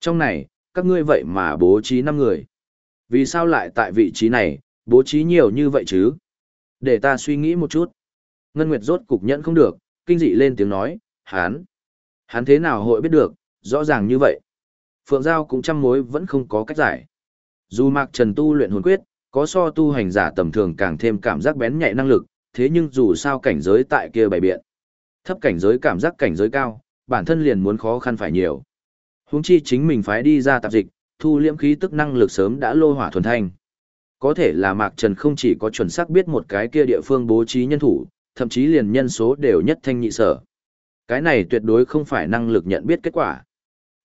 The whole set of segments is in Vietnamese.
Trong này, các ngươi vậy mà bố trí 5 người. Vì sao lại tại vị trí này, bố trí nhiều như vậy chứ? Để ta suy nghĩ một chút. Ngân Nguyệt rốt cục nhận không được, kinh dị lên tiếng nói, hán. hán thế nào hội biết được, rõ ràng như vậy. Phượng Giao cũng chăm mối vẫn không có cách giải. Dù Mạc Trần tu luyện hồn quyết, có so tu hành giả tầm thường càng thêm cảm giác bén nhạy năng lực, thế nhưng dù sao cảnh giới tại kia bày biện. Thấp cảnh giới cảm giác cảnh giới cao, bản thân liền muốn khó khăn phải nhiều. Huống chi chính mình phải đi ra tạp dịch, thu liễm khí tức năng lực sớm đã lô hỏa thuần thanh. Có thể là Mạc Trần không chỉ có chuẩn xác biết một cái kia địa phương bố trí nhân thủ, thậm chí liền nhân số đều nhất thanh nhị sở. Cái này tuyệt đối không phải năng lực nhận biết kết quả.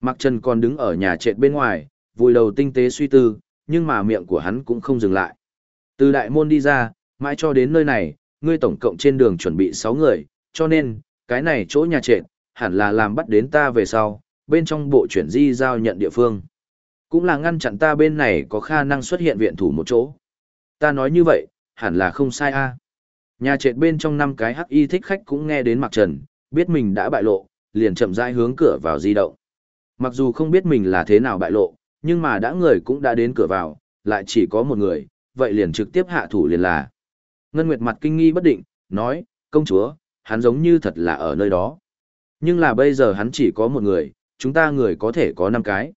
Mạc Trần còn đứng ở nhà trệt bên ngoài, vùi đầu tinh tế suy tư, nhưng mà miệng của hắn cũng không dừng lại. Từ đại môn đi ra, mãi cho đến nơi này, ngươi tổng cộng trên đường chuẩn bị 6 người, cho nên, cái này chỗ nhà trệt, hẳn là làm bắt đến ta về sau, bên trong bộ chuyển di giao nhận địa phương. Cũng là ngăn chặn ta bên này có khả năng xuất hiện viện thủ một chỗ. Ta nói như vậy, hẳn là không sai a. Nhà trệt bên trong năm cái hắc y thích khách cũng nghe đến Mạc Trần, biết mình đã bại lộ, liền chậm rãi hướng cửa vào di động. Mặc dù không biết mình là thế nào bại lộ, nhưng mà đã người cũng đã đến cửa vào, lại chỉ có một người, vậy liền trực tiếp hạ thủ liền là. Ngân Nguyệt mặt kinh nghi bất định, nói, công chúa, hắn giống như thật là ở nơi đó. Nhưng là bây giờ hắn chỉ có một người, chúng ta người có thể có năm cái.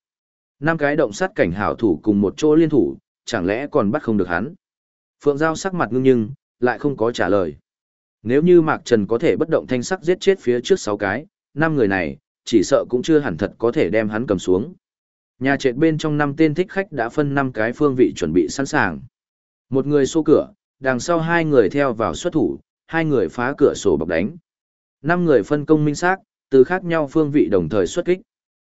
Năm cái động sát cảnh hảo thủ cùng một chỗ liên thủ, chẳng lẽ còn bắt không được hắn. Phượng Giao sắc mặt ngưng nhưng, lại không có trả lời. Nếu như Mạc Trần có thể bất động thanh sắc giết chết phía trước sáu cái, năm người này, chỉ sợ cũng chưa hẳn thật có thể đem hắn cầm xuống. Nhà trệt bên trong năm tên thích khách đã phân năm cái phương vị chuẩn bị sẵn sàng. Một người xô cửa, đằng sau hai người theo vào xuất thủ, hai người phá cửa sổ bọc đánh. Năm người phân công minh xác, từ khác nhau phương vị đồng thời xuất kích.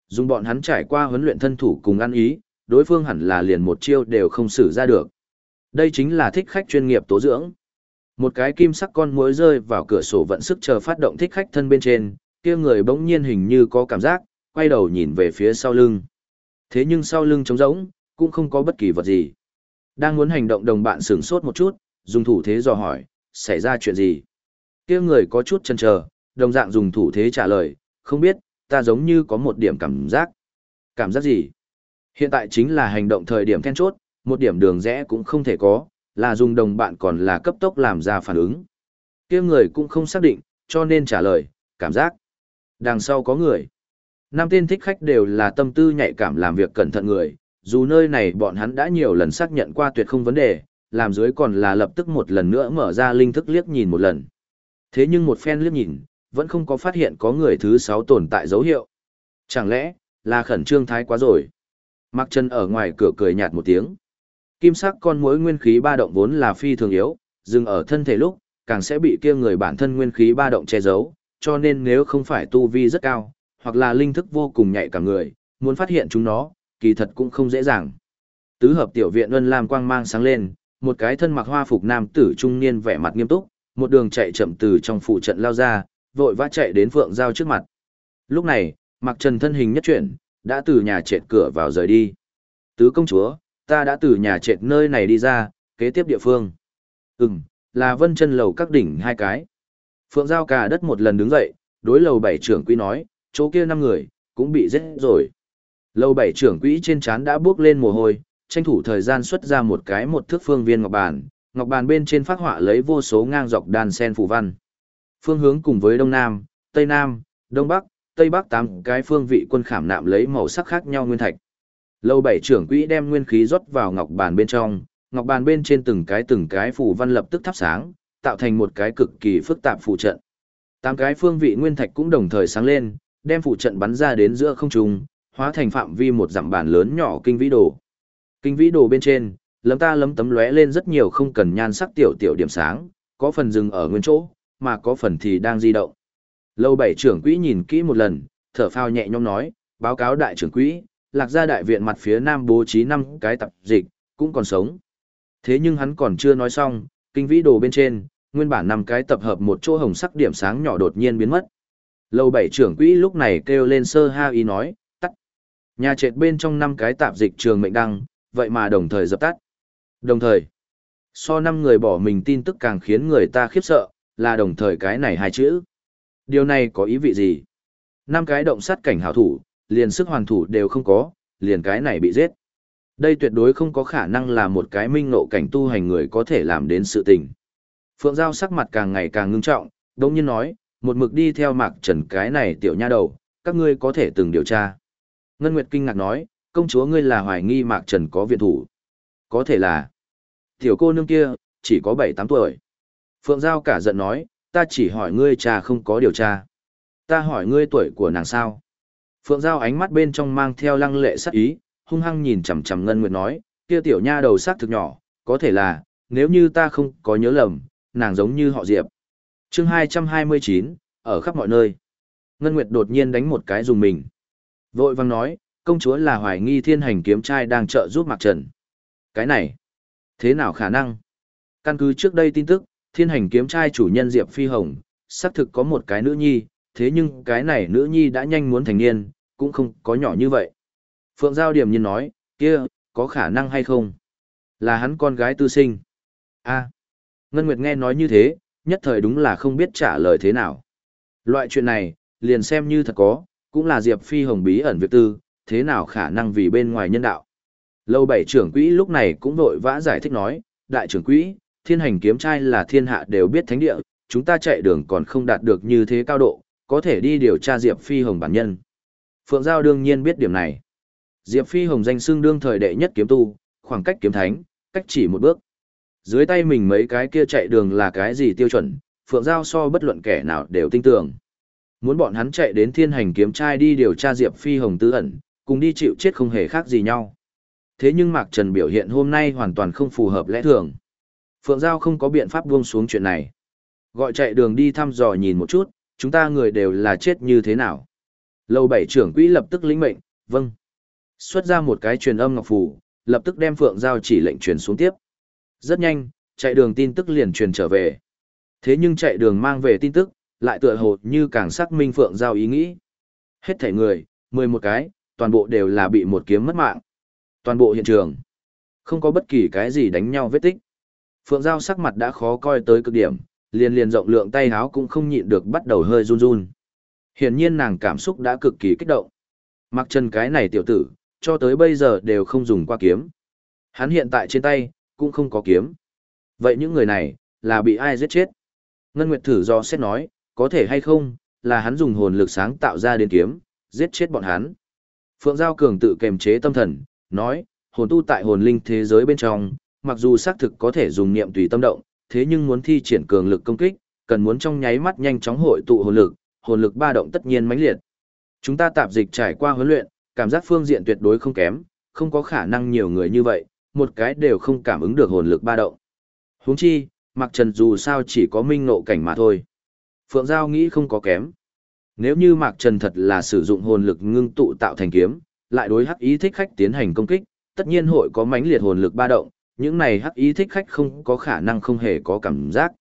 Dùng bọn hắn trải qua huấn luyện thân thủ cùng ăn ý, đối phương hẳn là liền một chiêu đều không xử ra được. Đây chính là thích khách chuyên nghiệp tố dưỡng. Một cái kim sắc con muỗi rơi vào cửa sổ vận sức chờ phát động thích khách thân bên trên, kia người bỗng nhiên hình như có cảm giác, quay đầu nhìn về phía sau lưng. Thế nhưng sau lưng trống rỗng, cũng không có bất kỳ vật gì. Đang muốn hành động đồng bạn sửng sốt một chút, dùng thủ thế dò hỏi, xảy ra chuyện gì? Kia người có chút chần chờ, đồng dạng dùng thủ thế trả lời, không biết, ta giống như có một điểm cảm giác. Cảm giác gì? Hiện tại chính là hành động thời điểm then chốt, một điểm đường rẽ cũng không thể có, là dùng đồng bạn còn là cấp tốc làm ra phản ứng. Kia người cũng không xác định, cho nên trả lời, cảm giác. Đằng sau có người. Năm tên thích khách đều là tâm tư nhạy cảm làm việc cẩn thận người, dù nơi này bọn hắn đã nhiều lần xác nhận qua tuyệt không vấn đề, làm dưới còn là lập tức một lần nữa mở ra linh thức liếc nhìn một lần. Thế nhưng một phen liếc nhìn, vẫn không có phát hiện có người thứ sáu tồn tại dấu hiệu. Chẳng lẽ, là khẩn trương thái quá rồi? Mặc chân ở ngoài cửa cười nhạt một tiếng. Kim sắc con mối nguyên khí ba động vốn là phi thường yếu, dừng ở thân thể lúc, càng sẽ bị kia người bản thân nguyên khí ba động che giấu, cho nên nếu không phải tu vi rất cao, hoặc là linh thức vô cùng nhạy cả người, muốn phát hiện chúng nó, kỳ thật cũng không dễ dàng. Tứ hợp tiểu viện luân Lam quang mang sáng lên, một cái thân mặc hoa phục nam tử trung niên vẻ mặt nghiêm túc, một đường chạy chậm từ trong phụ trận lao ra, vội vã chạy đến Phượng Giao trước mặt. Lúc này, Mặc Trần thân hình nhất chuyển, đã từ nhà trệt cửa vào rời đi. Tứ công chúa, ta đã từ nhà trệt nơi này đi ra, kế tiếp địa phương. Ừm, là vân chân lầu các đỉnh hai cái. Phượng Giao cả đất một lần đứng dậy, đối lầu bảy trưởng quỹ nói, chỗ kia năm người, cũng bị giết rồi. Lầu bảy trưởng quỹ trên trán đã bước lên mồ hôi, tranh thủ thời gian xuất ra một cái một thước phương viên ngọc bàn, ngọc bàn bên trên phát họa lấy vô số ngang dọc đàn sen phù văn. Phương hướng cùng với đông nam, tây nam, đông bắc, tây bắc tám cái phương vị quân khảm nạm lấy màu sắc khác nhau nguyên thạch. Lâu bảy trưởng quỹ đem nguyên khí rót vào ngọc bàn bên trong, ngọc bàn bên trên từng cái từng cái phù văn lập tức thắp sáng, tạo thành một cái cực kỳ phức tạp phù trận. Tám cái phương vị nguyên thạch cũng đồng thời sáng lên, đem phù trận bắn ra đến giữa không trung, hóa thành phạm vi một dặm bàn lớn nhỏ kinh vĩ đồ. Kinh vĩ đồ bên trên, lấm ta lấm tấm lóe lên rất nhiều không cần nhan sắc tiểu tiểu điểm sáng, có phần dừng ở nguyên chỗ, mà có phần thì đang di động. Lâu bảy trưởng quỹ nhìn kỹ một lần, thở phào nhẹ nhõm nói, báo cáo đại trưởng quỹ, lạc gia đại viện mặt phía nam bố trí năm cái tập dịch, cũng còn sống. Thế nhưng hắn còn chưa nói xong, kinh vĩ đồ bên trên, nguyên bản năm cái tập hợp một chỗ hồng sắc điểm sáng nhỏ đột nhiên biến mất. Lâu bảy trưởng quỹ lúc này kêu lên sơ ha ý nói, tắt. Nhà trệt bên trong năm cái tạp dịch trường mệnh đăng, vậy mà đồng thời dập tắt. Đồng thời, so năm người bỏ mình tin tức càng khiến người ta khiếp sợ, là đồng thời cái này hai chữ. Điều này có ý vị gì? Năm cái động sát cảnh hảo thủ, liền sức hoàn thủ đều không có, liền cái này bị giết. Đây tuyệt đối không có khả năng là một cái minh ngộ cảnh tu hành người có thể làm đến sự tình. Phượng Giao sắc mặt càng ngày càng ngưng trọng, đồng nhiên nói, một mực đi theo mạc trần cái này tiểu nha đầu, các ngươi có thể từng điều tra. Ngân Nguyệt kinh ngạc nói, công chúa ngươi là hoài nghi mạc trần có viện thủ. Có thể là, tiểu cô nương kia, chỉ có 7-8 tuổi. Phượng Giao cả giận nói, ta chỉ hỏi ngươi cha không có điều tra. Ta hỏi ngươi tuổi của nàng sao? Phượng Giao ánh mắt bên trong mang theo lăng lệ sắc ý, hung hăng nhìn chằm chằm Ngân Nguyệt nói, kia tiểu nha đầu sắc thực nhỏ, có thể là, nếu như ta không có nhớ lầm, nàng giống như họ Diệp. chương 229, ở khắp mọi nơi. Ngân Nguyệt đột nhiên đánh một cái dùng mình. Vội vang nói, công chúa là hoài nghi thiên hành kiếm trai đang trợ giúp Mạc Trần. Cái này, thế nào khả năng? Căn cứ trước đây tin tức, thiên hành kiếm trai chủ nhân Diệp Phi Hồng, xác thực có một cái nữ nhi, thế nhưng cái này nữ nhi đã nhanh muốn thành niên, cũng không có nhỏ như vậy. Phượng Giao điểm nhiên nói, kia, có khả năng hay không? Là hắn con gái tư sinh. a Ngân Nguyệt nghe nói như thế, nhất thời đúng là không biết trả lời thế nào. Loại chuyện này, liền xem như thật có, cũng là Diệp Phi Hồng bí ẩn việc tư, thế nào khả năng vì bên ngoài nhân đạo. Lâu bảy trưởng quỹ lúc này cũng vội vã giải thích nói, đại trưởng quỹ, thiên hành kiếm trai là thiên hạ đều biết thánh địa, chúng ta chạy đường còn không đạt được như thế cao độ, có thể đi điều tra Diệp Phi Hồng bản nhân. Phượng Giao đương nhiên biết điểm này. Diệp Phi Hồng danh xưng đương thời đệ nhất kiếm tu, khoảng cách kiếm thánh, cách chỉ một bước. Dưới tay mình mấy cái kia chạy đường là cái gì tiêu chuẩn, Phượng Giao so bất luận kẻ nào đều tin tưởng. Muốn bọn hắn chạy đến thiên hành kiếm trai đi điều tra Diệp Phi Hồng tư ẩn, cùng đi chịu chết không hề khác gì nhau. Thế nhưng Mạc Trần biểu hiện hôm nay hoàn toàn không phù hợp lẽ thường. Phượng Giao không có biện pháp buông xuống chuyện này. Gọi chạy đường đi thăm dò nhìn một chút, chúng ta người đều là chết như thế nào. Lầu bảy trưởng quỹ lập tức lĩnh mệnh, vâng. Xuất ra một cái truyền âm ngọc phù, lập tức đem Phượng Giao chỉ lệnh truyền xuống tiếp. Rất nhanh, chạy đường tin tức liền truyền trở về. Thế nhưng chạy đường mang về tin tức, lại tựa hồ như càng xác minh Phượng Giao ý nghĩ. Hết thảy người, 11 cái, toàn bộ đều là bị một kiếm mất mạng. Toàn bộ hiện trường, không có bất kỳ cái gì đánh nhau vết tích. Phượng Giao sắc mặt đã khó coi tới cực điểm, liền liền rộng lượng tay háo cũng không nhịn được bắt đầu hơi run run. Hiển nhiên nàng cảm xúc đã cực kỳ kích động. Mặc chân cái này tiểu tử, cho tới bây giờ đều không dùng qua kiếm. Hắn hiện tại trên tay, cũng không có kiếm. Vậy những người này, là bị ai giết chết? Ngân Nguyệt thử do xét nói, có thể hay không, là hắn dùng hồn lực sáng tạo ra đến kiếm, giết chết bọn hắn. Phượng Giao Cường tự kềm chế tâm thần, nói, hồn tu tại hồn linh thế giới bên trong, mặc dù xác thực có thể dùng niệm tùy tâm động, thế nhưng muốn thi triển cường lực công kích, cần muốn trong nháy mắt nhanh chóng hội tụ hồn lực, hồn lực ba động tất nhiên mãnh liệt. Chúng ta tạp dịch trải qua huấn luyện, cảm giác phương diện tuyệt đối không kém, không có khả năng nhiều người như vậy, một cái đều không cảm ứng được hồn lực ba động. Huống chi, Mạc Trần dù sao chỉ có minh ngộ cảnh mà thôi. Phượng Giao nghĩ không có kém. Nếu như Mạc Trần thật là sử dụng hồn lực ngưng tụ tạo thành kiếm, lại đối hắc ý thích khách tiến hành công kích, tất nhiên hội có mãnh liệt hồn lực ba động, những này hắc ý thích khách không có khả năng không hề có cảm giác.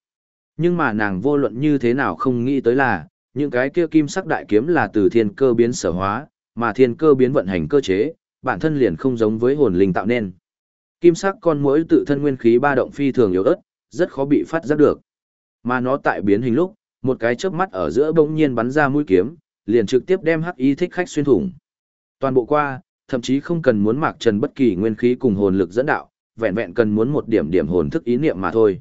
Nhưng mà nàng vô luận như thế nào không nghĩ tới là, những cái kia kim sắc đại kiếm là từ thiên cơ biến sở hóa, mà thiên cơ biến vận hành cơ chế, bản thân liền không giống với hồn linh tạo nên. Kim sắc con muỗi tự thân nguyên khí ba động phi thường yếu ớt, rất khó bị phát giác được. Mà nó tại biến hình lúc, một cái chớp mắt ở giữa bỗng nhiên bắn ra mũi kiếm, liền trực tiếp đem hắc ý thích khách xuyên thủng. Toàn bộ qua, thậm chí không cần muốn mạc trần bất kỳ nguyên khí cùng hồn lực dẫn đạo, vẹn vẹn cần muốn một điểm điểm hồn thức ý niệm mà thôi.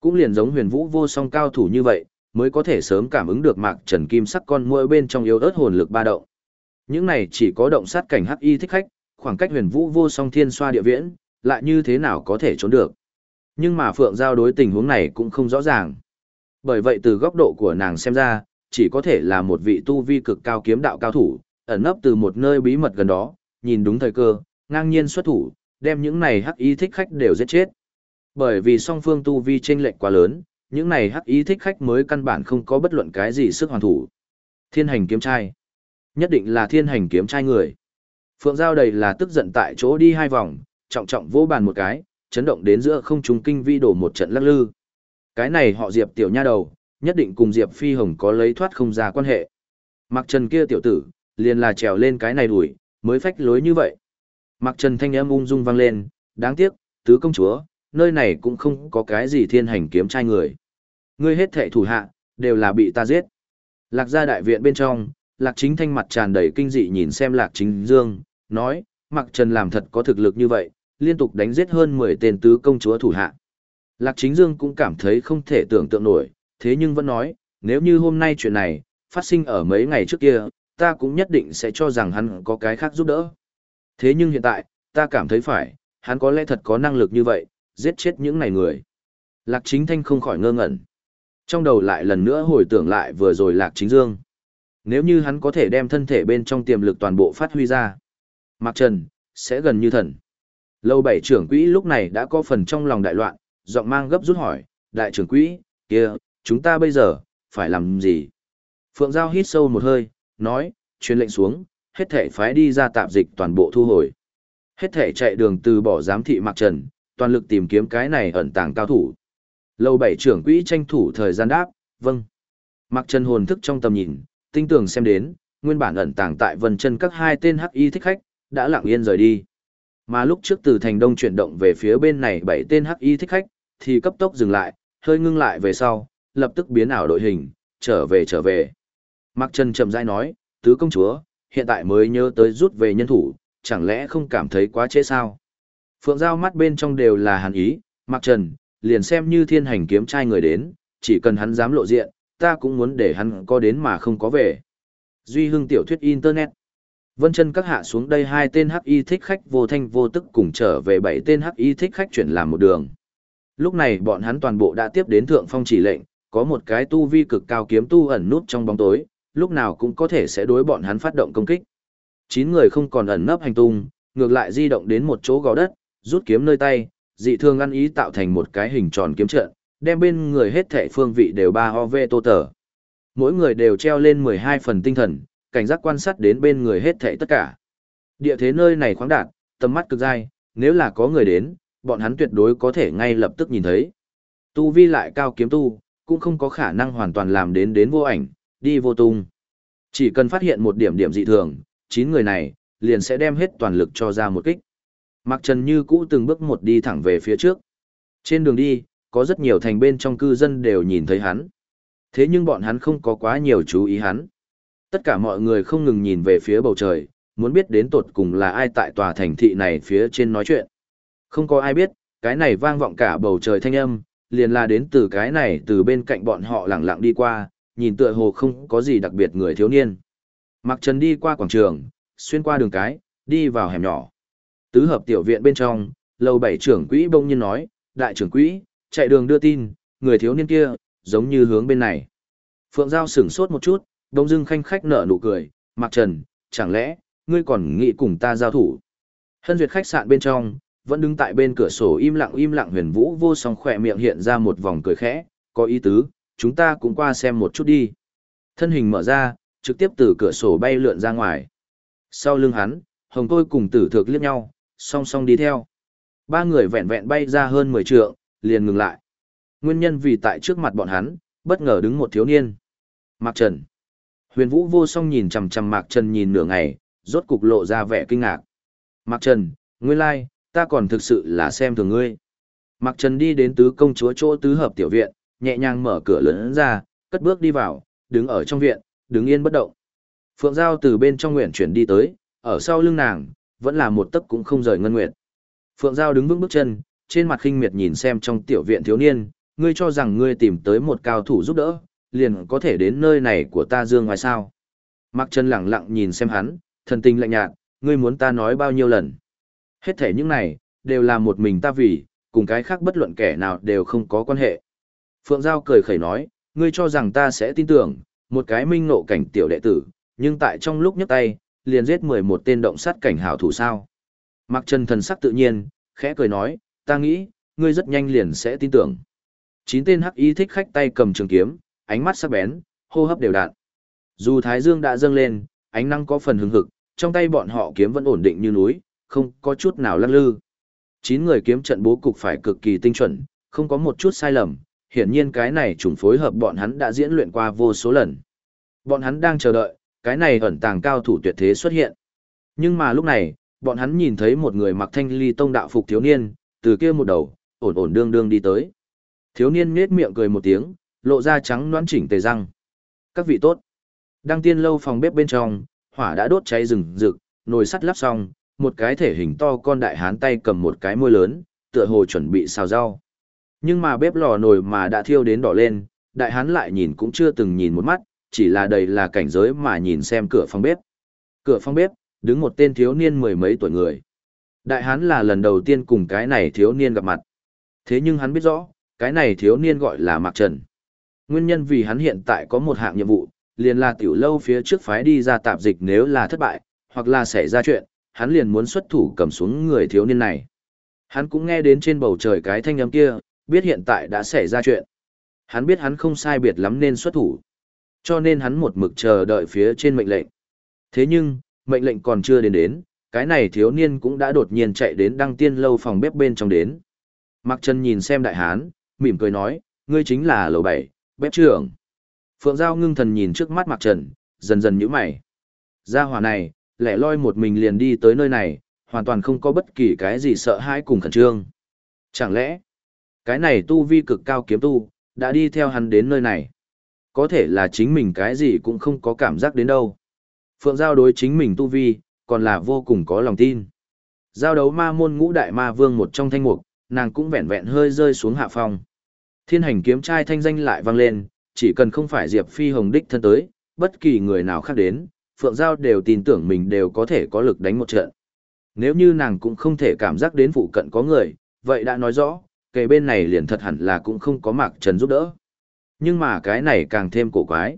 Cũng liền giống huyền vũ vô song cao thủ như vậy, mới có thể sớm cảm ứng được mạc trần kim sắc con muỗi bên trong yếu ớt hồn lực ba động. Những này chỉ có động sát cảnh hắc y thích khách, khoảng cách huyền vũ vô song thiên xoa địa viễn, lại như thế nào có thể trốn được. Nhưng mà Phượng Giao đối tình huống này cũng không rõ ràng. Bởi vậy từ góc độ của nàng xem ra, chỉ có thể là một vị tu vi cực cao kiếm đạo cao thủ, ẩn nấp từ một nơi bí mật gần đó, nhìn đúng thời cơ, ngang nhiên xuất thủ, đem những này hắc ý thích khách đều giết chết. Bởi vì song phương tu vi chênh lệch quá lớn, những này hắc ý thích khách mới căn bản không có bất luận cái gì sức hoàn thủ. Thiên hành kiếm trai. Nhất định là thiên hành kiếm trai người. Phượng Giao đầy là tức giận tại chỗ đi hai vòng, trọng trọng vô bàn một cái, chấn động đến giữa không trung kinh vi đổ một trận lắc lư. Cái này họ Diệp tiểu nha đầu, nhất định cùng Diệp Phi Hồng có lấy thoát không ra quan hệ. Mặc trần kia tiểu tử, liền là trèo lên cái này đuổi, mới phách lối như vậy. Mạc trần thanh âm ung dung vang lên, đáng tiếc, tứ công chúa, nơi này cũng không có cái gì thiên hành kiếm trai người. Ngươi hết thệ thủ hạ, đều là bị ta giết. Lạc gia đại viện bên trong, Lạc Chính Thanh mặt tràn đầy kinh dị nhìn xem Lạc Chính Dương, nói, Mạc Trần làm thật có thực lực như vậy, liên tục đánh giết hơn 10 tên tứ công chúa thủ hạ. Lạc Chính Dương cũng cảm thấy không thể tưởng tượng nổi, thế nhưng vẫn nói, nếu như hôm nay chuyện này, phát sinh ở mấy ngày trước kia, ta cũng nhất định sẽ cho rằng hắn có cái khác giúp đỡ. Thế nhưng hiện tại, ta cảm thấy phải, hắn có lẽ thật có năng lực như vậy, giết chết những này người. Lạc Chính Thanh không khỏi ngơ ngẩn. Trong đầu lại lần nữa hồi tưởng lại vừa rồi Lạc Chính Dương. Nếu như hắn có thể đem thân thể bên trong tiềm lực toàn bộ phát huy ra, Mạc Trần, sẽ gần như thần. Lâu bảy trưởng quỹ lúc này đã có phần trong lòng đại loạn, giọng mang gấp rút hỏi, đại trưởng quỹ, kia, chúng ta bây giờ, phải làm gì? Phượng Giao hít sâu một hơi, nói, truyền lệnh xuống, hết thể phái đi ra tạm dịch toàn bộ thu hồi. Hết thể chạy đường từ bỏ giám thị Mạc Trần, toàn lực tìm kiếm cái này ẩn tàng cao thủ. Lâu bảy trưởng quỹ tranh thủ thời gian đáp, vâng. Mạc Trần hồn thức trong tầm nhìn, tinh tường xem đến, nguyên bản ẩn tàng tại vân chân các hai tên hắc y thích khách, đã lặng yên rời đi. Mà lúc trước từ thành đông chuyển động về phía bên này bảy tên hắc y thích khách, thì cấp tốc dừng lại, hơi ngưng lại về sau, lập tức biến ảo đội hình, trở về trở về. Mạc Trần chậm rãi nói, tứ công chúa, hiện tại mới nhớ tới rút về nhân thủ, chẳng lẽ không cảm thấy quá trễ sao? Phượng Giao mắt bên trong đều là hàn ý, Mạc Trần, liền xem như thiên hành kiếm trai người đến, chỉ cần hắn dám lộ diện, ta cũng muốn để hắn có đến mà không có về. Duy Hưng tiểu thuyết Internet Vân chân các hạ xuống đây hai tên hắc y thích khách vô thanh vô tức cùng trở về bảy tên hắc y thích khách chuyển làm một đường. Lúc này bọn hắn toàn bộ đã tiếp đến thượng phong chỉ lệnh, có một cái tu vi cực cao kiếm tu ẩn nút trong bóng tối, lúc nào cũng có thể sẽ đối bọn hắn phát động công kích. Chín người không còn ẩn nấp hành tung, ngược lại di động đến một chỗ gò đất, rút kiếm nơi tay, dị thương ăn ý tạo thành một cái hình tròn kiếm trận, đem bên người hết thảy phương vị đều ba OV tô tờ. Mỗi người đều treo lên 12 phần tinh thần, cảnh giác quan sát đến bên người hết thảy tất cả. Địa thế nơi này khoáng đạt, tầm mắt cực dai, nếu là có người đến, bọn hắn tuyệt đối có thể ngay lập tức nhìn thấy. Tu vi lại cao kiếm tu, cũng không có khả năng hoàn toàn làm đến đến vô ảnh, đi vô tung. Chỉ cần phát hiện một điểm điểm dị thường, chín người này, liền sẽ đem hết toàn lực cho ra một kích. Mặc Trần như cũ từng bước một đi thẳng về phía trước. Trên đường đi, có rất nhiều thành bên trong cư dân đều nhìn thấy hắn. Thế nhưng bọn hắn không có quá nhiều chú ý hắn. Tất cả mọi người không ngừng nhìn về phía bầu trời, muốn biết đến tột cùng là ai tại tòa thành thị này phía trên nói chuyện. Không có ai biết, cái này vang vọng cả bầu trời thanh âm, liền là đến từ cái này từ bên cạnh bọn họ lặng lặng đi qua, nhìn tựa hồ không có gì đặc biệt người thiếu niên. Mặc Trần đi qua quảng trường, xuyên qua đường cái, đi vào hẻm nhỏ. Tứ hợp tiểu viện bên trong, lầu bảy trưởng quỹ bông nhiên nói, đại trưởng quỹ, chạy đường đưa tin, người thiếu niên kia, giống như hướng bên này. Phượng Giao sửng sốt một chút, đông dưng khanh khách nở nụ cười, Mặc Trần, chẳng lẽ, ngươi còn nghĩ cùng ta giao thủ? Hân duyệt khách sạn bên trong, vẫn đứng tại bên cửa sổ im lặng im lặng huyền vũ vô song khỏe miệng hiện ra một vòng cười khẽ, có ý tứ, chúng ta cũng qua xem một chút đi. Thân hình mở ra, trực tiếp từ cửa sổ bay lượn ra ngoài. Sau lưng hắn, hồng tôi cùng tử thược liếc nhau, song song đi theo. Ba người vẹn vẹn bay ra hơn 10 trượng, liền ngừng lại. Nguyên nhân vì tại trước mặt bọn hắn, bất ngờ đứng một thiếu niên. Mạc Trần. Huyền Vũ vô song nhìn chằm chằm Mạc Trần nhìn nửa ngày, rốt cục lộ ra vẻ kinh ngạc. Mạc Trần, nguyên lai, ta còn thực sự là xem thường ngươi. Mạc Trần đi đến tứ công chúa chỗ tứ hợp tiểu viện, nhẹ nhàng mở cửa lớn ra, cất bước đi vào, đứng ở trong viện, đứng yên bất động. Phượng Giao từ bên trong nguyện chuyển đi tới, ở sau lưng nàng, vẫn là một tấc cũng không rời ngân nguyệt. Phượng Giao đứng vững bước chân, trên mặt khinh miệt nhìn xem trong tiểu viện thiếu niên, ngươi cho rằng ngươi tìm tới một cao thủ giúp đỡ, liền có thể đến nơi này của ta dương ngoài sao. Mặc chân lặng lặng nhìn xem hắn, thần tình lạnh nhạt, ngươi muốn ta nói bao nhiêu lần. Hết thể những này, đều là một mình ta vì, cùng cái khác bất luận kẻ nào đều không có quan hệ. Phượng Giao cười khẩy nói, ngươi cho rằng ta sẽ tin tưởng, một cái minh ngộ cảnh tiểu đệ tử, nhưng tại trong lúc nhấc tay, liền giết 11 tên động sát cảnh hảo thủ sao. Mặc Trần thần sắc tự nhiên, khẽ cười nói, ta nghĩ, ngươi rất nhanh liền sẽ tin tưởng. Chín tên hắc y thích khách tay cầm trường kiếm, ánh mắt sắc bén, hô hấp đều đặn. Dù Thái Dương đã dâng lên, ánh nắng có phần hứng hực, trong tay bọn họ kiếm vẫn ổn định như núi, không có chút nào lắc lư. Chín người kiếm trận bố cục phải cực kỳ tinh chuẩn, không có một chút sai lầm, hiển nhiên cái này trùng phối hợp bọn hắn đã diễn luyện qua vô số lần. Bọn hắn đang chờ đợi, cái này ẩn tàng cao thủ tuyệt thế xuất hiện. Nhưng mà lúc này, bọn hắn nhìn thấy một người mặc thanh ly tông đạo phục thiếu niên, từ kia một đầu, ổn ổn đương đương đi tới. Thiếu niên nhếch miệng cười một tiếng, lộ ra trắng nõn chỉnh tề răng. Các vị tốt. Đăng tiên lâu phòng bếp bên trong, hỏa đã đốt cháy rừng rực, nồi sắt lắp xong, một cái thể hình to con đại hán tay cầm một cái môi lớn, tựa hồ chuẩn bị xào rau. Nhưng mà bếp lò nồi mà đã thiêu đến đỏ lên, đại hán lại nhìn cũng chưa từng nhìn một mắt, chỉ là đầy là cảnh giới mà nhìn xem cửa phòng bếp. Cửa phòng bếp, đứng một tên thiếu niên mười mấy tuổi người. Đại hán là lần đầu tiên cùng cái này thiếu niên gặp mặt. Thế nhưng hắn biết rõ, cái này thiếu niên gọi là Mạc Trần. Nguyên nhân vì hắn hiện tại có một hạng nhiệm vụ, liền là tiểu lâu phía trước phái đi ra tạp dịch nếu là thất bại, hoặc là xảy ra chuyện, hắn liền muốn xuất thủ cầm xuống người thiếu niên này. Hắn cũng nghe đến trên bầu trời cái thanh âm kia, biết hiện tại đã xảy ra chuyện. Hắn biết hắn không sai biệt lắm nên xuất thủ. Cho nên hắn một mực chờ đợi phía trên mệnh lệnh. Thế nhưng, mệnh lệnh còn chưa đến đến, cái này thiếu niên cũng đã đột nhiên chạy đến đăng tiên lâu phòng bếp bên trong đến. Mặc Trần nhìn xem đại hán, mỉm cười nói, ngươi chính là lầu bảy, bếp trưởng. Phượng Giao ngưng thần nhìn trước mắt Mặc Trần, dần dần nhíu mày. Gia hỏa này, lẻ loi một mình liền đi tới nơi này, hoàn toàn không có bất kỳ cái gì sợ hãi cùng khẩn trương. Chẳng lẽ, cái này tu vi cực cao kiếm tu, đã đi theo hắn đến nơi này. Có thể là chính mình cái gì cũng không có cảm giác đến đâu. Phượng Giao đối chính mình tu vi, còn là vô cùng có lòng tin. Giao đấu ma môn ngũ đại ma vương một trong thanh mục, nàng cũng vẹn vẹn hơi rơi xuống hạ phong. Thiên hành kiếm trai thanh danh lại vang lên, chỉ cần không phải Diệp Phi Hồng đích thân tới, bất kỳ người nào khác đến, Phượng Giao đều tin tưởng mình đều có thể có lực đánh một trận. Nếu như nàng cũng không thể cảm giác đến phụ cận có người, vậy đã nói rõ, kề bên này liền thật hẳn là cũng không có Mạc Trần giúp đỡ. Nhưng mà cái này càng thêm cổ quái.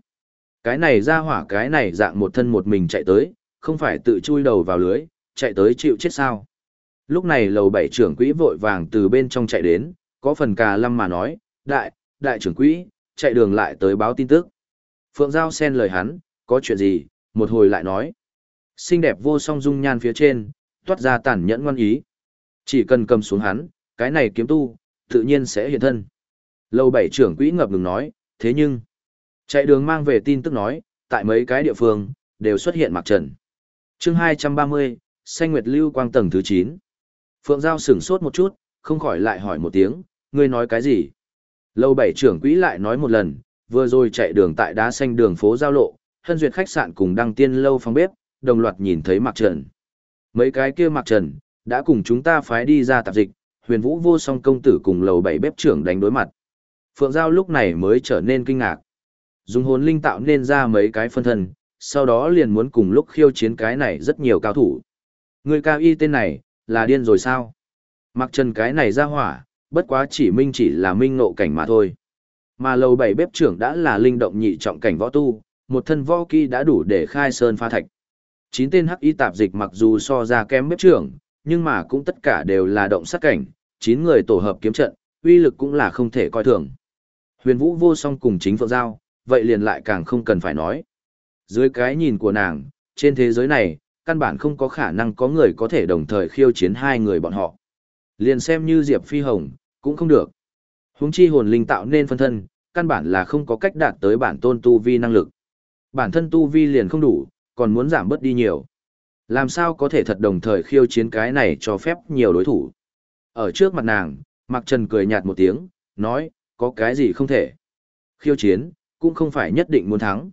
Cái này ra hỏa cái này dạng một thân một mình chạy tới, không phải tự chui đầu vào lưới, chạy tới chịu chết sao. Lúc này lầu bảy trưởng quỹ vội vàng từ bên trong chạy đến, có phần cà lâm mà nói, đại, đại trưởng quỹ, chạy đường lại tới báo tin tức. Phượng Giao xen lời hắn, có chuyện gì, một hồi lại nói. Xinh đẹp vô song dung nhan phía trên, toát ra tàn nhẫn ngoan ý. Chỉ cần cầm xuống hắn, cái này kiếm tu, tự nhiên sẽ hiện thân. Lầu bảy trưởng quỹ ngập ngừng nói, thế nhưng, chạy đường mang về tin tức nói, tại mấy cái địa phương, đều xuất hiện mặc trần. chương 230, xanh nguyệt lưu quang tầng thứ 9. Phượng Giao sửng sốt một chút, không khỏi lại hỏi một tiếng, ngươi nói cái gì? Lâu bảy trưởng quỹ lại nói một lần, vừa rồi chạy đường tại đá xanh đường phố giao lộ, hân duyệt khách sạn cùng đăng tiên lâu phòng bếp, đồng loạt nhìn thấy mặc Trần. Mấy cái kia mặc Trần, đã cùng chúng ta phái đi ra tạp dịch, huyền vũ vô song công tử cùng lầu bảy bếp trưởng đánh đối mặt. Phượng Giao lúc này mới trở nên kinh ngạc. Dùng hồn linh tạo nên ra mấy cái phân thân, sau đó liền muốn cùng lúc khiêu chiến cái này rất nhiều cao thủ. Người cao y tên này, là điên rồi sao? Mặc trần cái này ra hỏa, bất quá chỉ minh chỉ là minh ngộ cảnh mà thôi. Mà lầu bảy bếp trưởng đã là linh động nhị trọng cảnh võ tu, một thân võ kỹ đã đủ để khai sơn pha thạch. Chín tên hắc y tạp dịch mặc dù so ra kém bếp trưởng, nhưng mà cũng tất cả đều là động sát cảnh, chín người tổ hợp kiếm trận, uy lực cũng là không thể coi thường. Huyền Vũ vô song cùng chính phượng giao, vậy liền lại càng không cần phải nói. Dưới cái nhìn của nàng, trên thế giới này, căn bản không có khả năng có người có thể đồng thời khiêu chiến hai người bọn họ. Liền xem như Diệp Phi Hồng, cũng không được. Húng chi hồn linh tạo nên phân thân, căn bản là không có cách đạt tới bản tôn tu vi năng lực. Bản thân tu vi liền không đủ, còn muốn giảm bớt đi nhiều. Làm sao có thể thật đồng thời khiêu chiến cái này cho phép nhiều đối thủ. Ở trước mặt nàng, Mạc Trần cười nhạt một tiếng, nói, có cái gì không thể. Khiêu chiến, cũng không phải nhất định muốn thắng.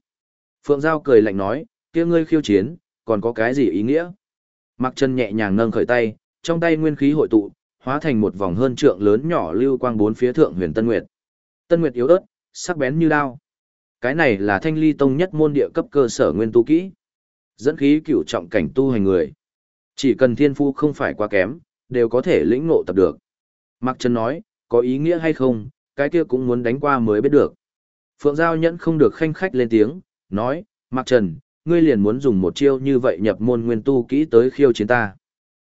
Phượng Giao cười lạnh nói, kia ngươi khiêu chiến, còn có cái gì ý nghĩa? Mạc Trần nhẹ nhàng nâng khởi tay, trong tay nguyên khí hội tụ, hóa thành một vòng hơn trượng lớn nhỏ lưu quang bốn phía thượng huyền Tân Nguyệt. Tân Nguyệt yếu ớt, sắc bén như đao. Cái này là thanh ly tông nhất môn địa cấp cơ sở nguyên tu kỹ. Dẫn khí cửu trọng cảnh tu hành người. Chỉ cần thiên phu không phải quá kém, đều có thể lĩnh ngộ tập được. Mạc Trần nói, có ý nghĩa hay không, cái kia cũng muốn đánh qua mới biết được. Phượng Giao nhẫn không được khanh khách lên tiếng, nói, Mạc Trần, ngươi liền muốn dùng một chiêu như vậy nhập môn nguyên tu kỹ tới khiêu chiến ta.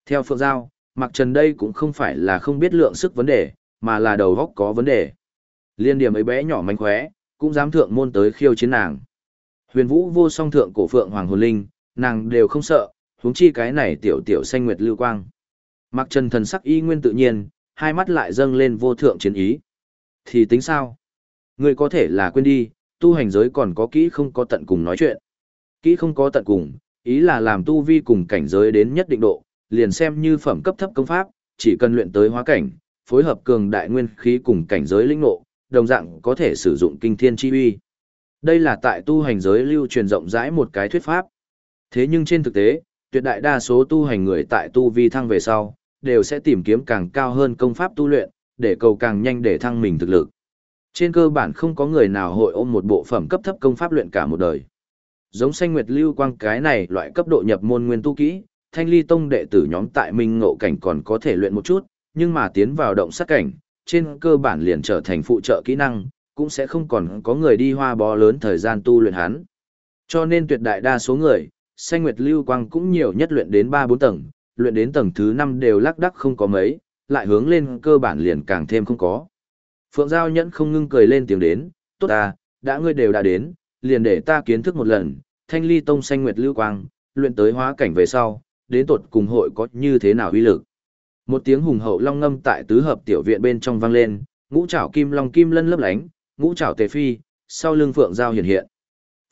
Theo Phượng Giao, Mạc Trần đây cũng không phải là không biết lượng sức vấn đề, mà là đầu góc có vấn đề. Liên điểm ấy bé nhỏ manh khóe, cũng dám thượng môn tới khiêu chiến nàng. Huyền Vũ vô song thượng cổ Phượng Hoàng Hồn Linh, nàng đều không sợ, huống chi cái này tiểu tiểu xanh nguyệt lưu quang. mặc Trần thần sắc y nguyên tự nhiên, hai mắt lại dâng lên vô thượng chiến ý. Thì tính sao? Ngươi có thể là quên đi, tu hành giới còn có kỹ không có tận cùng nói chuyện. Kỹ không có tận cùng, ý là làm tu vi cùng cảnh giới đến nhất định độ, liền xem như phẩm cấp thấp công pháp, chỉ cần luyện tới hóa cảnh, phối hợp cường đại nguyên khí cùng cảnh giới linh ngộ, đồng dạng có thể sử dụng kinh thiên chi uy. Đây là tại tu hành giới lưu truyền rộng rãi một cái thuyết pháp. Thế nhưng trên thực tế, tuyệt đại đa số tu hành người tại tu vi thăng về sau, đều sẽ tìm kiếm càng cao hơn công pháp tu luyện, để cầu càng nhanh để thăng mình thực lực. Trên cơ bản không có người nào hội ôm một bộ phẩm cấp thấp công pháp luyện cả một đời. Giống xanh nguyệt lưu quang cái này loại cấp độ nhập môn nguyên tu kỹ, thanh ly tông đệ tử nhóm tại minh ngộ cảnh còn có thể luyện một chút, nhưng mà tiến vào động sát cảnh, trên cơ bản liền trở thành phụ trợ kỹ năng, cũng sẽ không còn có người đi hoa bó lớn thời gian tu luyện hắn. Cho nên tuyệt đại đa số người, xanh nguyệt lưu quang cũng nhiều nhất luyện đến 3-4 tầng, luyện đến tầng thứ 5 đều lắc đắc không có mấy, lại hướng lên cơ bản liền càng thêm không có. Phượng Giao nhẫn không ngưng cười lên tiếng đến, tốt ta, đã ngươi đều đã đến, liền để ta kiến thức một lần, thanh ly tông xanh nguyệt lưu quang, luyện tới hóa cảnh về sau, đến tột cùng hội có như thế nào uy lực. Một tiếng hùng hậu long ngâm tại tứ hợp tiểu viện bên trong vang lên, ngũ trảo kim long kim lân lấp lánh, ngũ trảo tề phi, sau lưng Phượng Giao hiện hiện.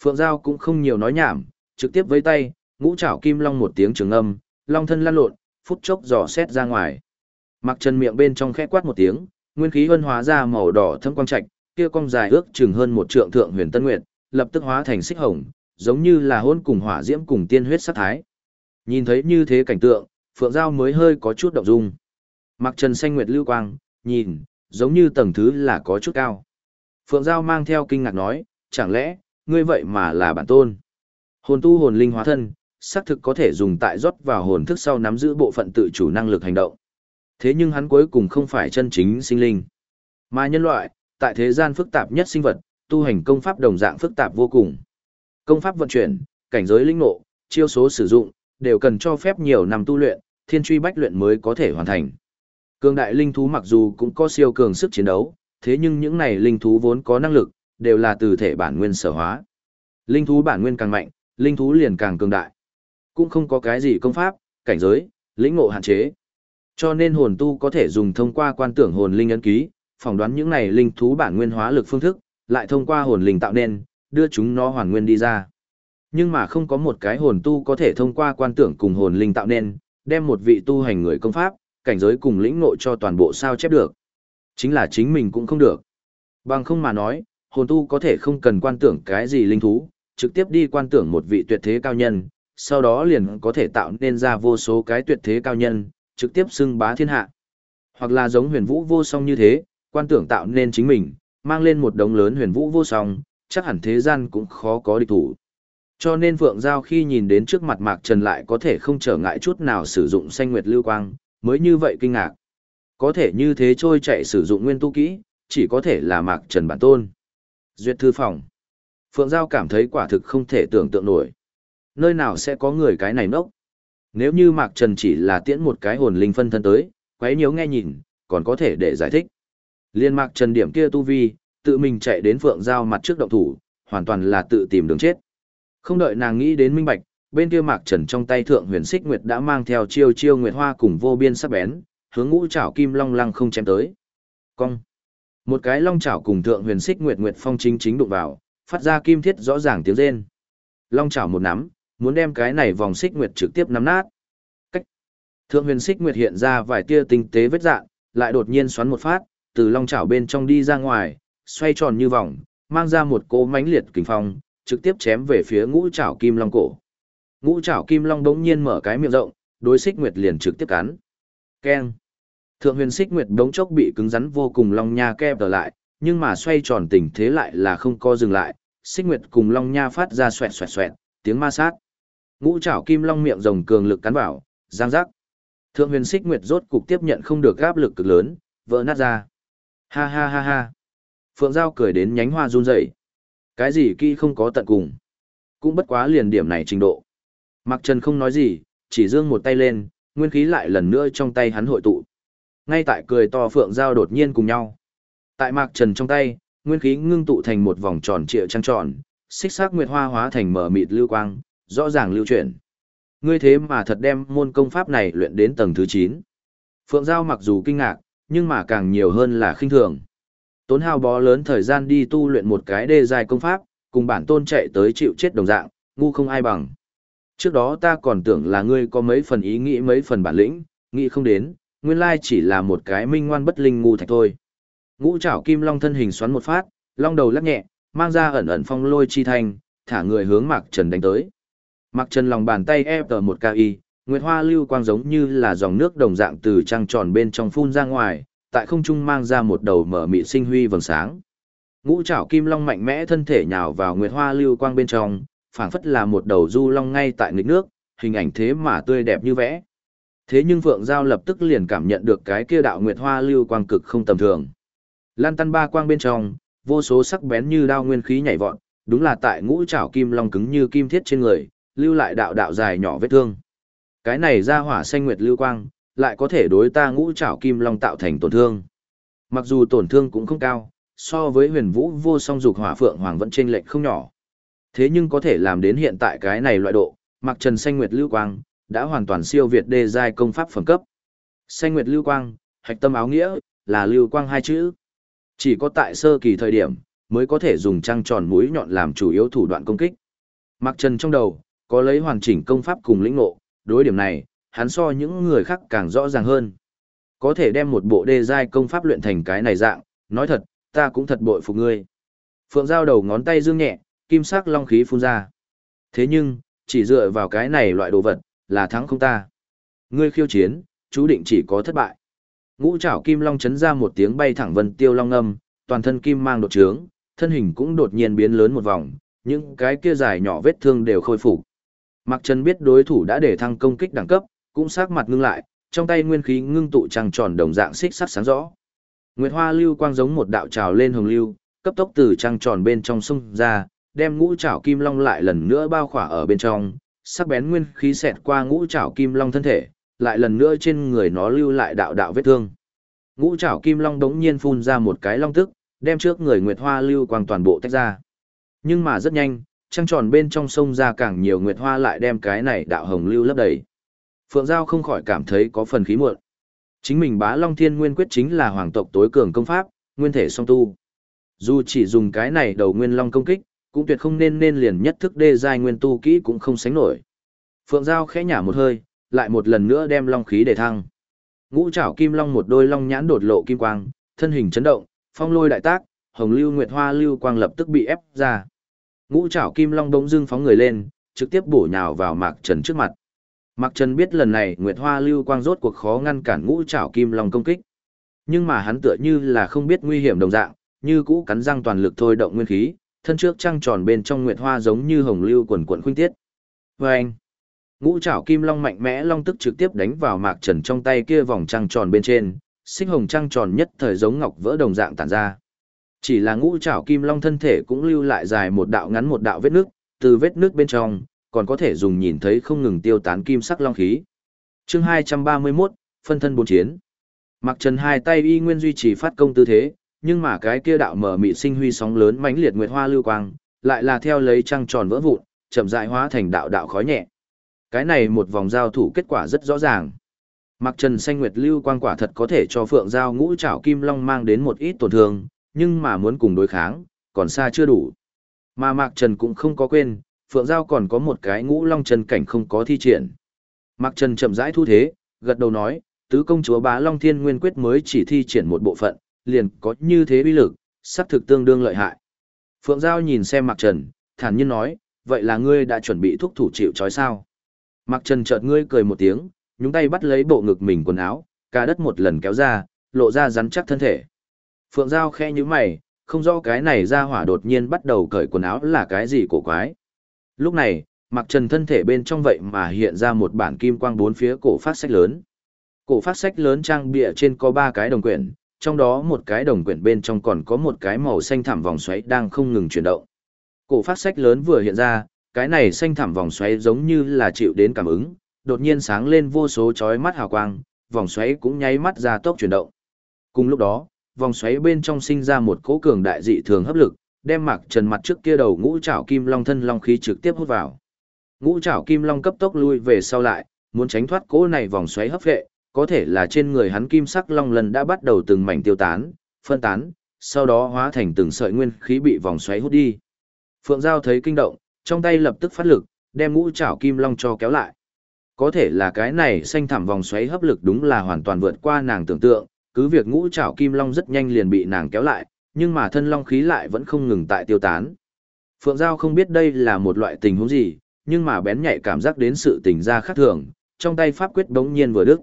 Phượng Giao cũng không nhiều nói nhảm, trực tiếp với tay, ngũ trảo kim long một tiếng trường âm, long thân lăn lộn, phút chốc dò xét ra ngoài. Mặc chân miệng bên trong khẽ quát một tiếng, nguyên khí huân hóa ra màu đỏ thâm quang trạch, kia cong dài ước chừng hơn một trượng thượng huyền tân nguyệt, lập tức hóa thành xích hồng, giống như là hôn cùng hỏa diễm cùng tiên huyết sát thái. Nhìn thấy như thế cảnh tượng, Phượng Giao mới hơi có chút động dung. Mặc trần xanh nguyệt lưu quang, nhìn, giống như tầng thứ là có chút cao. Phượng Giao mang theo kinh ngạc nói, chẳng lẽ, ngươi vậy mà là bản tôn. Hồn tu hồn linh hóa thân, xác thực có thể dùng tại rót vào hồn thức sau nắm giữ bộ phận tự chủ năng lực hành động. Thế nhưng hắn cuối cùng không phải chân chính sinh linh. Mà nhân loại, tại thế gian phức tạp nhất sinh vật, tu hành công pháp đồng dạng phức tạp vô cùng. Công pháp vận chuyển, cảnh giới linh ngộ, chiêu số sử dụng, đều cần cho phép nhiều năm tu luyện, thiên truy bách luyện mới có thể hoàn thành. Cường đại linh thú mặc dù cũng có siêu cường sức chiến đấu, thế nhưng những này linh thú vốn có năng lực, đều là từ thể bản nguyên sở hóa. Linh thú bản nguyên càng mạnh, linh thú liền càng cường đại. Cũng không có cái gì công pháp, cảnh giới, lĩnh ngộ hạn chế. Cho nên hồn tu có thể dùng thông qua quan tưởng hồn linh ấn ký, phỏng đoán những này linh thú bản nguyên hóa lực phương thức, lại thông qua hồn linh tạo nên, đưa chúng nó hoàn nguyên đi ra. Nhưng mà không có một cái hồn tu có thể thông qua quan tưởng cùng hồn linh tạo nên, đem một vị tu hành người công pháp, cảnh giới cùng lĩnh ngộ cho toàn bộ sao chép được. Chính là chính mình cũng không được. Bằng không mà nói, hồn tu có thể không cần quan tưởng cái gì linh thú, trực tiếp đi quan tưởng một vị tuyệt thế cao nhân, sau đó liền có thể tạo nên ra vô số cái tuyệt thế cao nhân, trực tiếp xưng bá thiên hạ. Hoặc là giống huyền vũ vô song như thế, quan tưởng tạo nên chính mình, mang lên một đống lớn huyền vũ vô song, chắc hẳn thế gian cũng khó có địch thủ. Cho nên Phượng Giao khi nhìn đến trước mặt Mạc Trần lại có thể không trở ngại chút nào sử dụng xanh nguyệt lưu quang, mới như vậy kinh ngạc. Có thể như thế trôi chạy sử dụng nguyên tu kỹ, chỉ có thể là Mạc Trần bản tôn. Duyệt thư phòng. Phượng Giao cảm thấy quả thực không thể tưởng tượng nổi. Nơi nào sẽ có người cái này nốc? Nếu như Mạc Trần chỉ là tiễn một cái hồn linh phân thân tới, quấy nhiễu nghe nhìn, còn có thể để giải thích. Liên Mạc Trần điểm kia tu vi, tự mình chạy đến Phượng Giao mặt trước động thủ, hoàn toàn là tự tìm đường chết. Không đợi nàng nghĩ đến minh bạch, bên kia Mạc Trần trong tay thượng huyền xích nguyệt đã mang theo chiêu chiêu nguyệt hoa cùng vô biên sắc bén, hướng ngũ trảo kim long lăng không chém tới. Cong. Một cái long chảo cùng thượng huyền xích nguyệt nguyệt phong chính chính đụng vào, phát ra kim thiết rõ ràng tiếng rên. Long chảo một nắm, muốn đem cái này vòng xích nguyệt trực tiếp nắm nát. Cách. Thượng huyền xích nguyệt hiện ra vài tia tinh tế vết dạng, lại đột nhiên xoắn một phát, từ long chảo bên trong đi ra ngoài, xoay tròn như vòng, mang ra một cỗ mãnh liệt kình phong, trực tiếp chém về phía ngũ chảo kim long cổ. Ngũ chảo kim long đống nhiên mở cái miệng rộng, đối xích nguyệt liền trực tiếp cắn. Keng. Thượng huyền xích nguyệt đống chốc bị cứng rắn vô cùng long nha kẹp trở lại, nhưng mà xoay tròn tình thế lại là không co dừng lại, xích nguyệt cùng long nha phát ra xoẹt xoẹt xoẹt, tiếng ma sát. Ngũ trảo kim long miệng rồng cường lực cắn vào, giang giác. Thượng huyền xích nguyệt rốt cục tiếp nhận không được áp lực cực lớn, vỡ nát ra. Ha ha ha ha. Phượng Giao cười đến nhánh hoa run rẩy. Cái gì kỳ không có tận cùng. Cũng bất quá liền điểm này trình độ. Mặc Trần không nói gì, chỉ dương một tay lên, nguyên khí lại lần nữa trong tay hắn hội tụ. Ngay tại cười to Phượng Giao đột nhiên cùng nhau. Tại Mạc Trần trong tay, nguyên khí ngưng tụ thành một vòng tròn trịa trăng tròn, xích sắc nguyệt hoa hóa thành mở mịt lưu quang, rõ ràng lưu chuyển. Ngươi thế mà thật đem môn công pháp này luyện đến tầng thứ 9. Phượng Giao mặc dù kinh ngạc, nhưng mà càng nhiều hơn là khinh thường. Tốn hao bó lớn thời gian đi tu luyện một cái đề dài công pháp, cùng bản tôn chạy tới chịu chết đồng dạng, ngu không ai bằng. Trước đó ta còn tưởng là ngươi có mấy phần ý nghĩ mấy phần bản lĩnh, nghĩ không đến, nguyên lai chỉ là một cái minh ngoan bất linh ngu thạch thôi. Ngũ trảo kim long thân hình xoắn một phát, long đầu lắc nhẹ, mang ra ẩn ẩn phong lôi chi thanh, thả người hướng Mạc Trần đánh tới. Mạc Trần lòng bàn tay ép tờ một y, nguyệt hoa lưu quang giống như là dòng nước đồng dạng từ trăng tròn bên trong phun ra ngoài, tại không trung mang ra một đầu mở mị sinh huy vầng sáng. Ngũ trảo kim long mạnh mẽ thân thể nhào vào nguyệt hoa lưu quang bên trong, phảng phất là một đầu du long ngay tại nghịch nước, hình ảnh thế mà tươi đẹp như vẽ. Thế nhưng Phượng Giao lập tức liền cảm nhận được cái kia đạo nguyệt hoa lưu quang cực không tầm thường. Lan tăn ba quang bên trong, vô số sắc bén như đao nguyên khí nhảy vọt, đúng là tại ngũ trảo kim long cứng như kim thiết trên người, lưu lại đạo đạo dài nhỏ vết thương. Cái này ra hỏa xanh nguyệt lưu quang, lại có thể đối ta ngũ trảo kim long tạo thành tổn thương. Mặc dù tổn thương cũng không cao, so với huyền vũ vô song dục hỏa phượng hoàng vẫn chênh lệch không nhỏ. Thế nhưng có thể làm đến hiện tại cái này loại độ, mặc trần xanh nguyệt lưu quang, đã hoàn toàn siêu việt đề giai công pháp phẩm cấp. Xanh nguyệt lưu quang, hạch tâm áo nghĩa, là lưu quang hai chữ. Chỉ có tại sơ kỳ thời điểm, mới có thể dùng trăng tròn mũi nhọn làm chủ yếu thủ đoạn công kích. Mặc trần trong đầu, có lấy hoàn chỉnh công pháp cùng lĩnh ngộ, đối điểm này, hắn so những người khác càng rõ ràng hơn. Có thể đem một bộ đê giai công pháp luyện thành cái này dạng, nói thật, ta cũng thật bội phục ngươi. Phượng giao đầu ngón tay dương nhẹ, kim sắc long khí phun ra. Thế nhưng, chỉ dựa vào cái này loại đồ vật, là thắng không ta. Ngươi khiêu chiến, chú định chỉ có thất bại. Ngũ trảo kim long chấn ra một tiếng bay thẳng vân tiêu long âm, toàn thân kim mang đột trướng, thân hình cũng đột nhiên biến lớn một vòng, những cái kia dài nhỏ vết thương đều khôi phục. Mạc Trần biết đối thủ đã để thăng công kích đẳng cấp, cũng sắc mặt ngưng lại, trong tay nguyên khí ngưng tụ trăng tròn đồng dạng xích sắc sáng rõ. Nguyệt Hoa lưu quang giống một đạo trào lên hồng lưu, cấp tốc từ trăng tròn bên trong sông ra, đem ngũ trảo kim long lại lần nữa bao khỏa ở bên trong, sắc bén nguyên khí xẹt qua ngũ trảo kim long thân thể, lại lần nữa trên người nó lưu lại đạo đạo vết thương. Ngũ trảo kim long đống nhiên phun ra một cái long tức, đem trước người Nguyệt Hoa lưu quang toàn bộ tách ra. Nhưng mà rất nhanh, trăng tròn bên trong sông ra càng nhiều Nguyệt Hoa lại đem cái này đạo hồng lưu lấp đầy. Phượng Giao không khỏi cảm thấy có phần khí muộn. Chính mình bá Long Thiên Nguyên Quyết chính là hoàng tộc tối cường công pháp, nguyên thể song tu. Dù chỉ dùng cái này đầu nguyên long công kích, cũng tuyệt không nên nên liền nhất thức đê giai nguyên tu kỹ cũng không sánh nổi. Phượng Giao khẽ nhả một hơi, lại một lần nữa đem long khí để thăng. Ngũ trảo kim long một đôi long nhãn đột lộ kim quang, thân hình chấn động, phong lôi đại tác, hồng lưu nguyệt hoa lưu quang lập tức bị ép ra. Ngũ trảo kim long bỗng dưng phóng người lên, trực tiếp bổ nhào vào Mạc Trần trước mặt. Mạc Trần biết lần này Nguyệt Hoa Lưu Quang rốt cuộc khó ngăn cản ngũ trảo kim long công kích. Nhưng mà hắn tựa như là không biết nguy hiểm đồng dạng, như cũ cắn răng toàn lực thôi động nguyên khí, thân trước trăng tròn bên trong Nguyệt Hoa giống như hồng lưu quần quần khuynh tiết. Vâng! Ngũ trảo kim long mạnh mẽ long tức trực tiếp đánh vào Mạc Trần trong tay kia vòng trăng tròn bên trên, xích hồng trăng tròn nhất thời giống ngọc vỡ đồng dạng tản ra. Chỉ là ngũ trảo kim long thân thể cũng lưu lại dài một đạo ngắn một đạo vết nước, từ vết nước bên trong, còn có thể dùng nhìn thấy không ngừng tiêu tán kim sắc long khí. Chương 231, phân thân bốn chiến. Mạc Trần hai tay y nguyên duy trì phát công tư thế, nhưng mà cái kia đạo mở mị sinh huy sóng lớn mãnh liệt nguyệt hoa lưu quang, lại là theo lấy trăng tròn vỡ vụn, chậm rãi hóa thành đạo đạo khói nhẹ. Cái này một vòng giao thủ kết quả rất rõ ràng. Mặc Trần xanh nguyệt lưu quang quả thật có thể cho Phượng Giao ngũ trảo kim long mang đến một ít tổn thương, nhưng mà muốn cùng đối kháng, còn xa chưa đủ. Mà Mạc Trần cũng không có quên, Phượng Giao còn có một cái ngũ long chân cảnh không có thi triển. Mạc Trần chậm rãi thu thế, gật đầu nói, tứ công chúa bá Long Thiên Nguyên Quyết mới chỉ thi triển một bộ phận, liền có như thế uy lực, sắc thực tương đương lợi hại. Phượng Giao nhìn xem Mạc Trần, thản nhiên nói, vậy là ngươi đã chuẩn bị thuốc thủ chịu trói sao? Mạc Trần chợt ngươi cười một tiếng, nhúng tay bắt lấy bộ ngực mình quần áo, cả đất một lần kéo ra, lộ ra rắn chắc thân thể. Phượng Giao khe như mày, không rõ cái này ra hỏa đột nhiên bắt đầu cởi quần áo là cái gì cổ quái. Lúc này, Mạc Trần thân thể bên trong vậy mà hiện ra một bản kim quang bốn phía cổ phát sách lớn. Cổ phát sách lớn trang bìa trên có ba cái đồng quyển, trong đó một cái đồng quyển bên trong còn có một cái màu xanh thảm vòng xoáy đang không ngừng chuyển động. Cổ phát sách lớn vừa hiện ra, cái này xanh thảm vòng xoáy giống như là chịu đến cảm ứng, đột nhiên sáng lên vô số chói mắt hào quang, vòng xoáy cũng nháy mắt ra tốc chuyển động. Cùng lúc đó, vòng xoáy bên trong sinh ra một cỗ cường đại dị thường hấp lực, đem Mạc Trần mặt trước kia đầu ngũ trảo kim long thân long khí trực tiếp hút vào. Ngũ trảo kim long cấp tốc lui về sau lại, muốn tránh thoát cỗ này vòng xoáy hấp vệ, có thể là trên người hắn kim sắc long lần đã bắt đầu từng mảnh tiêu tán, phân tán, sau đó hóa thành từng sợi nguyên khí bị vòng xoáy hút đi. Phượng Giao thấy kinh động, trong tay lập tức phát lực, đem ngũ trảo kim long cho kéo lại. Có thể là cái này xanh thảm vòng xoáy hấp lực đúng là hoàn toàn vượt qua nàng tưởng tượng, cứ việc ngũ trảo kim long rất nhanh liền bị nàng kéo lại, nhưng mà thân long khí lại vẫn không ngừng tại tiêu tán. Phượng Giao không biết đây là một loại tình huống gì, nhưng mà bén nhạy cảm giác đến sự tình ra khác thường, trong tay pháp quyết đống nhiên vừa đức.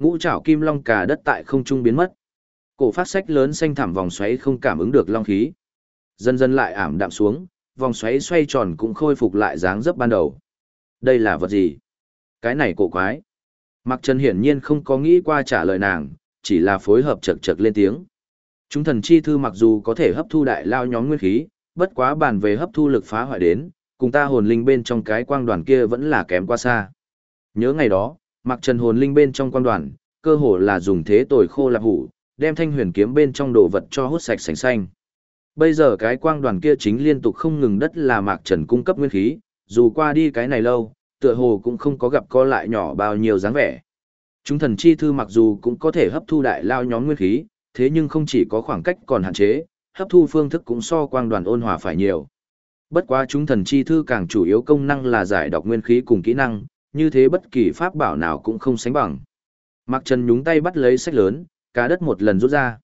Ngũ trảo kim long cà đất tại không trung biến mất. Cổ phát sách lớn xanh thẳm vòng xoáy không cảm ứng được long khí. Dần dần lại ảm đạm xuống, vòng xoáy xoay tròn cũng khôi phục lại dáng dấp ban đầu. Đây là vật gì? Cái này cổ quái. Mặc Trần hiển nhiên không có nghĩ qua trả lời nàng, chỉ là phối hợp chật chật lên tiếng. Chúng thần chi thư mặc dù có thể hấp thu đại lao nhóm nguyên khí, bất quá bàn về hấp thu lực phá hoại đến, cùng ta hồn linh bên trong cái quang đoàn kia vẫn là kém quá xa. Nhớ ngày đó, Mặc Trần hồn linh bên trong quang đoàn, cơ hồ là dùng thế tồi khô lạp hủ, đem thanh huyền kiếm bên trong đồ vật cho hút sạch sành xanh. Bây giờ cái quang đoàn kia chính liên tục không ngừng đất là Mạc Trần cung cấp nguyên khí, dù qua đi cái này lâu, tựa hồ cũng không có gặp co lại nhỏ bao nhiêu dáng vẻ. Chúng thần chi thư mặc dù cũng có thể hấp thu đại lao nhóm nguyên khí, thế nhưng không chỉ có khoảng cách còn hạn chế, hấp thu phương thức cũng so quang đoàn ôn hòa phải nhiều. Bất quá chúng thần chi thư càng chủ yếu công năng là giải đọc nguyên khí cùng kỹ năng, như thế bất kỳ pháp bảo nào cũng không sánh bằng. Mạc Trần nhúng tay bắt lấy sách lớn, cả đất một lần rút ra.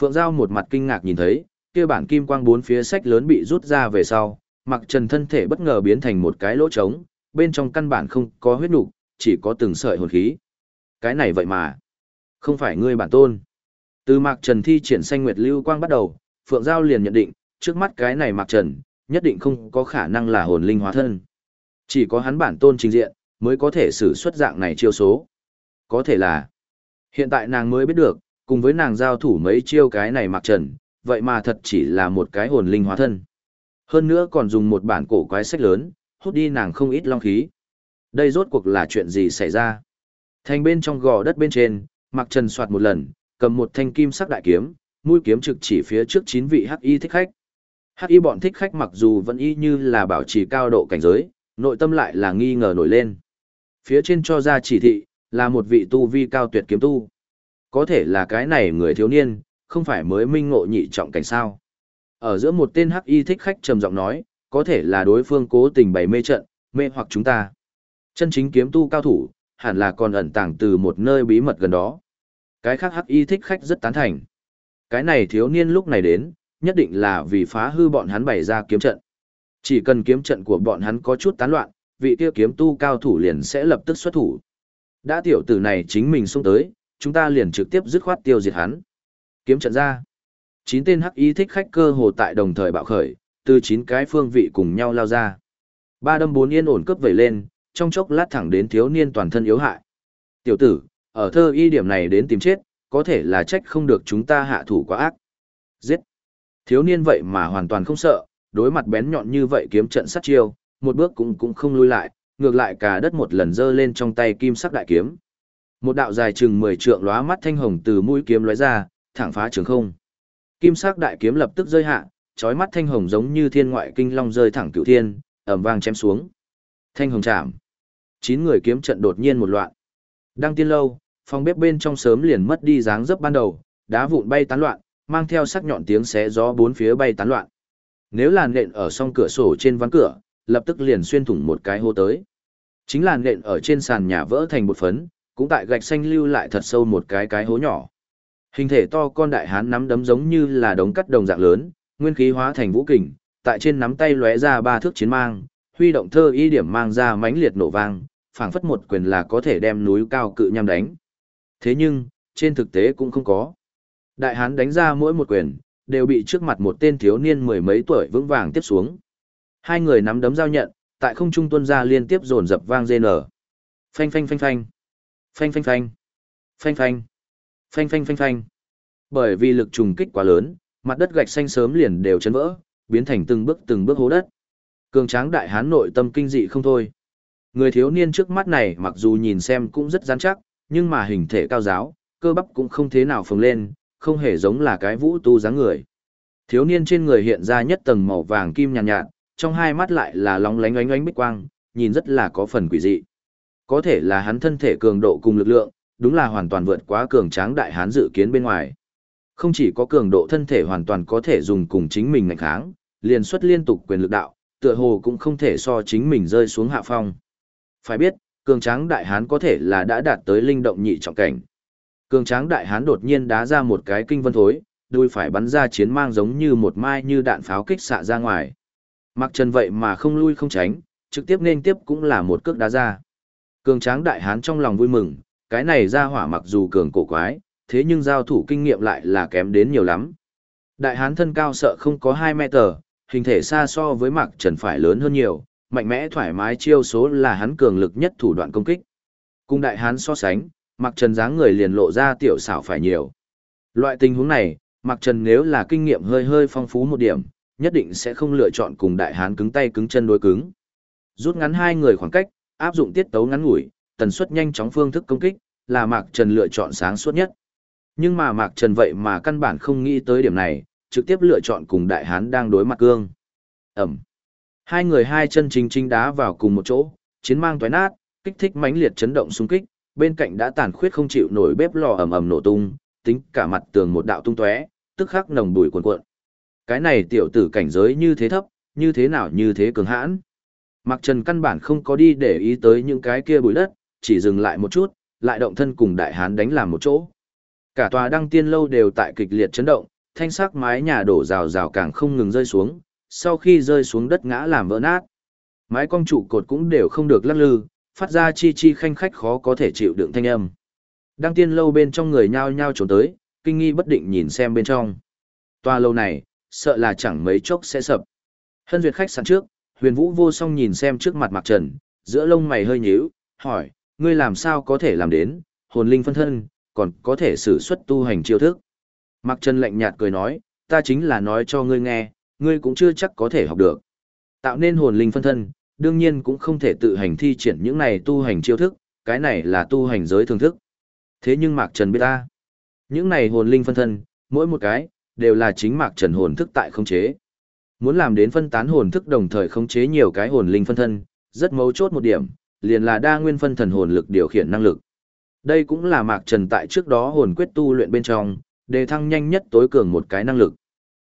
Phượng Giao một mặt kinh ngạc nhìn thấy, kia bản kim quang bốn phía sách lớn bị rút ra về sau, Mạc Trần thân thể bất ngờ biến thành một cái lỗ trống, bên trong căn bản không có huyết nục, chỉ có từng sợi hồn khí. Cái này vậy mà, không phải ngươi bản tôn. Từ Mạc Trần thi triển xanh nguyệt lưu quang bắt đầu, Phượng Giao liền nhận định, trước mắt cái này Mạc Trần, nhất định không có khả năng là hồn linh hóa thân. Chỉ có hắn bản tôn trình diện, mới có thể sử xuất dạng này chiêu số. Có thể là, hiện tại nàng mới biết được, cùng với nàng giao thủ mấy chiêu cái này mặc Trần, vậy mà thật chỉ là một cái hồn linh hóa thân. Hơn nữa còn dùng một bản cổ quái sách lớn, hút đi nàng không ít long khí. Đây rốt cuộc là chuyện gì xảy ra? Thành bên trong gò đất bên trên, mặc Trần soạt một lần, cầm một thanh kim sắc đại kiếm, mũi kiếm trực chỉ phía trước chín vị hắc y thích khách. Hắc y bọn thích khách mặc dù vẫn y như là bảo trì cao độ cảnh giới, nội tâm lại là nghi ngờ nổi lên. Phía trên cho ra chỉ thị, là một vị tu vi cao tuyệt kiếm tu. Có thể là cái này người thiếu niên, không phải mới minh ngộ nhị trọng cảnh sao. Ở giữa một tên hắc y thích khách trầm giọng nói, có thể là đối phương cố tình bày mê trận, mê hoặc chúng ta. Chân chính kiếm tu cao thủ, hẳn là còn ẩn tàng từ một nơi bí mật gần đó. Cái khác hắc y thích khách rất tán thành. Cái này thiếu niên lúc này đến, nhất định là vì phá hư bọn hắn bày ra kiếm trận. Chỉ cần kiếm trận của bọn hắn có chút tán loạn, vị kia kiếm tu cao thủ liền sẽ lập tức xuất thủ. Đã tiểu tử này chính mình xông tới, chúng ta liền trực tiếp dứt khoát tiêu diệt hắn. Kiếm trận ra. Chín tên hắc y thích khách cơ hồ tại đồng thời bạo khởi, từ chín cái phương vị cùng nhau lao ra. Ba đâm bốn yên ổn cướp vẩy lên, trong chốc lát thẳng đến thiếu niên toàn thân yếu hại. Tiểu tử, ở thơ y điểm này đến tìm chết, có thể là trách không được chúng ta hạ thủ quá ác. Giết. Thiếu niên vậy mà hoàn toàn không sợ, đối mặt bén nhọn như vậy kiếm trận sát chiêu, một bước cũng cũng không lui lại, ngược lại cả đất một lần giơ lên trong tay kim sắc đại kiếm. Một đạo dài chừng 10 trượng lóa mắt thanh hồng từ mũi kiếm lóe ra, thẳng phá trường không. Kim sắc đại kiếm lập tức rơi hạ, chói mắt thanh hồng giống như thiên ngoại kinh long rơi thẳng cửu thiên, ầm vang chém xuống. Thanh hồng chạm. Chín người kiếm trận đột nhiên một loạn. Đăng tiên lâu, phòng bếp bên trong sớm liền mất đi dáng dấp ban đầu, đá vụn bay tán loạn, mang theo sắc nhọn tiếng xé gió bốn phía bay tán loạn. Nếu là nện ở song cửa sổ trên ván cửa, lập tức liền xuyên thủng một cái hô tới. Chính là nện ở trên sàn nhà vỡ thành một phấn, cũng tại gạch xanh lưu lại thật sâu một cái cái hố nhỏ. Hình thể to con đại hán nắm đấm giống như là đống cắt đồng dạng lớn, nguyên khí hóa thành vũ kình, tại trên nắm tay lóe ra ba thước chiến mang, huy động thơ ý điểm mang ra mãnh liệt nổ vang, phảng phất một quyền là có thể đem núi cao cự nhằm đánh. Thế nhưng, trên thực tế cũng không có. Đại hán đánh ra mỗi một quyền, đều bị trước mặt một tên thiếu niên mười mấy tuổi vững vàng tiếp xuống. Hai người nắm đấm giao nhận, tại không trung tuân ra liên tiếp dồn dập vang dê ở. Phanh phanh phanh phanh. Phanh phanh phanh. Phanh phanh. Phanh phanh phanh phanh. Bởi vì lực trùng kích quá lớn, mặt đất gạch xanh sớm liền đều chấn vỡ, biến thành từng bước từng bước hố đất. Cường tráng đại hán nội tâm kinh dị không thôi. Người thiếu niên trước mắt này mặc dù nhìn xem cũng rất rắn chắc, nhưng mà hình thể cao giáo, cơ bắp cũng không thế nào phồng lên, không hề giống là cái vũ tu dáng người. Thiếu niên trên người hiện ra nhất tầng màu vàng kim nhàn nhạt, nhạt, trong hai mắt lại là lóng lánh ánh ánh bích quang, nhìn rất là có phần quỷ dị. Có thể là hắn thân thể cường độ cùng lực lượng, đúng là hoàn toàn vượt quá cường tráng đại hán dự kiến bên ngoài. Không chỉ có cường độ thân thể hoàn toàn có thể dùng cùng chính mình ngạnh kháng, liền xuất liên tục quyền lực đạo, tựa hồ cũng không thể so chính mình rơi xuống hạ phong. Phải biết, cường tráng đại hán có thể là đã đạt tới linh động nhị trọng cảnh. Cường tráng đại hán đột nhiên đá ra một cái kinh vân thối, đuôi phải bắn ra chiến mang giống như một mai như đạn pháo kích xạ ra ngoài. Mặc trần vậy mà không lui không tránh, trực tiếp nên tiếp cũng là một cước đá ra. Cường tráng đại hán trong lòng vui mừng, cái này ra hỏa mặc dù cường cổ quái, thế nhưng giao thủ kinh nghiệm lại là kém đến nhiều lắm. Đại hán thân cao sợ không có 2 mét hình thể xa so với mặc trần phải lớn hơn nhiều, mạnh mẽ thoải mái chiêu số là hắn cường lực nhất thủ đoạn công kích. Cùng đại hán so sánh, mặc trần dáng người liền lộ ra tiểu xảo phải nhiều. Loại tình huống này, mặc trần nếu là kinh nghiệm hơi hơi phong phú một điểm, nhất định sẽ không lựa chọn cùng đại hán cứng tay cứng chân đối cứng. Rút ngắn hai người khoảng cách, áp dụng tiết tấu ngắn ngủi, tần suất nhanh chóng phương thức công kích, là Mạc Trần lựa chọn sáng suốt nhất. Nhưng mà Mạc Trần vậy mà căn bản không nghĩ tới điểm này, trực tiếp lựa chọn cùng đại hán đang đối mặt cương. Ẩm. Hai người hai chân chính chính đá vào cùng một chỗ, chiến mang toái nát, kích thích mãnh liệt chấn động xung kích, bên cạnh đã tàn khuyết không chịu nổi bếp lò ầm ầm nổ tung, tính cả mặt tường một đạo tung tóe, tức khắc nồng bụi cuồn cuộn. Cái này tiểu tử cảnh giới như thế thấp, như thế nào như thế cường hãn. Mạc Trần căn bản không có đi để ý tới những cái kia bụi đất, chỉ dừng lại một chút, lại động thân cùng đại hán đánh làm một chỗ. Cả tòa đăng tiên lâu đều tại kịch liệt chấn động, thanh sắc mái nhà đổ rào rào càng không ngừng rơi xuống, sau khi rơi xuống đất ngã làm vỡ nát. Mái cong trụ cột cũng đều không được lắc lư, phát ra chi chi khanh khách khó có thể chịu đựng thanh âm. Đăng tiên lâu bên trong người nhao nhao trốn tới, kinh nghi bất định nhìn xem bên trong. Tòa lâu này, sợ là chẳng mấy chốc sẽ sập. Hân duyệt khách sạn trước, huyền vũ vô song nhìn xem trước mặt mặc trần, giữa lông mày hơi nhíu, hỏi, ngươi làm sao có thể làm đến, hồn linh phân thân, còn có thể sử xuất tu hành chiêu thức. Mặc trần lạnh nhạt cười nói, ta chính là nói cho ngươi nghe, ngươi cũng chưa chắc có thể học được. Tạo nên hồn linh phân thân, đương nhiên cũng không thể tự hành thi triển những này tu hành chiêu thức, cái này là tu hành giới thường thức. Thế nhưng Mạc Trần biết ta, những này hồn linh phân thân, mỗi một cái, đều là chính Mạc Trần hồn thức tại khống chế. Muốn làm đến phân tán hồn thức đồng thời khống chế nhiều cái hồn linh phân thân, rất mấu chốt một điểm, liền là đa nguyên phân thần hồn lực điều khiển năng lực. Đây cũng là Mạc Trần tại trước đó hồn quyết tu luyện bên trong, đề thăng nhanh nhất tối cường một cái năng lực.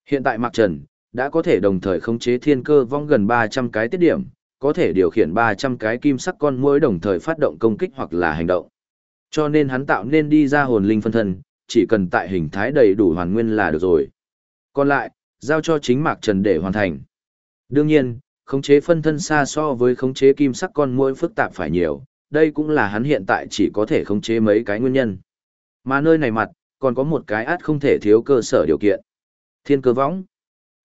Hiện tại Mạc Trần đã có thể đồng thời khống chế thiên cơ vong gần 300 cái tiết điểm, có thể điều khiển 300 cái kim sắc con muỗi đồng thời phát động công kích hoặc là hành động. Cho nên hắn tạo nên đi ra hồn linh phân thân, chỉ cần tại hình thái đầy đủ hoàn nguyên là được rồi. Còn lại, giao cho chính Mạc Trần để hoàn thành. Đương nhiên, khống chế phân thân xa so với khống chế kim sắc con muỗi phức tạp phải nhiều, đây cũng là hắn hiện tại chỉ có thể khống chế mấy cái nguyên nhân. Mà nơi này mặt, còn có một cái át không thể thiếu cơ sở điều kiện. Thiên cơ võng.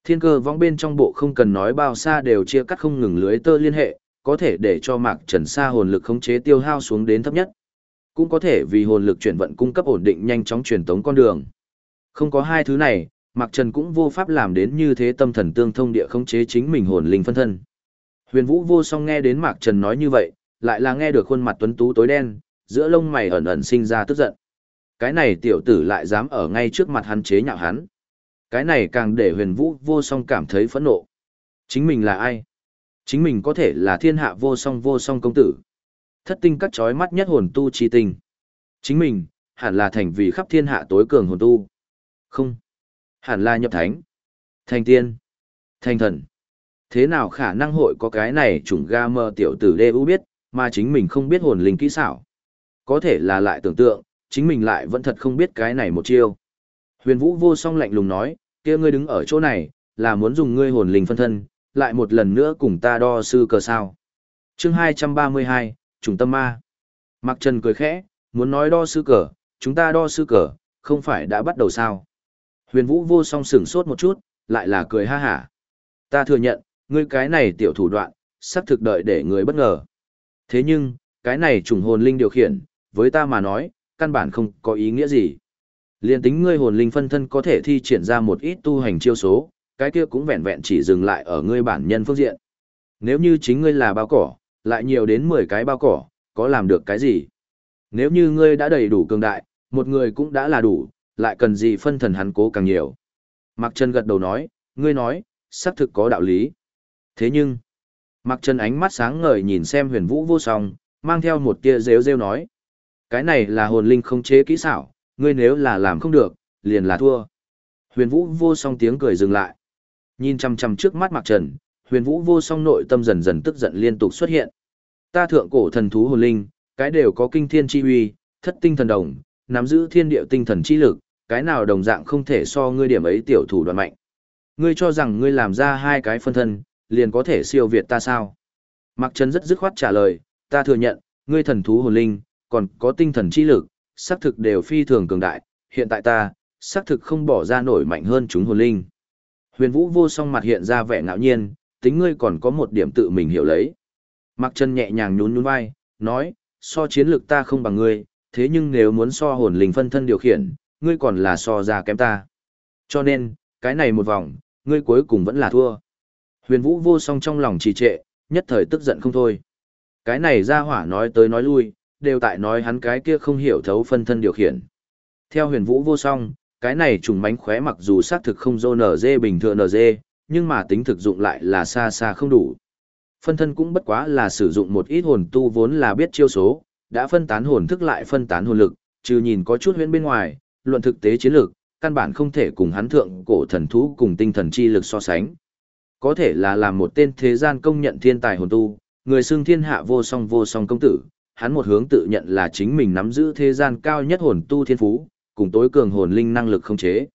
Thiên cơ võng bên trong bộ không cần nói bao xa đều chia cắt không ngừng lưới tơ liên hệ, có thể để cho Mạc Trần xa hồn lực khống chế tiêu hao xuống đến thấp nhất. Cũng có thể vì hồn lực chuyển vận cung cấp ổn định nhanh chóng truyền tống con đường. Không có hai thứ này, Mạc Trần cũng vô pháp làm đến như thế tâm thần tương thông địa khống chế chính mình hồn linh phân thân. Huyền Vũ vô song nghe đến Mạc Trần nói như vậy, lại là nghe được khuôn mặt tuấn tú tối đen, giữa lông mày ẩn ẩn sinh ra tức giận. Cái này tiểu tử lại dám ở ngay trước mặt hắn chế nhạo hắn. Cái này càng để huyền vũ vô song cảm thấy phẫn nộ. Chính mình là ai? Chính mình có thể là thiên hạ vô song vô song công tử. Thất tinh cắt chói mắt nhất hồn tu chi tinh. Chính mình, hẳn là thành vì khắp thiên hạ tối cường hồn tu. Không. Hẳn là nhập thánh. Thành tiên. Thành thần. Thế nào khả năng hội có cái này chủng ga mơ tiểu tử đê u biết, mà chính mình không biết hồn linh kỹ xảo. Có thể là lại tưởng tượng, chính mình lại vẫn thật không biết cái này một chiêu. Huyền Vũ vô song lạnh lùng nói, kia ngươi đứng ở chỗ này, là muốn dùng ngươi hồn linh phân thân, lại một lần nữa cùng ta đo sư cờ sao. chương 232, Trùng Tâm Ma. Mạc Trần cười khẽ, muốn nói đo sư cờ, chúng ta đo sư cờ, không phải đã bắt đầu sao. Huyền Vũ vô song sửng sốt một chút, lại là cười ha hả. Ta thừa nhận, ngươi cái này tiểu thủ đoạn, sắp thực đợi để người bất ngờ. Thế nhưng, cái này trùng hồn linh điều khiển, với ta mà nói, căn bản không có ý nghĩa gì. Liên tính ngươi hồn linh phân thân có thể thi triển ra một ít tu hành chiêu số, cái kia cũng vẹn vẹn chỉ dừng lại ở ngươi bản nhân phương diện. Nếu như chính ngươi là bao cỏ, lại nhiều đến 10 cái bao cỏ, có làm được cái gì? Nếu như ngươi đã đầy đủ cường đại, một người cũng đã là đủ, lại cần gì phân thần hắn cố càng nhiều. Mạc Trần gật đầu nói, ngươi nói, xác thực có đạo lý. Thế nhưng, Mạc Trần ánh mắt sáng ngời nhìn xem huyền vũ vô song, mang theo một tia rêu rêu nói. Cái này là hồn linh không chế kỹ xảo, ngươi nếu là làm không được, liền là thua. Huyền Vũ vô song tiếng cười dừng lại. Nhìn chăm chăm trước mắt Mạc Trần, Huyền Vũ vô song nội tâm dần dần tức giận liên tục xuất hiện. Ta thượng cổ thần thú hồn linh, cái đều có kinh thiên chi uy, thất tinh thần đồng, nắm giữ thiên địa tinh thần chi lực, cái nào đồng dạng không thể so ngươi điểm ấy tiểu thủ đoạn mạnh. Ngươi cho rằng ngươi làm ra hai cái phân thân, liền có thể siêu việt ta sao? Mạc Trần rất dứt khoát trả lời, ta thừa nhận, ngươi thần thú hồn linh, còn có tinh thần chi lực, xác thực đều phi thường cường đại, hiện tại ta, xác thực không bỏ ra nổi mạnh hơn chúng hồn linh. Huyền Vũ vô song mặt hiện ra vẻ ngạo nhiên, tính ngươi còn có một điểm tự mình hiểu lấy. Mạc Trần nhẹ nhàng nhún nhún vai, nói, so chiến lực ta không bằng ngươi, thế nhưng nếu muốn so hồn linh phân thân điều khiển, ngươi còn là so ra kém ta. Cho nên, cái này một vòng, ngươi cuối cùng vẫn là thua. Huyền Vũ vô song trong lòng trì trệ, nhất thời tức giận không thôi. Cái này ra hỏa nói tới nói lui, đều tại nói hắn cái kia không hiểu thấu phân thân điều khiển. Theo huyền vũ vô song, cái này trùng mánh khóe mặc dù xác thực không dô nở dê bình thường nở dê, nhưng mà tính thực dụng lại là xa xa không đủ. Phân thân cũng bất quá là sử dụng một ít hồn tu vốn là biết chiêu số, đã phân tán hồn thức lại phân tán hồn lực, trừ nhìn có chút huyễn bên ngoài, luận thực tế chiến lược, căn bản không thể cùng hắn thượng cổ thần thú cùng tinh thần chi lực so sánh. Có thể là làm một tên thế gian công nhận thiên tài hồn tu, người xưng thiên hạ vô song vô song công tử, hắn một hướng tự nhận là chính mình nắm giữ thế gian cao nhất hồn tu thiên phú, cùng tối cường hồn linh năng lực không chế.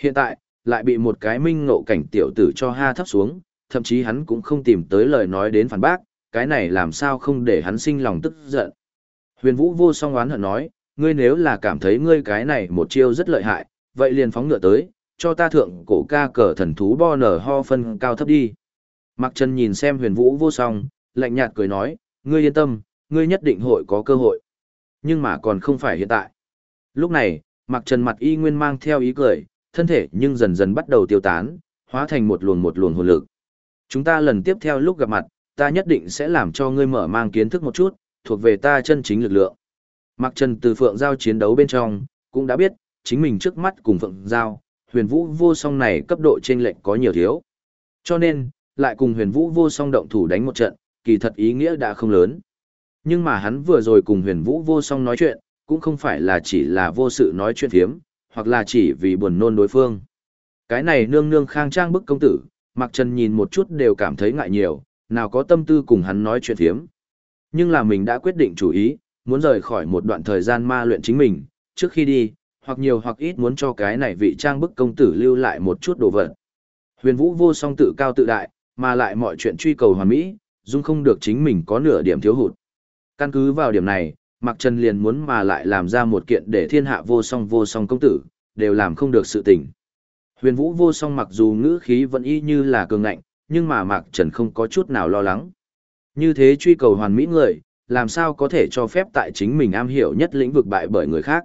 Hiện tại, lại bị một cái minh ngộ cảnh tiểu tử cho ha thấp xuống, thậm chí hắn cũng không tìm tới lời nói đến phản bác, cái này làm sao không để hắn sinh lòng tức giận. Huyền Vũ vô song oán hận nói, ngươi nếu là cảm thấy ngươi cái này một chiêu rất lợi hại, vậy liền phóng ngựa tới, cho ta thượng cổ ca cờ thần thú bo nở ho phân cao thấp đi. Mặc Trần nhìn xem huyền vũ vô song, lạnh nhạt cười nói, ngươi yên tâm, ngươi nhất định hội có cơ hội. Nhưng mà còn không phải hiện tại. Lúc này, Mặc Trần mặt y nguyên mang theo ý cười, thân thể nhưng dần dần bắt đầu tiêu tán, hóa thành một luồng một luồng hồn lực. Chúng ta lần tiếp theo lúc gặp mặt, ta nhất định sẽ làm cho ngươi mở mang kiến thức một chút, thuộc về ta chân chính lực lượng. Mặc Trần từ Phượng Giao chiến đấu bên trong, cũng đã biết, chính mình trước mắt cùng Phượng Giao, huyền vũ vô song này cấp độ trên lệnh có nhiều thiếu. Cho nên, lại cùng huyền vũ vô song động thủ đánh một trận, kỳ thật ý nghĩa đã không lớn. Nhưng mà hắn vừa rồi cùng huyền vũ vô song nói chuyện, cũng không phải là chỉ là vô sự nói chuyện thiếm, hoặc là chỉ vì buồn nôn đối phương. Cái này nương nương khang trang bức công tử, mặc trần nhìn một chút đều cảm thấy ngại nhiều, nào có tâm tư cùng hắn nói chuyện thiếm. Nhưng là mình đã quyết định chủ ý, muốn rời khỏi một đoạn thời gian ma luyện chính mình, trước khi đi, hoặc nhiều hoặc ít muốn cho cái này vị trang bức công tử lưu lại một chút đồ vật. Huyền Vũ vô song tự cao tự đại, mà lại mọi chuyện truy cầu hoàn mỹ, dung không được chính mình có nửa điểm thiếu hụt. Căn cứ vào điểm này, Mạc Trần liền muốn mà lại làm ra một kiện để thiên hạ vô song vô song công tử, đều làm không được sự tình. Huyền Vũ vô song mặc dù ngữ khí vẫn y như là cường ngạnh, nhưng mà Mạc Trần không có chút nào lo lắng. Như thế truy cầu hoàn mỹ người, làm sao có thể cho phép tại chính mình am hiểu nhất lĩnh vực bại bởi người khác.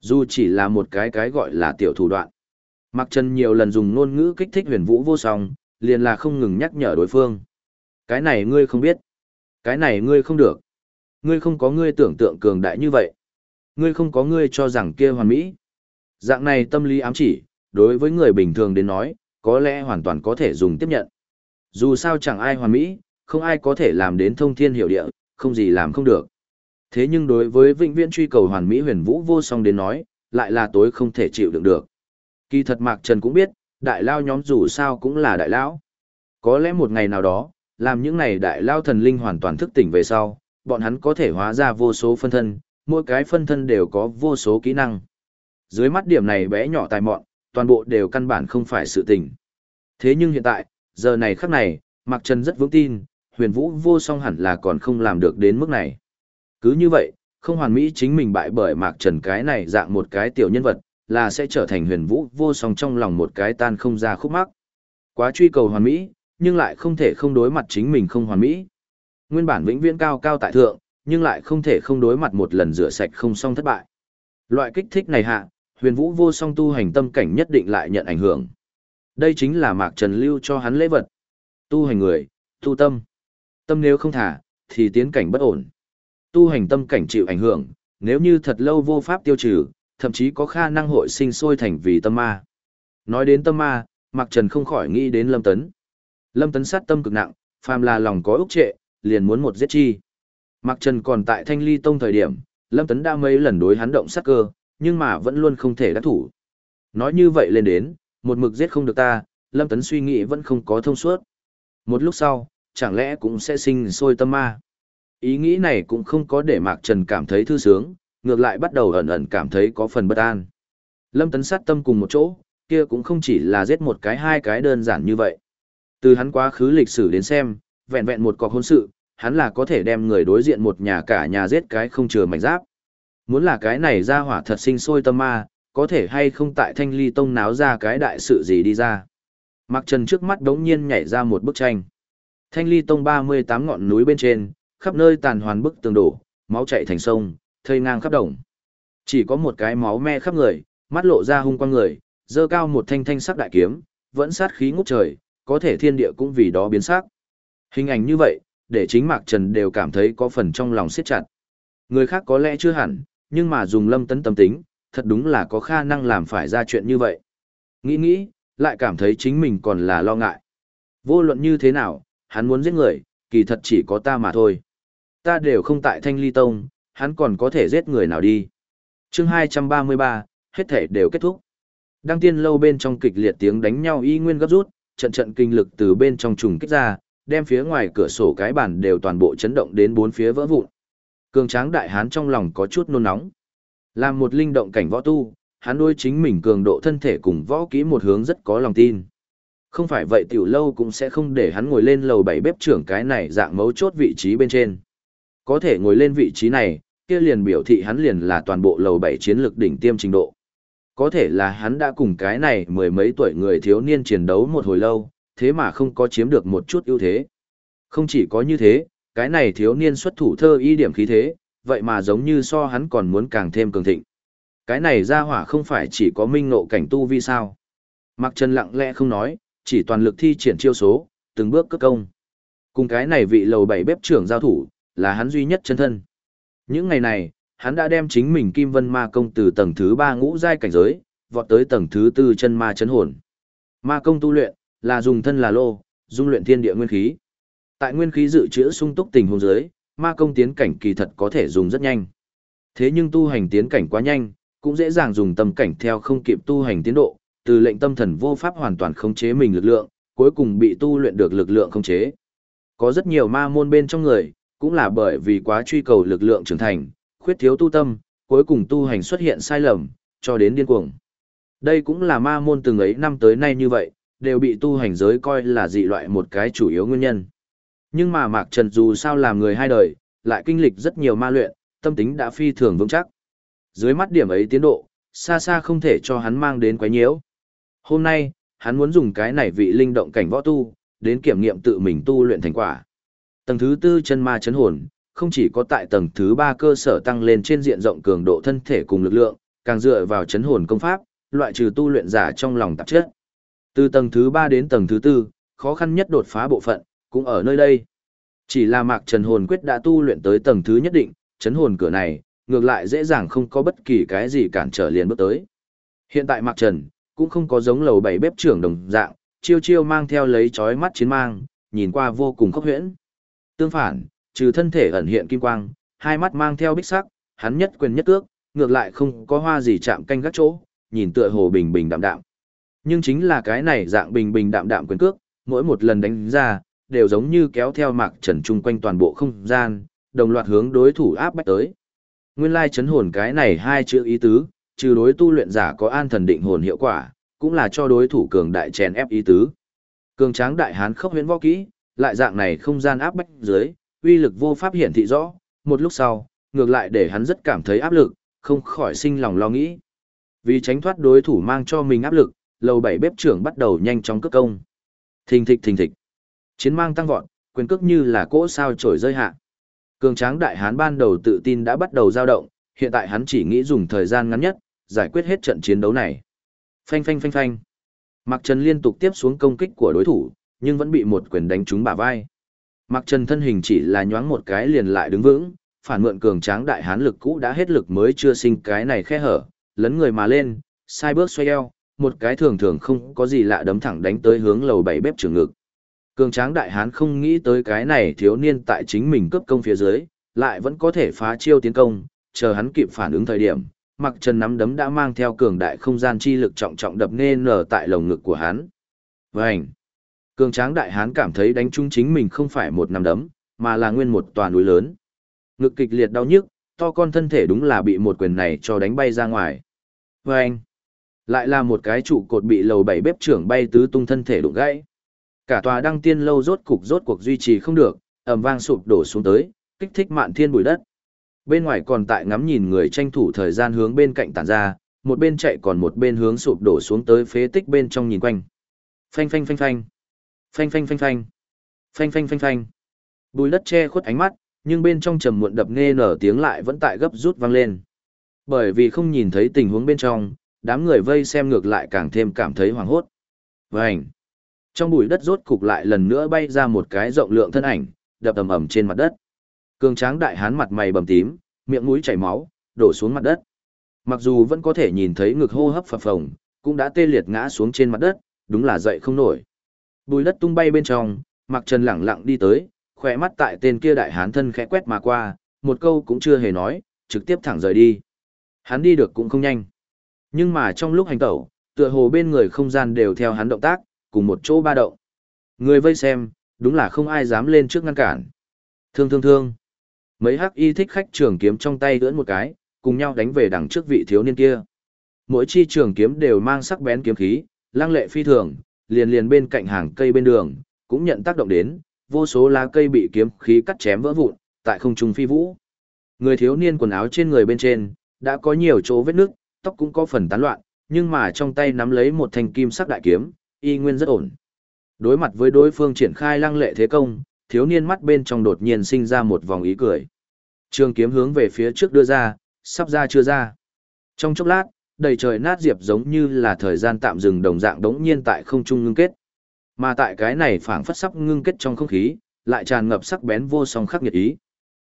Dù chỉ là một cái cái gọi là tiểu thủ đoạn. Mạc Trần nhiều lần dùng ngôn ngữ kích thích huyền vũ vô song, liền là không ngừng nhắc nhở đối phương. Cái này ngươi không biết. Cái này ngươi không được. Ngươi không có ngươi tưởng tượng cường đại như vậy. Ngươi không có ngươi cho rằng kia hoàn mỹ. Dạng này tâm lý ám chỉ, đối với người bình thường đến nói, có lẽ hoàn toàn có thể dùng tiếp nhận. Dù sao chẳng ai hoàn mỹ, không ai có thể làm đến thông thiên hiểu địa, không gì làm không được. Thế nhưng đối với vĩnh viễn truy cầu hoàn mỹ huyền vũ vô song đến nói, lại là tối không thể chịu đựng được. Kỳ thật Mạc Trần cũng biết, đại lao nhóm dù sao cũng là đại lão. Có lẽ một ngày nào đó, làm những này đại lao thần linh hoàn toàn thức tỉnh về sau, bọn hắn có thể hóa ra vô số phân thân, mỗi cái phân thân đều có vô số kỹ năng. Dưới mắt điểm này bé nhỏ tài mọn, toàn bộ đều căn bản không phải sự tình. Thế nhưng hiện tại, giờ này khắc này, Mạc Trần rất vững tin, huyền vũ vô song hẳn là còn không làm được đến mức này. Cứ như vậy, không hoàn mỹ chính mình bại bởi Mạc Trần cái này dạng một cái tiểu nhân vật, là sẽ trở thành huyền vũ vô song trong lòng một cái tan không ra khúc mắc. Quá truy cầu hoàn mỹ, nhưng lại không thể không đối mặt chính mình không hoàn mỹ. Nguyên bản vĩnh viễn cao cao tại thượng, nhưng lại không thể không đối mặt một lần rửa sạch không xong thất bại. Loại kích thích này hạ, huyền vũ vô song tu hành tâm cảnh nhất định lại nhận ảnh hưởng. Đây chính là Mạc Trần lưu cho hắn lễ vật. Tu hành người, tu tâm. Tâm nếu không thả, thì tiến cảnh bất ổn. Tu hành tâm cảnh chịu ảnh hưởng, nếu như thật lâu vô pháp tiêu trừ, thậm chí có khả năng hội sinh sôi thành vì tâm ma. Nói đến tâm ma, Mạc Trần không khỏi nghĩ đến Lâm Tấn. Lâm Tấn sát tâm cực nặng, phàm là lòng có ức trệ, liền muốn một giết chi. Mạc Trần còn tại Thanh Ly Tông thời điểm, Lâm Tấn đã mấy lần đối hắn động sát cơ, nhưng mà vẫn luôn không thể đắc thủ. Nói như vậy lên đến, một mực giết không được ta, Lâm Tấn suy nghĩ vẫn không có thông suốt. Một lúc sau, chẳng lẽ cũng sẽ sinh sôi tâm ma. Ý nghĩ này cũng không có để Mạc Trần cảm thấy thư sướng, ngược lại bắt đầu ẩn ẩn cảm thấy có phần bất an. Lâm Tấn sát tâm cùng một chỗ, kia cũng không chỉ là giết một cái hai cái đơn giản như vậy. Từ hắn quá khứ lịch sử đến xem, vẹn vẹn một cọc hôn sự, hắn là có thể đem người đối diện một nhà cả nhà giết cái không chừa mảnh giáp. Muốn là cái này ra hỏa thật sinh sôi tâm ma, có thể hay không tại thanh ly tông náo ra cái đại sự gì đi ra. Mặc trần trước mắt đống nhiên nhảy ra một bức tranh. Thanh ly tông 38 ngọn núi bên trên, khắp nơi tàn hoàn bức tường đổ, máu chảy thành sông, thây ngang khắp đồng. Chỉ có một cái máu me khắp người, mắt lộ ra hung quang người, dơ cao một thanh thanh sắc đại kiếm, vẫn sát khí ngút trời, có thể thiên địa cũng vì đó biến sắc. Hình ảnh như vậy, để chính Mạc Trần đều cảm thấy có phần trong lòng siết chặt. Người khác có lẽ chưa hẳn, nhưng mà dùng lâm tấn tâm tính, thật đúng là có khả năng làm phải ra chuyện như vậy. Nghĩ nghĩ, lại cảm thấy chính mình còn là lo ngại. Vô luận như thế nào, hắn muốn giết người, kỳ thật chỉ có ta mà thôi. Ta đều không tại thanh ly tông, hắn còn có thể giết người nào đi. chương 233, hết thể đều kết thúc. Đăng tiên lâu bên trong kịch liệt tiếng đánh nhau y nguyên gấp rút, trận trận kinh lực từ bên trong trùng kích ra, đem phía ngoài cửa sổ cái bàn đều toàn bộ chấn động đến bốn phía vỡ vụn. Cường tráng đại hán trong lòng có chút nôn nóng. Làm một linh động cảnh võ tu, hắn đôi chính mình cường độ thân thể cùng võ kỹ một hướng rất có lòng tin. Không phải vậy tiểu lâu cũng sẽ không để hắn ngồi lên lầu bảy bếp trưởng cái này dạng mấu chốt vị trí bên trên. Có thể ngồi lên vị trí này, kia liền biểu thị hắn liền là toàn bộ lầu bảy chiến lược đỉnh tiêm trình độ. Có thể là hắn đã cùng cái này mười mấy tuổi người thiếu niên chiến đấu một hồi lâu, thế mà không có chiếm được một chút ưu thế. Không chỉ có như thế, cái này thiếu niên xuất thủ thơ y điểm khí thế, vậy mà giống như so hắn còn muốn càng thêm cường thịnh. Cái này ra hỏa không phải chỉ có minh ngộ cảnh tu vi sao. Mặc Trần lặng lẽ không nói, chỉ toàn lực thi triển chiêu số, từng bước cất công. Cùng cái này vị lầu bảy bếp trưởng giao thủ, là hắn duy nhất chân thân. Những ngày này, hắn đã đem chính mình Kim Vân Ma công từ tầng thứ 3 ngũ giai cảnh giới, vọt tới tầng thứ 4 chân ma chấn hồn. Ma công tu luyện, là dùng thân là lô, dung luyện thiên địa nguyên khí. Tại nguyên khí dự trữ sung túc tình huống dưới, ma công tiến cảnh kỳ thật có thể dùng rất nhanh. Thế nhưng tu hành tiến cảnh quá nhanh, cũng dễ dàng dùng tâm cảnh theo không kịp tu hành tiến độ, từ lệnh tâm thần vô pháp hoàn toàn khống chế mình lực lượng, cuối cùng bị tu luyện được lực lượng khống chế. Có rất nhiều ma môn bên trong người, cũng là bởi vì quá truy cầu lực lượng trưởng thành, khuyết thiếu tu tâm, cuối cùng tu hành xuất hiện sai lầm, cho đến điên cuồng. Đây cũng là ma môn từng ấy năm tới nay như vậy, đều bị tu hành giới coi là dị loại một cái chủ yếu nguyên nhân. Nhưng mà Mạc Trần dù sao làm người hai đời, lại kinh lịch rất nhiều ma luyện, tâm tính đã phi thường vững chắc. Dưới mắt điểm ấy tiến độ, xa xa không thể cho hắn mang đến quái nhiễu. Hôm nay, hắn muốn dùng cái này vị linh động cảnh võ tu, đến kiểm nghiệm tự mình tu luyện thành quả. Tầng thứ tư chân ma chấn hồn, không chỉ có tại tầng thứ ba cơ sở tăng lên trên diện rộng cường độ thân thể cùng lực lượng, càng dựa vào chấn hồn công pháp, loại trừ tu luyện giả trong lòng tạp chất. Từ tầng thứ ba đến tầng thứ tư, khó khăn nhất đột phá bộ phận, cũng ở nơi đây. Chỉ là Mạc Trần Hồn Quyết đã tu luyện tới tầng thứ nhất định, chấn hồn cửa này, ngược lại dễ dàng không có bất kỳ cái gì cản trở liền bước tới. Hiện tại Mạc Trần, cũng không có giống lầu bảy bếp trưởng đồng dạng, chiêu chiêu mang theo lấy chói mắt chiến mang, nhìn qua vô cùng khốc huyễn. Tương phản, trừ thân thể ẩn hiện kim quang, hai mắt mang theo bích sắc, hắn nhất quyền nhất cước, ngược lại không có hoa gì chạm canh gác chỗ, nhìn tựa hồ bình bình đạm đạm. Nhưng chính là cái này dạng bình bình đạm đạm quyền cước, mỗi một lần đánh ra, đều giống như kéo theo mạc trần chung quanh toàn bộ không gian, đồng loạt hướng đối thủ áp bách tới. Nguyên lai chấn hồn cái này hai chữ ý tứ, trừ đối tu luyện giả có an thần định hồn hiệu quả, cũng là cho đối thủ cường đại chèn ép ý tứ. Cường tráng đại hán khốc huyễn võ kỹ, lại dạng này không gian áp bách dưới, uy lực vô pháp hiển thị rõ, một lúc sau, ngược lại để hắn rất cảm thấy áp lực, không khỏi sinh lòng lo nghĩ. Vì tránh thoát đối thủ mang cho mình áp lực, lầu bảy bếp trưởng bắt đầu nhanh chóng cất công. Thình thịch thình thịch. Chiến mang tăng vọt, quyền cước như là cỗ sao trổi rơi hạ. Cường tráng đại hán ban đầu tự tin đã bắt đầu dao động, hiện tại hắn chỉ nghĩ dùng thời gian ngắn nhất, giải quyết hết trận chiến đấu này. Phanh phanh phanh phanh. Mạc Trần liên tục tiếp xuống công kích của đối thủ, nhưng vẫn bị một quyền đánh trúng bả vai. Mạc Trần thân hình chỉ là nhoáng một cái liền lại đứng vững, phản mượn cường tráng đại hán lực cũ đã hết lực mới chưa sinh cái này khe hở, lấn người mà lên, sai bước xoay eo, một cái thường thường không có gì lạ đấm thẳng đánh tới hướng lầu bảy bếp trường ngực. Cường tráng đại hán không nghĩ tới cái này thiếu niên tại chính mình cướp công phía dưới, lại vẫn có thể phá chiêu tiến công, chờ hắn kịp phản ứng thời điểm, mặc trần nắm đấm đã mang theo cường đại không gian chi lực trọng trọng đập nên nở tại lồng ngực của hắn. Vành! Cường tráng đại hán cảm thấy đánh trúng chính mình không phải một nắm đấm, mà là nguyên một tòa núi lớn. Ngực kịch liệt đau nhức, to con thân thể đúng là bị một quyền này cho đánh bay ra ngoài. Vành! Lại là một cái trụ cột bị lầu bảy bếp trưởng bay tứ tung thân thể đụng gãy. Cả tòa đăng tiên lâu rốt cục rốt cuộc duy trì không được, ầm vang sụp đổ xuống tới, kích thích mạn thiên bụi đất. Bên ngoài còn tại ngắm nhìn người tranh thủ thời gian hướng bên cạnh tản ra, một bên chạy còn một bên hướng sụp đổ xuống tới phế tích bên trong nhìn quanh. Phanh phanh phanh phanh. Phanh phanh phanh phanh. Phanh phanh phanh phanh. Bùi đất che khuất ánh mắt, nhưng bên trong trầm muộn đập nghe nở tiếng lại vẫn tại gấp rút vang lên. Bởi vì không nhìn thấy tình huống bên trong, đám người vây xem ngược lại càng thêm cảm thấy hoảng hốt. Vành. Trong bụi đất rốt cục lại lần nữa bay ra một cái rộng lượng thân ảnh, đập ầm ầm trên mặt đất. Cường tráng đại hán mặt mày bầm tím, miệng mũi chảy máu, đổ xuống mặt đất. Mặc dù vẫn có thể nhìn thấy ngực hô hấp phập phồng, cũng đã tê liệt ngã xuống trên mặt đất, đúng là dậy không nổi. Bùi đất tung bay bên trong, Mặc Trần lẳng lặng đi tới, khỏe mắt tại tên kia đại hán thân khẽ quét mà qua, một câu cũng chưa hề nói, trực tiếp thẳng rời đi. Hắn đi được cũng không nhanh. Nhưng mà trong lúc hành tẩu, tựa hồ bên người không gian đều theo hắn động tác, cùng một chỗ ba động. Người vây xem, đúng là không ai dám lên trước ngăn cản. Thương thương thương. Mấy hắc y thích khách trường kiếm trong tay ưỡn một cái, cùng nhau đánh về đằng trước vị thiếu niên kia. Mỗi chi trường kiếm đều mang sắc bén kiếm khí, lang lệ phi thường, liền liền bên cạnh hàng cây bên đường, cũng nhận tác động đến, vô số lá cây bị kiếm khí cắt chém vỡ vụn, tại không trung phi vũ. Người thiếu niên quần áo trên người bên trên, đã có nhiều chỗ vết nước, tóc cũng có phần tán loạn, nhưng mà trong tay nắm lấy một thanh kim sắc đại kiếm, y nguyên rất ổn. Đối mặt với đối phương triển khai lăng lệ thế công, thiếu niên mắt bên trong đột nhiên sinh ra một vòng ý cười. Trường kiếm hướng về phía trước đưa ra, sắp ra chưa ra. Trong chốc lát, đầy trời nát diệp giống như là thời gian tạm dừng đồng dạng đống nhiên tại không trung ngưng kết. Mà tại cái này phảng phất sắp ngưng kết trong không khí, lại tràn ngập sắc bén vô song khắc nghiệt ý.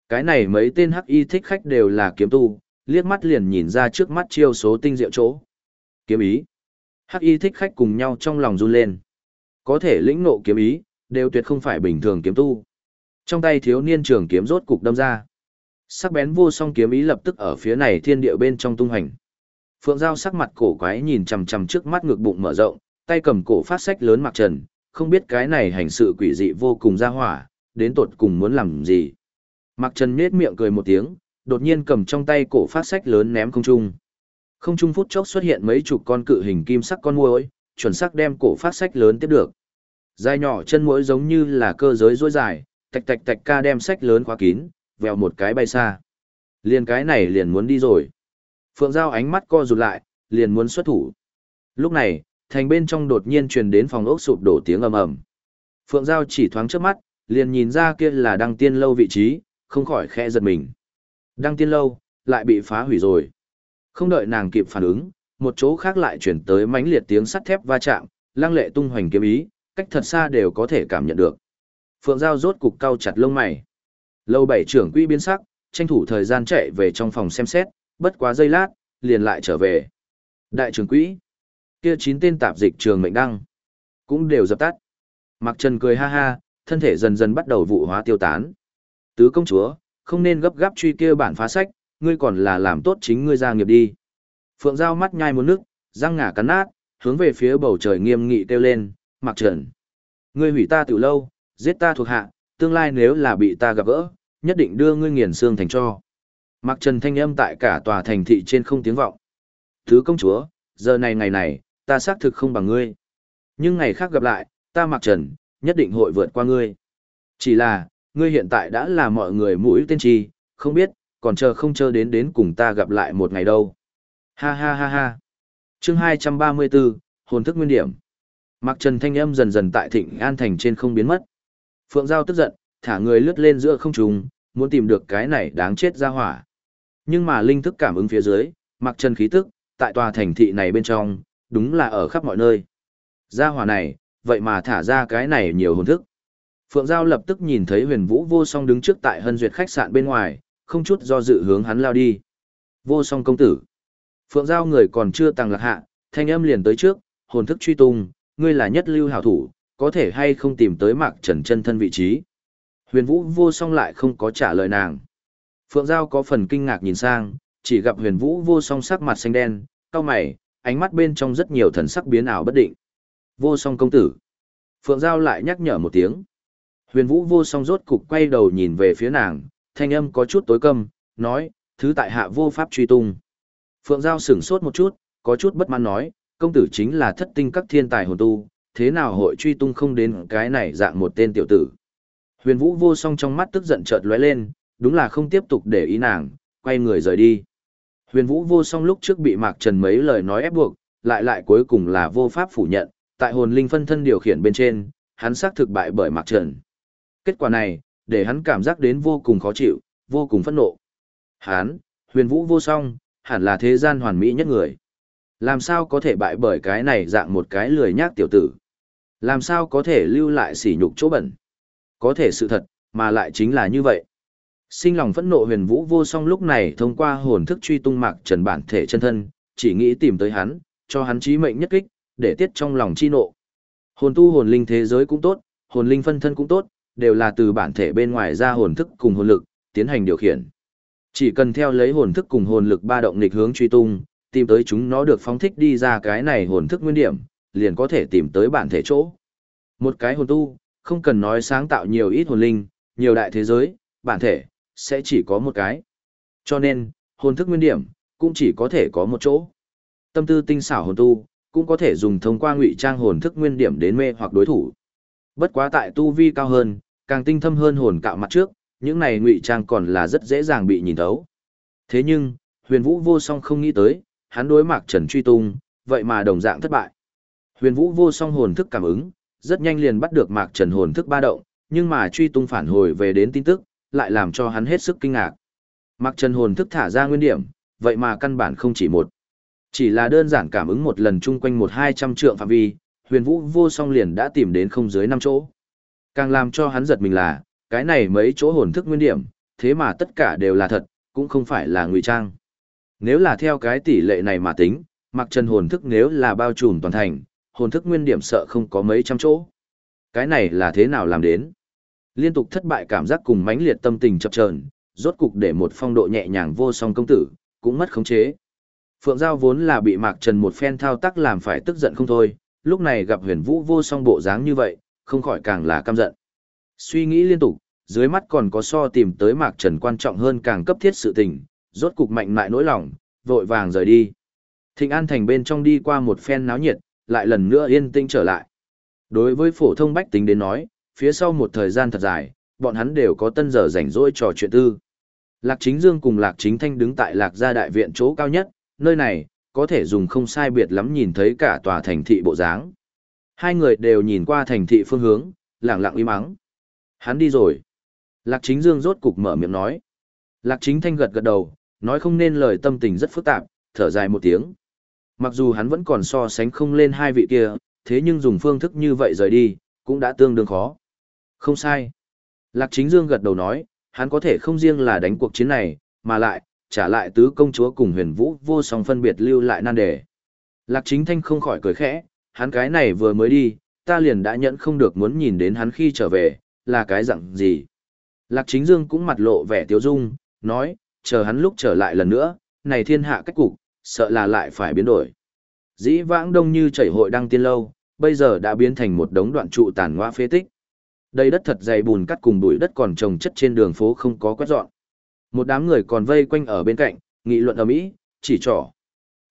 Cái này mấy tên hắc y thích khách đều là kiếm tu, liếc mắt liền nhìn ra trước mắt chiêu số tinh diệu chỗ. Kiếm ý. Hắc y thích khách cùng nhau trong lòng run lên. Có thể lĩnh nộ kiếm ý, đều tuyệt không phải bình thường kiếm tu. Trong tay thiếu niên trường kiếm rốt cục đâm ra. Sắc bén vô song kiếm ý lập tức ở phía này thiên địa bên trong tung hành. Phượng Giao sắc mặt cổ quái nhìn chằm chằm trước mắt ngực bụng mở rộng, tay cầm cổ phát sách lớn mặc trần, không biết cái này hành sự quỷ dị vô cùng ra hỏa, đến tột cùng muốn làm gì. Mặc trần nhết miệng cười một tiếng, đột nhiên cầm trong tay cổ phát sách lớn ném không trung. Không trung phút chốc xuất hiện mấy chục con cự hình kim sắc con muỗi, chuẩn xác đem cổ phát sách lớn tiếp được. Dài nhỏ chân muỗi giống như là cơ giới duỗi dài, tạch tạch tạch ca đem sách lớn khóa kín, vèo một cái bay xa. Liền cái này liền muốn đi rồi. Phượng Giao ánh mắt co rụt lại, liền muốn xuất thủ. Lúc này, thành bên trong đột nhiên truyền đến phòng ốc sụp đổ tiếng ầm ầm. Phượng Giao chỉ thoáng trước mắt, liền nhìn ra kia là đăng tiên lâu vị trí, không khỏi khẽ giật mình. Đăng tiên lâu, lại bị phá hủy rồi. Không đợi nàng kịp phản ứng, một chỗ khác lại chuyển tới mãnh liệt tiếng sắt thép va chạm, lăng lệ tung hoành kiếm ý, cách thật xa đều có thể cảm nhận được. Phượng Giao rốt cục cau chặt lông mày. Lâu bảy trưởng quỹ biến sắc, tranh thủ thời gian chạy về trong phòng xem xét, bất quá giây lát, liền lại trở về. Đại trưởng quỹ, kia chín tên tạp dịch trường mệnh đăng, cũng đều dập tắt. Mặc Trần cười ha ha, thân thể dần dần bắt đầu vụ hóa tiêu tán. Tứ công chúa, không nên gấp gáp truy kia bản phá sách, ngươi còn là làm tốt chính ngươi ra nghiệp đi. Phượng Giao mắt nhai một nước, răng ngả cắn nát, hướng về phía bầu trời nghiêm nghị kêu lên, Mặc Trần. Ngươi hủy ta từ lâu, giết ta thuộc hạ, tương lai nếu là bị ta gặp gỡ, nhất định đưa ngươi nghiền xương thành cho. Mặc Trần thanh âm tại cả tòa thành thị trên không tiếng vọng. Thứ công chúa, giờ này ngày này, ta xác thực không bằng ngươi. Nhưng ngày khác gặp lại, ta Mặc Trần, nhất định hội vượt qua ngươi. Chỉ là, ngươi hiện tại đã là mọi người mũi tên chi, không biết, còn chờ không chờ đến đến cùng ta gặp lại một ngày đâu. Ha ha ha ha. Chương 234, hồn thức nguyên điểm. Mặc Trần thanh âm dần dần tại Thịnh An thành trên không biến mất. Phượng Giao tức giận, thả người lướt lên giữa không trung, muốn tìm được cái này đáng chết ra hỏa. Nhưng mà linh thức cảm ứng phía dưới, Mặc Trần khí tức, tại tòa thành thị này bên trong, đúng là ở khắp mọi nơi. Ra hỏa này, vậy mà thả ra cái này nhiều hồn thức. Phượng Giao lập tức nhìn thấy huyền vũ vô song đứng trước tại hân duyệt khách sạn bên ngoài, không chút do dự hướng hắn lao đi. Vô song công tử. Phượng Giao người còn chưa tăng lạc hạ, thanh âm liền tới trước, hồn thức truy tung, ngươi là nhất lưu hảo thủ, có thể hay không tìm tới mạc trần chân thân vị trí. Huyền vũ vô song lại không có trả lời nàng. Phượng Giao có phần kinh ngạc nhìn sang, chỉ gặp huyền vũ vô song sắc mặt xanh đen, cao mày, ánh mắt bên trong rất nhiều thần sắc biến ảo bất định. Vô song công tử. Phượng Giao lại nhắc nhở một tiếng. Huyền vũ vô song rốt cục quay đầu nhìn về phía nàng, thanh âm có chút tối câm, nói, thứ tại hạ vô pháp truy tung. Phượng Giao sửng sốt một chút, có chút bất mãn nói, Công tử chính là thất tinh các thiên tài hồn tu, thế nào hội truy tung không đến cái này dạng một tên tiểu tử. Huyền Vũ vô song trong mắt tức giận chợt lóe lên, đúng là không tiếp tục để ý nàng, quay người rời đi. Huyền Vũ vô song lúc trước bị Mạc Trần mấy lời nói ép buộc, lại lại cuối cùng là vô pháp phủ nhận, tại hồn linh phân thân điều khiển bên trên, hắn xác thực bại bởi Mạc Trần. Kết quả này, để hắn cảm giác đến vô cùng khó chịu, vô cùng phẫn nộ. Hắn, Huyền Vũ vô song, hẳn là thế gian hoàn mỹ nhất người. Làm sao có thể bại bởi cái này dạng một cái lười nhác tiểu tử? Làm sao có thể lưu lại sỉ nhục chỗ bẩn? Có thể sự thật, mà lại chính là như vậy. Sinh lòng phẫn nộ huyền vũ vô song lúc này thông qua hồn thức truy tung mạc trần bản thể chân thân, chỉ nghĩ tìm tới hắn, cho hắn chí mệnh nhất kích, để tiết trong lòng chi nộ. Hồn tu hồn linh thế giới cũng tốt, hồn linh phân thân cũng tốt, đều là từ bản thể bên ngoài ra hồn thức cùng hồn lực, tiến hành điều khiển. Chỉ cần theo lấy hồn thức cùng hồn lực ba động nghịch hướng truy tung, tìm tới chúng nó được phóng thích đi ra cái này hồn thức nguyên điểm, liền có thể tìm tới bản thể chỗ. Một cái hồn tu, không cần nói sáng tạo nhiều ít hồn linh, nhiều đại thế giới, bản thể, sẽ chỉ có một cái. Cho nên, hồn thức nguyên điểm, cũng chỉ có thể có một chỗ. Tâm tư tinh xảo hồn tu, cũng có thể dùng thông qua ngụy trang hồn thức nguyên điểm đến mê hoặc đối thủ. Bất quá tại tu vi cao hơn, càng tinh thâm hơn hồn cạo mặt trước, những này ngụy trang còn là rất dễ dàng bị nhìn thấu. Thế nhưng, huyền vũ vô song không nghĩ tới, hắn đối mạc trần truy tung, vậy mà đồng dạng thất bại. Huyền vũ vô song hồn thức cảm ứng, rất nhanh liền bắt được mạc trần hồn thức ba động, nhưng mà truy tung phản hồi về đến tin tức, lại làm cho hắn hết sức kinh ngạc. Mạc trần hồn thức thả ra nguyên điểm, vậy mà căn bản không chỉ một. Chỉ là đơn giản cảm ứng một lần chung quanh một hai trăm trượng phạm vi, huyền vũ vô song liền đã tìm đến không dưới năm chỗ. Càng làm cho hắn giật mình là, cái này mấy chỗ hồn thức nguyên điểm, thế mà tất cả đều là thật, cũng không phải là ngụy trang. Nếu là theo cái tỷ lệ này mà tính, mặc trần hồn thức nếu là bao trùm toàn thành, hồn thức nguyên điểm sợ không có mấy trăm chỗ. Cái này là thế nào làm đến? Liên tục thất bại cảm giác cùng mãnh liệt tâm tình chập chờn, rốt cục để một phong độ nhẹ nhàng vô song công tử, cũng mất khống chế. Phượng Giao vốn là bị Mạc Trần một phen thao tác làm phải tức giận không thôi, lúc này gặp huyền vũ vô song bộ dáng như vậy, không khỏi càng là căm giận. Suy nghĩ liên tục, dưới mắt còn có so tìm tới Mạc Trần quan trọng hơn càng cấp thiết sự tình, rốt cục mạnh mại nỗi lòng, vội vàng rời đi. Thịnh An Thành bên trong đi qua một phen náo nhiệt, lại lần nữa yên tĩnh trở lại. Đối với phổ thông bách tính đến nói, phía sau một thời gian thật dài, bọn hắn đều có tân giờ rảnh rỗi trò chuyện tư. Lạc Chính Dương cùng Lạc Chính Thanh đứng tại Lạc gia đại viện chỗ cao nhất, nơi này, có thể dùng không sai biệt lắm nhìn thấy cả tòa thành thị bộ dáng. Hai người đều nhìn qua thành thị phương hướng, lặng lặng im mắng. Hắn đi rồi. Lạc Chính Dương rốt cục mở miệng nói. Lạc Chính Thanh gật gật đầu, nói không nên lời tâm tình rất phức tạp, thở dài một tiếng. Mặc dù hắn vẫn còn so sánh không lên hai vị kia, thế nhưng dùng phương thức như vậy rời đi, cũng đã tương đương khó. Không sai. Lạc Chính Dương gật đầu nói, hắn có thể không riêng là đánh cuộc chiến này, mà lại, trả lại tứ công chúa cùng huyền vũ vô song phân biệt lưu lại nan đề. Lạc Chính Thanh không khỏi cười khẽ, hắn cái này vừa mới đi, ta liền đã nhẫn không được muốn nhìn đến hắn khi trở về, là cái dạng gì. Lạc Chính Dương cũng mặt lộ vẻ tiếu dung, nói, chờ hắn lúc trở lại lần nữa, này thiên hạ cách cục, sợ là lại phải biến đổi. Dĩ vãng đông như chảy hội đăng tiên lâu, bây giờ đã biến thành một đống đoạn trụ tàn ngoa phế tích. Đây đất thật dày bùn cắt cùng bụi đất còn trồng chất trên đường phố không có quét dọn. Một đám người còn vây quanh ở bên cạnh, nghị luận ở mỹ, chỉ trỏ.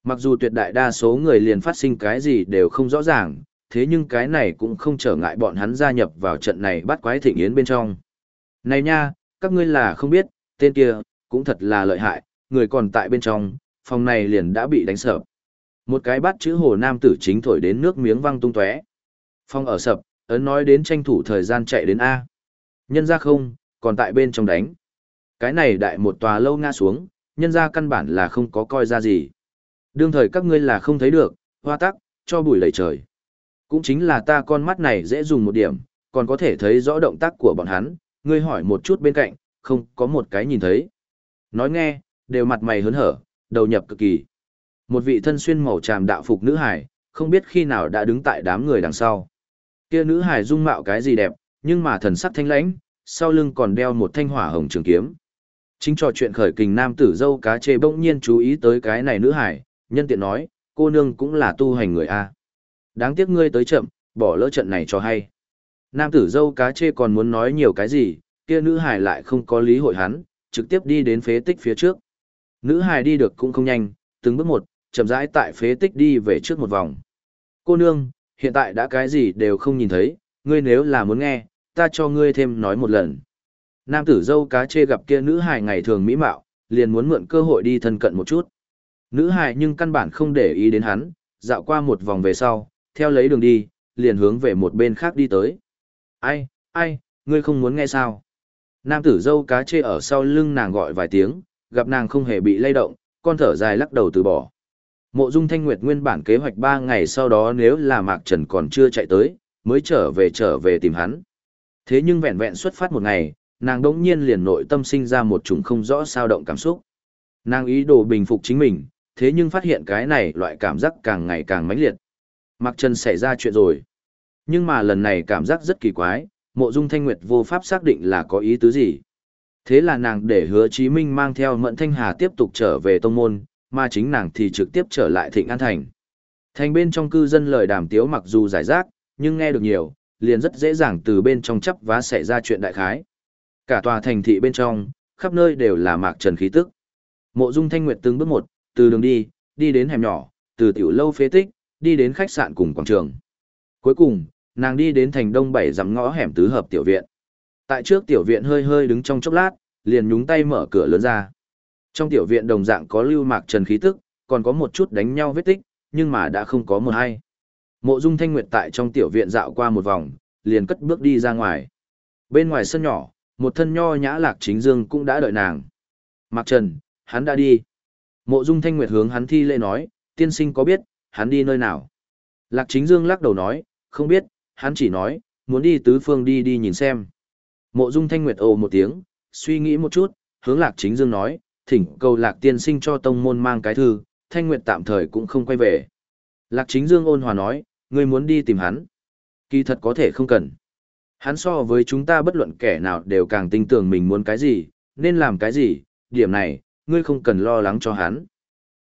Mặc dù tuyệt đại đa số người liền phát sinh cái gì đều không rõ ràng, thế nhưng cái này cũng không trở ngại bọn hắn gia nhập vào trận này bắt quái thịnh yến bên trong. Này nha, các ngươi là không biết, tên kia, cũng thật là lợi hại, người còn tại bên trong, phòng này liền đã bị đánh sập. Một cái bát chữ hồ nam tử chính thổi đến nước miếng văng tung tóe. Phòng ở sập, ấn nói đến tranh thủ thời gian chạy đến A. Nhân ra không, còn tại bên trong đánh. Cái này đại một tòa lâu nga xuống, nhân ra căn bản là không có coi ra gì. Đương thời các ngươi là không thấy được, hoa tắc, cho bụi lầy trời. Cũng chính là ta con mắt này dễ dùng một điểm, còn có thể thấy rõ động tác của bọn hắn, ngươi hỏi một chút bên cạnh, không có một cái nhìn thấy. Nói nghe, đều mặt mày hớn hở, đầu nhập cực kỳ. Một vị thân xuyên màu tràm đạo phục nữ hải, không biết khi nào đã đứng tại đám người đằng sau. Kia nữ hải dung mạo cái gì đẹp, nhưng mà thần sắc thanh lãnh, sau lưng còn đeo một thanh hỏa hồng trường kiếm. Chính trò chuyện khởi kình nam tử dâu cá chê bỗng nhiên chú ý tới cái này nữ hải, nhân tiện nói, cô nương cũng là tu hành người A. Đáng tiếc ngươi tới chậm, bỏ lỡ trận này cho hay. Nam tử dâu cá chê còn muốn nói nhiều cái gì, kia nữ hài lại không có lý hội hắn, trực tiếp đi đến phế tích phía trước. Nữ hài đi được cũng không nhanh, từng bước một, chậm rãi tại phế tích đi về trước một vòng. Cô nương, hiện tại đã cái gì đều không nhìn thấy, ngươi nếu là muốn nghe, ta cho ngươi thêm nói một lần. Nam tử dâu cá chê gặp kia nữ hài ngày thường mỹ mạo, liền muốn mượn cơ hội đi thân cận một chút. Nữ hài nhưng căn bản không để ý đến hắn, dạo qua một vòng về sau, theo lấy đường đi, liền hướng về một bên khác đi tới. Ai, ai, ngươi không muốn nghe sao? Nam tử dâu cá chê ở sau lưng nàng gọi vài tiếng, gặp nàng không hề bị lay động, con thở dài lắc đầu từ bỏ. Mộ Dung Thanh Nguyệt nguyên bản kế hoạch 3 ngày sau đó nếu là Mạc Trần còn chưa chạy tới, mới trở về trở về tìm hắn. Thế nhưng vẹn vẹn xuất phát một ngày, nàng đống nhiên liền nội tâm sinh ra một chủng không rõ sao động cảm xúc. Nàng ý đồ bình phục chính mình, thế nhưng phát hiện cái này loại cảm giác càng ngày càng mãnh liệt. Mạc Trần xảy ra chuyện rồi. Nhưng mà lần này cảm giác rất kỳ quái, mộ dung thanh nguyệt vô pháp xác định là có ý tứ gì. Thế là nàng để hứa Chí Minh mang theo Mẫn Thanh Hà tiếp tục trở về tông môn, mà chính nàng thì trực tiếp trở lại Thịnh An Thành. Thành bên trong cư dân lời đàm tiếu mặc dù giải rác, nhưng nghe được nhiều, liền rất dễ dàng từ bên trong chấp vá xảy ra chuyện đại khái. Cả tòa thành thị bên trong, khắp nơi đều là mạc trần khí tức. Mộ Dung Thanh Nguyệt từng bước một, từ đường đi, đi đến hẻm nhỏ, từ tiểu lâu phế tích, đi đến khách sạn cùng quảng trường. Cuối cùng, nàng đi đến thành đông bảy dặm ngõ hẻm tứ hợp tiểu viện. Tại trước tiểu viện hơi hơi đứng trong chốc lát, liền nhúng tay mở cửa lớn ra. Trong tiểu viện đồng dạng có lưu mạc trần khí tức, còn có một chút đánh nhau vết tích, nhưng mà đã không có một ai. Mộ Dung Thanh Nguyệt tại trong tiểu viện dạo qua một vòng, liền cất bước đi ra ngoài. Bên ngoài sân nhỏ, một thân nho nhã lạc chính dương cũng đã đợi nàng. Mạc Trần, hắn đã đi. Mộ Dung Thanh Nguyệt hướng hắn thi lễ nói, tiên sinh có biết, hắn đi nơi nào? Lạc chính dương lắc đầu nói, không biết, hắn chỉ nói, muốn đi tứ phương đi đi nhìn xem. Mộ Dung Thanh Nguyệt ồ một tiếng, suy nghĩ một chút, hướng Lạc chính dương nói, thỉnh cầu Lạc tiên sinh cho tông môn mang cái thư, Thanh Nguyệt tạm thời cũng không quay về. Lạc chính dương ôn hòa nói, ngươi muốn đi tìm hắn. Kỳ thật có thể không cần. Hắn so với chúng ta bất luận kẻ nào đều càng tin tưởng mình muốn cái gì, nên làm cái gì, điểm này, ngươi không cần lo lắng cho hắn.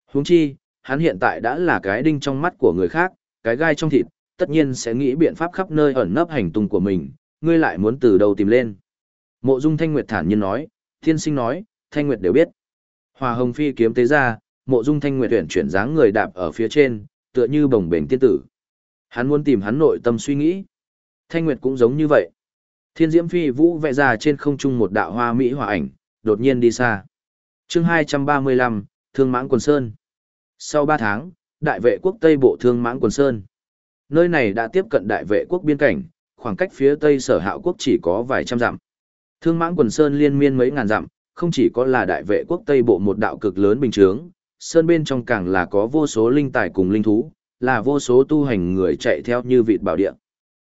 Huống chi, hắn hiện tại đã là cái đinh trong mắt của người khác, cái gai trong thịt, tất nhiên sẽ nghĩ biện pháp khắp nơi ẩn nấp hành tung của mình, ngươi lại muốn từ đầu tìm lên. Mộ Dung Thanh Nguyệt thản nhiên nói, thiên sinh nói, Thanh Nguyệt đều biết. Hòa Hồng Phi kiếm tế ra, Mộ Dung Thanh Nguyệt tuyển chuyển dáng người đạp ở phía trên, tựa như bồng bềnh tiên tử. Hắn muốn tìm hắn nội tâm suy nghĩ. Thanh Nguyệt cũng giống như vậy. Thiên Diễm Phi Vũ vẽ ra trên không trung một đạo hoa mỹ hòa ảnh, đột nhiên đi xa. Chương 235, Thương Mãng Quần Sơn. Sau 3 tháng, Đại vệ quốc Tây Bộ Thương Mãng Quần Sơn. Nơi này đã tiếp cận Đại vệ quốc biên cảnh, khoảng cách phía Tây Sở Hạo quốc chỉ có vài trăm dặm. Thương Mãng Quần Sơn liên miên mấy ngàn dặm, không chỉ có là Đại vệ quốc Tây Bộ một đạo cực lớn bình chướng, sơn bên trong càng là có vô số linh tài cùng linh thú, là vô số tu hành người chạy theo như vịt bảo địa.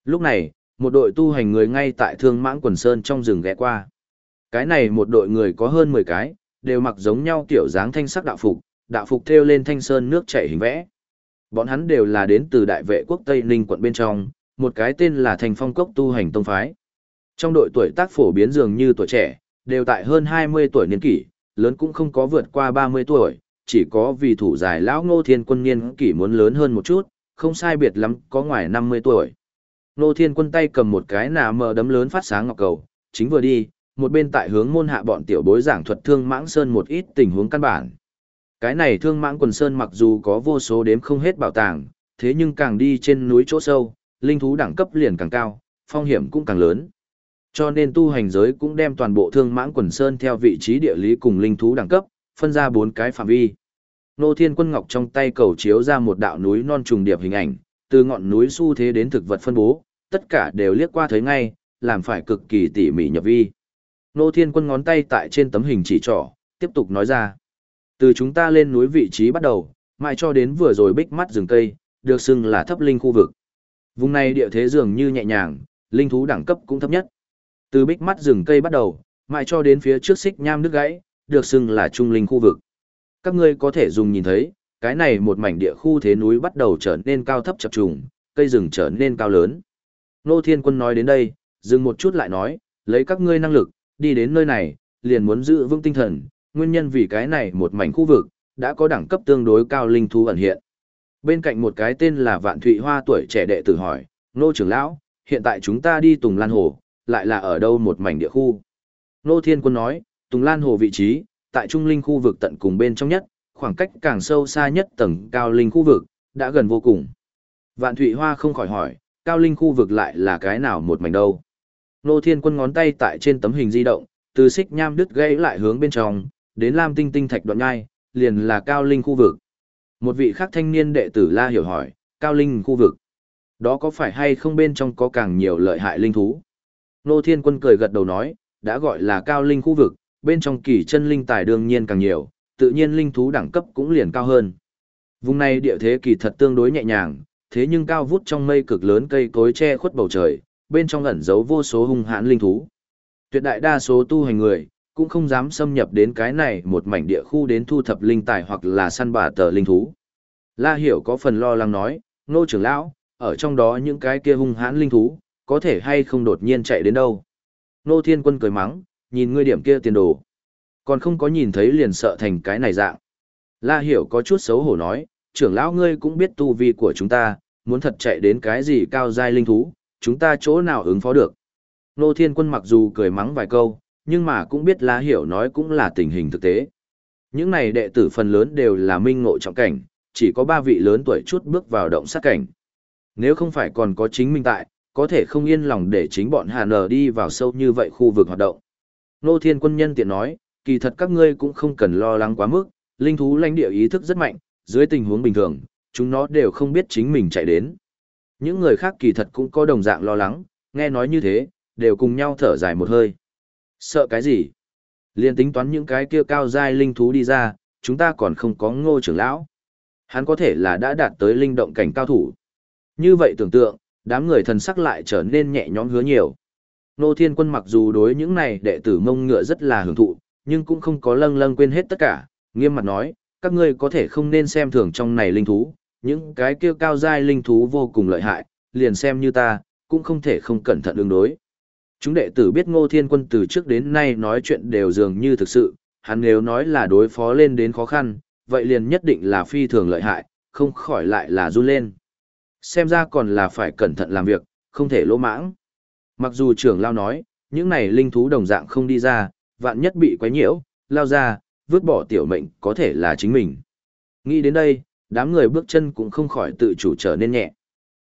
Lúc này, một đội tu hành người ngay tại Thương Mãng Quần Sơn trong rừng ghé qua. Cái này một đội người có hơn 10 cái, đều mặc giống nhau kiểu dáng thanh sắc đạo phục, đạo phục thêu lên thanh sơn nước chảy hình vẽ. Bọn hắn đều là đến từ đại vệ quốc Tây Ninh quận bên trong, một cái tên là Thành Phong Cốc tu hành tông phái. Trong đội tuổi tác phổ biến dường như tuổi trẻ, đều tại hơn 20 tuổi niên kỷ, lớn cũng không có vượt qua 30 tuổi, chỉ có vì thủ giải lão Ngô Thiên Quân niên kỷ muốn lớn hơn một chút, không sai biệt lắm, có ngoài 50 tuổi. Ngô Thiên Quân tay cầm một cái nà mờ đấm lớn phát sáng ngọc cầu, chính vừa đi, một bên tại hướng môn hạ bọn tiểu bối giảng thuật thương mãng sơn một ít tình huống căn bản. Cái này thương mãng quần sơn mặc dù có vô số đếm không hết bảo tàng, thế nhưng càng đi trên núi chỗ sâu, linh thú đẳng cấp liền càng cao, phong hiểm cũng càng lớn. Cho nên tu hành giới cũng đem toàn bộ thương mãng quần sơn theo vị trí địa lý cùng linh thú đẳng cấp, phân ra bốn cái phạm vi. Nô Thiên Quân Ngọc trong tay cầu chiếu ra một đạo núi non trùng điệp hình ảnh, từ ngọn núi xu thế đến thực vật phân bố, tất cả đều liếc qua thấy ngay, làm phải cực kỳ tỉ mỉ nhập vi. Nô Thiên Quân ngón tay tại trên tấm hình chỉ trỏ, tiếp tục nói ra. Từ chúng ta lên núi vị trí bắt đầu, mãi cho đến vừa rồi bích mắt rừng cây, được xưng là thấp linh khu vực. Vùng này địa thế dường như nhẹ nhàng, linh thú đẳng cấp cũng thấp nhất. Từ bích mắt rừng cây bắt đầu, mãi cho đến phía trước xích nham nước gãy, được xưng là trung linh khu vực. Các ngươi có thể dùng nhìn thấy, cái này một mảnh địa khu thế núi bắt đầu trở nên cao thấp chập trùng, cây rừng trở nên cao lớn. Nô Thiên Quân nói đến đây, dừng một chút lại nói, lấy các ngươi năng lực, đi đến nơi này, liền muốn giữ vững tinh thần, nguyên nhân vì cái này một mảnh khu vực, đã có đẳng cấp tương đối cao linh thú ẩn hiện. Bên cạnh một cái tên là Vạn Thụy Hoa tuổi trẻ đệ tử hỏi, Nô trưởng lão, hiện tại chúng ta đi Tùng Lan Hồ, lại là ở đâu một mảnh địa khu? Nô Thiên Quân nói, Tùng Lan Hồ vị trí, tại Trung Linh khu vực tận cùng bên trong nhất, khoảng cách càng sâu xa nhất tầng cao linh khu vực, đã gần vô cùng. Vạn Thụy Hoa không khỏi hỏi, cao linh khu vực lại là cái nào một mảnh đâu. Nô Thiên Quân ngón tay tại trên tấm hình di động, từ xích nham đứt gãy lại hướng bên trong, đến lam tinh tinh thạch đoạn nhai, liền là cao linh khu vực. Một vị khác thanh niên đệ tử La hiểu hỏi, cao linh khu vực. Đó có phải hay không bên trong có càng nhiều lợi hại linh thú? Nô Thiên Quân cười gật đầu nói, đã gọi là cao linh khu vực, bên trong kỳ chân linh tài đương nhiên càng nhiều, tự nhiên linh thú đẳng cấp cũng liền cao hơn. Vùng này địa thế kỳ thật tương đối nhẹ nhàng, thế nhưng cao vút trong mây cực lớn cây cối che khuất bầu trời, bên trong ẩn giấu vô số hung hãn linh thú. Tuyệt đại đa số tu hành người, cũng không dám xâm nhập đến cái này một mảnh địa khu đến thu thập linh tài hoặc là săn bà tờ linh thú. La Hiểu có phần lo lắng nói, nô trưởng lão, ở trong đó những cái kia hung hãn linh thú, có thể hay không đột nhiên chạy đến đâu. Nô Thiên Quân cười mắng, nhìn ngươi điểm kia tiền đồ. Còn không có nhìn thấy liền sợ thành cái này dạng. La Hiểu có chút xấu hổ nói, trưởng lão ngươi cũng biết tu vi của chúng ta, muốn thật chạy đến cái gì cao giai linh thú, chúng ta chỗ nào ứng phó được. Nô Thiên Quân mặc dù cười mắng vài câu, nhưng mà cũng biết La Hiểu nói cũng là tình hình thực tế. Những này đệ tử phần lớn đều là minh ngộ trọng cảnh, chỉ có ba vị lớn tuổi chút bước vào động sát cảnh. Nếu không phải còn có chính minh tại, có thể không yên lòng để chính bọn Hà Nờ đi vào sâu như vậy khu vực hoạt động. Nô Thiên Quân nhân tiện nói, kỳ thật các ngươi cũng không cần lo lắng quá mức, linh thú lãnh địa ý thức rất mạnh, dưới tình huống bình thường, chúng nó đều không biết chính mình chạy đến. Những người khác kỳ thật cũng có đồng dạng lo lắng, nghe nói như thế, đều cùng nhau thở dài một hơi. Sợ cái gì? Liên tính toán những cái kia cao giai linh thú đi ra, chúng ta còn không có ngô trưởng lão. Hắn có thể là đã đạt tới linh động cảnh cao thủ. Như vậy tưởng tượng, đám người thần sắc lại trở nên nhẹ nhõm hứa nhiều. Nô Thiên Quân mặc dù đối những này đệ tử mông ngựa rất là hưởng thụ, nhưng cũng không có lâng lâng quên hết tất cả, nghiêm mặt nói, các ngươi có thể không nên xem thường trong này linh thú, những cái kia cao giai linh thú vô cùng lợi hại, liền xem như ta, cũng không thể không cẩn thận ứng đối. Chúng đệ tử biết Ngô Thiên Quân từ trước đến nay nói chuyện đều dường như thực sự, hắn nếu nói là đối phó lên đến khó khăn, vậy liền nhất định là phi thường lợi hại, không khỏi lại là run lên. Xem ra còn là phải cẩn thận làm việc, không thể lỗ mãng. Mặc dù trưởng lao nói, những này linh thú đồng dạng không đi ra, vạn nhất bị quấy nhiễu, lao ra, vứt bỏ tiểu mệnh có thể là chính mình. Nghĩ đến đây, đám người bước chân cũng không khỏi tự chủ trở nên nhẹ.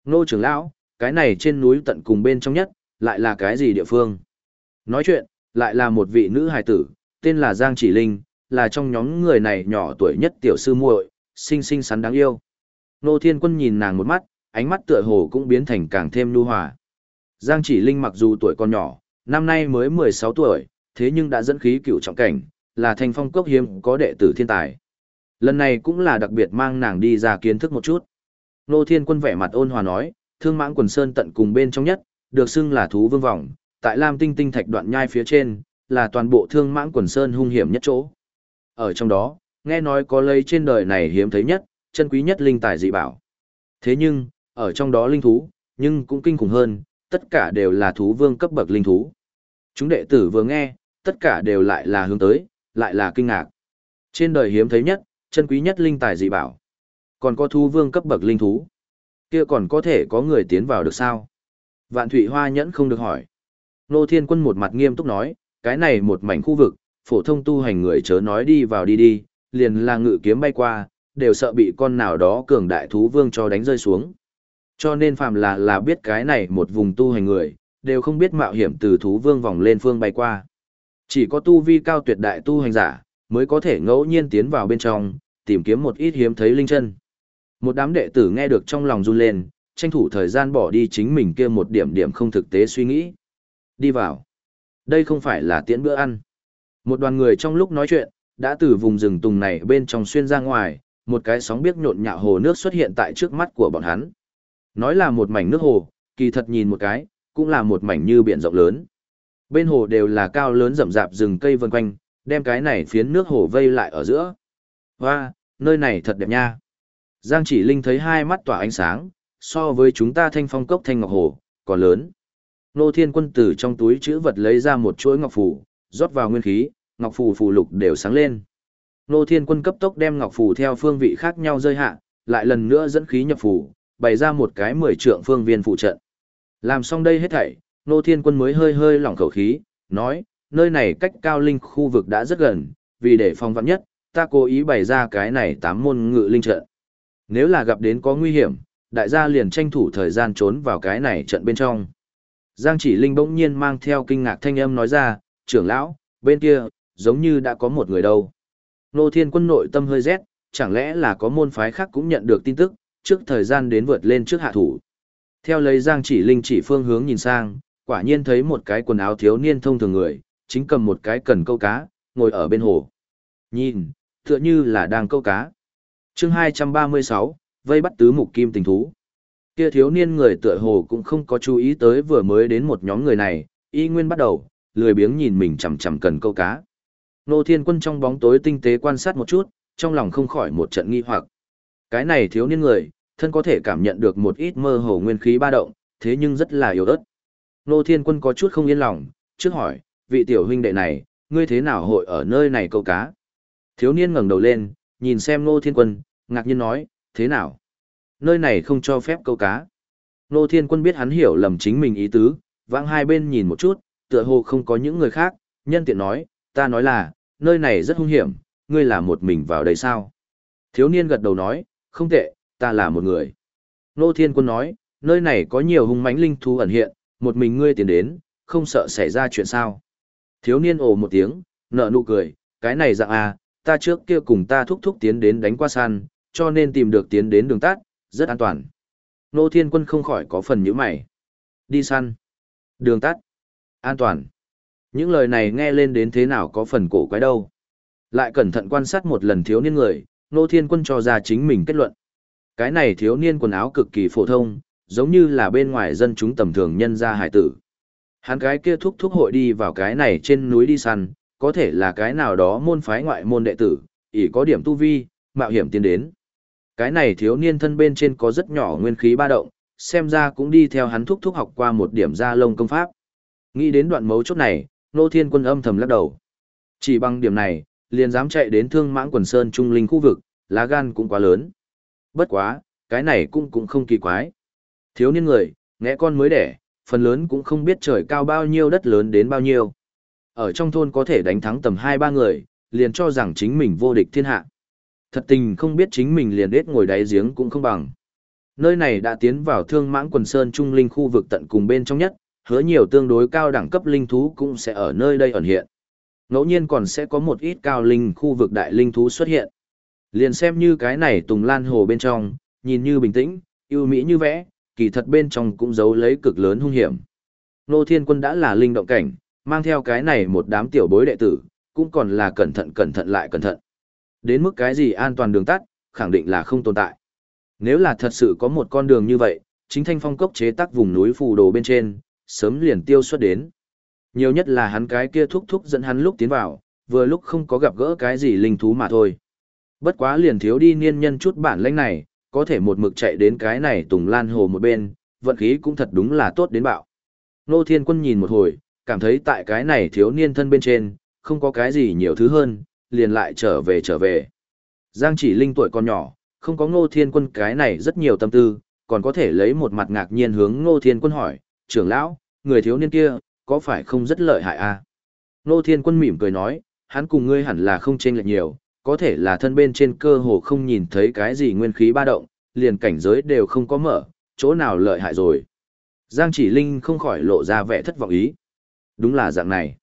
Nô trưởng lão, cái này trên núi tận cùng bên trong nhất, lại là cái gì địa phương? Nói chuyện, lại là một vị nữ hài tử, tên là Giang Chỉ Linh, là trong nhóm người này nhỏ tuổi nhất tiểu sư muội, xinh xinh xắn đáng yêu. Nô Thiên Quân nhìn nàng một mắt, ánh mắt tựa hồ cũng biến thành càng thêm nhu hòa. Giang Chỉ Linh mặc dù tuổi còn nhỏ, năm nay mới 16 tuổi, thế nhưng đã dẫn khí cựu trọng cảnh, là thành phong cốc hiếm có đệ tử thiên tài. Lần này cũng là đặc biệt mang nàng đi ra kiến thức một chút. Nô Thiên Quân vẻ mặt ôn hòa nói, thương mãng quần sơn tận cùng bên trong nhất, được xưng là thú vương vòng, tại Lam Tinh Tinh Thạch đoạn nhai phía trên, là toàn bộ thương mãng quần sơn hung hiểm nhất chỗ. Ở trong đó, nghe nói có lấy trên đời này hiếm thấy nhất, chân quý nhất linh tài dị bảo. Thế nhưng, ở trong đó linh thú, nhưng cũng kinh khủng hơn, tất cả đều là thú vương cấp bậc linh thú. Chúng đệ tử vừa nghe, tất cả đều lại là hướng tới, lại là kinh ngạc. Trên đời hiếm thấy nhất, chân quý nhất linh tài dị bảo. Còn có thú vương cấp bậc linh thú. Kia còn có thể có người tiến vào được sao? Vạn Thụy Hoa nhẫn không được hỏi. Nô Thiên Quân một mặt nghiêm túc nói, cái này một mảnh khu vực, phổ thông tu hành người chớ nói đi vào đi đi, liền là ngự kiếm bay qua, đều sợ bị con nào đó cường đại thú vương cho đánh rơi xuống. Cho nên phàm là là biết cái này một vùng tu hành người, đều không biết mạo hiểm từ thú vương vòng lên phương bay qua. Chỉ có tu vi cao tuyệt đại tu hành giả, mới có thể ngẫu nhiên tiến vào bên trong, tìm kiếm một ít hiếm thấy linh chân. Một đám đệ tử nghe được trong lòng run lên, tranh thủ thời gian bỏ đi chính mình kia một điểm điểm không thực tế suy nghĩ. Đi vào. Đây không phải là tiễn bữa ăn. Một đoàn người trong lúc nói chuyện, đã từ vùng rừng tùng này bên trong xuyên ra ngoài, một cái sóng biếc nhộn nhạo hồ nước xuất hiện tại trước mắt của bọn hắn. Nói là một mảnh nước hồ, kỳ thật nhìn một cái, cũng là một mảnh như biển rộng lớn. Bên hồ đều là cao lớn rậm rạp rừng cây vần quanh, đem cái này phiến nước hồ vây lại ở giữa. Hoa, nơi này thật đẹp nha. Giang chỉ linh thấy hai mắt tỏa ánh sáng, so với chúng ta thanh phong cốc thanh ngọc hồ, còn lớn. Nô thiên quân từ trong túi chữ vật lấy ra một chuỗi ngọc phù, rót vào nguyên khí, ngọc phù phù lục đều sáng lên. Nô thiên quân cấp tốc đem ngọc phù theo phương vị khác nhau rơi hạ, lại lần nữa dẫn khí nhập phù, bày ra một cái mười trượng phương viên phụ trận. Làm xong đây hết thảy, Nô Thiên Quân mới hơi hơi lỏng khẩu khí, nói, nơi này cách cao linh khu vực đã rất gần, vì để phòng vạn nhất, ta cố ý bày ra cái này tám môn ngự linh trận. Nếu là gặp đến có nguy hiểm, đại gia liền tranh thủ thời gian trốn vào cái này trận bên trong. Giang chỉ linh bỗng nhiên mang theo kinh ngạc thanh âm nói ra, trưởng lão, bên kia, giống như đã có một người đâu. Nô thiên quân nội tâm hơi rét, chẳng lẽ là có môn phái khác cũng nhận được tin tức, trước thời gian đến vượt lên trước hạ thủ. Theo lấy Giang chỉ linh chỉ phương hướng nhìn sang, quả nhiên thấy một cái quần áo thiếu niên thông thường người, chính cầm một cái cần câu cá, ngồi ở bên hồ. Nhìn, tựa như là đang câu cá. chương 236, vây bắt tứ mục kim tình thú. Kia thiếu niên người tựa hồ cũng không có chú ý tới vừa mới đến một nhóm người này, y nguyên bắt đầu, lười biếng nhìn mình chằm chằm cần câu cá. Nô Thiên Quân trong bóng tối tinh tế quan sát một chút, trong lòng không khỏi một trận nghi hoặc. Cái này thiếu niên người, thân có thể cảm nhận được một ít mơ hồ nguyên khí ba động, thế nhưng rất là yếu ớt. Nô Thiên Quân có chút không yên lòng, trước hỏi, vị tiểu huynh đệ này, ngươi thế nào hội ở nơi này câu cá? Thiếu niên ngẩng đầu lên, nhìn xem Ngô Thiên Quân, ngạc nhiên nói, thế nào? Nơi này không cho phép câu cá. Ngô Thiên Quân biết hắn hiểu lầm chính mình ý tứ, vãng hai bên nhìn một chút, tựa hồ không có những người khác, nhân tiện nói, ta nói là, nơi này rất hung hiểm, ngươi là một mình vào đây sao? Thiếu niên gật đầu nói, không tệ, ta là một người. Ngô Thiên Quân nói, nơi này có nhiều hung mãnh linh thú ẩn hiện, một mình ngươi tiến đến, không sợ xảy ra chuyện sao? Thiếu niên ồ một tiếng, nở nụ cười, cái này dạng à, ta trước kia cùng ta thúc thúc tiến đến đánh qua săn, cho nên tìm được tiến đến đường tắt, rất an toàn. Nô Thiên Quân không khỏi có phần nhíu mày. Đi săn. Đường tắt. An toàn. Những lời này nghe lên đến thế nào có phần cổ quái đâu. Lại cẩn thận quan sát một lần thiếu niên người, Nô Thiên Quân cho ra chính mình kết luận. Cái này thiếu niên quần áo cực kỳ phổ thông, giống như là bên ngoài dân chúng tầm thường nhân gia hải tử. Hắn cái kia thúc thúc hội đi vào cái này trên núi đi săn, có thể là cái nào đó môn phái ngoại môn đệ tử, ỷ có điểm tu vi, mạo hiểm tiến đến. Cái này thiếu niên thân bên trên có rất nhỏ nguyên khí ba động, xem ra cũng đi theo hắn thúc thúc học qua một điểm gia lông công pháp. Nghĩ đến đoạn mấu chốt này, nô thiên quân âm thầm lắc đầu. Chỉ bằng điểm này, liền dám chạy đến thương mãng quần sơn trung linh khu vực, lá gan cũng quá lớn. Bất quá, cái này cũng cũng không kỳ quái. Thiếu niên người, nghe con mới đẻ, phần lớn cũng không biết trời cao bao nhiêu đất lớn đến bao nhiêu. Ở trong thôn có thể đánh thắng tầm 2-3 người, liền cho rằng chính mình vô địch thiên hạ. Thật tình không biết chính mình liền đết ngồi đáy giếng cũng không bằng. Nơi này đã tiến vào thương mãng quần sơn trung linh khu vực tận cùng bên trong nhất, hứa nhiều tương đối cao đẳng cấp linh thú cũng sẽ ở nơi đây ẩn hiện. Ngẫu nhiên còn sẽ có một ít cao linh khu vực đại linh thú xuất hiện. Liền xem như cái này tùng lan hồ bên trong, nhìn như bình tĩnh, yêu mỹ như vẽ, kỳ thật bên trong cũng giấu lấy cực lớn hung hiểm. Nô Thiên Quân đã là linh động cảnh, mang theo cái này một đám tiểu bối đệ tử, cũng còn là cẩn thận cẩn thận lại cẩn thận. Đến mức cái gì an toàn đường tắt, khẳng định là không tồn tại. Nếu là thật sự có một con đường như vậy, chính thanh phong cốc chế tác vùng núi phù đồ bên trên, sớm liền tiêu xuất đến. Nhiều nhất là hắn cái kia thúc thúc dẫn hắn lúc tiến vào, vừa lúc không có gặp gỡ cái gì linh thú mà thôi. Bất quá liền thiếu đi niên nhân chút bản lãnh này, có thể một mực chạy đến cái này tùng lan hồ một bên, vận khí cũng thật đúng là tốt đến bạo. Nô Thiên Quân nhìn một hồi, cảm thấy tại cái này thiếu niên thân bên trên, không có cái gì nhiều thứ hơn, liền lại trở về trở về. Giang chỉ linh tuổi còn nhỏ, không có ngô thiên quân cái này rất nhiều tâm tư, còn có thể lấy một mặt ngạc nhiên hướng ngô thiên quân hỏi, trưởng lão, người thiếu niên kia, có phải không rất lợi hại à? Ngô thiên quân mỉm cười nói, hắn cùng ngươi hẳn là không chênh lệch nhiều, có thể là thân bên trên cơ hồ không nhìn thấy cái gì nguyên khí ba động, liền cảnh giới đều không có mở, chỗ nào lợi hại rồi. Giang chỉ linh không khỏi lộ ra vẻ thất vọng ý. Đúng là dạng này.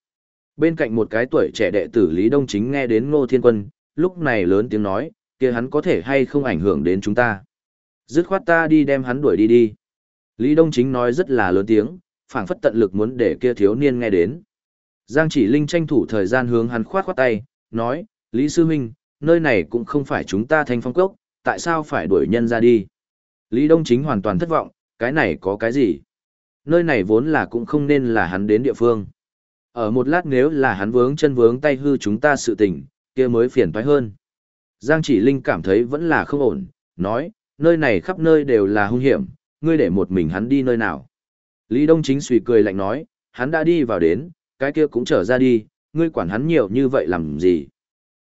Bên cạnh một cái tuổi trẻ đệ tử Lý Đông Chính nghe đến Ngô Thiên Quân, lúc này lớn tiếng nói, kia hắn có thể hay không ảnh hưởng đến chúng ta. Dứt khoát ta đi đem hắn đuổi đi đi. Lý Đông Chính nói rất là lớn tiếng, phảng phất tận lực muốn để kia thiếu niên nghe đến. Giang chỉ linh tranh thủ thời gian hướng hắn khoát khoát tay, nói, Lý Sư Minh, nơi này cũng không phải chúng ta thanh phong cốc, tại sao phải đuổi nhân ra đi. Lý Đông Chính hoàn toàn thất vọng, cái này có cái gì? Nơi này vốn là cũng không nên là hắn đến địa phương. Ở một lát nếu là hắn vướng chân vướng tay hư chúng ta sự tình, kia mới phiền toái hơn. Giang chỉ linh cảm thấy vẫn là không ổn, nói, nơi này khắp nơi đều là hung hiểm, ngươi để một mình hắn đi nơi nào. Lý Đông Chính suy cười lạnh nói, hắn đã đi vào đến, cái kia cũng trở ra đi, ngươi quản hắn nhiều như vậy làm gì.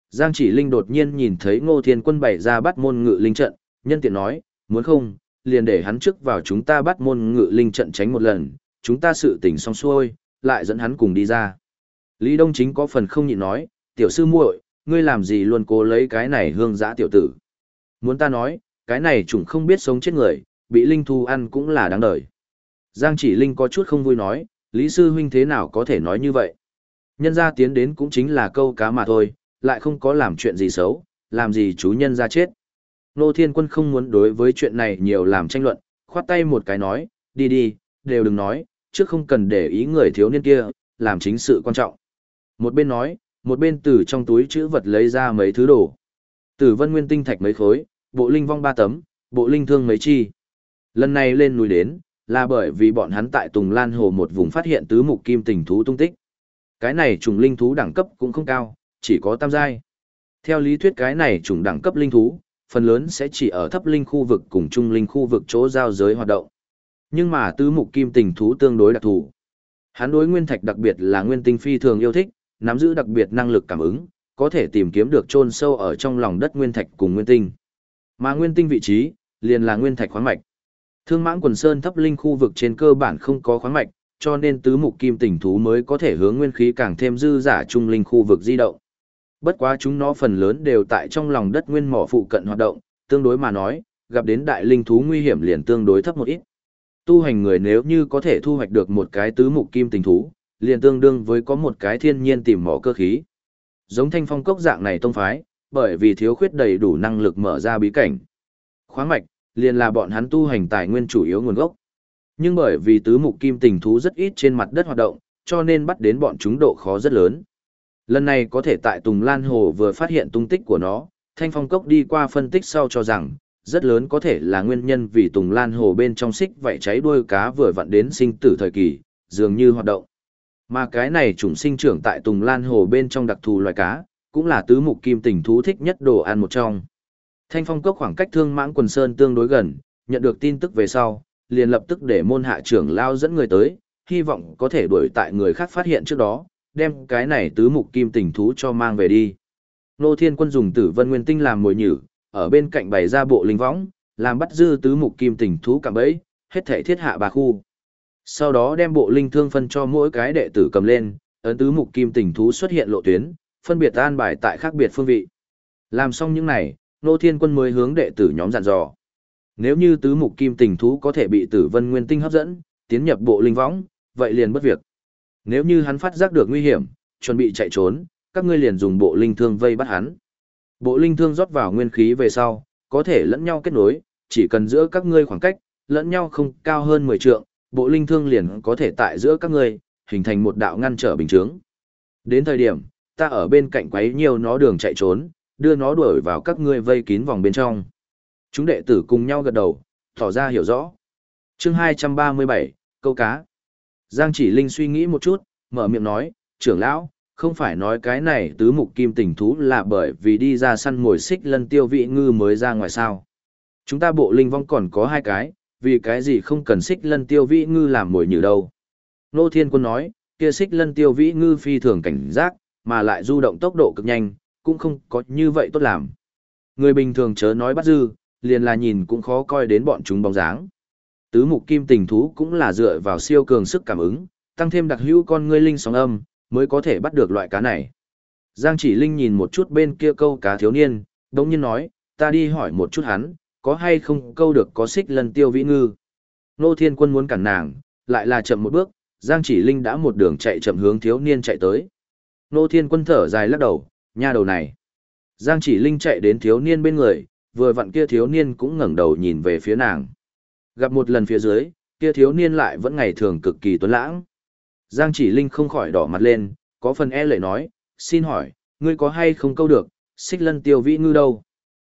Giang chỉ linh đột nhiên nhìn thấy ngô thiên quân bày ra bắt môn ngự linh trận, nhân tiện nói, muốn không, liền để hắn trước vào chúng ta bắt môn ngự linh trận tránh một lần, chúng ta sự tình xong xuôi, lại dẫn hắn cùng đi ra. Lý Đông Chính có phần không nhịn nói, tiểu sư muội, ngươi làm gì luôn cố lấy cái này hương giã tiểu tử. Muốn ta nói, cái này chúng không biết sống chết người, bị linh thu ăn cũng là đáng đời. Giang chỉ linh có chút không vui nói, Lý Sư Huynh thế nào có thể nói như vậy? Nhân gia tiến đến cũng chính là câu cá mà thôi, lại không có làm chuyện gì xấu, làm gì chú nhân gia chết. Nô Thiên Quân không muốn đối với chuyện này nhiều làm tranh luận, khoát tay một cái nói, đi đi, đều đừng nói, trước không cần để ý người thiếu niên kia, làm chính sự quan trọng. Một bên nói, một bên từ trong túi chữ vật lấy ra mấy thứ đồ. Tử vân nguyên tinh thạch mấy khối, bộ linh vong ba tấm, bộ linh thương mấy chi. Lần này lên núi đến, là bởi vì bọn hắn tại Tùng Lan Hồ một vùng phát hiện tứ mục kim tình thú tung tích. Cái này trùng linh thú đẳng cấp cũng không cao, chỉ có tam giai. Theo lý thuyết cái này trùng đẳng cấp linh thú, phần lớn sẽ chỉ ở thấp linh khu vực cùng trung linh khu vực chỗ giao giới hoạt động. Nhưng mà tứ mục kim tình thú tương đối đặc thù. Hắn đối nguyên thạch đặc biệt là nguyên tinh phi thường yêu thích, nắm giữ đặc biệt năng lực cảm ứng, có thể tìm kiếm được chôn sâu ở trong lòng đất nguyên thạch cùng nguyên tinh. Mà nguyên tinh vị trí, liền là nguyên thạch khoáng mạch. Thương mãng quần sơn thấp linh khu vực trên cơ bản không có khoáng mạch, cho nên tứ mục kim tình thú mới có thể hướng nguyên khí càng thêm dư giả trung linh khu vực di động. Bất quá chúng nó phần lớn đều tại trong lòng đất nguyên mỏ phụ cận hoạt động, tương đối mà nói, gặp đến đại linh thú nguy hiểm liền tương đối thấp một ít. Tu hành người nếu như có thể thu hoạch được một cái tứ mục kim tình thú, liền tương đương với có một cái thiên nhiên tìm mỏ cơ khí. Giống thanh phong cốc dạng này tông phái, bởi vì thiếu khuyết đầy đủ năng lực mở ra bí cảnh. Khoáng mạch, liền là bọn hắn tu hành tài nguyên chủ yếu nguồn gốc. Nhưng bởi vì tứ mục kim tình thú rất ít trên mặt đất hoạt động, cho nên bắt đến bọn chúng độ khó rất lớn. Lần này có thể tại Tùng Lan Hồ vừa phát hiện tung tích của nó, Thanh Phong Cốc đi qua phân tích sau cho rằng, rất lớn có thể là nguyên nhân vì Tùng Lan Hồ bên trong xích vậy cháy đuôi cá vừa vặn đến sinh tử thời kỳ, dường như hoạt động. Mà cái này chủng sinh trưởng tại Tùng Lan Hồ bên trong đặc thù loài cá, cũng là tứ mục kim tình thú thích nhất đồ ăn một trong. Thanh Phong Cốc khoảng cách Thương Mãng Quần Sơn tương đối gần, nhận được tin tức về sau, liền lập tức để môn hạ trưởng lao dẫn người tới, hy vọng có thể đuổi tại người khác phát hiện trước đó, đem cái này tứ mục kim tình thú cho mang về đi. Nô Thiên Quân dùng Tử Vân Nguyên Tinh làm mồi nhử, ở bên cạnh bày ra bộ linh võng, làm bắt dư tứ mục kim tình thú cạm bẫy, hết thể thiết hạ bà khu. Sau đó đem bộ linh thương phân cho mỗi cái đệ tử cầm lên, ấn tứ mục kim tình thú xuất hiện lộ tuyến, phân biệt an bài tại khác biệt phương vị. Làm xong những này, Nô Thiên Quân mới hướng đệ tử nhóm dặn dò. Nếu như tứ mục kim tình thú có thể bị Tử Vân Nguyên Tinh hấp dẫn, tiến nhập bộ linh võng, vậy liền bất việc. Nếu như hắn phát giác được nguy hiểm, chuẩn bị chạy trốn, các ngươi liền dùng bộ linh thương vây bắt hắn. Bộ linh thương rót vào nguyên khí về sau, có thể lẫn nhau kết nối, chỉ cần giữa các ngươi khoảng cách, lẫn nhau không cao hơn 10 trượng, bộ linh thương liền có thể tại giữa các ngươi, hình thành một đạo ngăn trở bình chướng. Đến thời điểm, ta ở bên cạnh quấy nhiều nó đường chạy trốn, đưa nó đuổi vào các ngươi vây kín vòng bên trong. Chúng đệ tử cùng nhau gật đầu, tỏ ra hiểu rõ. chương 237, câu cá. Giang chỉ linh suy nghĩ một chút, mở miệng nói, trưởng lão, không phải nói cái này tứ mục kim tình thú là bởi vì đi ra săn mồi xích lân tiêu vị ngư mới ra ngoài sao. Chúng ta bộ linh vong còn có hai cái, vì cái gì không cần xích lân tiêu vị ngư làm mồi nhử đâu. Nô Thiên Quân nói, kia xích lân tiêu vị ngư phi thường cảnh giác, mà lại du động tốc độ cực nhanh, cũng không có như vậy tốt làm. Người bình thường chớ nói bắt dư, liền là nhìn cũng khó coi đến bọn chúng bóng dáng. Tứ mục kim tình thú cũng là dựa vào siêu cường sức cảm ứng, tăng thêm đặc hữu con ngươi linh sóng âm, mới có thể bắt được loại cá này. Giang chỉ linh nhìn một chút bên kia câu cá thiếu niên, đống nhiên nói, ta đi hỏi một chút hắn, có hay không câu được có xích lần tiêu vĩ ngư. Nô thiên quân muốn cản nàng, lại là chậm một bước, Giang chỉ linh đã một đường chạy chậm hướng thiếu niên chạy tới. Nô thiên quân thở dài lắc đầu, nha đầu này. Giang chỉ linh chạy đến thiếu niên bên người, vừa vặn kia thiếu niên cũng ngẩng đầu nhìn về phía nàng. Gặp một lần phía dưới, kia thiếu niên lại vẫn ngày thường cực kỳ tuấn lãng. Giang chỉ linh không khỏi đỏ mặt lên, có phần e lệ nói, xin hỏi, ngươi có hay không câu được, xích lân tiêu vĩ ngư đâu?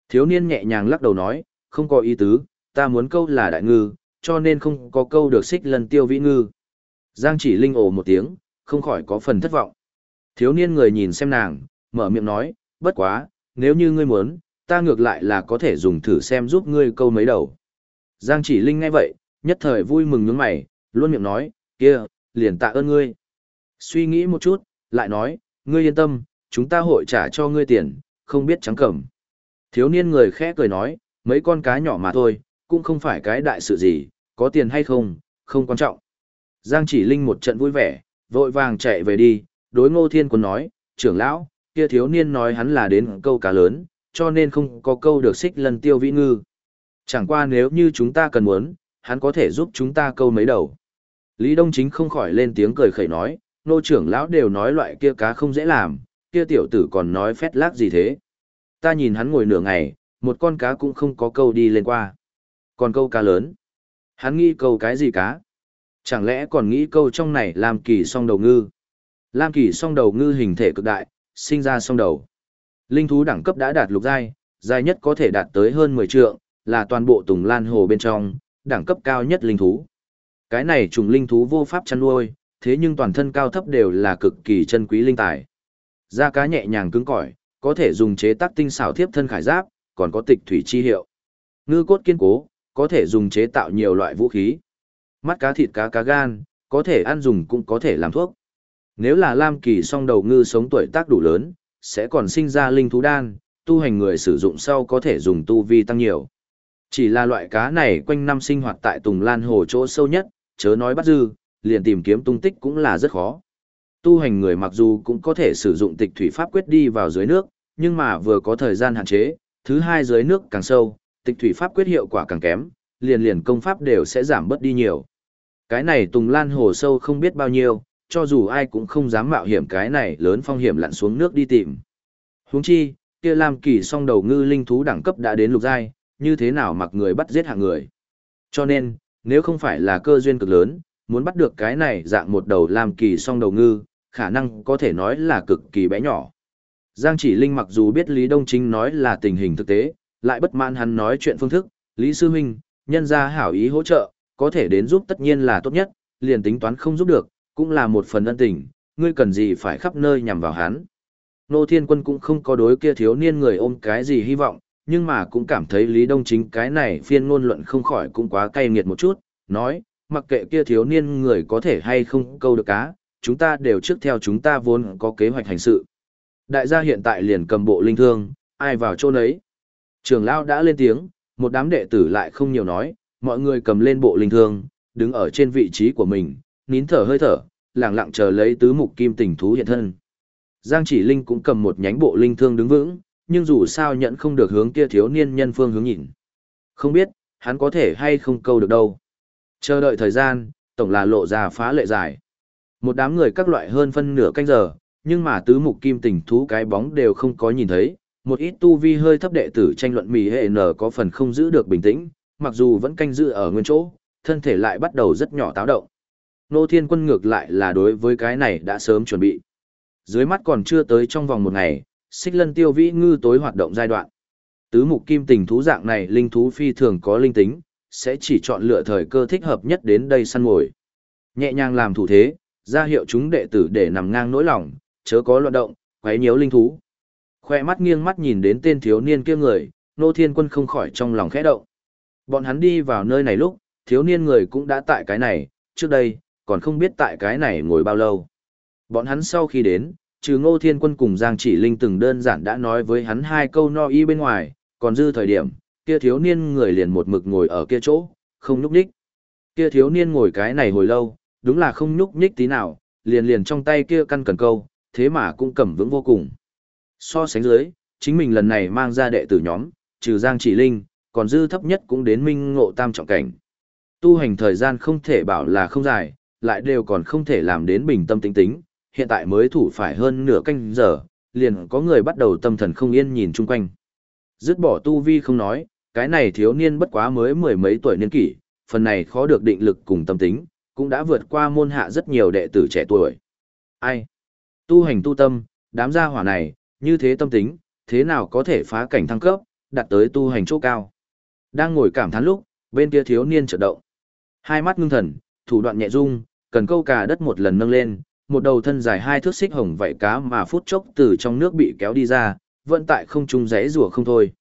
Thiếu niên nhẹ nhàng lắc đầu nói, không có ý tứ, ta muốn câu là đại ngư, cho nên không có câu được xích lân tiêu vĩ ngư. Giang chỉ linh ồ một tiếng, không khỏi có phần thất vọng. Thiếu niên người nhìn xem nàng, mở miệng nói, bất quá, nếu như ngươi muốn, ta ngược lại là có thể dùng thử xem giúp ngươi câu mấy đầu. Giang chỉ linh ngay vậy, nhất thời vui mừng nhướng mày, luôn miệng nói, kia, liền tạ ơn ngươi. Suy nghĩ một chút, lại nói, ngươi yên tâm, chúng ta hội trả cho ngươi tiền, không biết trắng cẩm. Thiếu niên người khẽ cười nói, mấy con cá nhỏ mà thôi, cũng không phải cái đại sự gì, có tiền hay không, không quan trọng. Giang chỉ linh một trận vui vẻ, vội vàng chạy về đi, đối ngô thiên quân nói, trưởng lão, kia thiếu niên nói hắn là đến câu cá lớn, cho nên không có câu được xích lần tiêu vĩ ngư. Chẳng qua nếu như chúng ta cần muốn, hắn có thể giúp chúng ta câu mấy đầu. Lý Đông Chính không khỏi lên tiếng cười khẩy nói, nô trưởng lão đều nói loại kia cá không dễ làm, kia tiểu tử còn nói phét lác gì thế. Ta nhìn hắn ngồi nửa ngày, một con cá cũng không có câu đi lên qua. Còn câu cá lớn. Hắn nghĩ câu cái gì cá? Chẳng lẽ còn nghĩ câu trong này làm kỳ song đầu ngư? Lam kỳ song đầu ngư hình thể cực đại, sinh ra song đầu. Linh thú đẳng cấp đã đạt lục giai, giai nhất có thể đạt tới hơn 10 trượng, là toàn bộ Tùng Lan Hồ bên trong, đẳng cấp cao nhất linh thú. Cái này trùng linh thú vô pháp chăn nuôi, thế nhưng toàn thân cao thấp đều là cực kỳ chân quý linh tài. Da cá nhẹ nhàng cứng cỏi, có thể dùng chế tác tinh xảo thiếp thân khải giáp, còn có tịch thủy chi hiệu. Ngư cốt kiên cố, có thể dùng chế tạo nhiều loại vũ khí. Mắt cá thịt cá cá gan, có thể ăn dùng cũng có thể làm thuốc. Nếu là Lam Kỳ song đầu ngư sống tuổi tác đủ lớn, sẽ còn sinh ra linh thú đan, tu hành người sử dụng sau có thể dùng tu vi tăng nhiều. Chỉ là loại cá này quanh năm sinh hoạt tại Tùng Lan Hồ chỗ sâu nhất, chớ nói bắt dư, liền tìm kiếm tung tích cũng là rất khó. Tu hành người mặc dù cũng có thể sử dụng tịch thủy pháp quyết đi vào dưới nước, nhưng mà vừa có thời gian hạn chế, thứ hai dưới nước càng sâu, tịch thủy pháp quyết hiệu quả càng kém, liền liền công pháp đều sẽ giảm bớt đi nhiều. Cái này Tùng Lan Hồ sâu không biết bao nhiêu, cho dù ai cũng không dám mạo hiểm cái này lớn phong hiểm lặn xuống nước đi tìm. Huống chi, kia Lam Kỳ song đầu ngư linh thú đẳng cấp đã đến lục giai, như thế nào mặc người bắt giết hạng người. Cho nên, nếu không phải là cơ duyên cực lớn, muốn bắt được cái này dạng một đầu làm Kỳ song đầu ngư, khả năng có thể nói là cực kỳ bé nhỏ. Giang Chỉ Linh mặc dù biết Lý Đông Chính nói là tình hình thực tế, lại bất mãn hắn nói chuyện phương thức, Lý Sư Minh, nhân ra hảo ý hỗ trợ, có thể đến giúp tất nhiên là tốt nhất, liền tính toán không giúp được, cũng là một phần ân tình, ngươi cần gì phải khắp nơi nhằm vào hắn. Nô Thiên Quân cũng không có đối kia thiếu niên người ôm cái gì hy vọng, nhưng mà cũng cảm thấy Lý Đông Chính cái này phiên ngôn luận không khỏi cũng quá cay nghiệt một chút, nói, mặc kệ kia thiếu niên người có thể hay không câu được cá, chúng ta đều trước theo chúng ta vốn có kế hoạch hành sự. Đại gia hiện tại liền cầm bộ linh thương, ai vào chỗ nấy. Trường Lao đã lên tiếng, một đám đệ tử lại không nhiều nói, mọi người cầm lên bộ linh thương, đứng ở trên vị trí của mình, nín thở hơi thở, lặng lặng chờ lấy tứ mục kim tình thú hiện thân. Giang Chỉ Linh cũng cầm một nhánh bộ linh thương đứng vững, nhưng dù sao nhận không được hướng kia thiếu niên nhân phương hướng nhìn. Không biết, hắn có thể hay không câu được đâu. Chờ đợi thời gian, tổng là lộ ra phá lệ dài. Một đám người các loại hơn phân nửa canh giờ, nhưng mà tứ mục kim tình thú cái bóng đều không có nhìn thấy. Một ít tu vi hơi thấp đệ tử tranh luận mì hệ nở có phần không giữ được bình tĩnh, mặc dù vẫn canh giữ ở nguyên chỗ, thân thể lại bắt đầu rất nhỏ táo động. Nô Thiên Quân ngược lại là đối với cái này đã sớm chuẩn bị. Dưới mắt còn chưa tới trong vòng một ngày, xích lân tiêu vĩ ngư tối hoạt động giai đoạn. Tứ mục kim tình thú dạng này linh thú phi thường có linh tính, sẽ chỉ chọn lựa thời cơ thích hợp nhất đến đây săn mồi. Nhẹ nhàng làm thủ thế, ra hiệu chúng đệ tử để nằm ngang nỗi lòng, chớ có loạn động, quấy nhiễu linh thú. Khoe mắt nghiêng mắt nhìn đến tên thiếu niên kia người, nô thiên quân không khỏi trong lòng khẽ động. Bọn hắn đi vào nơi này lúc, thiếu niên người cũng đã tại cái này, trước đây, còn không biết tại cái này ngồi bao lâu. Bọn hắn sau khi đến, trừ ngô thiên quân cùng Giang chỉ linh từng đơn giản đã nói với hắn hai câu no y bên ngoài, còn dư thời điểm, kia thiếu niên người liền một mực ngồi ở kia chỗ, không nhúc nhích. Kia thiếu niên ngồi cái này hồi lâu, đúng là không nhúc nhích tí nào, liền liền trong tay kia căn cần câu, thế mà cũng cầm vững vô cùng. So sánh dưới, chính mình lần này mang ra đệ tử nhóm, trừ Giang chỉ linh, còn dư thấp nhất cũng đến minh ngộ tam trọng cảnh. Tu hành thời gian không thể bảo là không dài, lại đều còn không thể làm đến bình tâm tính tính, hiện tại mới thủ phải hơn nửa canh giờ, liền có người bắt đầu tâm thần không yên nhìn chung quanh. Dứt bỏ tu vi không nói, cái này thiếu niên bất quá mới mười mấy tuổi niên kỷ, phần này khó được định lực cùng tâm tính, cũng đã vượt qua môn hạ rất nhiều đệ tử trẻ tuổi. Ai? Tu hành tu tâm, đám gia hỏa này, như thế tâm tính, thế nào có thể phá cảnh thăng cấp, đạt tới tu hành chỗ cao. Đang ngồi cảm thán lúc, bên kia thiếu niên chợt động. Hai mắt ngưng thần, thủ đoạn nhẹ rung, cần câu cả đất một lần nâng lên, một đầu thân dài hai thước xích hồng vảy cá mà phút chốc từ trong nước bị kéo đi ra, vận tại không trung rẽ rùa không thôi.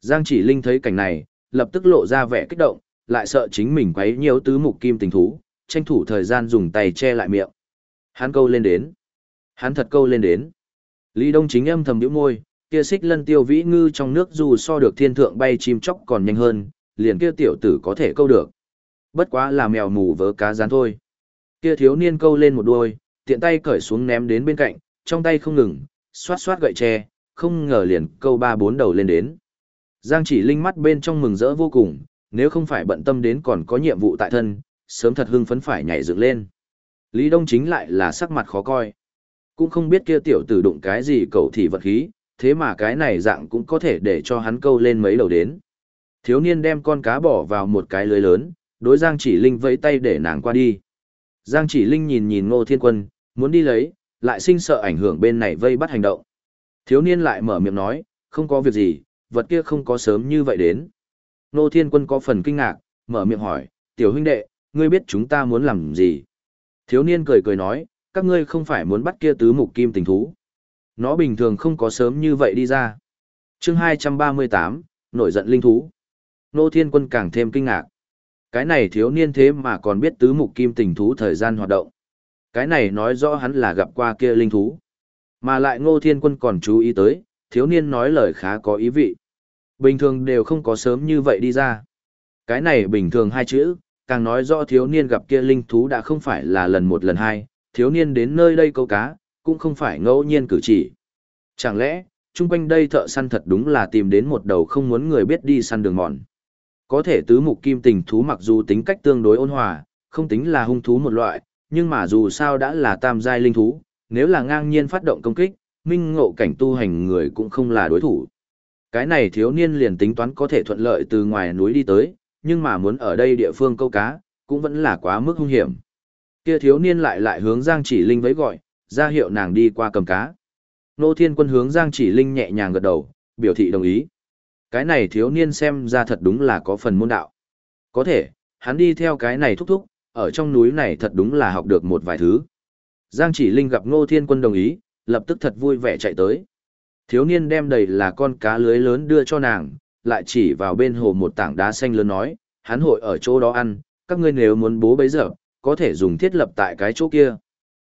Giang chỉ linh thấy cảnh này, lập tức lộ ra vẻ kích động, lại sợ chính mình quấy nhiều tứ mục kim tình thú, tranh thủ thời gian dùng tay che lại miệng. Hắn câu lên đến. Hắn thật câu lên đến. Lý Đông chính âm thầm nhíu môi, kia xích lân tiêu vĩ ngư trong nước dù so được thiên thượng bay chim chóc còn nhanh hơn, liền kia tiểu tử có thể câu được. Bất quá là mèo mù vớ cá rán thôi. Kia thiếu niên câu lên một đuôi, tiện tay cởi xuống ném đến bên cạnh, trong tay không ngừng, xoát xoát gậy tre, không ngờ liền câu ba bốn đầu lên đến. Giang chỉ linh mắt bên trong mừng rỡ vô cùng, nếu không phải bận tâm đến còn có nhiệm vụ tại thân, sớm thật hưng phấn phải nhảy dựng lên. Lý Đông chính lại là sắc mặt khó coi. Cũng không biết kia tiểu tử đụng cái gì cậu thì vật khí, thế mà cái này dạng cũng có thể để cho hắn câu lên mấy đầu đến. Thiếu niên đem con cá bỏ vào một cái lưới lớn, đối Giang chỉ linh vẫy tay để nàng qua đi. Giang chỉ linh nhìn nhìn ngô thiên quân, muốn đi lấy, lại sinh sợ ảnh hưởng bên này vây bắt hành động. Thiếu niên lại mở miệng nói, không có việc gì, vật kia không có sớm như vậy đến. nô thiên quân có phần kinh ngạc, mở miệng hỏi, tiểu huynh đệ, ngươi biết chúng ta muốn làm gì? Thiếu niên cười cười nói, các ngươi không phải muốn bắt kia tứ mục kim tình thú. Nó bình thường không có sớm như vậy đi ra. chương 238, nổi giận linh thú. Nô Thiên Quân càng thêm kinh ngạc. Cái này thiếu niên thế mà còn biết tứ mục kim tình thú thời gian hoạt động. Cái này nói rõ hắn là gặp qua kia linh thú. Mà lại Ngô Thiên Quân còn chú ý tới, thiếu niên nói lời khá có ý vị. Bình thường đều không có sớm như vậy đi ra. Cái này bình thường hai chữ, càng nói rõ thiếu niên gặp kia linh thú đã không phải là lần một lần hai, thiếu niên đến nơi đây câu cá, cũng không phải ngẫu nhiên cử chỉ. Chẳng lẽ, chung quanh đây thợ săn thật đúng là tìm đến một đầu không muốn người biết đi săn đường mòn. Có thể tứ mục kim tình thú mặc dù tính cách tương đối ôn hòa, không tính là hung thú một loại, nhưng mà dù sao đã là tam giai linh thú, nếu là ngang nhiên phát động công kích, minh ngộ cảnh tu hành người cũng không là đối thủ. Cái này thiếu niên liền tính toán có thể thuận lợi từ ngoài núi đi tới, nhưng mà muốn ở đây địa phương câu cá, cũng vẫn là quá mức hung hiểm. Kia thiếu niên lại lại hướng Giang Chỉ Linh với gọi, ra hiệu nàng đi qua cầm cá. Nô Thiên Quân hướng Giang Chỉ Linh nhẹ nhàng gật đầu, biểu thị đồng ý. Cái này thiếu niên xem ra thật đúng là có phần môn đạo. Có thể, hắn đi theo cái này thúc thúc, ở trong núi này thật đúng là học được một vài thứ. Giang Chỉ Linh gặp Ngô Thiên Quân đồng ý, lập tức thật vui vẻ chạy tới. Thiếu niên đem đầy là con cá lưới lớn đưa cho nàng, lại chỉ vào bên hồ một tảng đá xanh lớn nói, hắn hội ở chỗ đó ăn, các ngươi nếu muốn bố bấy giờ, có thể dùng thiết lập tại cái chỗ kia.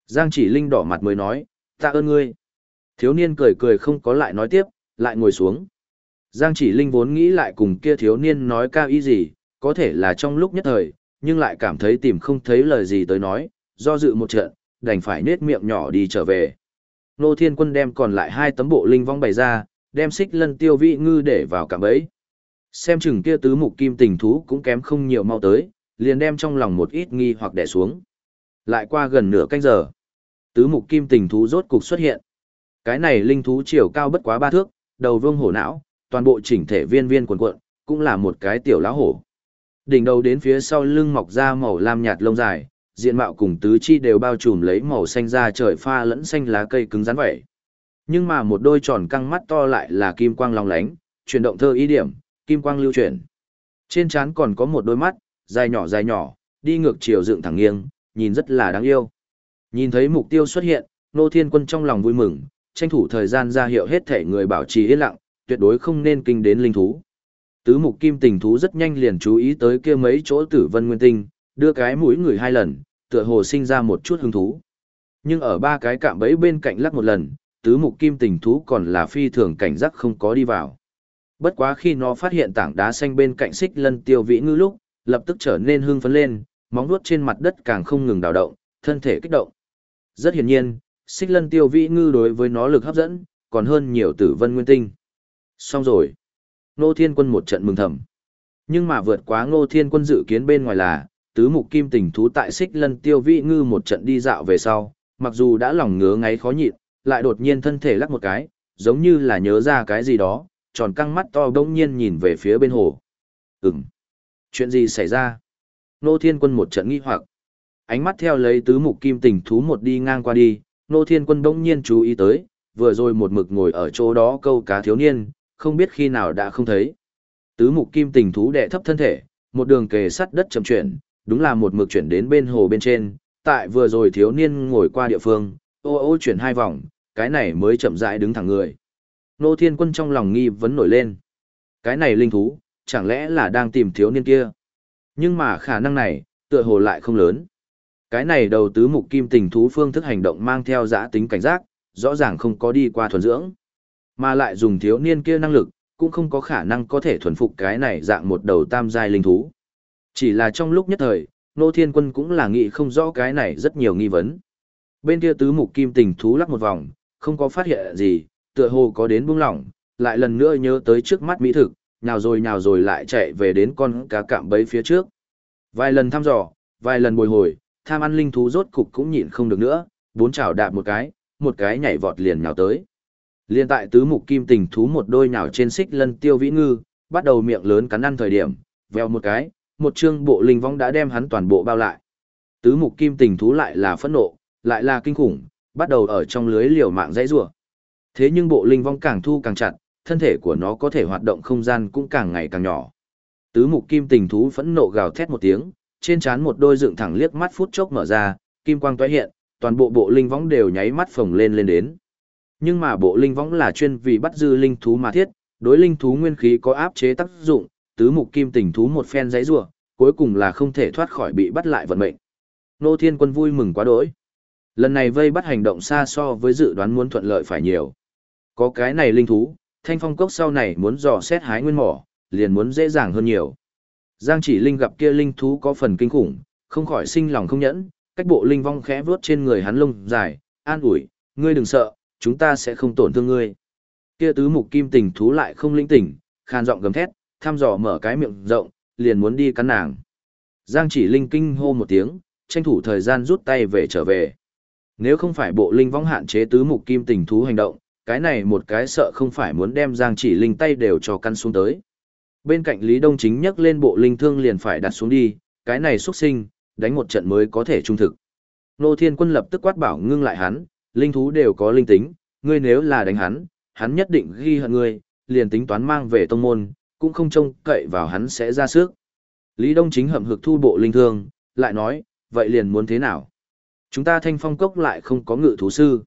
Giang chỉ linh đỏ mặt mới nói, tạ ơn ngươi. Thiếu niên cười cười không có lại nói tiếp, lại ngồi xuống. Giang chỉ linh vốn nghĩ lại cùng kia thiếu niên nói cao ý gì, có thể là trong lúc nhất thời, nhưng lại cảm thấy tìm không thấy lời gì tới nói, do dự một trận, đành phải nết miệng nhỏ đi trở về. Nô Thiên Quân đem còn lại hai tấm bộ linh vong bày ra, đem xích lân tiêu vị ngư để vào cạm bẫy. Xem chừng kia tứ mục kim tình thú cũng kém không nhiều mau tới, liền đem trong lòng một ít nghi hoặc đè xuống. Lại qua gần nửa canh giờ, tứ mục kim tình thú rốt cục xuất hiện. Cái này linh thú chiều cao bất quá ba thước, đầu vương hổ não, toàn bộ chỉnh thể viên viên quần cuộn, cũng là một cái tiểu lá hổ. Đỉnh đầu đến phía sau lưng mọc ra màu lam nhạt lông dài, diện mạo cùng tứ chi đều bao trùm lấy màu xanh da trời pha lẫn xanh lá cây cứng rắn vậy. Nhưng mà một đôi tròn căng mắt to lại là kim quang long lánh, chuyển động thơ ý điểm, kim quang lưu chuyển. Trên trán còn có một đôi mắt, dài nhỏ dài nhỏ, đi ngược chiều dựng thẳng nghiêng, nhìn rất là đáng yêu. Nhìn thấy mục tiêu xuất hiện, Nô Thiên Quân trong lòng vui mừng, tranh thủ thời gian ra hiệu hết thể người bảo trì yên lặng, tuyệt đối không nên kinh đến linh thú. Tứ mục kim tình thú rất nhanh liền chú ý tới kia mấy chỗ tử vân nguyên tinh, đưa cái mũi người hai lần, tựa hồ sinh ra một chút hứng thú. Nhưng ở ba cái cạm bẫy bên cạnh lắc một lần, tứ mục kim tình thú còn là phi thường cảnh giác không có đi vào. Bất quá khi nó phát hiện tảng đá xanh bên cạnh xích lân tiêu vĩ ngư lúc, lập tức trở nên hưng phấn lên, móng vuốt trên mặt đất càng không ngừng đào động, thân thể kích động. Rất hiển nhiên, xích lân tiêu vĩ ngư đối với nó lực hấp dẫn, còn hơn nhiều tử vân nguyên tinh. Xong rồi. Nô Thiên Quân một trận mừng thầm. Nhưng mà vượt quá Ngô Thiên Quân dự kiến bên ngoài là, tứ mục kim tình thú tại xích lân tiêu vĩ ngư một trận đi dạo về sau, mặc dù đã lòng ngứa ngáy khó nhịn, lại đột nhiên thân thể lắc một cái, giống như là nhớ ra cái gì đó, tròn căng mắt to bỗng nhiên nhìn về phía bên hồ. Ừm. Chuyện gì xảy ra? Nô Thiên Quân một trận nghi hoặc. Ánh mắt theo lấy tứ mục kim tình thú một đi ngang qua đi, Nô Thiên Quân bỗng nhiên chú ý tới, vừa rồi một mực ngồi ở chỗ đó câu cá thiếu niên, không biết khi nào đã không thấy. Tứ mục kim tình thú đệ thấp thân thể, một đường kề sắt đất chậm chuyển, đúng là một mực chuyển đến bên hồ bên trên, tại vừa rồi thiếu niên ngồi qua địa phương, ô ô chuyển hai vòng, cái này mới chậm rãi đứng thẳng người. Nô Thiên Quân trong lòng nghi vấn nổi lên. Cái này linh thú, chẳng lẽ là đang tìm thiếu niên kia? Nhưng mà khả năng này, tựa hồ lại không lớn. Cái này đầu tứ mục kim tình thú phương thức hành động mang theo giã tính cảnh giác, rõ ràng không có đi qua thuần dưỡng. Mà lại dùng thiếu niên kia năng lực, cũng không có khả năng có thể thuần phục cái này dạng một đầu tam giai linh thú. Chỉ là trong lúc nhất thời, Nô Thiên Quân cũng là nghĩ không rõ cái này rất nhiều nghi vấn. Bên kia tứ mục kim tình thú lắc một vòng, không có phát hiện gì, tựa hồ có đến buông lỏng, lại lần nữa nhớ tới trước mắt mỹ thực, nhào rồi nhào rồi lại chạy về đến con cá cạm bấy phía trước. Vài lần thăm dò, vài lần bồi hồi, tham ăn linh thú rốt cục cũng nhịn không được nữa, bốn chảo đạp một cái, một cái nhảy vọt liền nhào tới. Liên tại tứ mục kim tình thú một đôi nhào trên xích lân tiêu vĩ ngư, bắt đầu miệng lớn cắn ăn thời điểm, veo một cái, một chương bộ linh vong đã đem hắn toàn bộ bao lại. Tứ mục kim tình thú lại là phẫn nộ, lại là kinh khủng, bắt đầu ở trong lưới liều mạng dãy rủa. Thế nhưng bộ linh vong càng thu càng chặt, thân thể của nó có thể hoạt động không gian cũng càng ngày càng nhỏ. Tứ mục kim tình thú phẫn nộ gào thét một tiếng, trên trán một đôi dựng thẳng liếc mắt phút chốc mở ra, kim quang tóe hiện, toàn bộ bộ linh võng đều nháy mắt phồng lên lên đến. Nhưng mà bộ linh võng là chuyên vì bắt dư linh thú mà thiết, đối linh thú nguyên khí có áp chế tác dụng, tứ mục kim tình thú một phen giấy rủa, cuối cùng là không thể thoát khỏi bị bắt lại vận mệnh. Nô Thiên Quân vui mừng quá đỗi. Lần này vây bắt hành động xa so với dự đoán muốn thuận lợi phải nhiều. Có cái này linh thú, thanh phong cốc sau này muốn dò xét hái nguyên mỏ, liền muốn dễ dàng hơn nhiều. Giang chỉ linh gặp kia linh thú có phần kinh khủng, không khỏi sinh lòng không nhẫn, cách bộ linh vong khẽ vuốt trên người hắn lông dài, an ủi, ngươi đừng sợ, chúng ta sẽ không tổn thương ngươi. Kia tứ mục kim tình thú lại không linh tỉnh, khan giọng gầm thét, tham dò mở cái miệng rộng, liền muốn đi cắn nàng. Giang chỉ linh kinh hô một tiếng, tranh thủ thời gian rút tay về trở về. Nếu không phải bộ linh vong hạn chế tứ mục kim tình thú hành động, cái này một cái sợ không phải muốn đem Giang chỉ linh tay đều cho căn xuống tới. Bên cạnh Lý Đông chính nhắc lên bộ linh thương liền phải đặt xuống đi, cái này xuất sinh, đánh một trận mới có thể trung thực. Nô Thiên Quân lập tức quát bảo ngưng lại hắn, linh thú đều có linh tính, ngươi nếu là đánh hắn, hắn nhất định ghi hận ngươi, liền tính toán mang về tông môn, cũng không trông cậy vào hắn sẽ ra sức. Lý Đông chính hậm hực thu bộ linh thương, lại nói, vậy liền muốn thế nào? Chúng ta thanh phong cốc lại không có ngự thú sư.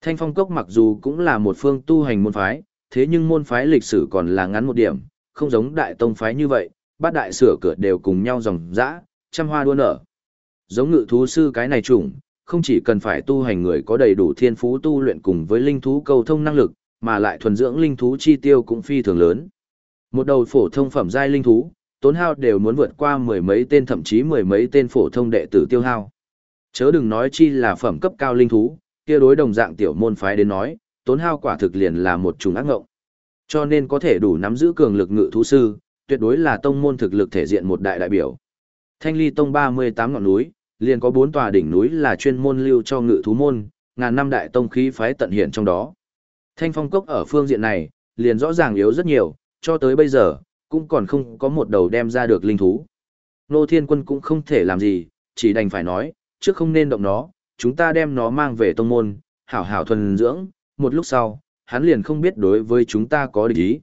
Thanh phong cốc mặc dù cũng là một phương tu hành môn phái, thế nhưng môn phái lịch sử còn là ngắn một điểm, không giống đại tông phái như vậy, bát đại sửa cửa đều cùng nhau dòng dã, trăm hoa đua nở. Giống ngự thú sư cái này chủng, không chỉ cần phải tu hành người có đầy đủ thiên phú tu luyện cùng với linh thú cầu thông năng lực, mà lại thuần dưỡng linh thú chi tiêu cũng phi thường lớn. Một đầu phổ thông phẩm giai linh thú, tốn hao đều muốn vượt qua mười mấy tên thậm chí mười mấy tên phổ thông đệ tử tiêu hao. Chớ đừng nói chi là phẩm cấp cao linh thú, kia đối đồng dạng tiểu môn phái đến nói, tốn hao quả thực liền là một trùng ác ngộng. Cho nên có thể đủ nắm giữ cường lực ngự thú sư, tuyệt đối là tông môn thực lực thể diện một đại đại biểu. Thanh Ly Tông 38 ngọn núi, liền có bốn tòa đỉnh núi là chuyên môn lưu cho ngự thú môn, ngàn năm đại tông khí phái tận hiện trong đó. Thanh Phong Cốc ở phương diện này, liền rõ ràng yếu rất nhiều, cho tới bây giờ, cũng còn không có một đầu đem ra được linh thú. Nô Thiên Quân cũng không thể làm gì, chỉ đành phải nói, trước không nên động nó, chúng ta đem nó mang về tông môn, hảo hảo thuần dưỡng, một lúc sau, hắn liền không biết đối với chúng ta có địch ý.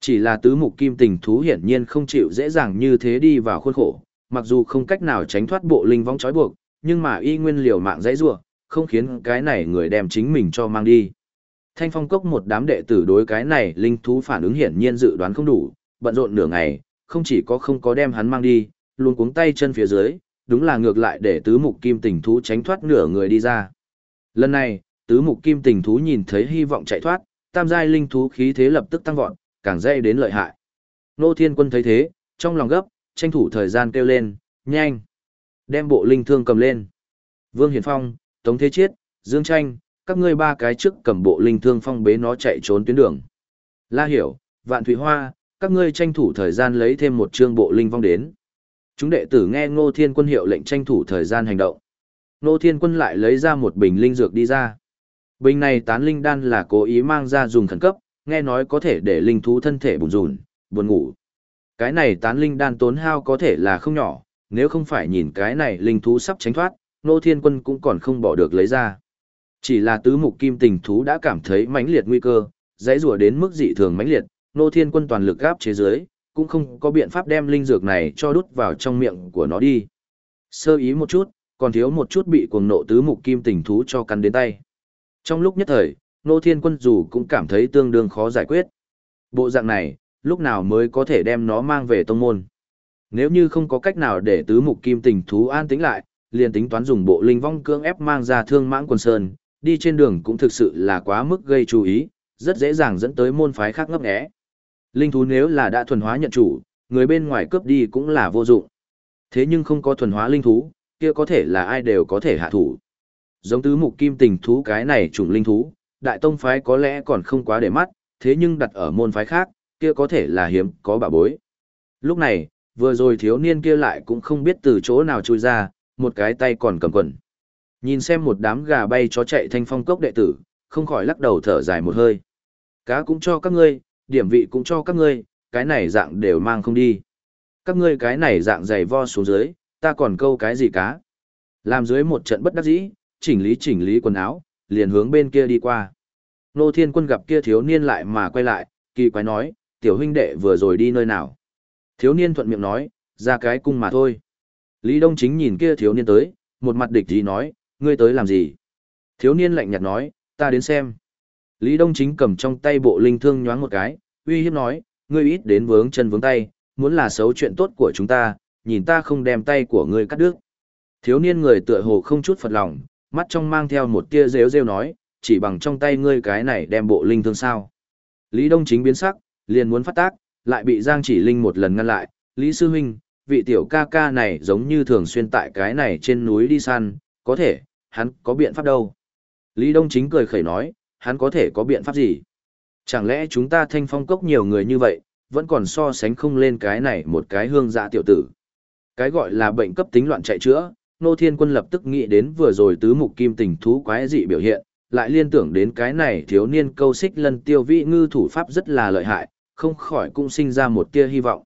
Chỉ là tứ mục kim tình thú hiển nhiên không chịu dễ dàng như thế đi vào khuôn khổ, mặc dù không cách nào tránh thoát bộ linh vong trói buộc, nhưng mà y nguyên liều mạng dãy rủa, không khiến cái này người đem chính mình cho mang đi. Thanh phong cốc một đám đệ tử đối cái này linh thú phản ứng hiển nhiên dự đoán không đủ, bận rộn nửa ngày, không chỉ có không có đem hắn mang đi, luôn cuống tay chân phía dưới, đúng là ngược lại để tứ mục kim tình thú tránh thoát nửa người đi ra. Lần này, tứ mục kim tình thú nhìn thấy hy vọng chạy thoát, tam giai linh thú khí thế lập tức tăng vọt, càng dây đến lợi hại. Nô Thiên Quân thấy thế, trong lòng gấp, tranh thủ thời gian kêu lên, nhanh. Đem bộ linh thương cầm lên. Vương hiển Phong, Tống Thế Chiết, Dương Tranh, các ngươi ba cái trước cầm bộ linh thương phong bế nó chạy trốn tuyến đường. La Hiểu, Vạn Thủy Hoa, các ngươi tranh thủ thời gian lấy thêm một chương bộ linh vong đến. Chúng đệ tử nghe Ngô Thiên Quân hiệu lệnh tranh thủ thời gian hành động. Ngô Thiên Quân lại lấy ra một bình linh dược đi ra. Bình này tán linh đan là cố ý mang ra dùng khẩn cấp, nghe nói có thể để linh thú thân thể bùn rùn, buồn ngủ. Cái này tán linh đan tốn hao có thể là không nhỏ, nếu không phải nhìn cái này linh thú sắp tránh thoát, nô thiên quân cũng còn không bỏ được lấy ra. Chỉ là tứ mục kim tình thú đã cảm thấy mãnh liệt nguy cơ, dãy rùa đến mức dị thường mãnh liệt, nô thiên quân toàn lực gáp chế dưới, cũng không có biện pháp đem linh dược này cho đút vào trong miệng của nó đi. Sơ ý một chút, còn thiếu một chút bị cuồng nộ tứ mục kim tình thú cho cắn đến tay. Trong lúc nhất thời, nô thiên quân dù cũng cảm thấy tương đương khó giải quyết. Bộ dạng này, lúc nào mới có thể đem nó mang về tông môn. Nếu như không có cách nào để tứ mục kim tình thú an tĩnh lại, liền tính toán dùng bộ linh vong cưỡng ép mang ra thương mãng quần sơn, đi trên đường cũng thực sự là quá mức gây chú ý, rất dễ dàng dẫn tới môn phái khác ngấp nghé. Linh thú nếu là đã thuần hóa nhận chủ, người bên ngoài cướp đi cũng là vô dụng. Thế nhưng không có thuần hóa linh thú, kia có thể là ai đều có thể hạ thủ. Giống tứ mục kim tình thú cái này chủng linh thú, đại tông phái có lẽ còn không quá để mắt, thế nhưng đặt ở môn phái khác, kia có thể là hiếm có bà bối. Lúc này, vừa rồi thiếu niên kia lại cũng không biết từ chỗ nào chui ra, một cái tay còn cầm quần. Nhìn xem một đám gà bay chó chạy thanh phong cốc đệ tử, không khỏi lắc đầu thở dài một hơi. Cá cũng cho các ngươi, điểm vị cũng cho các ngươi, cái này dạng đều mang không đi. Các ngươi cái này dạng dày vo xuống dưới, ta còn câu cái gì cá. Làm dưới một trận bất đắc dĩ, chỉnh lý chỉnh lý quần áo, liền hướng bên kia đi qua. Nô Thiên Quân gặp kia thiếu niên lại mà quay lại, kỳ quái nói, tiểu huynh đệ vừa rồi đi nơi nào. Thiếu niên thuận miệng nói, ra cái cung mà thôi. Lý Đông Chính nhìn kia thiếu niên tới, một mặt địch gì nói, ngươi tới làm gì? Thiếu niên lạnh nhạt nói, ta đến xem. Lý Đông Chính cầm trong tay bộ linh thương nhoáng một cái, uy hiếp nói, ngươi ít đến vướng chân vướng tay, muốn là xấu chuyện tốt của chúng ta, nhìn ta không đem tay của ngươi cắt đứt. Thiếu niên người tựa hồ không chút phật lòng, mắt trong mang theo một tia rêu rêu nói, chỉ bằng trong tay ngươi cái này đem bộ linh thương sao. Lý Đông Chính biến sắc, liền muốn phát tác, lại bị Giang Chỉ Linh một lần ngăn lại, Lý Sư Huynh, vị tiểu ca ca này giống như thường xuyên tại cái này trên núi đi săn, có thể, hắn có biện pháp đâu. Lý Đông Chính cười khẩy nói, hắn có thể có biện pháp gì? Chẳng lẽ chúng ta thanh phong cốc nhiều người như vậy, vẫn còn so sánh không lên cái này một cái hương dạ tiểu tử. Cái gọi là bệnh cấp tính loạn chạy chữa, Nô Thiên Quân lập tức nghĩ đến vừa rồi tứ mục kim tình thú quái dị biểu hiện, lại liên tưởng đến cái này thiếu niên câu xích lân tiêu vị ngư thủ pháp rất là lợi hại, không khỏi cũng sinh ra một tia hy vọng.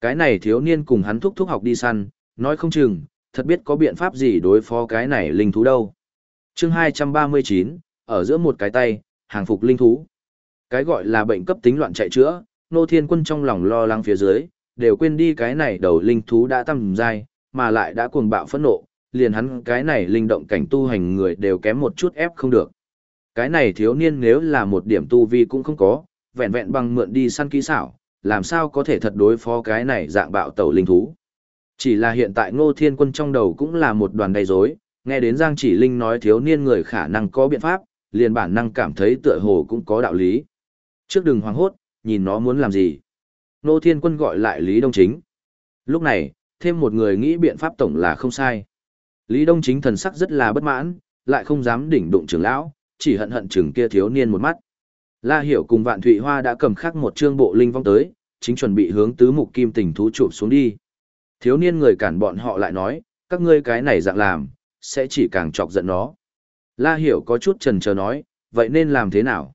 Cái này thiếu niên cùng hắn thúc thúc học đi săn, nói không chừng, thật biết có biện pháp gì đối phó cái này linh thú đâu. chương 239, ở giữa một cái tay, hàng phục linh thú. Cái gọi là bệnh cấp tính loạn chạy chữa, nô thiên quân trong lòng lo lắng phía dưới, đều quên đi cái này đầu linh thú đã tăng dai, mà lại đã cuồng bạo phẫn nộ, liền hắn cái này linh động cảnh tu hành người đều kém một chút ép không được. Cái này thiếu niên nếu là một điểm tu vi cũng không có, vẹn vẹn bằng mượn đi săn kỹ xảo, làm sao có thể thật đối phó cái này dạng bạo tẩu linh thú. Chỉ là hiện tại ngô thiên quân trong đầu cũng là một đoàn đầy rối, nghe đến Giang chỉ linh nói thiếu niên người khả năng có biện pháp, liền bản năng cảm thấy tựa hồ cũng có đạo lý. Trước đừng hoang hốt, nhìn nó muốn làm gì. Ngô thiên quân gọi lại Lý Đông Chính. Lúc này, thêm một người nghĩ biện pháp tổng là không sai. Lý Đông Chính thần sắc rất là bất mãn, lại không dám đỉnh đụng trưởng lão, chỉ hận hận trưởng kia thiếu niên một mắt. La Hiểu cùng Vạn Thụy Hoa đã cầm khắc một trương bộ linh vong tới, chính chuẩn bị hướng tứ mục kim tình thú chụp xuống đi. Thiếu niên người cản bọn họ lại nói, các ngươi cái này dạng làm, sẽ chỉ càng chọc giận nó. La Hiểu có chút chần chờ nói, vậy nên làm thế nào?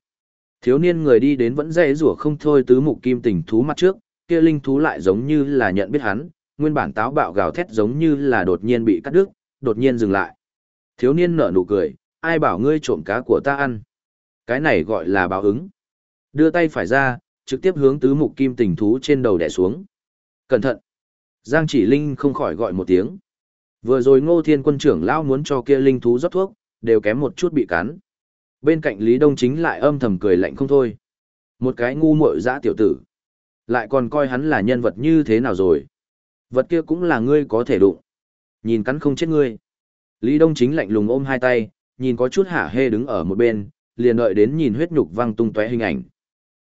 Thiếu niên người đi đến vẫn dây rủa không thôi tứ mục kim tình thú mặt trước, kia linh thú lại giống như là nhận biết hắn, nguyên bản táo bạo gào thét giống như là đột nhiên bị cắt đứt, đột nhiên dừng lại. Thiếu niên nở nụ cười, ai bảo ngươi trộm cá của ta ăn? Cái này gọi là báo ứng. Đưa tay phải ra, trực tiếp hướng tứ mục kim tình thú trên đầu đè xuống. Cẩn thận! Giang chỉ linh không khỏi gọi một tiếng. Vừa rồi ngô thiên quân trưởng lao muốn cho kia linh thú rót thuốc, đều kém một chút bị cắn. Bên cạnh Lý Đông chính lại âm thầm cười lạnh không thôi. Một cái ngu muội dã tiểu tử. Lại còn coi hắn là nhân vật như thế nào rồi. Vật kia cũng là ngươi có thể đụng. Nhìn cắn không chết ngươi. Lý Đông chính lạnh lùng ôm hai tay, nhìn có chút hả hê đứng ở một bên, liền đợi đến nhìn huyết nhục văng tung tóe hình ảnh.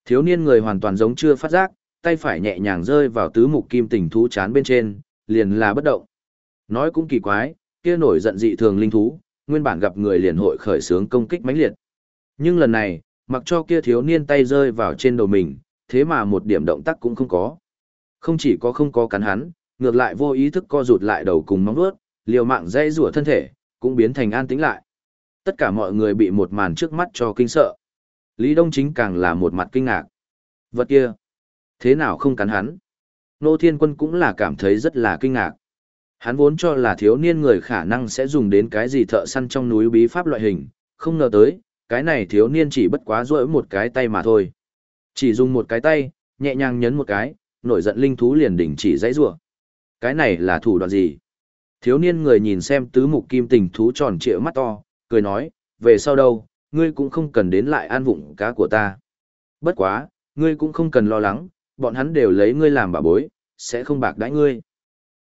Thiếu niên người hoàn toàn giống chưa phát giác, tay phải nhẹ nhàng rơi vào tứ mục kim tình thú chán bên trên, liền là bất động. Nói cũng kỳ quái, kia nổi giận dị thường linh thú, nguyên bản gặp người liền hội khởi sướng công kích mãnh liệt. Nhưng lần này, mặc cho kia thiếu niên tay rơi vào trên đầu mình, thế mà một điểm động tác cũng không có. Không chỉ có không có cắn hắn, ngược lại vô ý thức co rụt lại đầu cùng móng vuốt, liều mạng dây rủa thân thể, cũng biến thành an tĩnh lại. Tất cả mọi người bị một màn trước mắt cho kinh sợ. Lý Đông Chính càng là một mặt kinh ngạc. Vật kia, thế nào không cắn hắn? Nô Thiên Quân cũng là cảm thấy rất là kinh ngạc. Hắn vốn cho là thiếu niên người khả năng sẽ dùng đến cái gì thợ săn trong núi bí pháp loại hình, không ngờ tới, cái này thiếu niên chỉ bất quá rỗi một cái tay mà thôi. Chỉ dùng một cái tay, nhẹ nhàng nhấn một cái, nổi giận linh thú liền đỉnh chỉ dãy rủa. Cái này là thủ đoạn gì? Thiếu niên người nhìn xem tứ mục kim tình thú tròn trịa mắt to, cười nói, về sau đâu, ngươi cũng không cần đến lại an vụng cá của ta. Bất quá, ngươi cũng không cần lo lắng, bọn hắn đều lấy ngươi làm bà bối, sẽ không bạc đãi ngươi.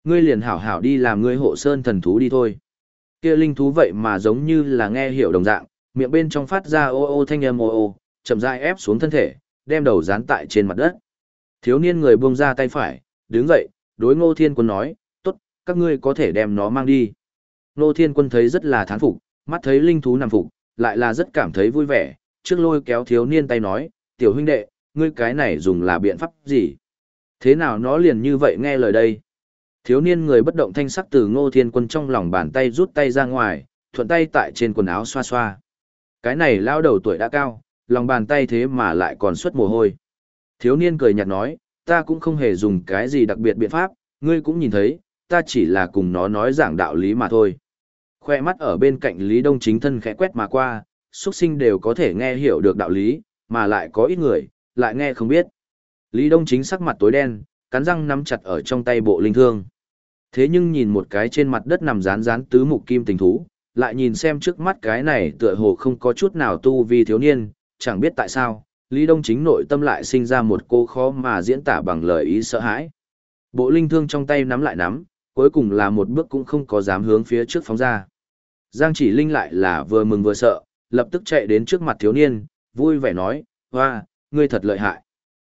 Ngươi liền hảo hảo đi làm ngươi hộ sơn thần thú đi thôi. Kia linh thú vậy mà giống như là nghe hiểu đồng dạng, miệng bên trong phát ra ô ô thanh âm ô ô, chậm rãi ép xuống thân thể, đem đầu dán tại trên mặt đất. Thiếu niên người buông ra tay phải, đứng dậy, đối ngô thiên quân nói, tốt, các ngươi có thể đem nó mang đi. Ngô thiên quân thấy rất là thán phục, mắt thấy linh thú nằm phục, lại là rất cảm thấy vui vẻ, trước lôi kéo thiếu niên tay nói, tiểu huynh đệ, ngươi cái này dùng là biện pháp gì? Thế nào nó liền như vậy nghe lời đây? Thiếu niên người bất động thanh sắc từ ngô thiên quân trong lòng bàn tay rút tay ra ngoài, thuận tay tại trên quần áo xoa xoa. Cái này lao đầu tuổi đã cao, lòng bàn tay thế mà lại còn xuất mồ hôi. Thiếu niên cười nhạt nói, ta cũng không hề dùng cái gì đặc biệt biện pháp, ngươi cũng nhìn thấy, ta chỉ là cùng nó nói giảng đạo lý mà thôi. Khoe mắt ở bên cạnh Lý Đông chính thân khẽ quét mà qua, xuất sinh đều có thể nghe hiểu được đạo lý, mà lại có ít người, lại nghe không biết. Lý Đông chính sắc mặt tối đen, cắn răng nắm chặt ở trong tay bộ linh thương. Thế nhưng nhìn một cái trên mặt đất nằm rán rán tứ mục kim tình thú, lại nhìn xem trước mắt cái này tựa hồ không có chút nào tu vi thiếu niên, chẳng biết tại sao, Lý Đông chính nội tâm lại sinh ra một cô khó mà diễn tả bằng lời ý sợ hãi. Bộ linh thương trong tay nắm lại nắm, cuối cùng là một bước cũng không có dám hướng phía trước phóng ra. Giang chỉ linh lại là vừa mừng vừa sợ, lập tức chạy đến trước mặt thiếu niên, vui vẻ nói, hoa, ngươi thật lợi hại.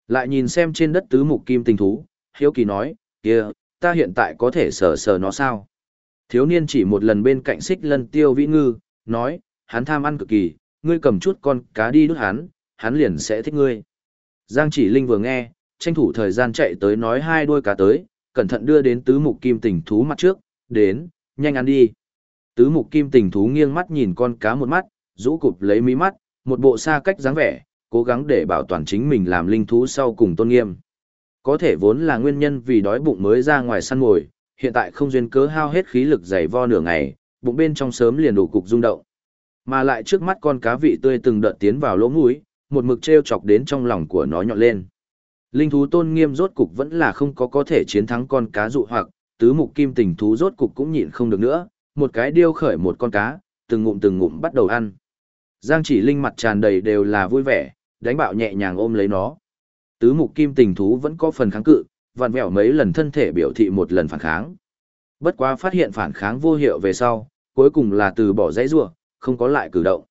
Lại nhìn xem trên đất tứ mục kim tình thú, hiếu kỳ nói, kia, ta hiện tại có thể sờ sờ nó sao? Thiếu niên chỉ một lần bên cạnh xích lân tiêu vĩ ngư, nói, hắn tham ăn cực kỳ, ngươi cầm chút con cá đi đút hắn, hắn liền sẽ thích ngươi. Giang chỉ linh vừa nghe, tranh thủ thời gian chạy tới nói hai đuôi cá tới, cẩn thận đưa đến tứ mục kim tình thú mặt trước, đến, nhanh ăn đi. Tứ mục kim tình thú nghiêng mắt nhìn con cá một mắt, rũ cụp lấy mí mắt, một bộ xa cách dáng vẻ, cố gắng để bảo toàn chính mình làm linh thú sau cùng tôn nghiêm. Có thể vốn là nguyên nhân vì đói bụng mới ra ngoài săn mồi, hiện tại không duyên cớ hao hết khí lực dày vo nửa ngày, bụng bên trong sớm liền đủ cục rung động. Mà lại trước mắt con cá vị tươi từng đợt tiến vào lỗ mũi, một mực treo chọc đến trong lòng của nó nhọn lên. Linh thú tôn nghiêm rốt cục vẫn là không có có thể chiến thắng con cá dụ hoặc, tứ mục kim tình thú rốt cục cũng nhịn không được nữa, một cái điêu khởi một con cá, từng ngụm từng ngụm bắt đầu ăn. Giang chỉ linh mặt tràn đầy đều là vui vẻ, đánh bạo nhẹ nhàng ôm lấy nó. Tứ mục kim tình thú vẫn có phần kháng cự, vặn vẹo mấy lần thân thể biểu thị một lần phản kháng. Bất quá phát hiện phản kháng vô hiệu về sau, cuối cùng là từ bỏ dãy rủa, không có lại cử động.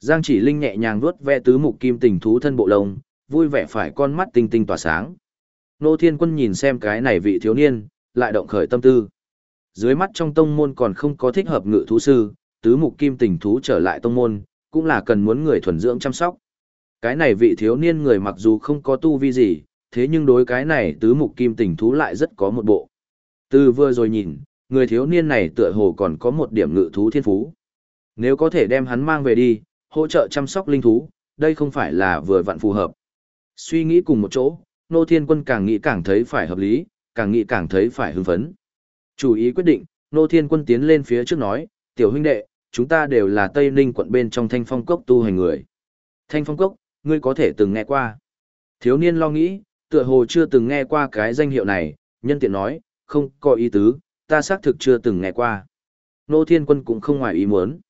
Giang chỉ linh nhẹ nhàng vuốt ve tứ mục kim tình thú thân bộ lông, vui vẻ phải con mắt tinh tinh tỏa sáng. Nô Thiên Quân nhìn xem cái này vị thiếu niên, lại động khởi tâm tư. Dưới mắt trong tông môn còn không có thích hợp ngự thú sư, tứ mục kim tình thú trở lại tông môn, cũng là cần muốn người thuần dưỡng chăm sóc. Cái này vị thiếu niên người mặc dù không có tu vi gì, thế nhưng đối cái này tứ mục kim tình thú lại rất có một bộ. Từ vừa rồi nhìn, người thiếu niên này tựa hồ còn có một điểm ngự thú thiên phú. Nếu có thể đem hắn mang về đi, hỗ trợ chăm sóc linh thú, đây không phải là vừa vặn phù hợp. Suy nghĩ cùng một chỗ, Nô Thiên Quân càng nghĩ càng thấy phải hợp lý, càng nghĩ càng thấy phải hưng phấn. Chủ ý quyết định, Nô Thiên Quân tiến lên phía trước nói, tiểu huynh đệ, chúng ta đều là Tây Ninh quận bên trong thanh phong cốc tu hành người. Thanh phong cốc, ngươi có thể từng nghe qua. Thiếu niên lo nghĩ, tựa hồ chưa từng nghe qua cái danh hiệu này, nhân tiện nói, không có ý tứ, ta xác thực chưa từng nghe qua. Nô Thiên Quân cũng không ngoài ý muốn.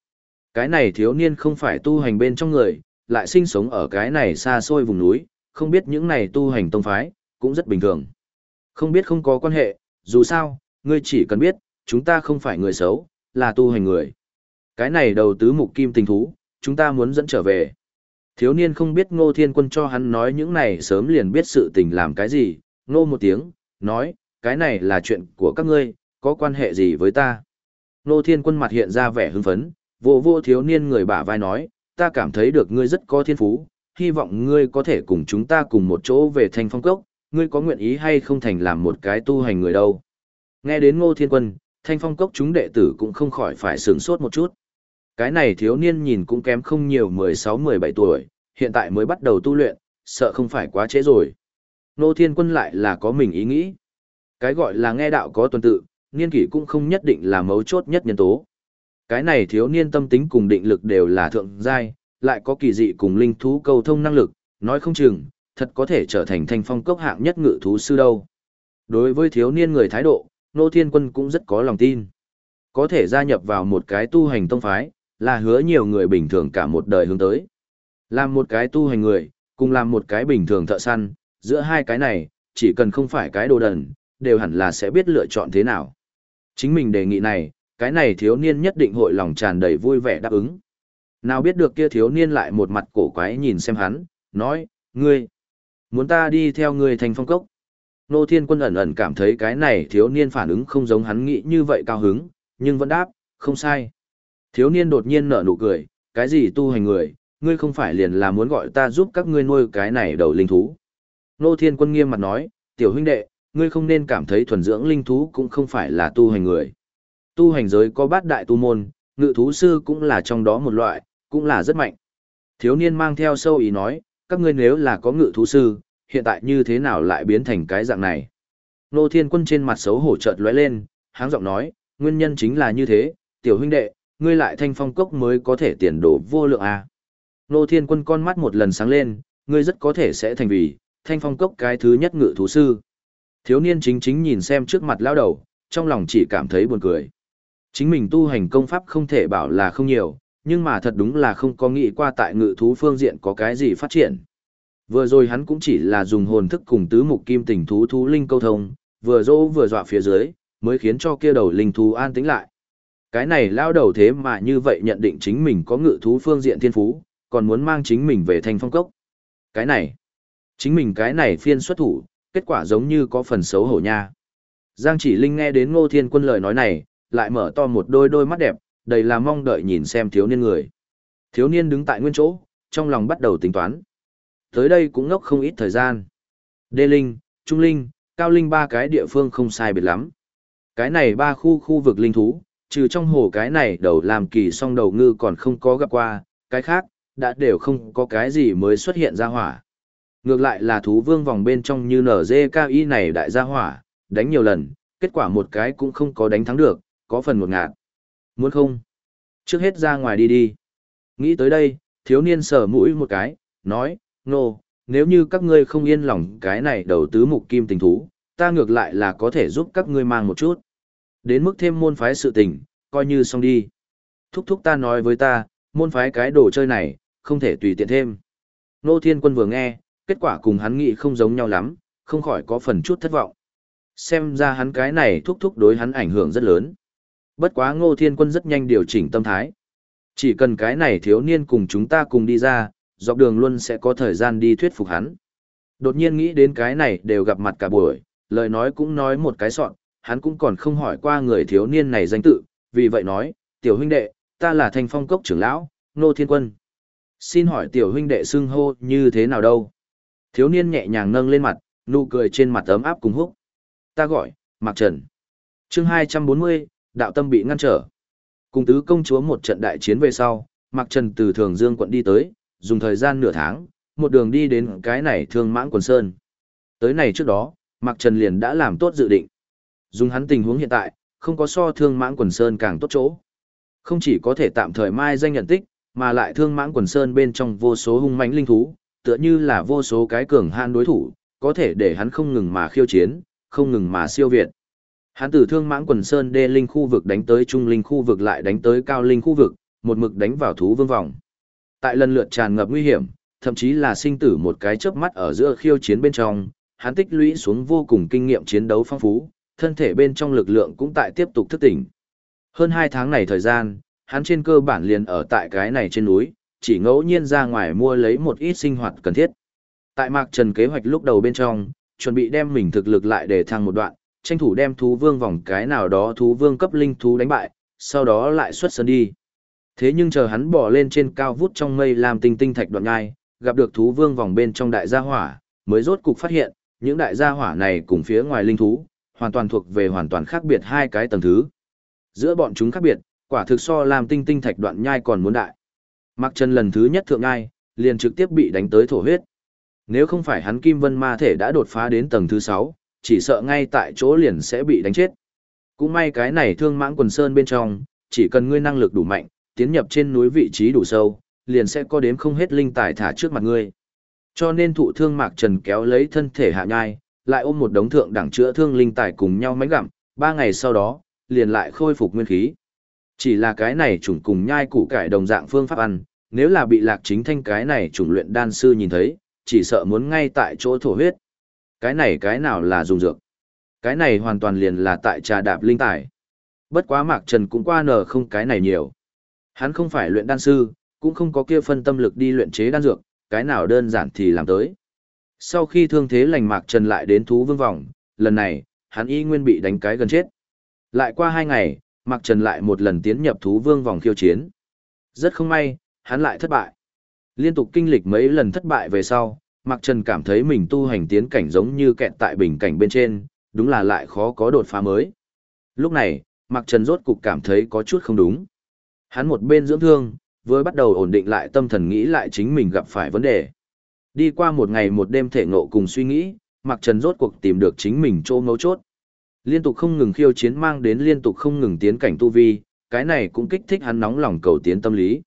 Cái này thiếu niên không phải tu hành bên trong người, lại sinh sống ở cái này xa xôi vùng núi, không biết những này tu hành tông phái, cũng rất bình thường. Không biết không có quan hệ, dù sao, ngươi chỉ cần biết, chúng ta không phải người xấu, là tu hành người. Cái này đầu tứ mục kim tình thú, chúng ta muốn dẫn trở về. Thiếu niên không biết ngô thiên quân cho hắn nói những này sớm liền biết sự tình làm cái gì, ngô một tiếng, nói, cái này là chuyện của các ngươi, có quan hệ gì với ta. Ngô thiên quân mặt hiện ra vẻ hưng phấn, vô vô thiếu niên người bả vai nói, ta cảm thấy được ngươi rất có thiên phú, hy vọng ngươi có thể cùng chúng ta cùng một chỗ về thanh phong cốc, ngươi có nguyện ý hay không thành làm một cái tu hành người đâu. Nghe đến ngô thiên quân, thanh phong cốc chúng đệ tử cũng không khỏi phải sửng sốt một chút. Cái này thiếu niên nhìn cũng kém không nhiều 16-17 tuổi, hiện tại mới bắt đầu tu luyện, sợ không phải quá trễ rồi. Ngô thiên quân lại là có mình ý nghĩ. Cái gọi là nghe đạo có tuần tự, niên kỷ cũng không nhất định là mấu chốt nhất nhân tố. Cái này thiếu niên tâm tính cùng định lực đều là thượng giai, lại có kỳ dị cùng linh thú cầu thông năng lực, nói không chừng, thật có thể trở thành thanh phong cốc hạng nhất ngự thú sư đâu. Đối với thiếu niên người thái độ, Nô Thiên Quân cũng rất có lòng tin. Có thể gia nhập vào một cái tu hành tông phái, là hứa nhiều người bình thường cả một đời hướng tới. Làm một cái tu hành người, cùng làm một cái bình thường thợ săn, giữa hai cái này, chỉ cần không phải cái đồ đần, đều hẳn là sẽ biết lựa chọn thế nào. Chính mình đề nghị này, cái này thiếu niên nhất định hội lòng tràn đầy vui vẻ đáp ứng. Nào biết được kia thiếu niên lại một mặt cổ quái nhìn xem hắn, nói, ngươi, muốn ta đi theo ngươi thành phong cốc. Nô Thiên Quân ẩn ẩn cảm thấy cái này thiếu niên phản ứng không giống hắn nghĩ như vậy cao hứng, nhưng vẫn đáp, không sai. Thiếu niên đột nhiên nở nụ cười, cái gì tu hành người, ngươi không phải liền là muốn gọi ta giúp các ngươi nuôi cái này đầu linh thú. Nô Thiên Quân nghiêm mặt nói, tiểu huynh đệ, ngươi không nên cảm thấy thuần dưỡng linh thú cũng không phải là tu hành người. Tu hành giới có bát đại tu môn, ngự thú sư cũng là trong đó một loại, cũng là rất mạnh. Thiếu niên mang theo sâu ý nói, các ngươi nếu là có ngự thú sư, hiện tại như thế nào lại biến thành cái dạng này. Nô Thiên Quân trên mặt xấu hổ chợt lóe lên, háng giọng nói, nguyên nhân chính là như thế, tiểu huynh đệ, ngươi lại thanh phong cốc mới có thể tiền đổ vô lượng à. Nô Thiên Quân con mắt một lần sáng lên, ngươi rất có thể sẽ thành vì, thanh phong cốc cái thứ nhất ngự thú sư. Thiếu niên chính chính nhìn xem trước mặt lao đầu, trong lòng chỉ cảm thấy buồn cười. Chính mình tu hành công pháp không thể bảo là không nhiều, nhưng mà thật đúng là không có nghĩ qua tại ngự thú phương diện có cái gì phát triển. Vừa rồi hắn cũng chỉ là dùng hồn thức cùng tứ mục kim tình thú thú linh câu thông, vừa dỗ vừa dọa phía dưới, mới khiến cho kia đầu linh thú an tĩnh lại. Cái này lao đầu thế mà như vậy nhận định chính mình có ngự thú phương diện thiên phú, còn muốn mang chính mình về thanh phong cốc. Cái này, chính mình cái này phiên xuất thủ, kết quả giống như có phần xấu hổ nha. Giang chỉ linh nghe đến ngô thiên quân lời nói này, lại mở to một đôi đôi mắt đẹp, đầy là mong đợi nhìn xem thiếu niên người. Thiếu niên đứng tại nguyên chỗ, trong lòng bắt đầu tính toán. Tới đây cũng ngốc không ít thời gian. Đê Linh, Trung Linh, Cao Linh ba cái địa phương không sai biệt lắm. Cái này ba khu khu vực linh thú, trừ trong hồ cái này đầu làm kỳ song đầu ngư còn không có gặp qua, cái khác, đã đều không có cái gì mới xuất hiện ra hỏa. Ngược lại là thú vương vòng bên trong như nở dê cao y này đại ra hỏa, đánh nhiều lần, kết quả một cái cũng không có đánh thắng được, có phần một ngạt. Muốn không? Trước hết ra ngoài đi đi. Nghĩ tới đây, thiếu niên sờ mũi một cái, nói, nô, no, nếu như các ngươi không yên lòng cái này đầu tứ mục kim tình thú, ta ngược lại là có thể giúp các ngươi mang một chút. Đến mức thêm môn phái sự tình, coi như xong đi. Thúc thúc ta nói với ta, môn phái cái đồ chơi này, không thể tùy tiện thêm. Nô Thiên Quân vừa nghe, kết quả cùng hắn nghĩ không giống nhau lắm, không khỏi có phần chút thất vọng. Xem ra hắn cái này thúc thúc đối hắn ảnh hưởng rất lớn. Bất quá Ngô Thiên Quân rất nhanh điều chỉnh tâm thái. Chỉ cần cái này thiếu niên cùng chúng ta cùng đi ra, dọc đường luôn sẽ có thời gian đi thuyết phục hắn. Đột nhiên nghĩ đến cái này đều gặp mặt cả buổi, lời nói cũng nói một cái soạn, hắn cũng còn không hỏi qua người thiếu niên này danh tự, vì vậy nói, tiểu huynh đệ, ta là thanh phong cốc trưởng lão, Nô Thiên Quân. Xin hỏi tiểu huynh đệ xưng hô như thế nào đâu? Thiếu niên nhẹ nhàng nâng lên mặt, nụ cười trên mặt ấm áp cùng húc. Ta gọi, Mạc Trần. chương 240, đạo tâm bị ngăn trở. Cùng tứ công chúa một trận đại chiến về sau, Mạc Trần từ Thường Dương quận đi tới, dùng thời gian nửa tháng, một đường đi đến cái này Thương Mãng Quần Sơn. Tới này trước đó, Mạc Trần liền đã làm tốt dự định. Dùng hắn tình huống hiện tại, không có so Thương Mãng Quần Sơn càng tốt chỗ. Không chỉ có thể tạm thời mai danh nhận tích, mà lại Thương Mãng Quần Sơn bên trong vô số hung mãnh linh thú, tựa như là vô số cái cường han đối thủ, có thể để hắn không ngừng mà khiêu chiến, không ngừng mà siêu việt. Hắn từ thương mãng quần sơn đê linh khu vực đánh tới trung linh khu vực lại đánh tới cao linh khu vực, một mực đánh vào thú vương vòng. Tại lần lượt tràn ngập nguy hiểm, thậm chí là sinh tử một cái chớp mắt ở giữa khiêu chiến bên trong, hắn tích lũy xuống vô cùng kinh nghiệm chiến đấu phong phú, thân thể bên trong lực lượng cũng tại tiếp tục thức tỉnh. Hơn 2 tháng này thời gian, hắn trên cơ bản liền ở tại cái này trên núi, chỉ ngẫu nhiên ra ngoài mua lấy một ít sinh hoạt cần thiết. Tại Mạc Trần kế hoạch lúc đầu bên trong, chuẩn bị đem mình thực lực lại để thăng một đoạn, tranh thủ đem thú vương vòng cái nào đó thú vương cấp linh thú đánh bại, sau đó lại xuất sân đi. Thế nhưng chờ hắn bỏ lên trên cao vút trong mây làm tinh tinh thạch đoạn ngai, gặp được thú vương vòng bên trong đại gia hỏa, mới rốt cục phát hiện, những đại gia hỏa này cùng phía ngoài linh thú, hoàn toàn thuộc về hoàn toàn khác biệt hai cái tầng thứ. Giữa bọn chúng khác biệt, quả thực so làm tinh tinh thạch đoạn nhai còn muốn đại. Mặc chân lần thứ nhất thượng ngai, liền trực tiếp bị đánh tới thổ huyết. Nếu không phải hắn kim vân ma thể đã đột phá đến tầng thứ 6, chỉ sợ ngay tại chỗ liền sẽ bị đánh chết. Cũng may cái này thương mãng quần sơn bên trong, chỉ cần ngươi năng lực đủ mạnh, tiến nhập trên núi vị trí đủ sâu, liền sẽ có đếm không hết linh tài thả trước mặt ngươi. Cho nên thụ thương Mạc Trần kéo lấy thân thể hạ nhai, lại ôm một đống thượng đẳng chữa thương linh tài cùng nhau mánh gặm, ba ngày sau đó, liền lại khôi phục nguyên khí. Chỉ là cái này chủng cùng nhai củ cải đồng dạng phương pháp ăn, nếu là bị lạc chính thanh cái này chủng luyện đan sư nhìn thấy, chỉ sợ muốn ngay tại chỗ thổ huyết. Cái này cái nào là dùng dược? Cái này hoàn toàn liền là tại trà đạp linh tài. Bất quá Mạc Trần cũng qua nở không cái này nhiều. Hắn không phải luyện đan sư, cũng không có kia phân tâm lực đi luyện chế đan dược, cái nào đơn giản thì làm tới. Sau khi thương thế lành Mạc Trần lại đến thú vương vòng, lần này, hắn y nguyên bị đánh cái gần chết. Lại qua hai ngày, Mạc Trần lại một lần tiến nhập thú vương vòng khiêu chiến. Rất không may, hắn lại thất bại. Liên tục kinh lịch mấy lần thất bại về sau, Mạc Trần cảm thấy mình tu hành tiến cảnh giống như kẹt tại bình cảnh bên trên, đúng là lại khó có đột phá mới. Lúc này, Mạc Trần rốt cục cảm thấy có chút không đúng. Hắn một bên dưỡng thương, vừa bắt đầu ổn định lại tâm thần nghĩ lại chính mình gặp phải vấn đề. Đi qua một ngày một đêm thể ngộ cùng suy nghĩ, Mạc Trần rốt cuộc tìm được chính mình chỗ mấu chốt. Liên tục không ngừng khiêu chiến mang đến liên tục không ngừng tiến cảnh tu vi, cái này cũng kích thích hắn nóng lòng cầu tiến tâm lý.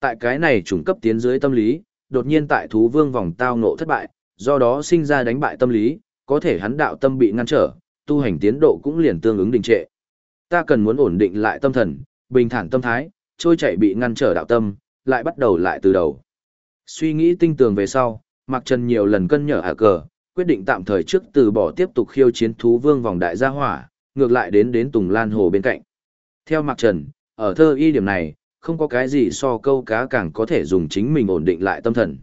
Tại cái này trùng cấp tiến dưới tâm lý, đột nhiên tại thú vương vòng tao ngộ thất bại, do đó sinh ra đánh bại tâm lý, có thể hắn đạo tâm bị ngăn trở, tu hành tiến độ cũng liền tương ứng đình trệ. Ta cần muốn ổn định lại tâm thần, bình thản tâm thái, trôi chạy bị ngăn trở đạo tâm, lại bắt đầu lại từ đầu. Suy nghĩ tinh tường về sau, Mạc Trần nhiều lần cân nhở hạ cờ, quyết định tạm thời trước từ bỏ tiếp tục khiêu chiến thú vương vòng đại gia hỏa, ngược lại đến đến Tùng Lan Hồ bên cạnh. Theo Mạc Trần, ở thơ y điểm này, không có cái gì so câu cá càng có thể dùng chính mình ổn định lại tâm thần.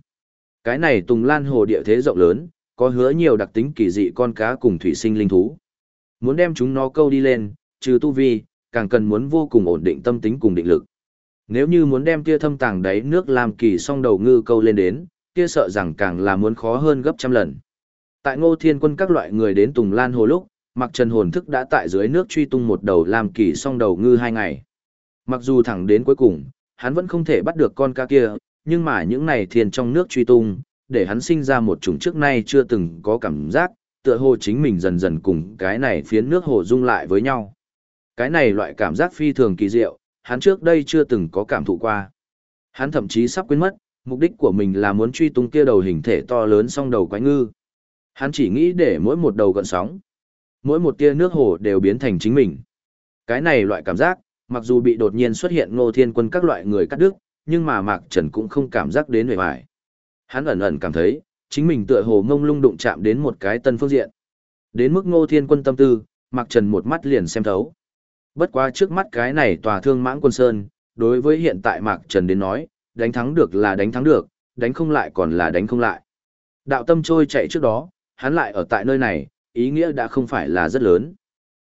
Cái này Tùng Lan Hồ địa thế rộng lớn, có hứa nhiều đặc tính kỳ dị con cá cùng thủy sinh linh thú. Muốn đem chúng nó câu đi lên, trừ tu vi, càng cần muốn vô cùng ổn định tâm tính cùng định lực. Nếu như muốn đem kia thâm tàng đáy nước làm kỳ song đầu ngư câu lên đến, kia sợ rằng càng là muốn khó hơn gấp trăm lần. Tại Ngô Thiên Quân các loại người đến Tùng Lan Hồ lúc, Mặc Trần hồn thức đã tại dưới nước truy tung một đầu làm kỳ song đầu ngư hai ngày. Mặc dù thẳng đến cuối cùng, hắn vẫn không thể bắt được con cá kia, nhưng mà những này thiên trong nước truy tung, để hắn sinh ra một chủng trước nay chưa từng có cảm giác, tựa hồ chính mình dần dần cùng cái này phiến nước hồ dung lại với nhau. Cái này loại cảm giác phi thường kỳ diệu, hắn trước đây chưa từng có cảm thụ qua. Hắn thậm chí sắp quên mất, mục đích của mình là muốn truy tung kia đầu hình thể to lớn song đầu quái ngư. Hắn chỉ nghĩ để mỗi một đầu gợn sóng, mỗi một tia nước hồ đều biến thành chính mình. Cái này loại cảm giác, mặc dù bị đột nhiên xuất hiện ngô thiên quân các loại người cắt đứt, nhưng mà Mạc Trần cũng không cảm giác đến hề hoài. Hắn ẩn ẩn cảm thấy, chính mình tựa hồ ngông lung đụng chạm đến một cái tân phương diện. Đến mức ngô thiên quân tâm tư, Mạc Trần một mắt liền xem thấu. Bất quá trước mắt cái này tòa thương mãng quân sơn, đối với hiện tại Mạc Trần đến nói, đánh thắng được là đánh thắng được, đánh không lại còn là đánh không lại. Đạo tâm trôi chạy trước đó, hắn lại ở tại nơi này, ý nghĩa đã không phải là rất lớn.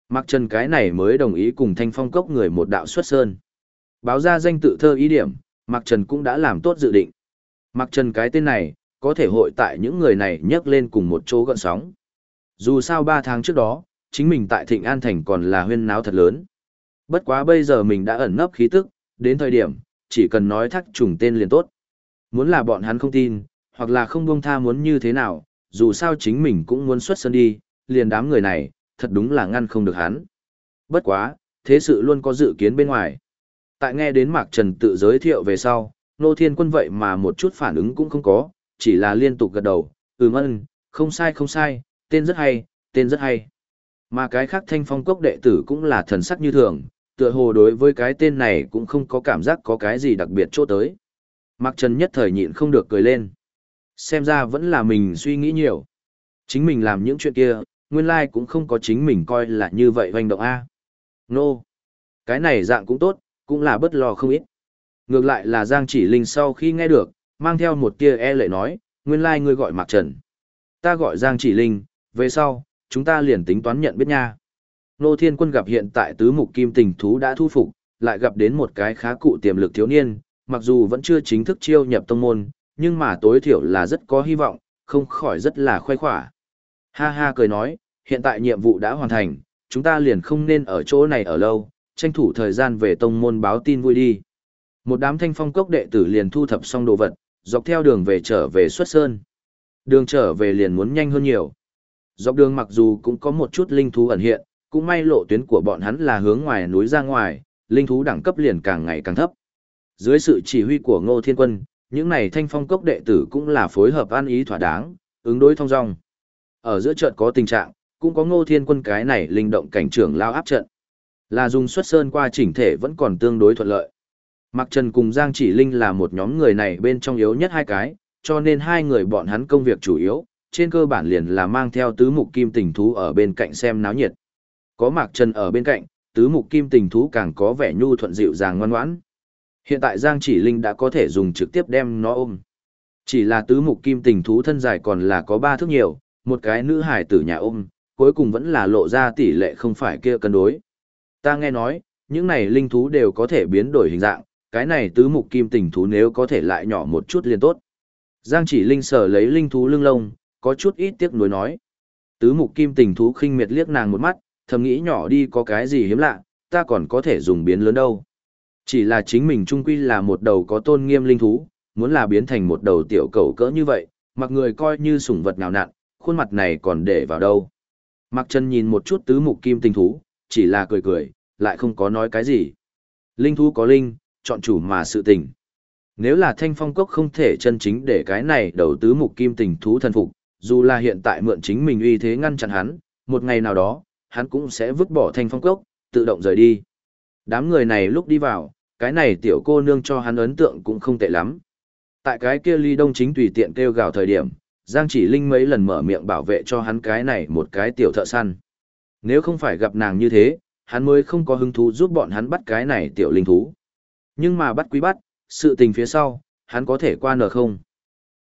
Mạc Trần cái này mới đồng ý cùng thanh phong cốc người một đạo xuất sơn. Báo ra danh tự thơ ý điểm, Mạc Trần cũng đã làm tốt dự định. Mạc Trần cái tên này, có thể hội tại những người này nhấc lên cùng một chỗ gọn sóng. Dù sao 3 tháng trước đó, chính mình tại Thịnh An Thành còn là huyên náo thật lớn. Bất quá bây giờ mình đã ẩn nấp khí tức, đến thời điểm, chỉ cần nói thắc trùng tên liền tốt. Muốn là bọn hắn không tin, hoặc là không buông tha muốn như thế nào, dù sao chính mình cũng muốn xuất sân đi, liền đám người này, thật đúng là ngăn không được hắn. Bất quá, thế sự luôn có dự kiến bên ngoài. Tại nghe đến Mạc Trần tự giới thiệu về sau, Nô Thiên Quân vậy mà một chút phản ứng cũng không có, chỉ là liên tục gật đầu, ừm ân, không sai không sai, tên rất hay, tên rất hay. Mà cái khác thanh phong cốc đệ tử cũng là thần sắc như thường, tựa hồ đối với cái tên này cũng không có cảm giác có cái gì đặc biệt chỗ tới. Mạc Trần nhất thời nhịn không được cười lên. Xem ra vẫn là mình suy nghĩ nhiều. Chính mình làm những chuyện kia, nguyên lai cũng không có chính mình coi là như vậy hoành động A. Nô. No. Cái này dạng cũng tốt, cũng là bất lo không ít. Ngược lại là Giang chỉ linh sau khi nghe được, mang theo một tia e lệ nói, nguyên lai ngươi gọi Mạc Trần. Ta gọi Giang chỉ linh, về sau, chúng ta liền tính toán nhận biết nha. Nô Thiên Quân gặp hiện tại tứ mục kim tình thú đã thu phục, lại gặp đến một cái khá cụ tiềm lực thiếu niên, mặc dù vẫn chưa chính thức chiêu nhập tông môn, nhưng mà tối thiểu là rất có hy vọng, không khỏi rất là khoái khỏa. Ha ha cười nói, hiện tại nhiệm vụ đã hoàn thành, chúng ta liền không nên ở chỗ này ở lâu, tranh thủ thời gian về tông môn báo tin vui đi. Một đám thanh phong cốc đệ tử liền thu thập xong đồ vật, dọc theo đường về trở về xuất sơn. Đường trở về liền muốn nhanh hơn nhiều. Dọc đường mặc dù cũng có một chút linh thú ẩn hiện, cũng may lộ tuyến của bọn hắn là hướng ngoài núi ra ngoài, linh thú đẳng cấp liền càng ngày càng thấp. Dưới sự chỉ huy của Ngô Thiên Quân, những này thanh phong cốc đệ tử cũng là phối hợp an ý thỏa đáng, ứng đối thông dong. Ở giữa trận có tình trạng, cũng có Ngô Thiên Quân cái này linh động cảnh trưởng lao áp trận. Là dùng xuất sơn qua chỉnh thể vẫn còn tương đối thuận lợi. Mạc Trần cùng Giang Chỉ Linh là một nhóm người này bên trong yếu nhất hai cái, cho nên hai người bọn hắn công việc chủ yếu, trên cơ bản liền là mang theo tứ mục kim tình thú ở bên cạnh xem náo nhiệt. Có Mạc Trần ở bên cạnh, tứ mục kim tình thú càng có vẻ nhu thuận dịu dàng ngoan ngoãn. Hiện tại Giang Chỉ Linh đã có thể dùng trực tiếp đem nó ôm. Chỉ là tứ mục kim tình thú thân dài còn là có ba thước nhiều, một cái nữ hải tử nhà ôm, cuối cùng vẫn là lộ ra tỷ lệ không phải kia cân đối. Ta nghe nói, những này linh thú đều có thể biến đổi hình dạng, cái này tứ mục kim tình thú nếu có thể lại nhỏ một chút liền tốt. Giang chỉ linh sở lấy linh thú lưng lông, có chút ít tiếc nuối nói. Tứ mục kim tình thú khinh miệt liếc nàng một mắt, thầm nghĩ nhỏ đi có cái gì hiếm lạ, ta còn có thể dùng biến lớn đâu. Chỉ là chính mình trung quy là một đầu có tôn nghiêm linh thú, muốn là biến thành một đầu tiểu cầu cỡ như vậy, mặc người coi như sủng vật nào nặn, khuôn mặt này còn để vào đâu. Mặc chân nhìn một chút tứ mục kim tình thú, chỉ là cười cười, lại không có nói cái gì. Linh thú có linh, chọn chủ mà sự tình. Nếu là thanh phong cốc không thể chân chính để cái này đầu tứ mục kim tình thú thần phục, dù là hiện tại mượn chính mình uy thế ngăn chặn hắn, một ngày nào đó, hắn cũng sẽ vứt bỏ thanh phong cốc, tự động rời đi. Đám người này lúc đi vào, cái này tiểu cô nương cho hắn ấn tượng cũng không tệ lắm. Tại cái kia ly đông chính tùy tiện kêu gào thời điểm, Giang chỉ linh mấy lần mở miệng bảo vệ cho hắn cái này một cái tiểu thợ săn. Nếu không phải gặp nàng như thế, hắn mới không có hứng thú giúp bọn hắn bắt cái này tiểu linh thú. Nhưng mà bắt quý bắt, sự tình phía sau, hắn có thể qua nở không?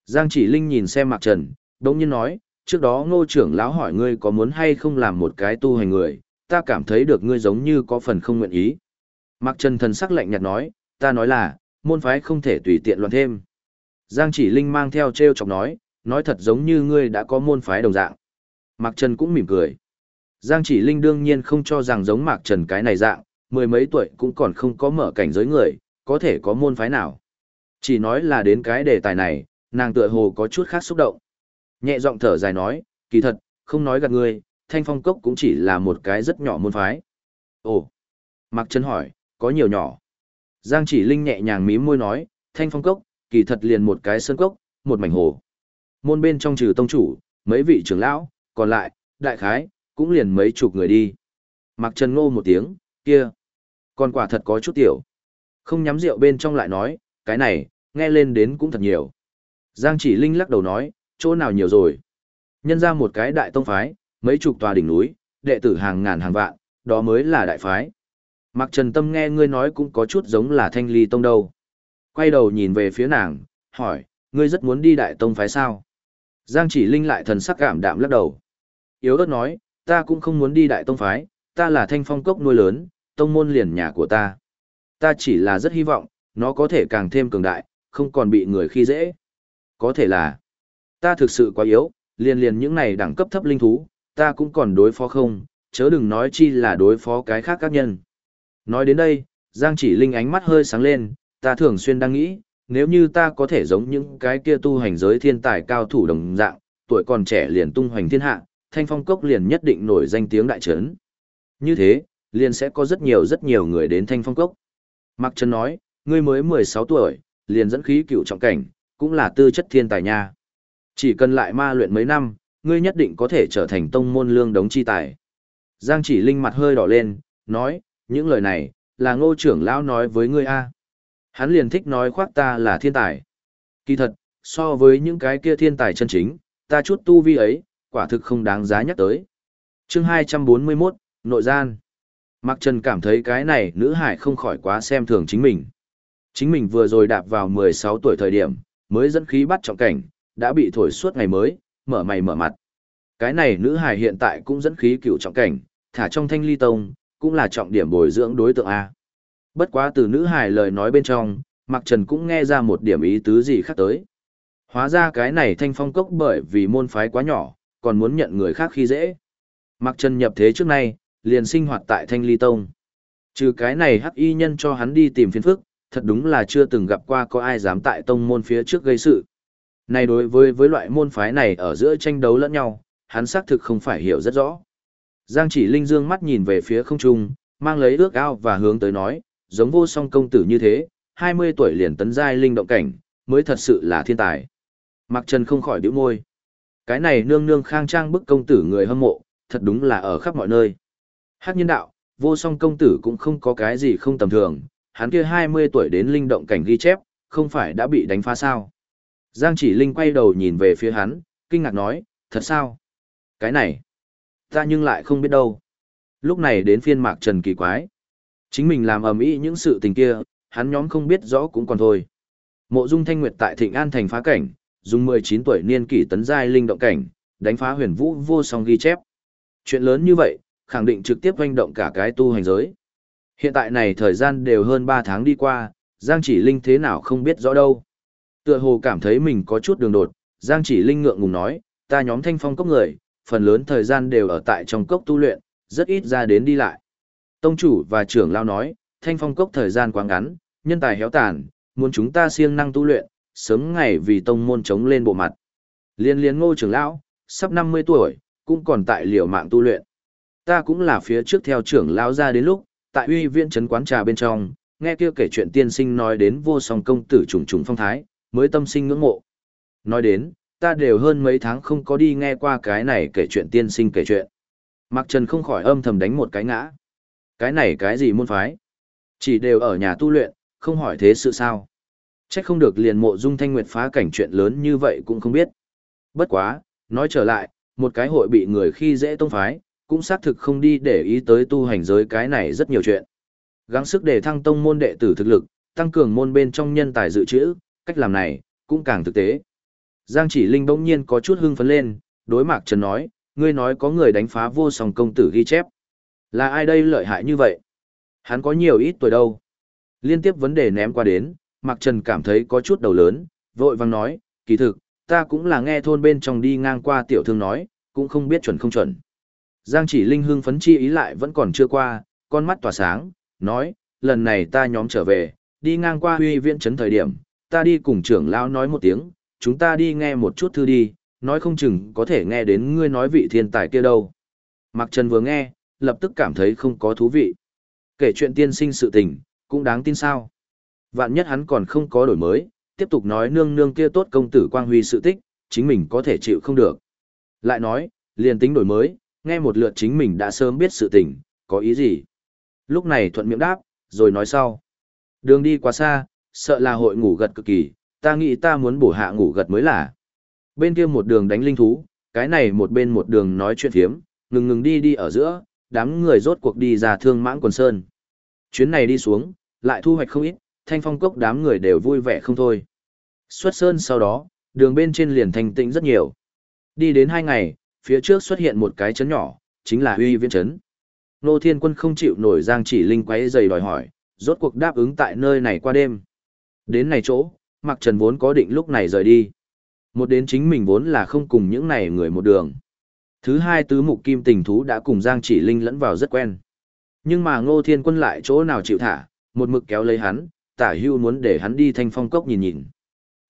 Giang chỉ linh nhìn xem Mạc Trần, đống nhiên nói, trước đó ngô trưởng lão hỏi ngươi có muốn hay không làm một cái tu hành người, ta cảm thấy được ngươi giống như có phần không nguyện ý. Mạc Trần thần sắc lạnh nhạt nói, ta nói là, môn phái không thể tùy tiện loạn thêm. Giang chỉ linh mang theo treo chọc nói, nói thật giống như ngươi đã có môn phái đồng dạng. Mạc Trần cũng mỉm cười. Giang chỉ linh đương nhiên không cho rằng giống Mạc Trần cái này dạng, mười mấy tuổi cũng còn không có mở cảnh giới người, có thể có môn phái nào. Chỉ nói là đến cái đề tài này, nàng tựa hồ có chút khác xúc động. Nhẹ giọng thở dài nói, kỳ thật, không nói gạt ngươi, thanh phong cốc cũng chỉ là một cái rất nhỏ môn phái. Ồ, Mạc Trấn hỏi, có nhiều nhỏ. Giang chỉ linh nhẹ nhàng mím môi nói, thanh phong cốc, kỳ thật liền một cái sơn cốc, một mảnh hồ. Môn bên trong trừ tông chủ, mấy vị trưởng lão, còn lại, đại khái, cũng liền mấy chục người đi. Mạc Trần ngô một tiếng, kia, còn quả thật có chút tiểu. Không nhắm rượu bên trong lại nói, cái này, nghe lên đến cũng thật nhiều. Giang chỉ linh lắc đầu nói, chỗ nào nhiều rồi. Nhân ra một cái đại tông phái, mấy chục tòa đỉnh núi, đệ tử hàng ngàn hàng vạn, đó mới là đại phái. Mạc Trần Tâm nghe ngươi nói cũng có chút giống là thanh ly tông đâu. Quay đầu nhìn về phía nàng, hỏi, ngươi rất muốn đi đại tông phái sao? Giang chỉ linh lại thần sắc cảm đạm lắc đầu. Yếu ớt nói, ta cũng không muốn đi đại tông phái, ta là thanh phong cốc nuôi lớn, tông môn liền nhà của ta. Ta chỉ là rất hy vọng, nó có thể càng thêm cường đại, không còn bị người khi dễ. Có thể là, ta thực sự quá yếu, liền liền những này đẳng cấp thấp linh thú, ta cũng còn đối phó không, chớ đừng nói chi là đối phó cái khác các nhân. Nói đến đây, Giang chỉ linh ánh mắt hơi sáng lên, ta thường xuyên đang nghĩ, nếu như ta có thể giống những cái kia tu hành giới thiên tài cao thủ đồng dạng, tuổi còn trẻ liền tung hoành thiên hạ, thanh phong cốc liền nhất định nổi danh tiếng đại trấn. Như thế, liền sẽ có rất nhiều rất nhiều người đến thanh phong cốc. Mạc Trần nói, ngươi mới 16 tuổi, liền dẫn khí cựu trọng cảnh, cũng là tư chất thiên tài nha. Chỉ cần lại ma luyện mấy năm, ngươi nhất định có thể trở thành tông môn lương đống chi tài. Giang chỉ linh mặt hơi đỏ lên, nói, những lời này, là ngô trưởng lão nói với ngươi a Hắn liền thích nói khoác ta là thiên tài. Kỳ thật, so với những cái kia thiên tài chân chính, ta chút tu vi ấy, quả thực không đáng giá nhắc tới. chương 241, Nội gian. Mạc Trần cảm thấy cái này nữ hải không khỏi quá xem thường chính mình. Chính mình vừa rồi đạp vào 16 tuổi thời điểm, mới dẫn khí bắt trọng cảnh, đã bị thổi suốt ngày mới, mở mày mở mặt. Cái này nữ hải hiện tại cũng dẫn khí cựu trọng cảnh, thả trong thanh ly tông, cũng là trọng điểm bồi dưỡng đối tượng A. Bất quá từ nữ hải lời nói bên trong, Mạc Trần cũng nghe ra một điểm ý tứ gì khác tới. Hóa ra cái này thanh phong cốc bởi vì môn phái quá nhỏ, còn muốn nhận người khác khi dễ. Mạc Trần nhập thế trước nay, liền sinh hoạt tại thanh ly tông. Trừ cái này hắc y nhân cho hắn đi tìm phiền phức, thật đúng là chưa từng gặp qua có ai dám tại tông môn phía trước gây sự. Này đối với với loại môn phái này ở giữa tranh đấu lẫn nhau, hắn xác thực không phải hiểu rất rõ. Giang chỉ linh dương mắt nhìn về phía không trung, mang lấy ước ao và hướng tới nói, giống vô song công tử như thế, 20 tuổi liền tấn giai linh động cảnh, mới thật sự là thiên tài. Mặc Trần không khỏi bĩu môi. Cái này nương nương khang trang bức công tử người hâm mộ, thật đúng là ở khắp mọi nơi. Hắc nhân đạo, vô song công tử cũng không có cái gì không tầm thường, hắn kia 20 tuổi đến linh động cảnh ghi chép, không phải đã bị đánh phá sao. Giang chỉ linh quay đầu nhìn về phía hắn, kinh ngạc nói, thật sao? Cái này, ta nhưng lại không biết đâu. Lúc này đến phiên mạc trần kỳ quái. Chính mình làm ầm ĩ những sự tình kia, hắn nhóm không biết rõ cũng còn thôi. Mộ Dung Thanh Nguyệt tại Thịnh An thành phá cảnh, dùng 19 tuổi niên kỷ tấn giai linh động cảnh, đánh phá huyền vũ vô song ghi chép. Chuyện lớn như vậy, khẳng định trực tiếp hoành động cả cái tu hành giới. Hiện tại này thời gian đều hơn 3 tháng đi qua, Giang chỉ linh thế nào không biết rõ đâu. Tựa hồ cảm thấy mình có chút đường đột, Giang chỉ linh ngượng ngùng nói, ta nhóm thanh phong cốc người, phần lớn thời gian đều ở tại trong cốc tu luyện, rất ít ra đến đi lại. Tông chủ và trưởng lao nói, thanh phong cốc thời gian quá ngắn, nhân tài héo tàn, muốn chúng ta siêng năng tu luyện, sớm ngày vì tông môn chống lên bộ mặt. Liên liên ngô trưởng lão, sắp 50 tuổi, cũng còn tại liều mạng tu luyện. Ta cũng là phía trước theo trưởng lão ra đến lúc, tại uy viên trấn quán trà bên trong, nghe kia kể chuyện tiên sinh nói đến vô song công tử trùng trùng phong thái, mới tâm sinh ngưỡng mộ. Nói đến, ta đều hơn mấy tháng không có đi nghe qua cái này kể chuyện tiên sinh kể chuyện. Mạc Trần không khỏi âm thầm đánh một cái ngã. Cái này cái gì môn phái? Chỉ đều ở nhà tu luyện, không hỏi thế sự sao. Chắc không được liền mộ dung thanh nguyệt phá cảnh chuyện lớn như vậy cũng không biết. Bất quá, nói trở lại, một cái hội bị người khi dễ tông phái, cũng xác thực không đi để ý tới tu hành giới cái này rất nhiều chuyện. Gắng sức để thăng tông môn đệ tử thực lực, tăng cường môn bên trong nhân tài dự trữ, cách làm này, cũng càng thực tế. Giang chỉ linh bỗng nhiên có chút hưng phấn lên, đối mạc Trần nói, ngươi nói có người đánh phá vô song công tử ghi chép. Là ai đây lợi hại như vậy? Hắn có nhiều ít tuổi đâu? Liên tiếp vấn đề ném qua đến, Mạc Trần cảm thấy có chút đầu lớn, vội vang nói, kỳ thực, ta cũng là nghe thôn bên trong đi ngang qua tiểu thương nói, cũng không biết chuẩn không chuẩn. Giang chỉ linh hưng phấn chi ý lại vẫn còn chưa qua, con mắt tỏa sáng, nói, lần này ta nhóm trở về, đi ngang qua huy viện trấn thời điểm, ta đi cùng trưởng lão nói một tiếng, chúng ta đi nghe một chút thư đi, nói không chừng có thể nghe đến ngươi nói vị thiên tài kia đâu. Mạc Trần vừa nghe, lập tức cảm thấy không có thú vị. Kể chuyện tiên sinh sự tình, cũng đáng tin sao. Vạn nhất hắn còn không có đổi mới, tiếp tục nói nương nương kia tốt công tử quang huy sự tích, chính mình có thể chịu không được. Lại nói, liền tính đổi mới, nghe một lượt chính mình đã sớm biết sự tình, có ý gì. Lúc này thuận miệng đáp, rồi nói sau. Đường đi quá xa, sợ là hội ngủ gật cực kỳ, ta nghĩ ta muốn bổ hạ ngủ gật mới là. Bên kia một đường đánh linh thú, cái này một bên một đường nói chuyện thiếm, ngừng ngừng đi đi ở giữa, đám người rốt cuộc đi ra thương mãng quần sơn. Chuyến này đi xuống, lại thu hoạch không ít, thanh phong cốc đám người đều vui vẻ không thôi. Xuất sơn sau đó, đường bên trên liền thanh tĩnh rất nhiều. Đi đến hai ngày, phía trước xuất hiện một cái chấn nhỏ, chính là huy viên chấn. Nô Thiên Quân không chịu nổi Giang Chỉ Linh quấy giày đòi hỏi, rốt cuộc đáp ứng tại nơi này qua đêm. Đến này chỗ, Mạc Trần vốn có định lúc này rời đi. Một đến chính mình vốn là không cùng những này người một đường. Thứ hai tứ mục kim tình thú đã cùng Giang Chỉ Linh lẫn vào rất quen. Nhưng mà Ngô Thiên Quân lại chỗ nào chịu thả, một mực kéo lấy hắn, tả hưu muốn để hắn đi thanh phong cốc nhìn nhìn.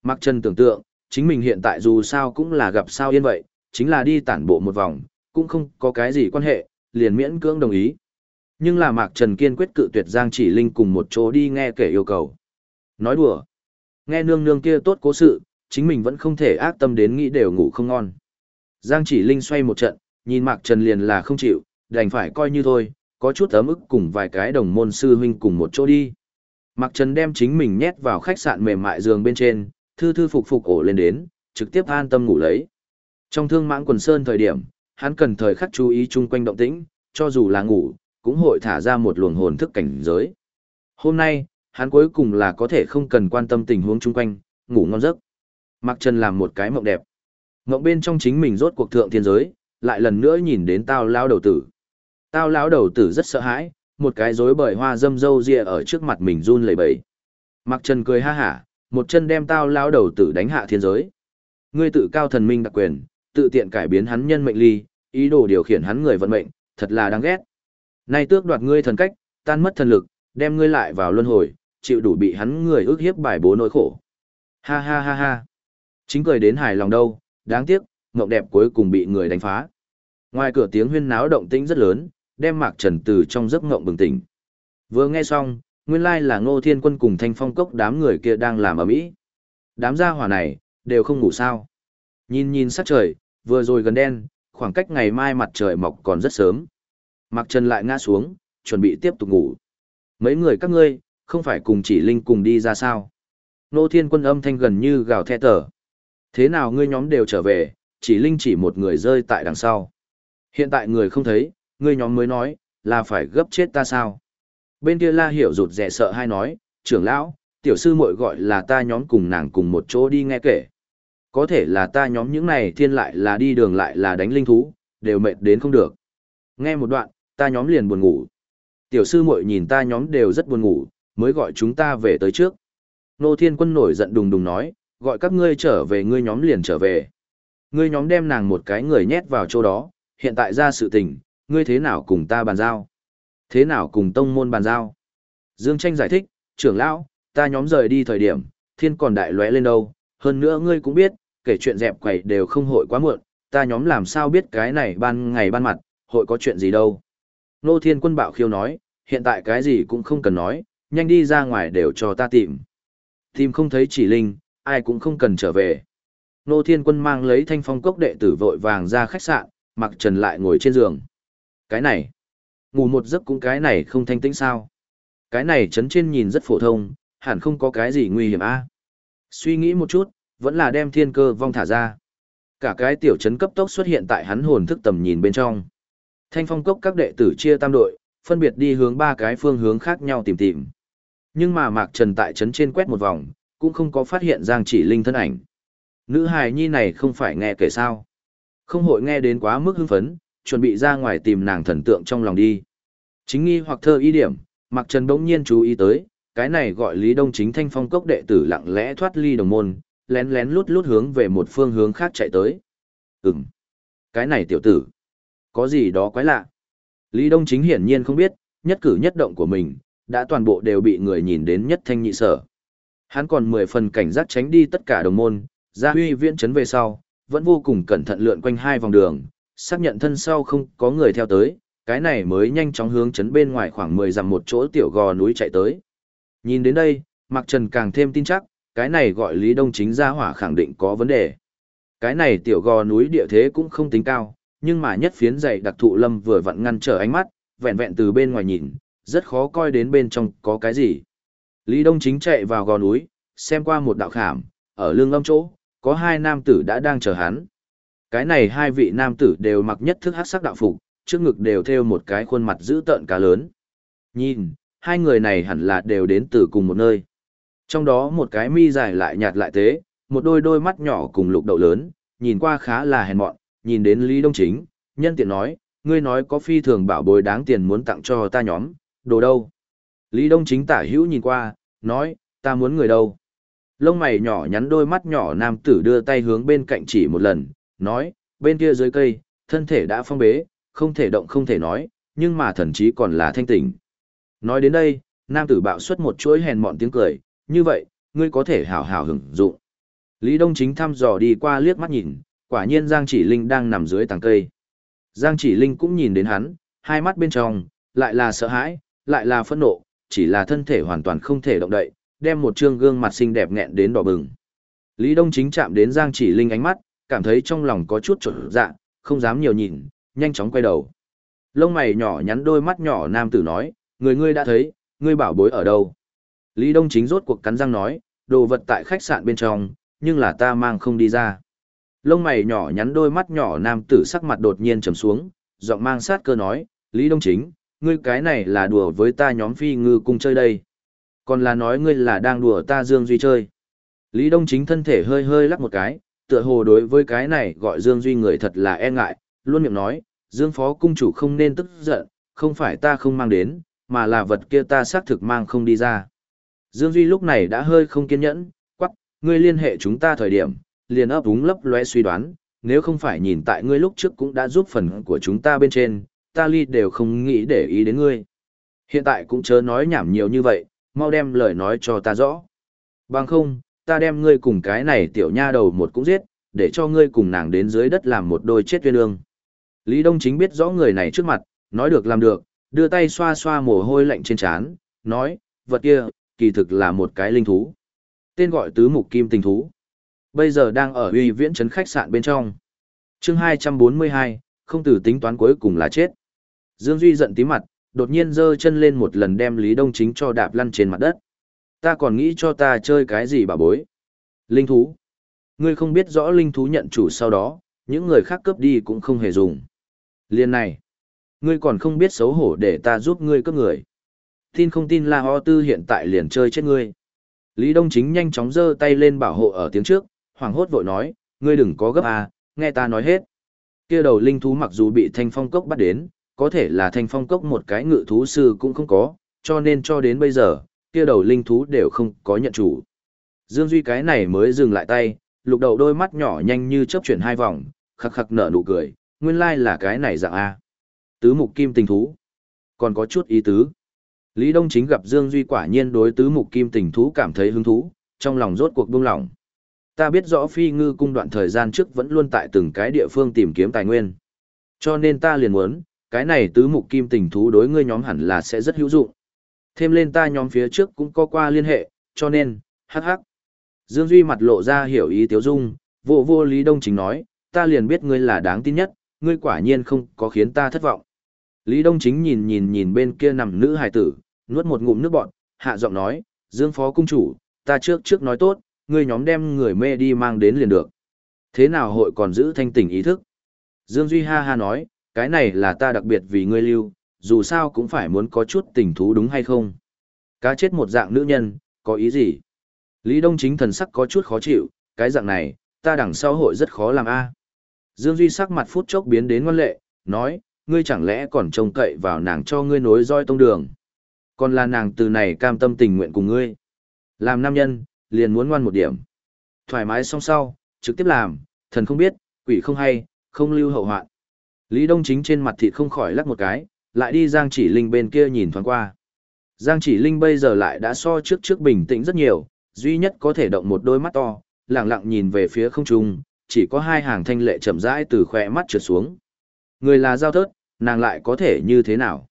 Mạc Trần tưởng tượng, chính mình hiện tại dù sao cũng là gặp sao yên vậy, chính là đi tản bộ một vòng, cũng không có cái gì quan hệ, liền miễn cưỡng đồng ý. Nhưng là Mạc Trần kiên quyết cự tuyệt Giang Chỉ Linh cùng một chỗ đi nghe kể yêu cầu. Nói đùa. Nghe nương nương kia tốt cố sự, chính mình vẫn không thể ác tâm đến nghĩ đều ngủ không ngon. Giang Chỉ Linh xoay một trận, nhìn Mạc Trần liền là không chịu, đành phải coi như thôi, có chút ấm ức cùng vài cái đồng môn sư huynh cùng một chỗ đi. Mạc Trần đem chính mình nhét vào khách sạn mềm mại giường bên trên, thư thư phục phục ổ lên đến, trực tiếp an tâm ngủ lấy. Trong thương mãng quần sơn thời điểm, hắn cần thời khắc chú ý chung quanh động tĩnh, cho dù là ngủ, cũng hội thả ra một luồng hồn thức cảnh giới. Hôm nay, hắn cuối cùng là có thể không cần quan tâm tình huống chung quanh, ngủ ngon giấc. Mạc Trần làm một cái mộng đẹp. Mộng bên trong chính mình rốt cuộc thượng thiên giới, lại lần nữa nhìn đến tao lão đầu tử. Tao lão đầu tử rất sợ hãi, một cái rối bời hoa dâm dâu ria ở trước mặt mình run lẩy bẩy. Mạc Trần cười ha hả, một chân đem tao lão đầu tử đánh hạ thiên giới. Ngươi tự cao thần minh đặc quyền, tự tiện cải biến hắn nhân mệnh ly, ý đồ điều khiển hắn người vận mệnh, thật là đáng ghét. Nay tước đoạt ngươi thần cách, tan mất thần lực, đem ngươi lại vào luân hồi, chịu đủ bị hắn người ước hiếp bài bố nỗi khổ. Ha ha ha ha. Chính cười đến hài lòng đâu, đáng tiếc, mộng đẹp cuối cùng bị người đánh phá. Ngoài cửa tiếng huyên náo động tĩnh rất lớn, đem Mạc Trần từ trong giấc ngộng bừng tỉnh. Vừa nghe xong, nguyên lai là Ngô Thiên Quân cùng Thanh Phong Cốc đám người kia đang làm ở mỹ. Đám gia hỏa này, đều không ngủ sao. Nhìn nhìn sắc trời, vừa rồi gần đen, khoảng cách ngày mai mặt trời mọc còn rất sớm. Mạc Trần lại ngã xuống, chuẩn bị tiếp tục ngủ. Mấy người các ngươi, không phải cùng chỉ linh cùng đi ra sao. Nô Thiên Quân âm thanh gần như gào the tở. Thế nào ngươi nhóm đều trở về, chỉ linh chỉ một người rơi tại đằng sau. Hiện tại người không thấy, ngươi nhóm mới nói, là phải gấp chết ta sao? Bên kia la hiểu rụt rẻ sợ hay nói, trưởng lão, tiểu sư muội gọi là ta nhóm cùng nàng cùng một chỗ đi nghe kể. Có thể là ta nhóm những này thiên lại là đi đường lại là đánh linh thú, đều mệt đến không được. Nghe một đoạn, ta nhóm liền buồn ngủ. Tiểu sư muội nhìn ta nhóm đều rất buồn ngủ, mới gọi chúng ta về tới trước. Nô Thiên Quân nổi giận đùng đùng nói, gọi các ngươi trở về ngươi nhóm liền trở về. Ngươi nhóm đem nàng một cái người nhét vào chỗ đó, hiện tại ra sự tình, ngươi thế nào cùng ta bàn giao? Thế nào cùng tông môn bàn giao? Dương Tranh giải thích, trưởng lão, ta nhóm rời đi thời điểm, thiên còn đại lóe lên đâu, hơn nữa ngươi cũng biết, kể chuyện dẹp quẩy đều không hội quá muộn, ta nhóm làm sao biết cái này ban ngày ban mặt, hội có chuyện gì đâu. Nô Thiên Quân bạo khiêu nói, hiện tại cái gì cũng không cần nói, nhanh đi ra ngoài đều cho ta tìm. Tìm không thấy chỉ linh, ai cũng không cần trở về. Nô Thiên Quân mang lấy thanh phong cốc đệ tử vội vàng ra khách sạn, mặc trần lại ngồi trên giường. Cái này, ngủ một giấc cũng cái này không thanh tĩnh sao. Cái này chấn trên nhìn rất phổ thông, hẳn không có cái gì nguy hiểm a. Suy nghĩ một chút, vẫn là đem thiên cơ vong thả ra. Cả cái tiểu chấn cấp tốc xuất hiện tại hắn hồn thức tầm nhìn bên trong. Thanh phong cốc các đệ tử chia tam đội, phân biệt đi hướng ba cái phương hướng khác nhau tìm tìm. Nhưng mà Mạc Trần tại chấn trên quét một vòng, cũng không có phát hiện Giang Chỉ Linh thân ảnh. Nữ hài nhi này không phải nghe kể sao. Không hội nghe đến quá mức hưng phấn, chuẩn bị ra ngoài tìm nàng thần tượng trong lòng đi. Chính nghi hoặc thơ ý điểm, Mạc Trần bỗng nhiên chú ý tới, cái này gọi Lý Đông Chính Thanh Phong cốc đệ tử lặng lẽ thoát ly đồng môn, lén lén lút lút hướng về một phương hướng khác chạy tới. Ừm, cái này tiểu tử, có gì đó quái lạ. Lý Đông Chính hiển nhiên không biết, nhất cử nhất động của mình, đã toàn bộ đều bị người nhìn đến nhất thanh nhị sở. Hắn còn mười phần cảnh giác tránh đi tất cả đồng môn, ra huy viễn chấn về sau, vẫn vô cùng cẩn thận lượn quanh hai vòng đường, xác nhận thân sau không có người theo tới, cái này mới nhanh chóng hướng chấn bên ngoài khoảng 10 dặm một chỗ tiểu gò núi chạy tới. Nhìn đến đây, Mạc Trần càng thêm tin chắc, cái này gọi Lý Đông chính ra hỏa khẳng định có vấn đề. Cái này tiểu gò núi địa thế cũng không tính cao, nhưng mà nhất phiến dày đặc thụ lâm vừa vặn ngăn trở ánh mắt, vẹn vẹn từ bên ngoài nhìn, rất khó coi đến bên trong có cái gì. Lý Đông chính chạy vào gò núi, xem qua một đạo khảm, ở lưng âm chỗ, có hai nam tử đã đang chờ hắn. Cái này hai vị nam tử đều mặc nhất thức hắc sắc đạo phục, trước ngực đều theo một cái khuôn mặt dữ tợn cá lớn. Nhìn, hai người này hẳn là đều đến từ cùng một nơi. Trong đó một cái mi dài lại nhạt lại tế, một đôi đôi mắt nhỏ cùng lục đậu lớn, nhìn qua khá là hèn mọn, nhìn đến Lý Đông Chính, nhân tiện nói, ngươi nói có phi thường bảo bối đáng tiền muốn tặng cho ta nhóm, đồ đâu. Lý Đông Chính tả hữu nhìn qua, nói, ta muốn người đâu. Lông mày nhỏ nhắn đôi mắt nhỏ nam tử đưa tay hướng bên cạnh chỉ một lần, nói, bên kia dưới cây, thân thể đã phong bế, không thể động không thể nói, nhưng mà thần chí còn là thanh tỉnh. Nói đến đây, nam tử bạo xuất một chuỗi hèn mọn tiếng cười, như vậy, ngươi có thể hào hào hưởng dụng. Lý Đông Chính thăm dò đi qua liếc mắt nhìn, quả nhiên Giang Chỉ Linh đang nằm dưới tàng cây. Giang Chỉ Linh cũng nhìn đến hắn, hai mắt bên trong, lại là sợ hãi, lại là phẫn nộ, chỉ là thân thể hoàn toàn không thể động đậy, đem một trương gương mặt xinh đẹp nghẹn đến đỏ bừng. Lý Đông Chính chạm đến Giang Chỉ Linh ánh mắt, cảm thấy trong lòng có chút chột dạ, không dám nhiều nhìn, nhanh chóng quay đầu. Lông mày nhỏ nhắn đôi mắt nhỏ nam tử nói, người ngươi đã thấy, ngươi bảo bối ở đâu? Lý Đông Chính rốt cuộc cắn răng nói, đồ vật tại khách sạn bên trong, nhưng là ta mang không đi ra. Lông mày nhỏ nhắn đôi mắt nhỏ nam tử sắc mặt đột nhiên trầm xuống, giọng mang sát cơ nói, Lý Đông Chính, ngươi cái này là đùa với ta nhóm phi ngư cung chơi đây. Còn là nói ngươi là đang đùa ta Dương Duy chơi. Lý Đông Chính thân thể hơi hơi lắc một cái, tựa hồ đối với cái này gọi Dương Duy người thật là e ngại, luôn miệng nói, Dương Phó Cung chủ không nên tức giận, không phải ta không mang đến, mà là vật kia ta xác thực mang không đi ra. Dương Duy lúc này đã hơi không kiên nhẫn, quắc, ngươi liên hệ chúng ta thời điểm, liền ấp úng lấp lóe suy đoán, nếu không phải nhìn tại ngươi lúc trước cũng đã giúp phần của chúng ta bên trên, ta ly đều không nghĩ để ý đến ngươi. Hiện tại cũng chớ nói nhảm nhiều như vậy, mau đem lời nói cho ta rõ. Bằng không, ta đem ngươi cùng cái này tiểu nha đầu một cũng giết, để cho ngươi cùng nàng đến dưới đất làm một đôi chết viên ương. Lý Đông Chính biết rõ người này trước mặt, nói được làm được, đưa tay xoa xoa mồ hôi lạnh trên trán, nói, vật kia, kỳ thực là một cái linh thú. Tên gọi tứ mục kim tình thú. Bây giờ đang ở uy viễn trấn khách sạn bên trong. chương 242, không tử tính toán cuối cùng là chết. Dương Duy giận tí mặt, đột nhiên giơ chân lên một lần đem Lý Đông Chính cho đạp lăn trên mặt đất. Ta còn nghĩ cho ta chơi cái gì bà bối. Linh thú. Ngươi không biết rõ linh thú nhận chủ sau đó, những người khác cướp đi cũng không hề dùng. Liên này. Ngươi còn không biết xấu hổ để ta giúp ngươi cướp người. Tin không tin La Ho Tư hiện tại liền chơi chết ngươi. Lý Đông Chính nhanh chóng giơ tay lên bảo hộ ở tiếng trước, hoảng hốt vội nói, ngươi đừng có gấp à, nghe ta nói hết. Kia đầu linh thú mặc dù bị thanh phong cốc bắt đến, có thể là thanh phong cốc một cái ngự thú sư cũng không có, cho nên cho đến bây giờ, kia đầu linh thú đều không có nhận chủ. Dương Duy cái này mới dừng lại tay, lục đầu đôi mắt nhỏ nhanh như chớp chuyển hai vòng, khắc khắc nở nụ cười, nguyên lai là cái này dạng A. Tứ mục kim tình thú. Còn có chút ý tứ. Lý Đông Chính gặp Dương Duy quả nhiên đối tứ mục kim tình thú cảm thấy hứng thú, trong lòng rốt cuộc buông lỏng. Ta biết rõ phi ngư cung đoạn thời gian trước vẫn luôn tại từng cái địa phương tìm kiếm tài nguyên. Cho nên ta liền muốn, cái này tứ mục kim tình thú đối ngươi nhóm hẳn là sẽ rất hữu dụng. Thêm lên ta nhóm phía trước cũng có qua liên hệ, cho nên, hắc hắc. Dương Duy mặt lộ ra hiểu ý tiếu dung, vô vô Lý Đông Chính nói, ta liền biết ngươi là đáng tin nhất, ngươi quả nhiên không có khiến ta thất vọng. Lý Đông Chính nhìn nhìn nhìn bên kia nằm nữ hài tử, nuốt một ngụm nước bọt, hạ giọng nói, Dương Phó Cung Chủ, ta trước trước nói tốt, ngươi nhóm đem người mê đi mang đến liền được. Thế nào hội còn giữ thanh tỉnh ý thức? Dương Duy ha ha nói, cái này là ta đặc biệt vì ngươi lưu, dù sao cũng phải muốn có chút tình thú đúng hay không? Cá chết một dạng nữ nhân, có ý gì? Lý Đông Chính thần sắc có chút khó chịu, cái dạng này, ta đằng sau hội rất khó làm a. Dương Duy sắc mặt phút chốc biến đến ngoan lệ, nói, ngươi chẳng lẽ còn trông cậy vào nàng cho ngươi nối roi tông đường. Còn là nàng từ này cam tâm tình nguyện cùng ngươi. Làm nam nhân, liền muốn ngoan một điểm. Thoải mái xong sau, trực tiếp làm, thần không biết, quỷ không hay, không lưu hậu hoạn. Lý Đông Chính trên mặt thịt không khỏi lắc một cái, lại đi Giang Chỉ Linh bên kia nhìn thoáng qua. Giang Chỉ Linh bây giờ lại đã so trước trước bình tĩnh rất nhiều, duy nhất có thể động một đôi mắt to, lặng lặng nhìn về phía không trung, chỉ có hai hàng thanh lệ chậm rãi từ khỏe mắt trượt xuống. Người là giao thớt, nàng lại có thể như thế nào?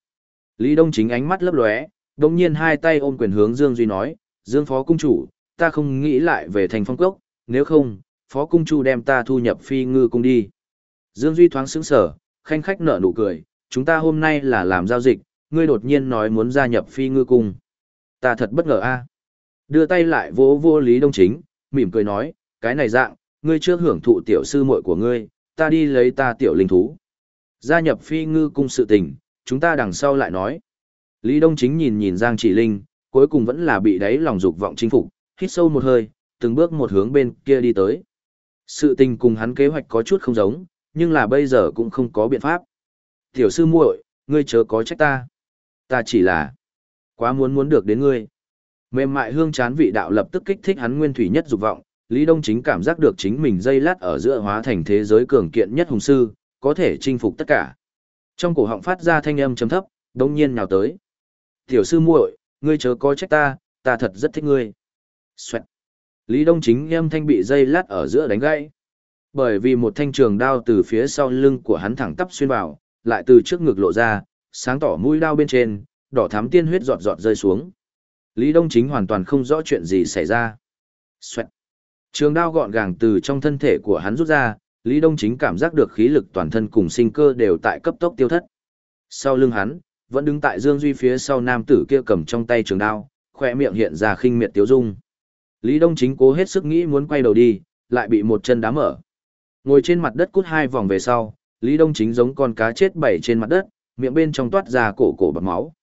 Lý Đông Chính ánh mắt lấp lóe, đồng nhiên hai tay ôm quyền hướng Dương Duy nói, Dương Phó Cung Chủ, ta không nghĩ lại về thành phong cốc, nếu không, Phó Cung Chủ đem ta thu nhập phi ngư cung đi. Dương Duy thoáng sững sở, khanh khách nở nụ cười, chúng ta hôm nay là làm giao dịch, ngươi đột nhiên nói muốn gia nhập phi ngư cung. Ta thật bất ngờ a. Đưa tay lại vỗ vô Lý Đông Chính, mỉm cười nói, cái này dạng, ngươi chưa hưởng thụ tiểu sư muội của ngươi, ta đi lấy ta tiểu linh thú. Gia nhập phi ngư cung sự tình, chúng ta đằng sau lại nói. Lý Đông Chính nhìn nhìn Giang Chỉ Linh, cuối cùng vẫn là bị đáy lòng dục vọng chinh phục, hít sâu một hơi, từng bước một hướng bên kia đi tới. Sự tình cùng hắn kế hoạch có chút không giống, nhưng là bây giờ cũng không có biện pháp. Tiểu sư muội, ngươi chớ có trách ta. Ta chỉ là quá muốn muốn được đến ngươi. Mềm mại hương chán vị đạo lập tức kích thích hắn nguyên thủy nhất dục vọng, Lý Đông Chính cảm giác được chính mình dây lát ở giữa hóa thành thế giới cường kiện nhất hùng sư, có thể chinh phục tất cả. Trong cổ họng phát ra thanh âm trầm thấp, đông nhiên nhào tới. Tiểu sư muội, ngươi chớ có trách ta, ta thật rất thích ngươi. Xoẹt. Lý Đông Chính âm thanh bị dây lát ở giữa đánh gãy. Bởi vì một thanh trường đao từ phía sau lưng của hắn thẳng tắp xuyên vào, lại từ trước ngực lộ ra, sáng tỏ mũi đao bên trên, đỏ thắm tiên huyết giọt giọt rơi xuống. Lý Đông Chính hoàn toàn không rõ chuyện gì xảy ra. Xoẹt. Trường đao gọn gàng từ trong thân thể của hắn rút ra, Lý Đông Chính cảm giác được khí lực toàn thân cùng sinh cơ đều tại cấp tốc tiêu thất. Sau lưng hắn, vẫn đứng tại Dương Duy phía sau nam tử kia cầm trong tay trường đao, khỏe miệng hiện ra khinh miệt tiếu dung. Lý Đông Chính cố hết sức nghĩ muốn quay đầu đi, lại bị một chân đá mở. Ngồi trên mặt đất cút hai vòng về sau, Lý Đông Chính giống con cá chết bảy trên mặt đất, miệng bên trong toát ra cổ cổ bọt máu.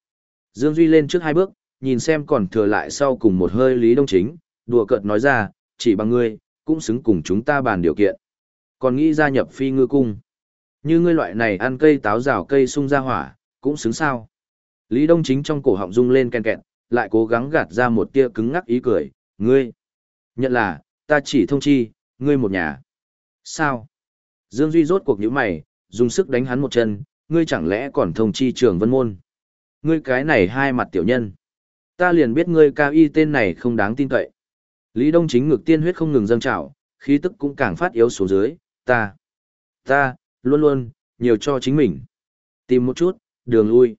Dương Duy lên trước hai bước, nhìn xem còn thừa lại sau cùng một hơi Lý Đông Chính, đùa cợt nói ra, chỉ bằng ngươi, cũng xứng cùng chúng ta bàn điều kiện. Còn nghĩ gia nhập phi ngư cung. Như ngươi loại này ăn cây táo rào cây sung ra hỏa, cũng xứng sao. Lý Đông Chính trong cổ họng rung lên ken kẹt, lại cố gắng gạt ra một tia cứng ngắc ý cười, ngươi. Nhận là, ta chỉ thông chi, ngươi một nhà. Sao? Dương Duy rốt cuộc nhíu mày, dùng sức đánh hắn một chân, ngươi chẳng lẽ còn thông chi trường vân môn. Ngươi cái này hai mặt tiểu nhân. Ta liền biết ngươi cao y tên này không đáng tin cậy. Lý Đông chính ngực tiên huyết không ngừng dâng trào, khí tức cũng càng phát yếu xuống dưới, ta, ta, luôn luôn, nhiều cho chính mình. Tìm một chút, đường lui.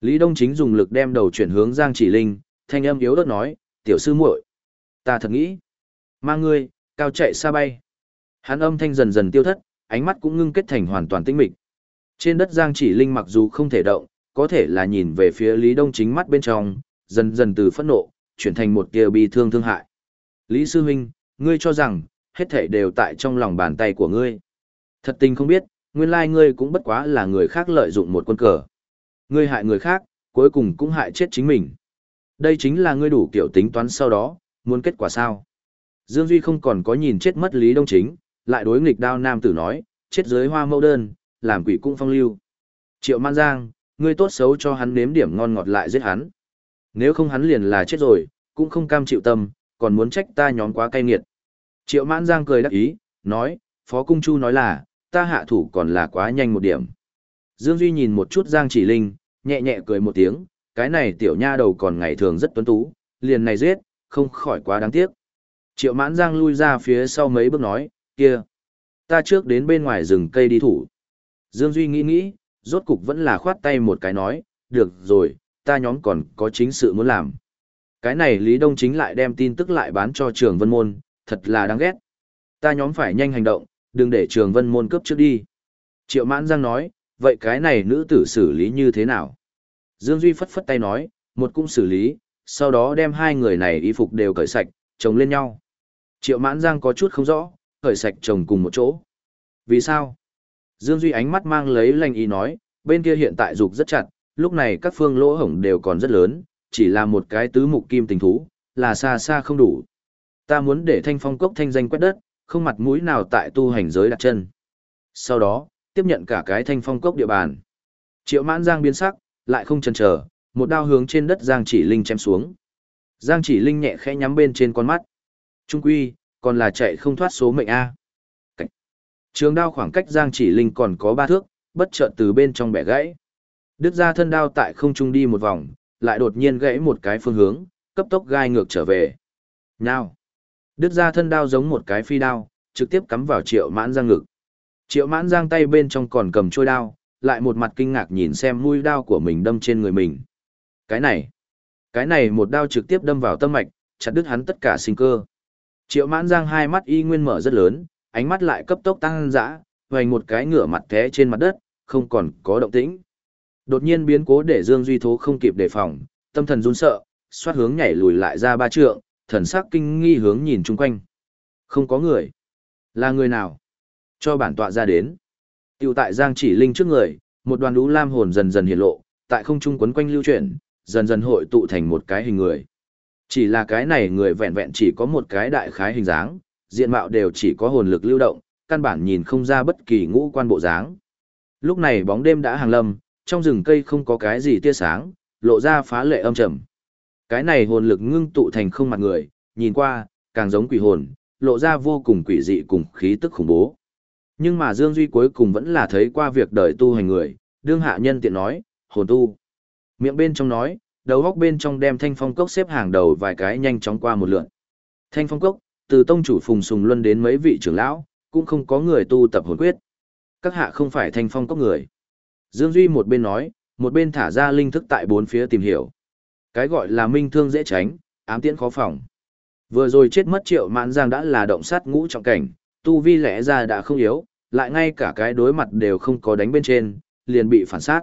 Lý Đông chính dùng lực đem đầu chuyển hướng Giang Chỉ Linh, thanh âm yếu ớt nói, tiểu sư muội, ta thật nghĩ, mang ngươi, cao chạy xa bay. Hắn âm thanh dần dần tiêu thất, ánh mắt cũng ngưng kết thành hoàn toàn tĩnh mịch. Trên đất Giang Chỉ Linh mặc dù không thể động, có thể là nhìn về phía Lý Đông chính mắt bên trong, dần dần từ phẫn nộ, chuyển thành một tia bi thương thương hại. Lý Sư Huynh, ngươi cho rằng, hết thảy đều tại trong lòng bàn tay của ngươi. Thật tình không biết, nguyên lai ngươi cũng bất quá là người khác lợi dụng một quân cờ. Ngươi hại người khác, cuối cùng cũng hại chết chính mình. Đây chính là ngươi đủ kiểu tính toán sau đó, muốn kết quả sao. Dương Duy không còn có nhìn chết mất Lý Đông Chính, lại đối nghịch đao nam tử nói, chết dưới hoa mẫu đơn, làm quỷ cung phong lưu. Triệu Man Giang, ngươi tốt xấu cho hắn nếm điểm ngon ngọt lại giết hắn. Nếu không hắn liền là chết rồi, cũng không cam chịu tâm, còn muốn trách ta nhóm quá cay nghiệt. Triệu mãn giang cười đắc ý, nói, Phó Cung Chu nói là, ta hạ thủ còn là quá nhanh một điểm. Dương Duy nhìn một chút Giang Chỉ Linh, nhẹ nhẹ cười một tiếng, cái này tiểu nha đầu còn ngày thường rất tuấn tú, liền này giết, không khỏi quá đáng tiếc. Triệu mãn Giang lui ra phía sau mấy bước nói, kia, ta trước đến bên ngoài rừng cây đi thủ. Dương Duy nghĩ nghĩ, rốt cục vẫn là khoát tay một cái nói, được rồi, ta nhóm còn có chính sự muốn làm. Cái này Lý Đông chính lại đem tin tức lại bán cho trường vân môn, thật là đáng ghét. Ta nhóm phải nhanh hành động, đừng để trường vân môn cấp trước đi. Triệu mãn giang nói, vậy cái này nữ tử xử lý như thế nào? Dương Duy phất phất tay nói, một cũng xử lý, sau đó đem hai người này y phục đều cởi sạch, chồng lên nhau. Triệu mãn giang có chút không rõ, khởi sạch chồng cùng một chỗ. Vì sao? Dương Duy ánh mắt mang lấy lành ý nói, bên kia hiện tại dục rất chặt, lúc này các phương lỗ hổng đều còn rất lớn, chỉ là một cái tứ mục kim tình thú, là xa xa không đủ. Ta muốn để thanh phong cốc thanh danh quét đất, không mặt mũi nào tại tu hành giới đặt chân. Sau đó, tiếp nhận cả cái thanh phong cốc địa bàn. Triệu mãn giang biến sắc, lại không chần chờ, một đao hướng trên đất Giang Chỉ Linh chém xuống. Giang Chỉ Linh nhẹ khẽ nhắm bên trên con mắt. Trung quy, còn là chạy không thoát số mệnh A. Cảnh. Trường đao khoảng cách Giang Chỉ Linh còn có ba thước, bất chợt từ bên trong bẻ gãy. Đứt ra thân đao tại không trung đi một vòng, lại đột nhiên gãy một cái phương hướng, cấp tốc gai ngược trở về. Nào! Đứt ra thân đao giống một cái phi đao, trực tiếp cắm vào triệu mãn giang ngực. Triệu mãn giang tay bên trong còn cầm trôi đao, lại một mặt kinh ngạc nhìn xem mũi đao của mình đâm trên người mình. Cái này! Cái này một đao trực tiếp đâm vào tâm mạch, chặt đứt hắn tất cả sinh cơ. Triệu mãn giang hai mắt y nguyên mở rất lớn, ánh mắt lại cấp tốc tăng dã, hoành một cái ngửa mặt té trên mặt đất, không còn có động tĩnh. Đột nhiên biến cố để Dương Duy Thố không kịp đề phòng, tâm thần run sợ, xoát hướng nhảy lùi lại ra ba trượng, thần sắc kinh nghi hướng nhìn chung quanh. Không có người. Là người nào? Cho bản tọa ra đến. Tiểu tại Giang Chỉ Linh trước người, một đoàn đũ lam hồn dần dần hiện lộ, tại không trung quấn quanh lưu chuyển, dần dần hội tụ thành một cái hình người. Chỉ là cái này người vẹn vẹn chỉ có một cái đại khái hình dáng, diện mạo đều chỉ có hồn lực lưu động, căn bản nhìn không ra bất kỳ ngũ quan bộ dáng. Lúc này bóng đêm đã hàng lâm, trong rừng cây không có cái gì tia sáng, lộ ra phá lệ âm trầm. Cái này hồn lực ngưng tụ thành không mặt người, nhìn qua, càng giống quỷ hồn, lộ ra vô cùng quỷ dị cùng khí tức khủng bố. Nhưng mà Dương Duy cuối cùng vẫn là thấy qua việc đời tu hành người, đương hạ nhân tiện nói, hồn tu. Miệng bên trong nói, đầu góc bên trong đem thanh phong cốc xếp hàng đầu vài cái nhanh chóng qua một lượn. Thanh phong cốc, từ tông chủ Phùng Sùng Luân đến mấy vị trưởng lão, cũng không có người tu tập hồn quyết. Các hạ không phải thanh phong cốc người. Dương Duy một bên nói, một bên thả ra linh thức tại bốn phía tìm hiểu. Cái gọi là minh thương dễ tránh, ám tiễn khó phòng. Vừa rồi chết mất triệu mãn giang đã là động sát ngũ trọng cảnh, tu vi lẽ ra đã không yếu, lại ngay cả cái đối mặt đều không có đánh bên trên, liền bị phản sát.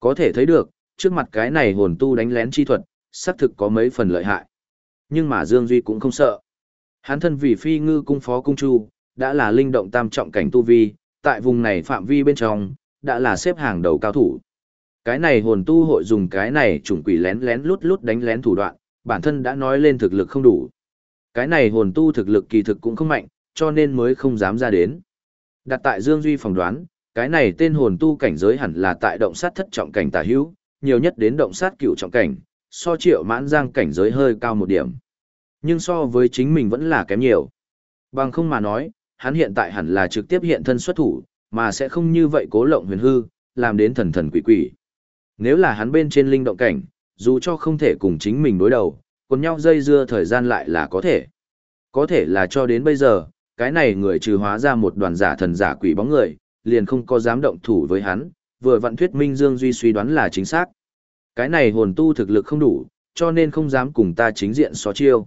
Có thể thấy được, trước mặt cái này hồn tu đánh lén chi thuật, xác thực có mấy phần lợi hại. Nhưng mà Dương Duy cũng không sợ. Hắn thân vì phi ngư cung phó cung chu, đã là linh động tam trọng cảnh tu vi, tại vùng này phạm vi bên trong, đã là xếp hàng đầu cao thủ. Cái này hồn tu hội dùng cái này chủng quỷ lén lén lút lút đánh lén thủ đoạn, bản thân đã nói lên thực lực không đủ. Cái này hồn tu thực lực kỳ thực cũng không mạnh, cho nên mới không dám ra đến. Đặt tại Dương Duy phỏng đoán, cái này tên hồn tu cảnh giới hẳn là tại động sát thất trọng cảnh tà hữu, nhiều nhất đến động sát cửu trọng cảnh, so triệu mãn giang cảnh giới hơi cao một điểm. Nhưng so với chính mình vẫn là kém nhiều. Bằng không mà nói, hắn hiện tại hẳn là trực tiếp hiện thân xuất thủ, mà sẽ không như vậy cố lộng huyền hư, làm đến thần thần quỷ quỷ. Nếu là hắn bên trên linh động cảnh, dù cho không thể cùng chính mình đối đầu, còn nhau dây dưa thời gian lại là có thể. Có thể là cho đến bây giờ, cái này người trừ hóa ra một đoàn giả thần giả quỷ bóng người, liền không có dám động thủ với hắn, vừa vận thuyết minh Dương Duy suy đoán là chính xác. Cái này hồn tu thực lực không đủ, cho nên không dám cùng ta chính diện so chiêu.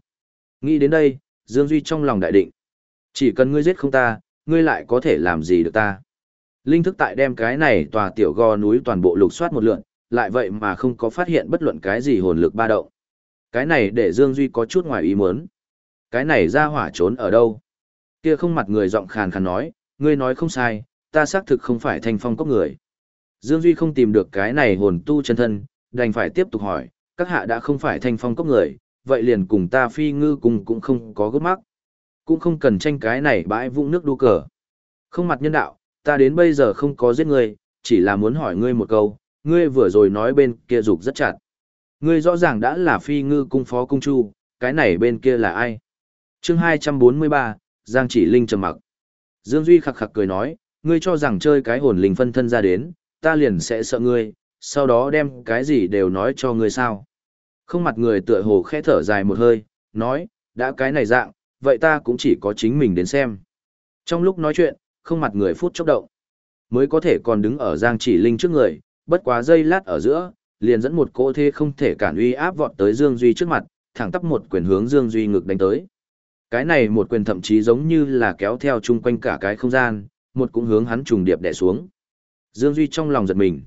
Nghĩ đến đây, Dương Duy trong lòng đại định. Chỉ cần ngươi giết không ta, ngươi lại có thể làm gì được ta. Linh thức tại đem cái này tòa tiểu gò núi toàn bộ lục soát một lượn, lại vậy mà không có phát hiện bất luận cái gì hồn lực ba động. Cái này để Dương Duy có chút ngoài ý muốn. Cái này ra hỏa trốn ở đâu? Kia không mặt người giọng khàn khàn nói, ngươi nói không sai, ta xác thực không phải thanh phong cốc người. Dương Duy không tìm được cái này hồn tu chân thân, đành phải tiếp tục hỏi, các hạ đã không phải thanh phong cốc người, vậy liền cùng ta phi ngư cùng cũng không có gấp mắc. Cũng không cần tranh cái này bãi vũng nước đu cờ. Không mặt nhân đạo, ta đến bây giờ không có giết ngươi, chỉ là muốn hỏi ngươi một câu, ngươi vừa rồi nói bên kia dục rất chặt. Ngươi rõ ràng đã là phi ngư cung phó cung chu, cái này bên kia là ai? chương 243, Giang chỉ linh trầm mặc. Dương Duy khặc khặc cười nói, ngươi cho rằng chơi cái hồn linh phân thân ra đến, ta liền sẽ sợ ngươi, sau đó đem cái gì đều nói cho ngươi sao. Không mặt người tựa hồ khẽ thở dài một hơi, nói, đã cái này dạng, vậy ta cũng chỉ có chính mình đến xem. Trong lúc nói chuyện, không mặt người phút chốc động. Mới có thể còn đứng ở Giang chỉ linh trước người, bất quá giây lát ở giữa, liền dẫn một cỗ thế không thể cản uy áp vọt tới Dương Duy trước mặt, thẳng tắp một quyền hướng Dương Duy ngực đánh tới. Cái này một quyền thậm chí giống như là kéo theo chung quanh cả cái không gian, một cũng hướng hắn trùng điệp đè xuống. Dương Duy trong lòng giật mình.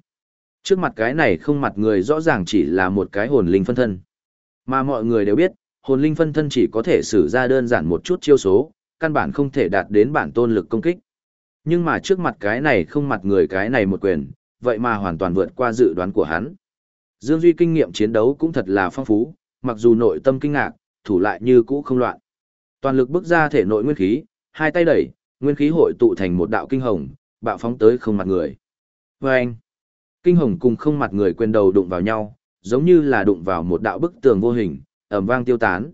Trước mặt cái này không mặt người rõ ràng chỉ là một cái hồn linh phân thân. Mà mọi người đều biết, hồn linh phân thân chỉ có thể sử ra đơn giản một chút chiêu số, căn bản không thể đạt đến bản tôn lực công kích. Nhưng mà trước mặt cái này không mặt người cái này một quyền, vậy mà hoàn toàn vượt qua dự đoán của hắn. Dương Duy kinh nghiệm chiến đấu cũng thật là phong phú, mặc dù nội tâm kinh ngạc, thủ lại như cũ không loạn. Toàn lực bước ra thể nội nguyên khí, hai tay đẩy, nguyên khí hội tụ thành một đạo kinh hồng, bạo phóng tới không mặt người. Và anh, kinh hồng cùng không mặt người quên đầu đụng vào nhau, giống như là đụng vào một đạo bức tường vô hình, ầm vang tiêu tán.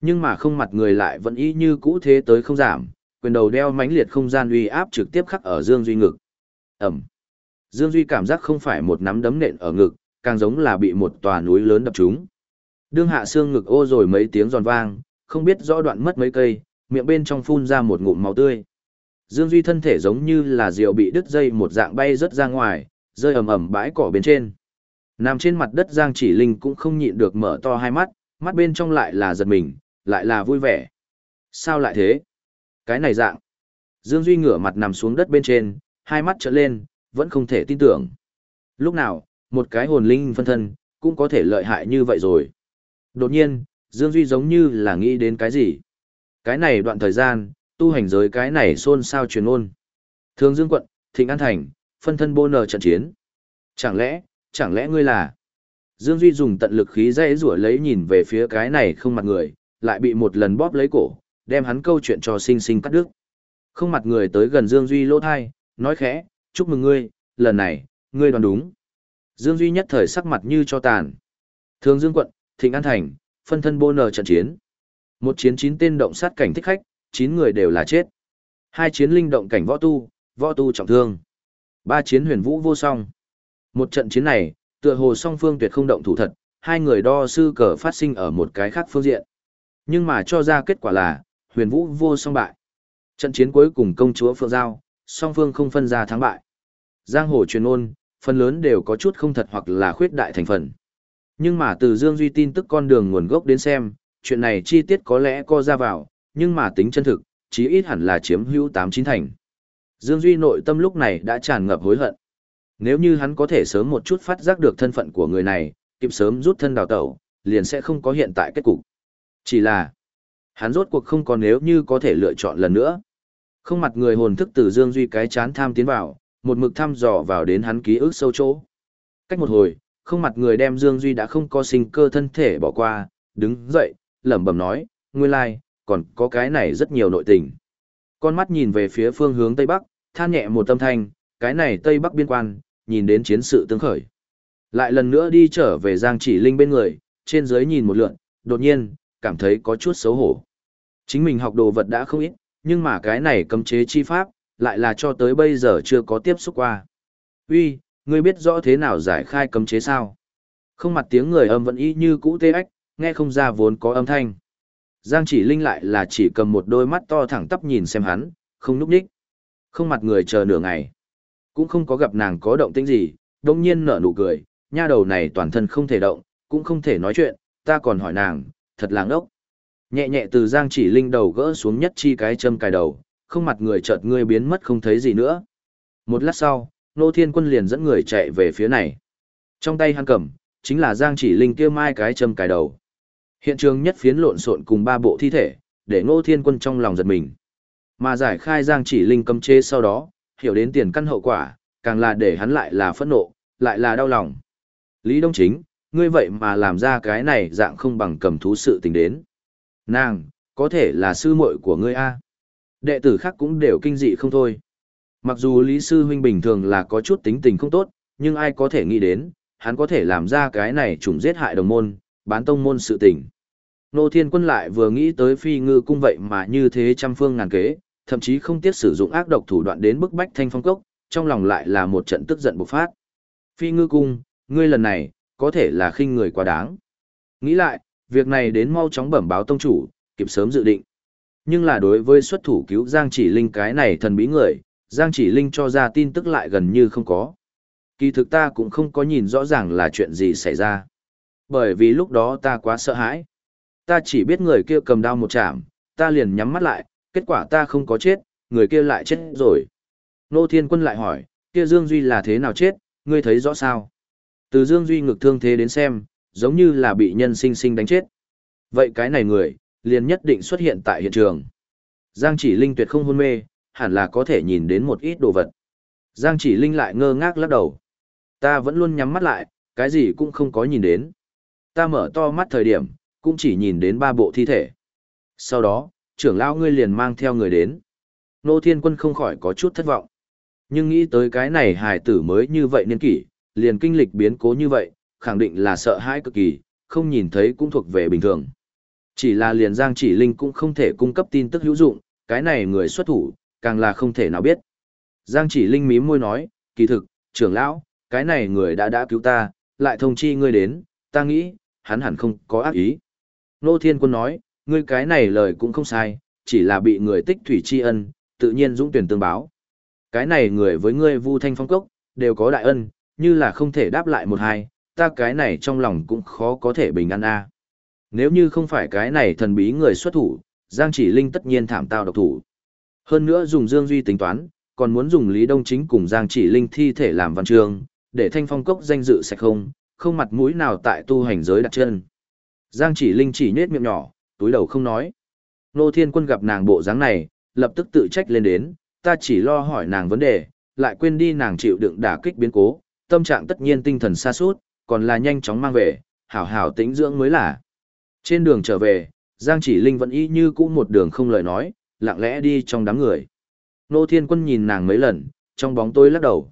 Nhưng mà không mặt người lại vẫn y như cũ thế tới không giảm, quyền đầu đeo mãnh liệt không gian uy áp trực tiếp khắc ở Dương Duy ngực. Ẩm. Dương Duy cảm giác không phải một nắm đấm nện ở ngực, càng giống là bị một tòa núi lớn đập trúng. Đương hạ xương ngực ô rồi mấy tiếng giòn vang, không biết rõ đoạn mất mấy cây, miệng bên trong phun ra một ngụm máu tươi. Dương Duy thân thể giống như là diều bị đứt dây một dạng bay rất ra ngoài, rơi ầm ầm bãi cỏ bên trên. Nằm trên mặt đất Giang Chỉ Linh cũng không nhịn được mở to hai mắt, mắt bên trong lại là giật mình, lại là vui vẻ. Sao lại thế? Cái này dạng. Dương Duy ngửa mặt nằm xuống đất bên trên, hai mắt trợn lên, vẫn không thể tin tưởng. Lúc nào, một cái hồn linh phân thân, cũng có thể lợi hại như vậy rồi. Đột nhiên, Dương Duy giống như là nghĩ đến cái gì. Cái này đoạn thời gian, tu hành giới cái này xôn xao truyền ôn. Thường Dương quận, Thịnh An Thành, phân thân bô nờ trận chiến. Chẳng lẽ, chẳng lẽ ngươi là... Dương Duy dùng tận lực khí dây rủa lấy nhìn về phía cái này không mặt người, lại bị một lần bóp lấy cổ, đem hắn câu chuyện cho sinh sinh cắt đứt. Không mặt người tới gần Dương Duy lỗ thai, nói khẽ, chúc mừng ngươi, lần này, ngươi đoán đúng. Dương Duy nhất thời sắc mặt như cho tàn. Thường Dương quận, Thịnh An Thành, phân thân bô nờ trận chiến. Một chiến chín tên động sát cảnh thích khách, chín người đều là chết. Hai chiến linh động cảnh võ tu, võ tu trọng thương. Ba chiến huyền vũ vô song. Một trận chiến này, tựa hồ song phương tuyệt không động thủ thật, hai người đo sư cờ phát sinh ở một cái khác phương diện. Nhưng mà cho ra kết quả là, huyền vũ vô song bại. Trận chiến cuối cùng công chúa Phượng Giao, song phương không phân ra thắng bại. Giang hồ truyền ôn, phần lớn đều có chút không thật hoặc là khuyết đại thành phần. Nhưng mà từ Dương Duy tin tức con đường nguồn gốc đến xem, chuyện này chi tiết có lẽ co ra vào, nhưng mà tính chân thực, chí ít hẳn là chiếm hữu tám chín thành. Dương Duy nội tâm lúc này đã tràn ngập hối hận. Nếu như hắn có thể sớm một chút phát giác được thân phận của người này, kịp sớm rút thân đào tẩu, liền sẽ không có hiện tại kết cục. Chỉ là, hắn rốt cuộc không còn nếu như có thể lựa chọn lần nữa. Không mặt người hồn thức từ Dương Duy cái chán tham tiến vào, một mực thăm dò vào đến hắn ký ức sâu chỗ. Cách một hồi, không mặt người đem Dương Duy đã không có sinh cơ thân thể bỏ qua, đứng dậy, lẩm bẩm nói, nguyên lai, còn có cái này rất nhiều nội tình. Con mắt nhìn về phía phương hướng Tây Bắc, than nhẹ một tâm thanh, cái này Tây Bắc biên quan, nhìn đến chiến sự tương khởi. Lại lần nữa đi trở về Giang Chỉ Linh bên người, trên dưới nhìn một lượn, đột nhiên, cảm thấy có chút xấu hổ. Chính mình học đồ vật đã không ít, nhưng mà cái này cấm chế chi pháp, lại là cho tới bây giờ chưa có tiếp xúc qua. Uy, ngươi biết rõ thế nào giải khai cấm chế sao? Không mặt tiếng người âm vẫn y như cũ tê ếch, nghe không ra vốn có âm thanh. Giang chỉ linh lại là chỉ cầm một đôi mắt to thẳng tắp nhìn xem hắn, không núp đích. Không mặt người chờ nửa ngày. Cũng không có gặp nàng có động tĩnh gì, đồng nhiên nở nụ cười, nha đầu này toàn thân không thể động, cũng không thể nói chuyện, ta còn hỏi nàng, thật là ngốc. Nhẹ nhẹ từ giang chỉ linh đầu gỡ xuống nhất chi cái châm cài đầu, không mặt người chợt ngươi biến mất không thấy gì nữa. Một lát sau, nô thiên quân liền dẫn người chạy về phía này. Trong tay hắn cầm, chính là giang chỉ linh kia mai cái châm cài đầu. Hiện trường nhất phiến lộn xộn cùng ba bộ thi thể, để ngô thiên quân trong lòng giật mình. Mà giải khai giang chỉ linh cấm chế sau đó, hiểu đến tiền căn hậu quả, càng là để hắn lại là phẫn nộ, lại là đau lòng. Lý Đông Chính, ngươi vậy mà làm ra cái này dạng không bằng cầm thú sự tình đến. Nàng, có thể là sư muội của ngươi a. Đệ tử khác cũng đều kinh dị không thôi. Mặc dù Lý Sư Huynh bình thường là có chút tính tình không tốt, nhưng ai có thể nghĩ đến, hắn có thể làm ra cái này trùng giết hại đồng môn, bán tông môn sự tình. Nô Thiên Quân lại vừa nghĩ tới phi ngư cung vậy mà như thế trăm phương ngàn kế, thậm chí không tiếc sử dụng ác độc thủ đoạn đến bức bách thanh phong cốc, trong lòng lại là một trận tức giận bộc phát. Phi ngư cung, ngươi lần này, có thể là khinh người quá đáng. Nghĩ lại, việc này đến mau chóng bẩm báo tông chủ, kịp sớm dự định. Nhưng là đối với xuất thủ cứu Giang Chỉ Linh cái này thần bí người, Giang Chỉ Linh cho ra tin tức lại gần như không có. Kỳ thực ta cũng không có nhìn rõ ràng là chuyện gì xảy ra. Bởi vì lúc đó ta quá sợ hãi. Ta chỉ biết người kia cầm đao một chạm, ta liền nhắm mắt lại, kết quả ta không có chết, người kia lại chết rồi. Nô Thiên Quân lại hỏi, kia Dương Duy là thế nào chết, ngươi thấy rõ sao? Từ Dương Duy ngực thương thế đến xem, giống như là bị nhân sinh sinh đánh chết. Vậy cái này người, liền nhất định xuất hiện tại hiện trường. Giang chỉ linh tuyệt không hôn mê, hẳn là có thể nhìn đến một ít đồ vật. Giang chỉ linh lại ngơ ngác lắc đầu. Ta vẫn luôn nhắm mắt lại, cái gì cũng không có nhìn đến. Ta mở to mắt thời điểm, cũng chỉ nhìn đến ba bộ thi thể. Sau đó, trưởng lão ngươi liền mang theo người đến. Nô Thiên Quân không khỏi có chút thất vọng. Nhưng nghĩ tới cái này hài tử mới như vậy niên kỷ, liền kinh lịch biến cố như vậy, khẳng định là sợ hãi cực kỳ, không nhìn thấy cũng thuộc về bình thường. Chỉ là liền Giang Chỉ Linh cũng không thể cung cấp tin tức hữu dụng, cái này người xuất thủ, càng là không thể nào biết. Giang Chỉ Linh mím môi nói, kỳ thực, trưởng lão, cái này người đã đã cứu ta, lại thông chi ngươi đến, ta nghĩ, hắn hẳn không có ác ý. Nô Thiên Quân nói, ngươi cái này lời cũng không sai, chỉ là bị người tích thủy tri ân, tự nhiên dũng tuyển tương báo. Cái này người với ngươi Vu Thanh Phong Cốc, đều có đại ân, như là không thể đáp lại một hai, ta cái này trong lòng cũng khó có thể bình an a. Nếu như không phải cái này thần bí người xuất thủ, Giang Chỉ Linh tất nhiên thảm tao độc thủ. Hơn nữa dùng Dương Duy tính toán, còn muốn dùng Lý Đông Chính cùng Giang Chỉ Linh thi thể làm văn trường, để thanh phong cốc danh dự sạch không, không mặt mũi nào tại tu hành giới đặt chân. Giang Chỉ Linh chỉ nhếch miệng nhỏ, túi đầu không nói. Nô Thiên Quân gặp nàng bộ dáng này, lập tức tự trách lên đến, ta chỉ lo hỏi nàng vấn đề, lại quên đi nàng chịu đựng đả kích biến cố, tâm trạng tất nhiên tinh thần xa suốt, còn là nhanh chóng mang về, hảo hảo tĩnh dưỡng mới là. Trên đường trở về, Giang Chỉ Linh vẫn y như cũ một đường không lời nói, lặng lẽ đi trong đám người. Nô Thiên Quân nhìn nàng mấy lần, trong bóng tối lắc đầu.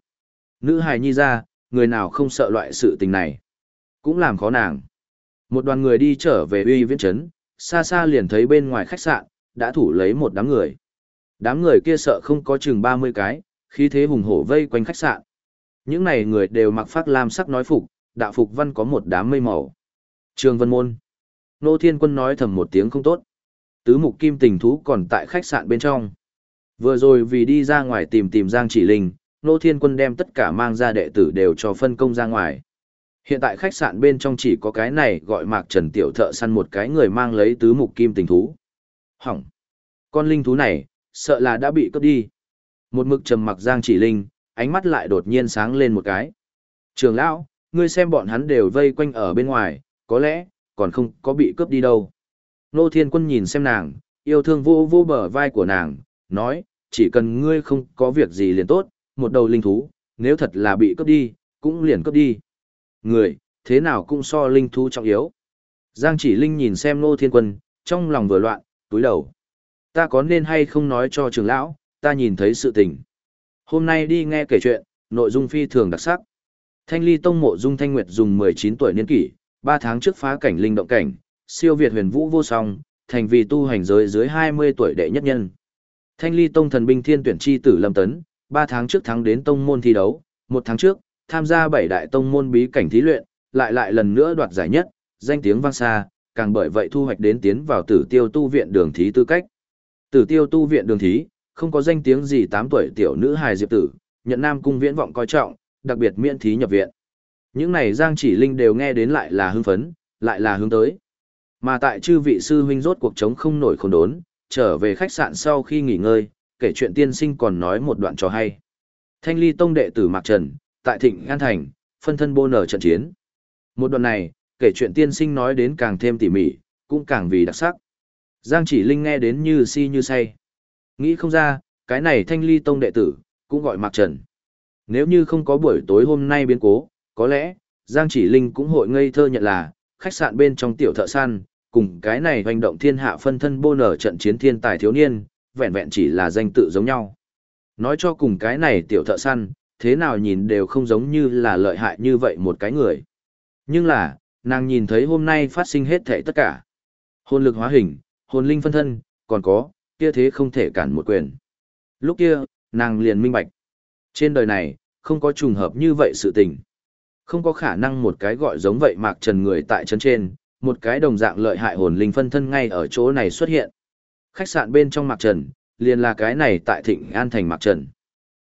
Nữ hài nhi ra, người nào không sợ loại sự tình này. Cũng làm khó nàng. Một đoàn người đi trở về uy viễn trấn, xa xa liền thấy bên ngoài khách sạn, đã thủ lấy một đám người. Đám người kia sợ không có chừng 30 cái, khí thế hùng hổ vây quanh khách sạn. Những này người đều mặc phát lam sắc nói phục, đạo phục văn có một đám mây màu. Trường Vân Môn. Nô Thiên Quân nói thầm một tiếng không tốt. Tứ mục kim tình thú còn tại khách sạn bên trong. Vừa rồi vì đi ra ngoài tìm tìm Giang Chỉ Linh, Nô Thiên Quân đem tất cả mang ra đệ tử đều cho phân công ra ngoài. Hiện tại khách sạn bên trong chỉ có cái này gọi Mạc Trần Tiểu Thợ săn một cái người mang lấy tứ mục kim tình thú. Hỏng! Con linh thú này, sợ là đã bị cướp đi. Một mực trầm mặc Giang Chỉ Linh, ánh mắt lại đột nhiên sáng lên một cái. Trường lão, ngươi xem bọn hắn đều vây quanh ở bên ngoài, có lẽ, còn không có bị cướp đi đâu. Nô Thiên Quân nhìn xem nàng, yêu thương vô vô bờ vai của nàng, nói, chỉ cần ngươi không có việc gì liền tốt, một đầu linh thú, nếu thật là bị cướp đi, cũng liền cướp đi. Người, thế nào cũng so linh thú trọng yếu. Giang chỉ linh nhìn xem Nô Thiên Quân, trong lòng vừa loạn, túi đầu. Ta có nên hay không nói cho trường lão, ta nhìn thấy sự tình. Hôm nay đi nghe kể chuyện, nội dung phi thường đặc sắc. Thanh ly tông mộ dung thanh nguyệt dùng 19 tuổi niên kỷ, 3 tháng trước phá cảnh linh động cảnh, siêu việt huyền vũ vô song, thành vì tu hành giới dưới 20 tuổi đệ nhất nhân. Thanh ly tông thần binh thiên tuyển chi tử lâm tấn, 3 tháng trước thắng đến tông môn thi đấu, một tháng trước, tham gia bảy đại tông môn bí cảnh thí luyện, lại lại lần nữa đoạt giải nhất, danh tiếng vang xa, càng bởi vậy thu hoạch đến tiến vào tử tiêu tu viện đường thí tư cách. Tử tiêu tu viện đường thí, không có danh tiếng gì 8 tuổi tiểu nữ hài diệp tử, nhận nam cung viễn vọng coi trọng, đặc biệt miễn thí nhập viện. Những này Giang Chỉ Linh đều nghe đến lại là hưng phấn, lại là hướng tới. Mà tại chư vị sư huynh rốt cuộc chống không nổi khốn đốn, trở về khách sạn sau khi nghỉ ngơi, kể chuyện tiên sinh còn nói một đoạn trò hay. Thanh ly tông đệ tử Mạc Trần, tại Thịnh An Thành, phân thân bô nở trận chiến. Một đoạn này, kể chuyện tiên sinh nói đến càng thêm tỉ mỉ, cũng càng vì đặc sắc. Giang chỉ linh nghe đến như si như say. Nghĩ không ra, cái này thanh ly tông đệ tử, cũng gọi Mạc Trần. Nếu như không có buổi tối hôm nay biến cố, có lẽ, Giang chỉ linh cũng hội ngây thơ nhận là, khách sạn bên trong tiểu thợ săn, cùng cái này hoành động thiên hạ phân thân bô nở trận chiến thiên tài thiếu niên, vẹn vẹn chỉ là danh tự giống nhau. Nói cho cùng cái này tiểu thợ săn, thế nào nhìn đều không giống như là lợi hại như vậy một cái người. Nhưng là, nàng nhìn thấy hôm nay phát sinh hết thảy tất cả. Hồn lực hóa hình, hồn linh phân thân, còn có, kia thế không thể cản một quyền. Lúc kia, nàng liền minh bạch. Trên đời này, không có trùng hợp như vậy sự tình. Không có khả năng một cái gọi giống vậy mạc trần người tại chân trên, một cái đồng dạng lợi hại hồn linh phân thân ngay ở chỗ này xuất hiện. Khách sạn bên trong mạc trần, liền là cái này tại thịnh an thành mạc trần.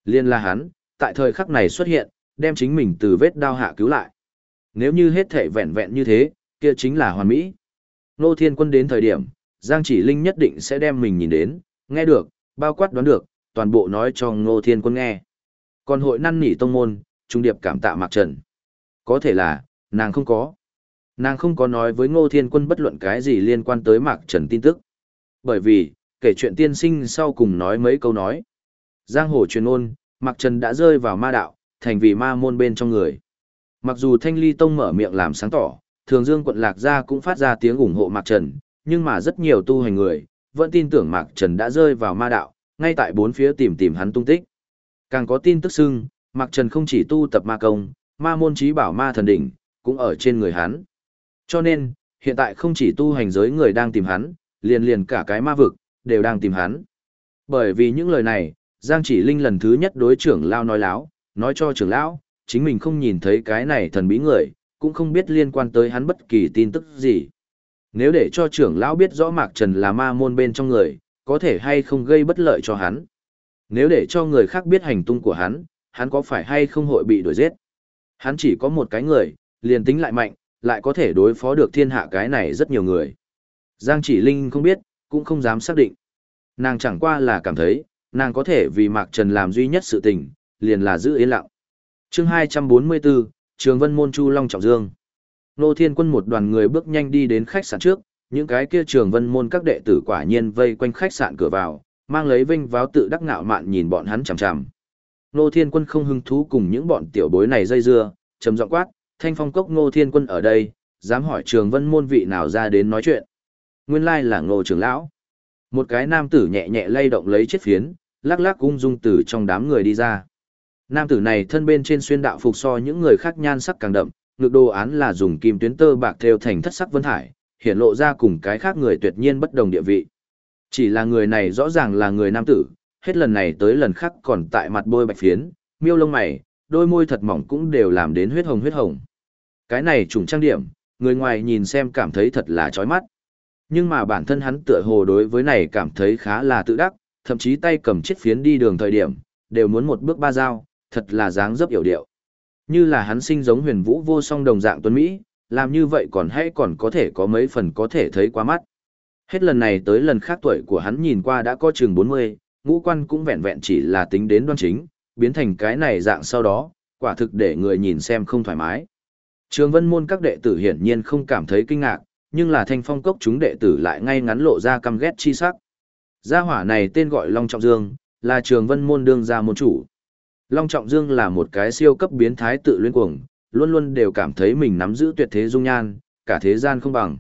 liền là hắn, tại thời khắc này xuất hiện, đem chính mình từ vết đao hạ cứu lại. Nếu như hết thể vẹn vẹn như thế, kia chính là hoàn mỹ. Nô Thiên Quân đến thời điểm, Giang Chỉ Linh nhất định sẽ đem mình nhìn đến, nghe được, bao quát đoán được, toàn bộ nói cho Ngô Thiên Quân nghe. Còn hội năn nỉ tông môn, trung điệp cảm tạ Mạc Trần. Có thể là, nàng không có. Nàng không có nói với Ngô Thiên Quân bất luận cái gì liên quan tới Mạc Trần tin tức. Bởi vì, kể chuyện tiên sinh sau cùng nói mấy câu nói. Giang hồ truyền ôn, Mạc Trần đã rơi vào ma đạo, thành vì ma môn bên trong người. Mặc dù Thanh Ly Tông mở miệng làm sáng tỏ, Thường Dương quận Lạc Gia cũng phát ra tiếng ủng hộ Mạc Trần, nhưng mà rất nhiều tu hành người, vẫn tin tưởng Mạc Trần đã rơi vào ma đạo, ngay tại bốn phía tìm tìm hắn tung tích. Càng có tin tức xưng, Mạc Trần không chỉ tu tập ma công, ma môn trí bảo ma thần đỉnh, cũng ở trên người hắn. Cho nên, hiện tại không chỉ tu hành giới người đang tìm hắn, liền liền cả cái ma vực, đều đang tìm hắn. Bởi vì những lời này, Giang Chỉ Linh lần thứ nhất đối trưởng lão nói láo, nói cho trưởng lão, chính mình không nhìn thấy cái này thần bí người, cũng không biết liên quan tới hắn bất kỳ tin tức gì. Nếu để cho trưởng lão biết rõ Mạc Trần là ma môn bên trong người, có thể hay không gây bất lợi cho hắn. Nếu để cho người khác biết hành tung của hắn, hắn có phải hay không hội bị đuổi giết. Hắn chỉ có một cái người, liền tính lại mạnh, lại có thể đối phó được thiên hạ cái này rất nhiều người. Giang chỉ linh không biết, cũng không dám xác định. Nàng chẳng qua là cảm thấy, nàng có thể vì Mạc Trần làm duy nhất sự tình, liền là giữ yên lặng. chương 244, Trường Vân Môn Chu Long Trọng Dương. Nô Thiên Quân một đoàn người bước nhanh đi đến khách sạn trước, những cái kia Trường Vân Môn các đệ tử quả nhiên vây quanh khách sạn cửa vào, mang lấy vinh váo tự đắc ngạo mạn nhìn bọn hắn chằm chằm. Nô Thiên Quân không hứng thú cùng những bọn tiểu bối này dây dưa, trầm giọng quát, "Thanh Phong cốc Nô Thiên Quân ở đây, dám hỏi Trường Vân Môn vị nào ra đến nói chuyện?" Nguyên lai là Ngô trưởng lão. Một cái nam tử nhẹ nhẹ lay động lấy chiếc phiến, lắc lắc ung dung từ trong đám người đi ra. Nam tử này thân bên trên xuyên đạo phục so những người khác nhan sắc càng đậm, ngược đồ án là dùng kim tuyến tơ bạc thêu thành thất sắc vân hải, hiện lộ ra cùng cái khác người tuyệt nhiên bất đồng địa vị. Chỉ là người này rõ ràng là người nam tử, hết lần này tới lần khác còn tại mặt bôi bạch phiến, miêu lông mày, đôi môi thật mỏng cũng đều làm đến huyết hồng huyết hồng. Cái này trùng trang điểm, người ngoài nhìn xem cảm thấy thật là chói mắt. Nhưng mà bản thân hắn tựa hồ đối với này cảm thấy khá là tự đắc, thậm chí tay cầm chiếc phiến đi đường thời điểm, đều muốn một bước ba dao, thật là dáng dấp hiểu điệu. Như là hắn sinh giống huyền vũ vô song đồng dạng tuấn Mỹ, làm như vậy còn hay còn có thể có mấy phần có thể thấy quá mắt. Hết lần này tới lần khác tuổi của hắn nhìn qua đã có chừng 40, ngũ quan cũng vẹn vẹn chỉ là tính đến đoan chính, biến thành cái này dạng sau đó, quả thực để người nhìn xem không thoải mái. Trường vân môn các đệ tử hiển nhiên không cảm thấy kinh ngạc, nhưng là thanh phong cốc chúng đệ tử lại ngay ngắn lộ ra căm ghét chi sắc. Gia hỏa này tên gọi Long Trọng Dương, là trường vân môn đương gia môn chủ. Long Trọng Dương là một cái siêu cấp biến thái tự luyến cuồng, luôn luôn đều cảm thấy mình nắm giữ tuyệt thế dung nhan, cả thế gian không bằng.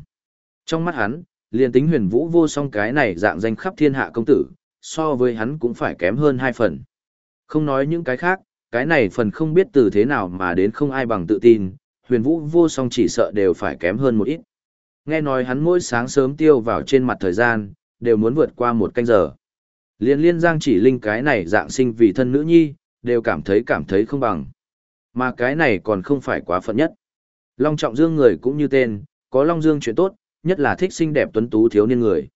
Trong mắt hắn, liền tính huyền vũ vô song cái này dạng danh khắp thiên hạ công tử, so với hắn cũng phải kém hơn hai phần. Không nói những cái khác, cái này phần không biết từ thế nào mà đến không ai bằng tự tin, huyền vũ vô song chỉ sợ đều phải kém hơn một ít. Nghe nói hắn mỗi sáng sớm tiêu vào trên mặt thời gian, đều muốn vượt qua một canh giờ. Liên liên giang chỉ linh cái này dạng sinh vì thân nữ nhi, đều cảm thấy cảm thấy không bằng. Mà cái này còn không phải quá phận nhất. Long trọng dương người cũng như tên, có long dương chuyện tốt, nhất là thích xinh đẹp tuấn tú thiếu niên người.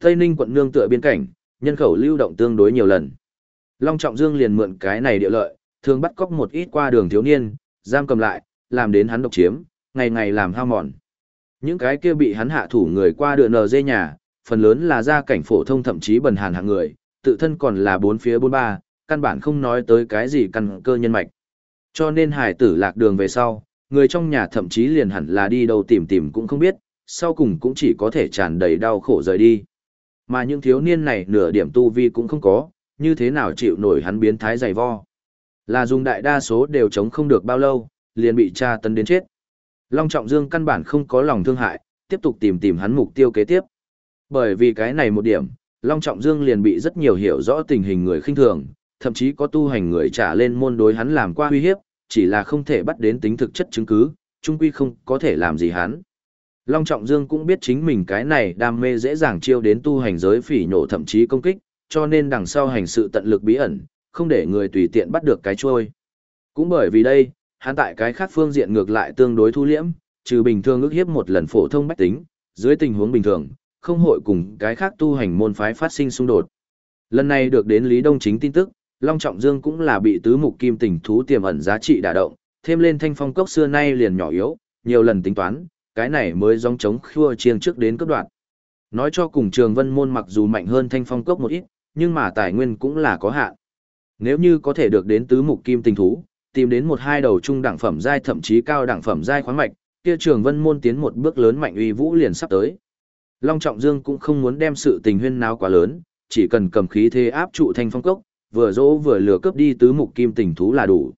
Tây Ninh quận nương tựa biên cảnh, nhân khẩu lưu động tương đối nhiều lần. Long Trọng Dương liền mượn cái này địa lợi, thường bắt cóc một ít qua đường thiếu niên, giam cầm lại, làm đến hắn độc chiếm, ngày ngày làm hao mòn. Những cái kia bị hắn hạ thủ người qua đường nờ dê nhà, phần lớn là gia cảnh phổ thông thậm chí bần hàn hạng người, tự thân còn là bốn phía bốn ba, căn bản không nói tới cái gì căn cơ nhân mạch. Cho nên hải tử lạc đường về sau, người trong nhà thậm chí liền hẳn là đi đâu tìm tìm cũng không biết, sau cùng cũng chỉ có thể tràn đầy đau khổ rời đi. Mà những thiếu niên này nửa điểm tu vi cũng không có, như thế nào chịu nổi hắn biến thái dày vo. Là dùng đại đa số đều chống không được bao lâu, liền bị tra tấn đến chết. Long Trọng Dương căn bản không có lòng thương hại, tiếp tục tìm tìm hắn mục tiêu kế tiếp. Bởi vì cái này một điểm, Long Trọng Dương liền bị rất nhiều hiểu rõ tình hình người khinh thường, thậm chí có tu hành người trả lên môn đối hắn làm qua uy hiếp, chỉ là không thể bắt đến tính thực chất chứng cứ, chung quy không có thể làm gì hắn. Long Trọng Dương cũng biết chính mình cái này đam mê dễ dàng chiêu đến tu hành giới phỉ nhổ thậm chí công kích, cho nên đằng sau hành sự tận lực bí ẩn, không để người tùy tiện bắt được cái trôi. Cũng bởi vì đây, hắn tại cái khác phương diện ngược lại tương đối thu liễm, trừ bình thường ước hiếp một lần phổ thông bách tính, dưới tình huống bình thường, không hội cùng cái khác tu hành môn phái phát sinh xung đột. Lần này được đến Lý Đông chính tin tức, Long Trọng Dương cũng là bị tứ mục kim tình thú tiềm ẩn giá trị đả động, thêm lên thanh phong cốc xưa nay liền nhỏ yếu, nhiều lần tính toán, cái này mới dòng chống khua chiêng trước đến cấp đoạn. Nói cho cùng trường vân môn mặc dù mạnh hơn thanh phong cốc một ít, nhưng mà tài nguyên cũng là có hạn. Nếu như có thể được đến tứ mục kim tình thú, tìm đến một hai đầu trung đẳng phẩm giai thậm chí cao đẳng phẩm giai khoáng mạch, kia trường vân môn tiến một bước lớn mạnh uy vũ liền sắp tới. Long Trọng Dương cũng không muốn đem sự tình huyên náo quá lớn, chỉ cần cầm khí thế áp trụ thanh phong cốc, vừa dỗ vừa lừa cướp đi tứ mục kim tình thú là đủ.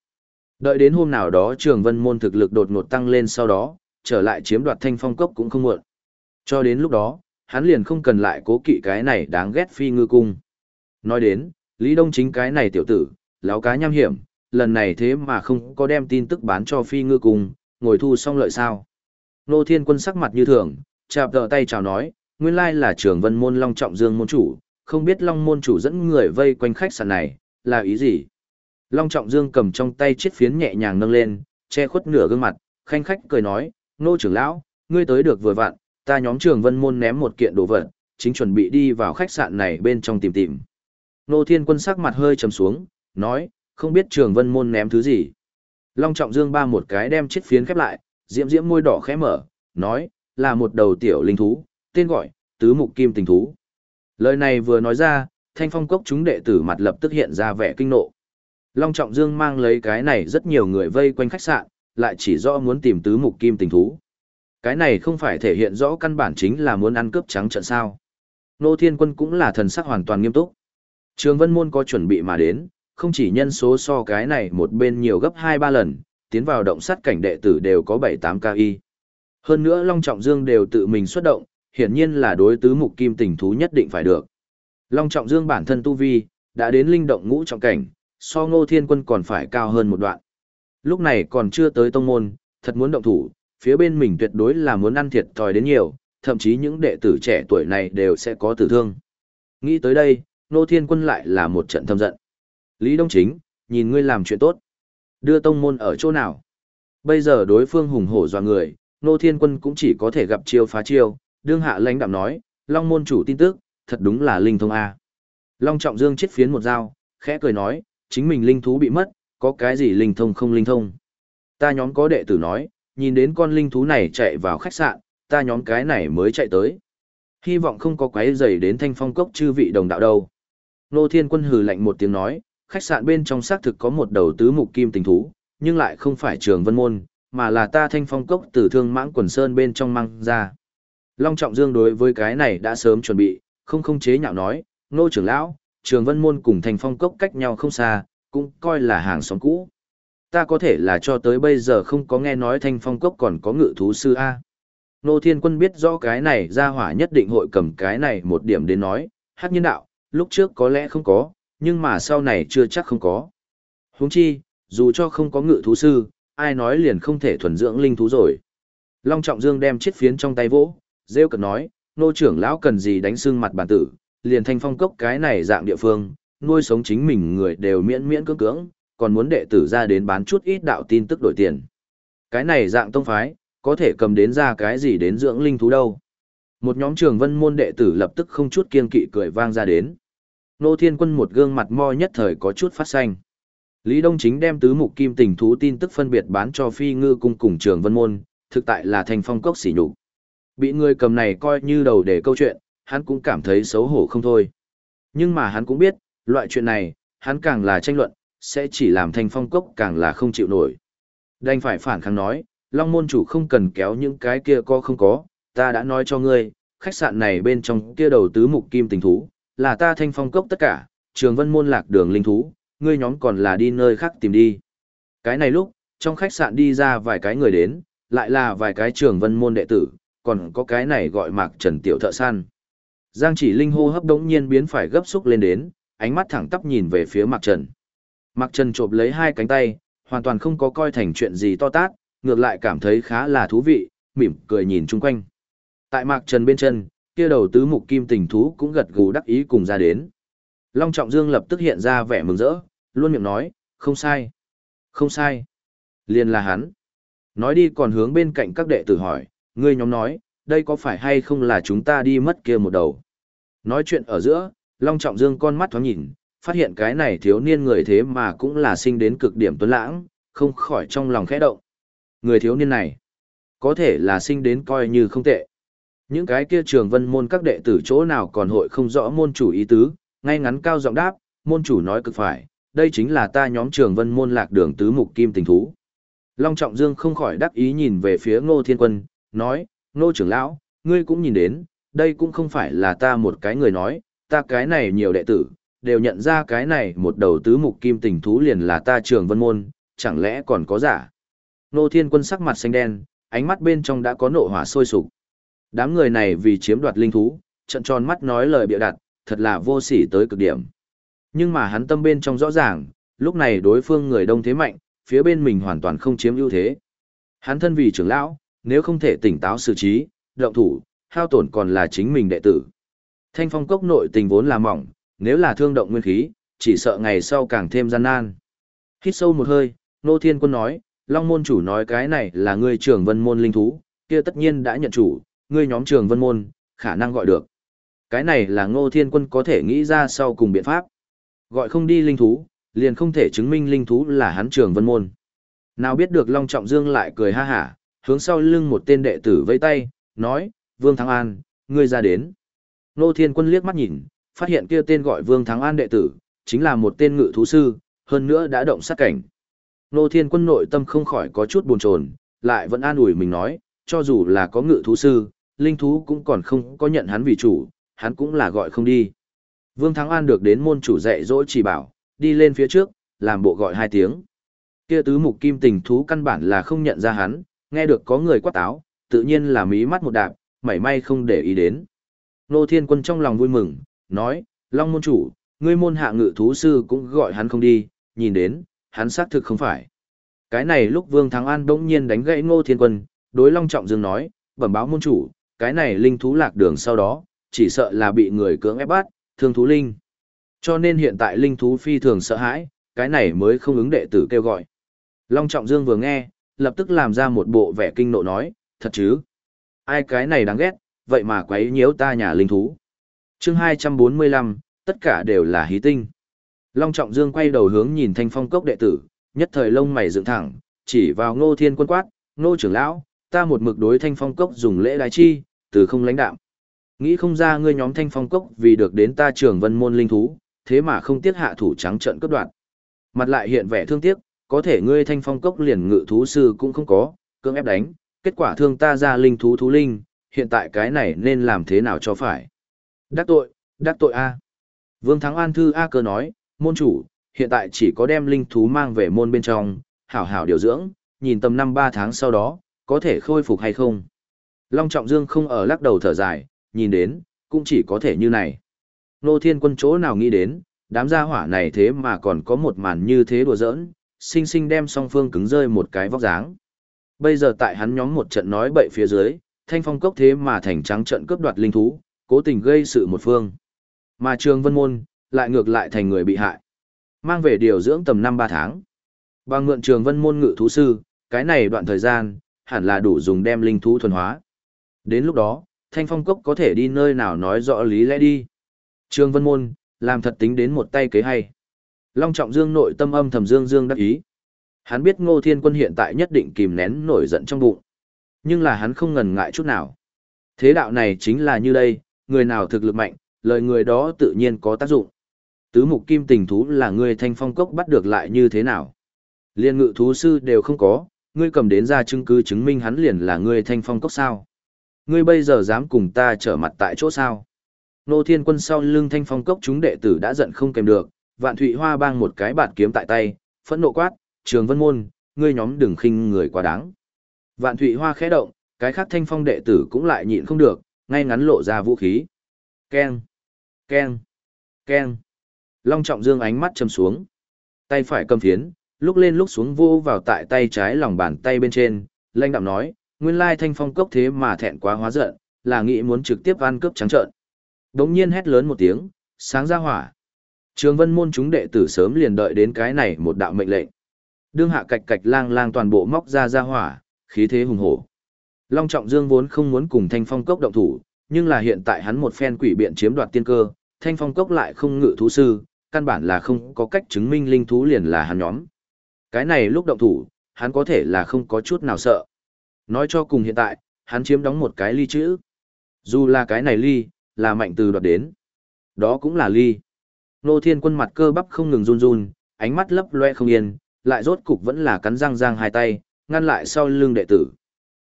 Đợi đến hôm nào đó trường vân môn thực lực đột ngột tăng lên sau đó, trở lại chiếm đoạt thanh phong cốc cũng không muộn. Cho đến lúc đó, hắn liền không cần lại cố kỵ cái này đáng ghét phi ngư cung. Nói đến, Lý Đông chính cái này tiểu tử, láo cá nham hiểm, lần này thế mà không có đem tin tức bán cho phi ngư cùng ngồi thu xong lợi sao. Nô Thiên Quân sắc mặt như thường, chạp đỡ tay chào nói, nguyên lai là trưởng vân môn Long Trọng Dương môn chủ, không biết Long môn chủ dẫn người vây quanh khách sạn này, là ý gì? Long Trọng Dương cầm trong tay chiếc phiến nhẹ nhàng nâng lên, che khuất nửa gương mặt, khanh khách cười nói, nô trưởng lão, ngươi tới được vừa vặn, ta nhóm trường vân môn ném một kiện đồ vật, chính chuẩn bị đi vào khách sạn này bên trong tìm tìm. Nô Thiên Quân sắc mặt hơi trầm xuống, nói, không biết trường vân môn ném thứ gì. Long Trọng Dương ba một cái đem chiếc phiến khép lại, diễm diễm môi đỏ khẽ mở, nói, là một đầu tiểu linh thú, tên gọi, tứ mục kim tình thú. Lời này vừa nói ra, thanh phong cốc chúng đệ tử mặt lập tức hiện ra vẻ kinh nộ. Long Trọng Dương mang lấy cái này rất nhiều người vây quanh khách sạn, lại chỉ rõ muốn tìm tứ mục kim tình thú. Cái này không phải thể hiện rõ căn bản chính là muốn ăn cướp trắng trận sao. Nô Thiên Quân cũng là thần sắc hoàn toàn nghiêm túc. Trường Vân Môn có chuẩn bị mà đến, không chỉ nhân số so cái này một bên nhiều gấp 2-3 lần, tiến vào động sát cảnh đệ tử đều có 7-8 KI. Hơn nữa Long Trọng Dương đều tự mình xuất động, hiển nhiên là đối tứ mục kim tình thú nhất định phải được. Long Trọng Dương bản thân tu vi, đã đến linh động ngũ trọng cảnh, so ngô thiên quân còn phải cao hơn một đoạn. Lúc này còn chưa tới tông môn, thật muốn động thủ, phía bên mình tuyệt đối là muốn ăn thiệt thòi đến nhiều, thậm chí những đệ tử trẻ tuổi này đều sẽ có tử thương. Nghĩ tới đây, ngô thiên quân lại là một trận thâm giận. Lý Đông Chính, nhìn ngươi làm chuyện tốt. Đưa tông môn ở chỗ nào? Bây giờ đối phương hùng hổ dọa người, Nô Thiên Quân cũng chỉ có thể gặp chiêu phá chiêu, đương hạ lãnh đạm nói, Long môn chủ tin tức, thật đúng là linh thông A. Long Trọng Dương chết phiến một dao, khẽ cười nói, chính mình linh thú bị mất, có cái gì linh thông không linh thông. Ta nhóm có đệ tử nói, nhìn đến con linh thú này chạy vào khách sạn, ta nhóm cái này mới chạy tới. Hy vọng không có quái dày đến thanh phong cốc chư vị đồng đạo đâu. Nô Thiên Quân hừ lạnh một tiếng nói, khách sạn bên trong xác thực có một đầu tứ mục kim tình thú, nhưng lại không phải trường vân môn, mà là ta thanh phong cốc từ thương mãng quần sơn bên trong mang ra. Long Trọng Dương đối với cái này đã sớm chuẩn bị, không không chế nhạo nói, nô trưởng lão, trường vân môn cùng Thanh phong cốc cách nhau không xa, cũng coi là hàng xóm cũ. Ta có thể là cho tới bây giờ không có nghe nói thanh phong cốc còn có ngự thú sư A. Nô Thiên Quân biết rõ cái này ra hỏa nhất định hội cầm cái này một điểm đến nói, hát nhân đạo, lúc trước có lẽ không có, nhưng mà sau này chưa chắc không có. Huống chi, dù cho không có ngự thú sư, ai nói liền không thể thuần dưỡng linh thú rồi. Long Trọng Dương đem chiếc phiến trong tay vỗ, rêu cực nói, nô trưởng lão cần gì đánh xương mặt bản tử, liền thanh phong cốc cái này dạng địa phương, nuôi sống chính mình người đều miễn miễn cưỡng cưỡng, còn muốn đệ tử ra đến bán chút ít đạo tin tức đổi tiền. Cái này dạng tông phái, có thể cầm đến ra cái gì đến dưỡng linh thú đâu. Một nhóm trường vân môn đệ tử lập tức không chút kiên kỵ cười vang ra đến. Nô Thiên Quân một gương mặt mo nhất thời có chút phát xanh. Lý Đông Chính đem tứ mục kim tình thú tin tức phân biệt bán cho phi ngư cung cùng trường vân môn, thực tại là thành phong cốc xỉ nhục. Bị người cầm này coi như đầu để câu chuyện, hắn cũng cảm thấy xấu hổ không thôi. Nhưng mà hắn cũng biết, loại chuyện này, hắn càng là tranh luận, sẽ chỉ làm thành phong cốc càng là không chịu nổi. Đành phải phản kháng nói, Long môn chủ không cần kéo những cái kia có không có, ta đã nói cho ngươi, khách sạn này bên trong kia đầu tứ mục kim tình thú, là ta thanh phong cốc tất cả, trường vân môn lạc đường linh thú, ngươi nhóm còn là đi nơi khác tìm đi. Cái này lúc, trong khách sạn đi ra vài cái người đến, lại là vài cái trường vân môn đệ tử, còn có cái này gọi mạc trần tiểu thợ săn. Giang chỉ linh hô hấp đống nhiên biến phải gấp xúc lên đến, ánh mắt thẳng tắp nhìn về phía Mạc Trần. Mạc Trần chộp lấy hai cánh tay, hoàn toàn không có coi thành chuyện gì to tát, ngược lại cảm thấy khá là thú vị, mỉm cười nhìn chung quanh. Tại Mạc Trần bên chân, kia đầu tứ mục kim tình thú cũng gật gù đắc ý cùng ra đến. Long Trọng Dương lập tức hiện ra vẻ mừng rỡ, luôn miệng nói, không sai, không sai, liền là hắn. Nói đi còn hướng bên cạnh các đệ tử hỏi, ngươi nhóm nói, đây có phải hay không là chúng ta đi mất kia một đầu. Nói chuyện ở giữa, Long Trọng Dương con mắt thoáng nhìn, phát hiện cái này thiếu niên người thế mà cũng là sinh đến cực điểm tuấn lãng, không khỏi trong lòng khẽ động. Người thiếu niên này, có thể là sinh đến coi như không tệ. Những cái kia trường vân môn các đệ tử chỗ nào còn hội không rõ môn chủ ý tứ, ngay ngắn cao giọng đáp, môn chủ nói cực phải, đây chính là ta nhóm trường vân môn lạc đường tứ mục kim tình thú. Long Trọng Dương không khỏi đắc ý nhìn về phía Ngô Thiên Quân, nói, Ngô trưởng lão, ngươi cũng nhìn đến, đây cũng không phải là ta một cái người nói, ta cái này nhiều đệ tử, đều nhận ra cái này một đầu tứ mục kim tình thú liền là ta trường vân môn, chẳng lẽ còn có giả. Ngô Thiên Quân sắc mặt xanh đen, ánh mắt bên trong đã có nộ hỏa sôi sục. Đám người này vì chiếm đoạt linh thú, trận tròn mắt nói lời bịa đặt, thật là vô sỉ tới cực điểm. Nhưng mà hắn tâm bên trong rõ ràng, lúc này đối phương người đông thế mạnh, phía bên mình hoàn toàn không chiếm ưu thế. Hắn thân vì trưởng lão, nếu không thể tỉnh táo xử trí, động thủ, hao tổn còn là chính mình đệ tử. Thanh phong cốc nội tình vốn là mỏng, nếu là thương động nguyên khí, chỉ sợ ngày sau càng thêm gian nan. Hít sâu một hơi, Nô Thiên Quân nói, Long môn chủ nói cái này là ngươi trưởng vân môn linh thú, kia tất nhiên đã nhận chủ, ngươi nhóm trường vân môn, khả năng gọi được. Cái này là Ngô Thiên Quân có thể nghĩ ra sau cùng biện pháp. Gọi không đi linh thú, liền không thể chứng minh linh thú là hắn trường vân môn. Nào biết được Long Trọng Dương lại cười ha hả, hướng sau lưng một tên đệ tử vây tay, nói, Vương Thắng An, ngươi ra đến. Nô Thiên Quân liếc mắt nhìn, phát hiện kia tên gọi Vương Thắng An đệ tử, chính là một tên ngự thú sư, hơn nữa đã động sát cảnh. Nô Thiên Quân nội tâm không khỏi có chút buồn chồn, lại vẫn an ủi mình nói, cho dù là có ngự thú sư, linh thú cũng còn không có nhận hắn vì chủ, hắn cũng là gọi không đi. Vương Thắng An được đến môn chủ dạy dỗ chỉ bảo, đi lên phía trước, làm bộ gọi hai tiếng. Kia tứ mục kim tình thú căn bản là không nhận ra hắn, nghe được có người quát táo, tự nhiên là mí mắt một đạp, mảy may không để ý đến. Nô Thiên Quân trong lòng vui mừng, nói, Long môn chủ, ngươi môn hạ ngự thú sư cũng gọi hắn không đi, nhìn đến, hắn xác thực không phải. Cái này lúc Vương Thắng An đỗng nhiên đánh gãy Ngô Thiên Quân, đối Long Trọng Dương nói, bẩm báo môn chủ, cái này linh thú lạc đường sau đó, chỉ sợ là bị người cưỡng ép bắt, thương thú linh. Cho nên hiện tại linh thú phi thường sợ hãi, cái này mới không ứng đệ tử kêu gọi. Long Trọng Dương vừa nghe, lập tức làm ra một bộ vẻ kinh nộ nói, thật chứ? Ai cái này đáng ghét, vậy mà quấy nhiễu ta nhà linh thú. chương 245, tất cả đều là hí tinh. Long Trọng Dương quay đầu hướng nhìn thanh phong cốc đệ tử, nhất thời lông mày dựng thẳng, chỉ vào ngô thiên quân quát, ngô trưởng lão, ta một mực đối thanh phong cốc dùng lễ đái chi, từ không lãnh đạm. Nghĩ không ra ngươi nhóm thanh phong cốc vì được đến ta trường vân môn linh thú, thế mà không tiết hạ thủ trắng trận cướp đoạt. Mặt lại hiện vẻ thương tiếc, có thể ngươi thanh phong cốc liền ngự thú sư cũng không có, cưỡng ép đánh, kết quả thương ta ra linh thú thú linh, hiện tại cái này nên làm thế nào cho phải. Đắc tội, đắc tội A. Vương Thắng An Thư A cơ nói, môn chủ, hiện tại chỉ có đem linh thú mang về môn bên trong, hảo hảo điều dưỡng, nhìn tầm năm ba tháng sau đó, có thể khôi phục hay không. Long Trọng Dương không ở lắc đầu thở dài, nhìn đến, cũng chỉ có thể như này. Nô Thiên Quân chỗ nào nghĩ đến, đám gia hỏa này thế mà còn có một màn như thế đùa giỡn, sinh sinh đem song phương cứng rơi một cái vóc dáng. Bây giờ tại hắn nhóm một trận nói bậy phía dưới, thanh phong cốc thế mà thành trắng trận cướp đoạt linh thú, cố tình gây sự một phương. Mà Trường Vân Môn, lại ngược lại thành người bị hại. Mang về điều dưỡng tầm năm ba tháng. Bằng mượn Trường Vân Môn ngự thú sư, cái này đoạn thời gian, hẳn là đủ dùng đem linh thú thuần hóa. Đến lúc đó, thanh phong cốc có thể đi nơi nào nói rõ lý lẽ đi. Trương Vân Môn, làm thật tính đến một tay kế hay. Long Trọng Dương nội tâm âm thầm dương dương đắc ý. Hắn biết Ngô Thiên Quân hiện tại nhất định kìm nén nổi giận trong bụng. Nhưng là hắn không ngần ngại chút nào. Thế đạo này chính là như đây, người nào thực lực mạnh, lời người đó tự nhiên có tác dụng. Tứ mục kim tình thú là người thanh phong cốc bắt được lại như thế nào. Liên ngự thú sư đều không có, ngươi cầm đến ra chứng cứ chứng minh hắn liền là người thanh phong cốc sao. Ngươi bây giờ dám cùng ta trở mặt tại chỗ sao. Nô Thiên Quân sau lưng thanh phong cốc chúng đệ tử đã giận không kèm được, Vạn Thụy Hoa bang một cái bạt kiếm tại tay, phẫn nộ quát, "Trường Vân môn, ngươi nhóm đừng khinh người quá đáng." Vạn Thụy Hoa khẽ động, cái khác thanh phong đệ tử cũng lại nhịn không được, ngay ngắn lộ ra vũ khí. Keng, keng, keng. Long Trọng Dương ánh mắt châm xuống. Tay phải cầm phiến, lúc lên lúc xuống vô vào tại tay trái lòng bàn tay bên trên, lanh đạm nói, nguyên lai thanh phong cốc thế mà thẹn quá hóa giận, là nghĩ muốn trực tiếp ăn cướp trắng trợn. Đống nhiên hét lớn một tiếng, sáng ra hỏa. Trường vân môn chúng đệ tử sớm liền đợi đến cái này một đạo mệnh lệnh. Đương hạ cạch cạch lang lang toàn bộ móc ra ra hỏa, khí thế hùng hổ. Long Trọng Dương vốn không muốn cùng Thanh Phong Cốc động thủ, nhưng là hiện tại hắn một phen quỷ biện chiếm đoạt tiên cơ, Thanh Phong Cốc lại không ngự thú sư, căn bản là không có cách chứng minh linh thú liền là hắn nhóm. Cái này lúc động thủ, hắn có thể là không có chút nào sợ. Nói cho cùng hiện tại, hắn chiếm đóng một cái ly chữ. Dù là cái này ly, là mạnh từ đoạt đến. Đó cũng là ly. Nô Thiên Quân mặt cơ bắp không ngừng run run, ánh mắt lấp loe không yên, lại rốt cục vẫn là cắn răng răng hai tay, ngăn lại sau lưng đệ tử.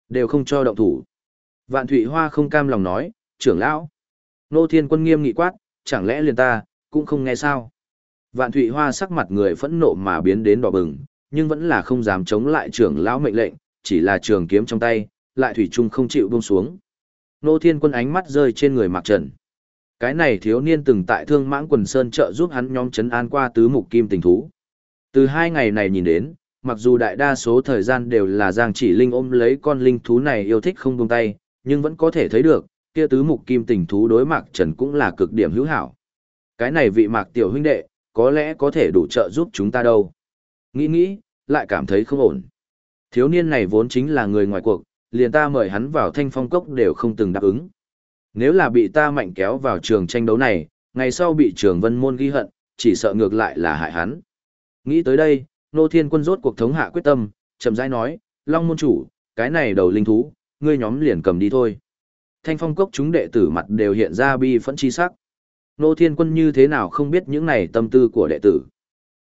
Đều không cho động thủ. Vạn Thụy Hoa không cam lòng nói, trưởng lão. Nô Thiên Quân nghiêm nghị quát, chẳng lẽ liền ta, cũng không nghe sao. Vạn Thụy Hoa sắc mặt người phẫn nộ mà biến đến đỏ bừng, nhưng vẫn là không dám chống lại trưởng lão mệnh lệnh, chỉ là trường kiếm trong tay, lại thủy chung không chịu buông xuống. Nô Thiên Quân ánh mắt rơi trên người Mạc Trần. Cái này thiếu niên từng tại Thương Mãng Quần Sơn trợ giúp hắn nhóm chấn an qua tứ mục kim tình thú. Từ hai ngày này nhìn đến, mặc dù đại đa số thời gian đều là Giang Chỉ Linh ôm lấy con linh thú này yêu thích không buông tay, nhưng vẫn có thể thấy được, kia tứ mục kim tình thú đối Mạc Trần cũng là cực điểm hữu hảo. Cái này vị Mạc tiểu huynh đệ, có lẽ có thể đủ trợ giúp chúng ta đâu. Nghĩ nghĩ, lại cảm thấy không ổn. Thiếu niên này vốn chính là người ngoài cuộc, liền ta mời hắn vào thanh phong cốc đều không từng đáp ứng. Nếu là bị ta mạnh kéo vào trường tranh đấu này, ngày sau bị trường vân môn ghi hận, chỉ sợ ngược lại là hại hắn. Nghĩ tới đây, nô thiên quân rốt cuộc thống hạ quyết tâm, chậm rãi nói, Long môn chủ, cái này đầu linh thú, ngươi nhóm liền cầm đi thôi. Thanh phong cốc chúng đệ tử mặt đều hiện ra bi phẫn chi sắc. Nô thiên quân như thế nào không biết những này tâm tư của đệ tử.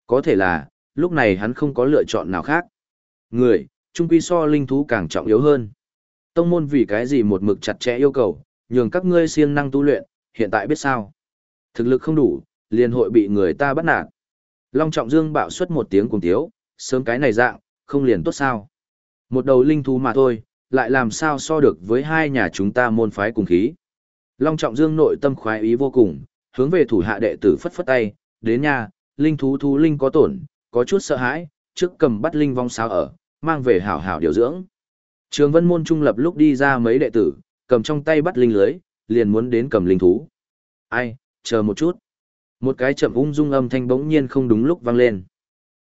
Có thể là, lúc này hắn không có lựa chọn nào khác. Người, trung quy so linh thú càng trọng yếu hơn. Tông môn vì cái gì một mực chặt chẽ yêu cầu, nhường các ngươi siêng năng tu luyện, hiện tại biết sao. Thực lực không đủ, liền hội bị người ta bắt nạt. Long Trọng Dương bạo xuất một tiếng cùng tiếu, sớm cái này dạng, không liền tốt sao. Một đầu linh thú mà thôi, lại làm sao so được với hai nhà chúng ta môn phái cùng khí. Long Trọng Dương nội tâm khoái ý vô cùng, hướng về thủ hạ đệ tử phất phất tay, đến nhà, linh thú thú linh có tổn, có chút sợ hãi, trước cầm bắt linh vong sao ở, mang về hảo hảo điều dưỡng. Trường Vân Môn Trung lập lúc đi ra mấy đệ tử, cầm trong tay bắt linh lưới, liền muốn đến cầm linh thú. Ai, chờ một chút. Một cái chậm ung dung âm thanh bỗng nhiên không đúng lúc vang lên.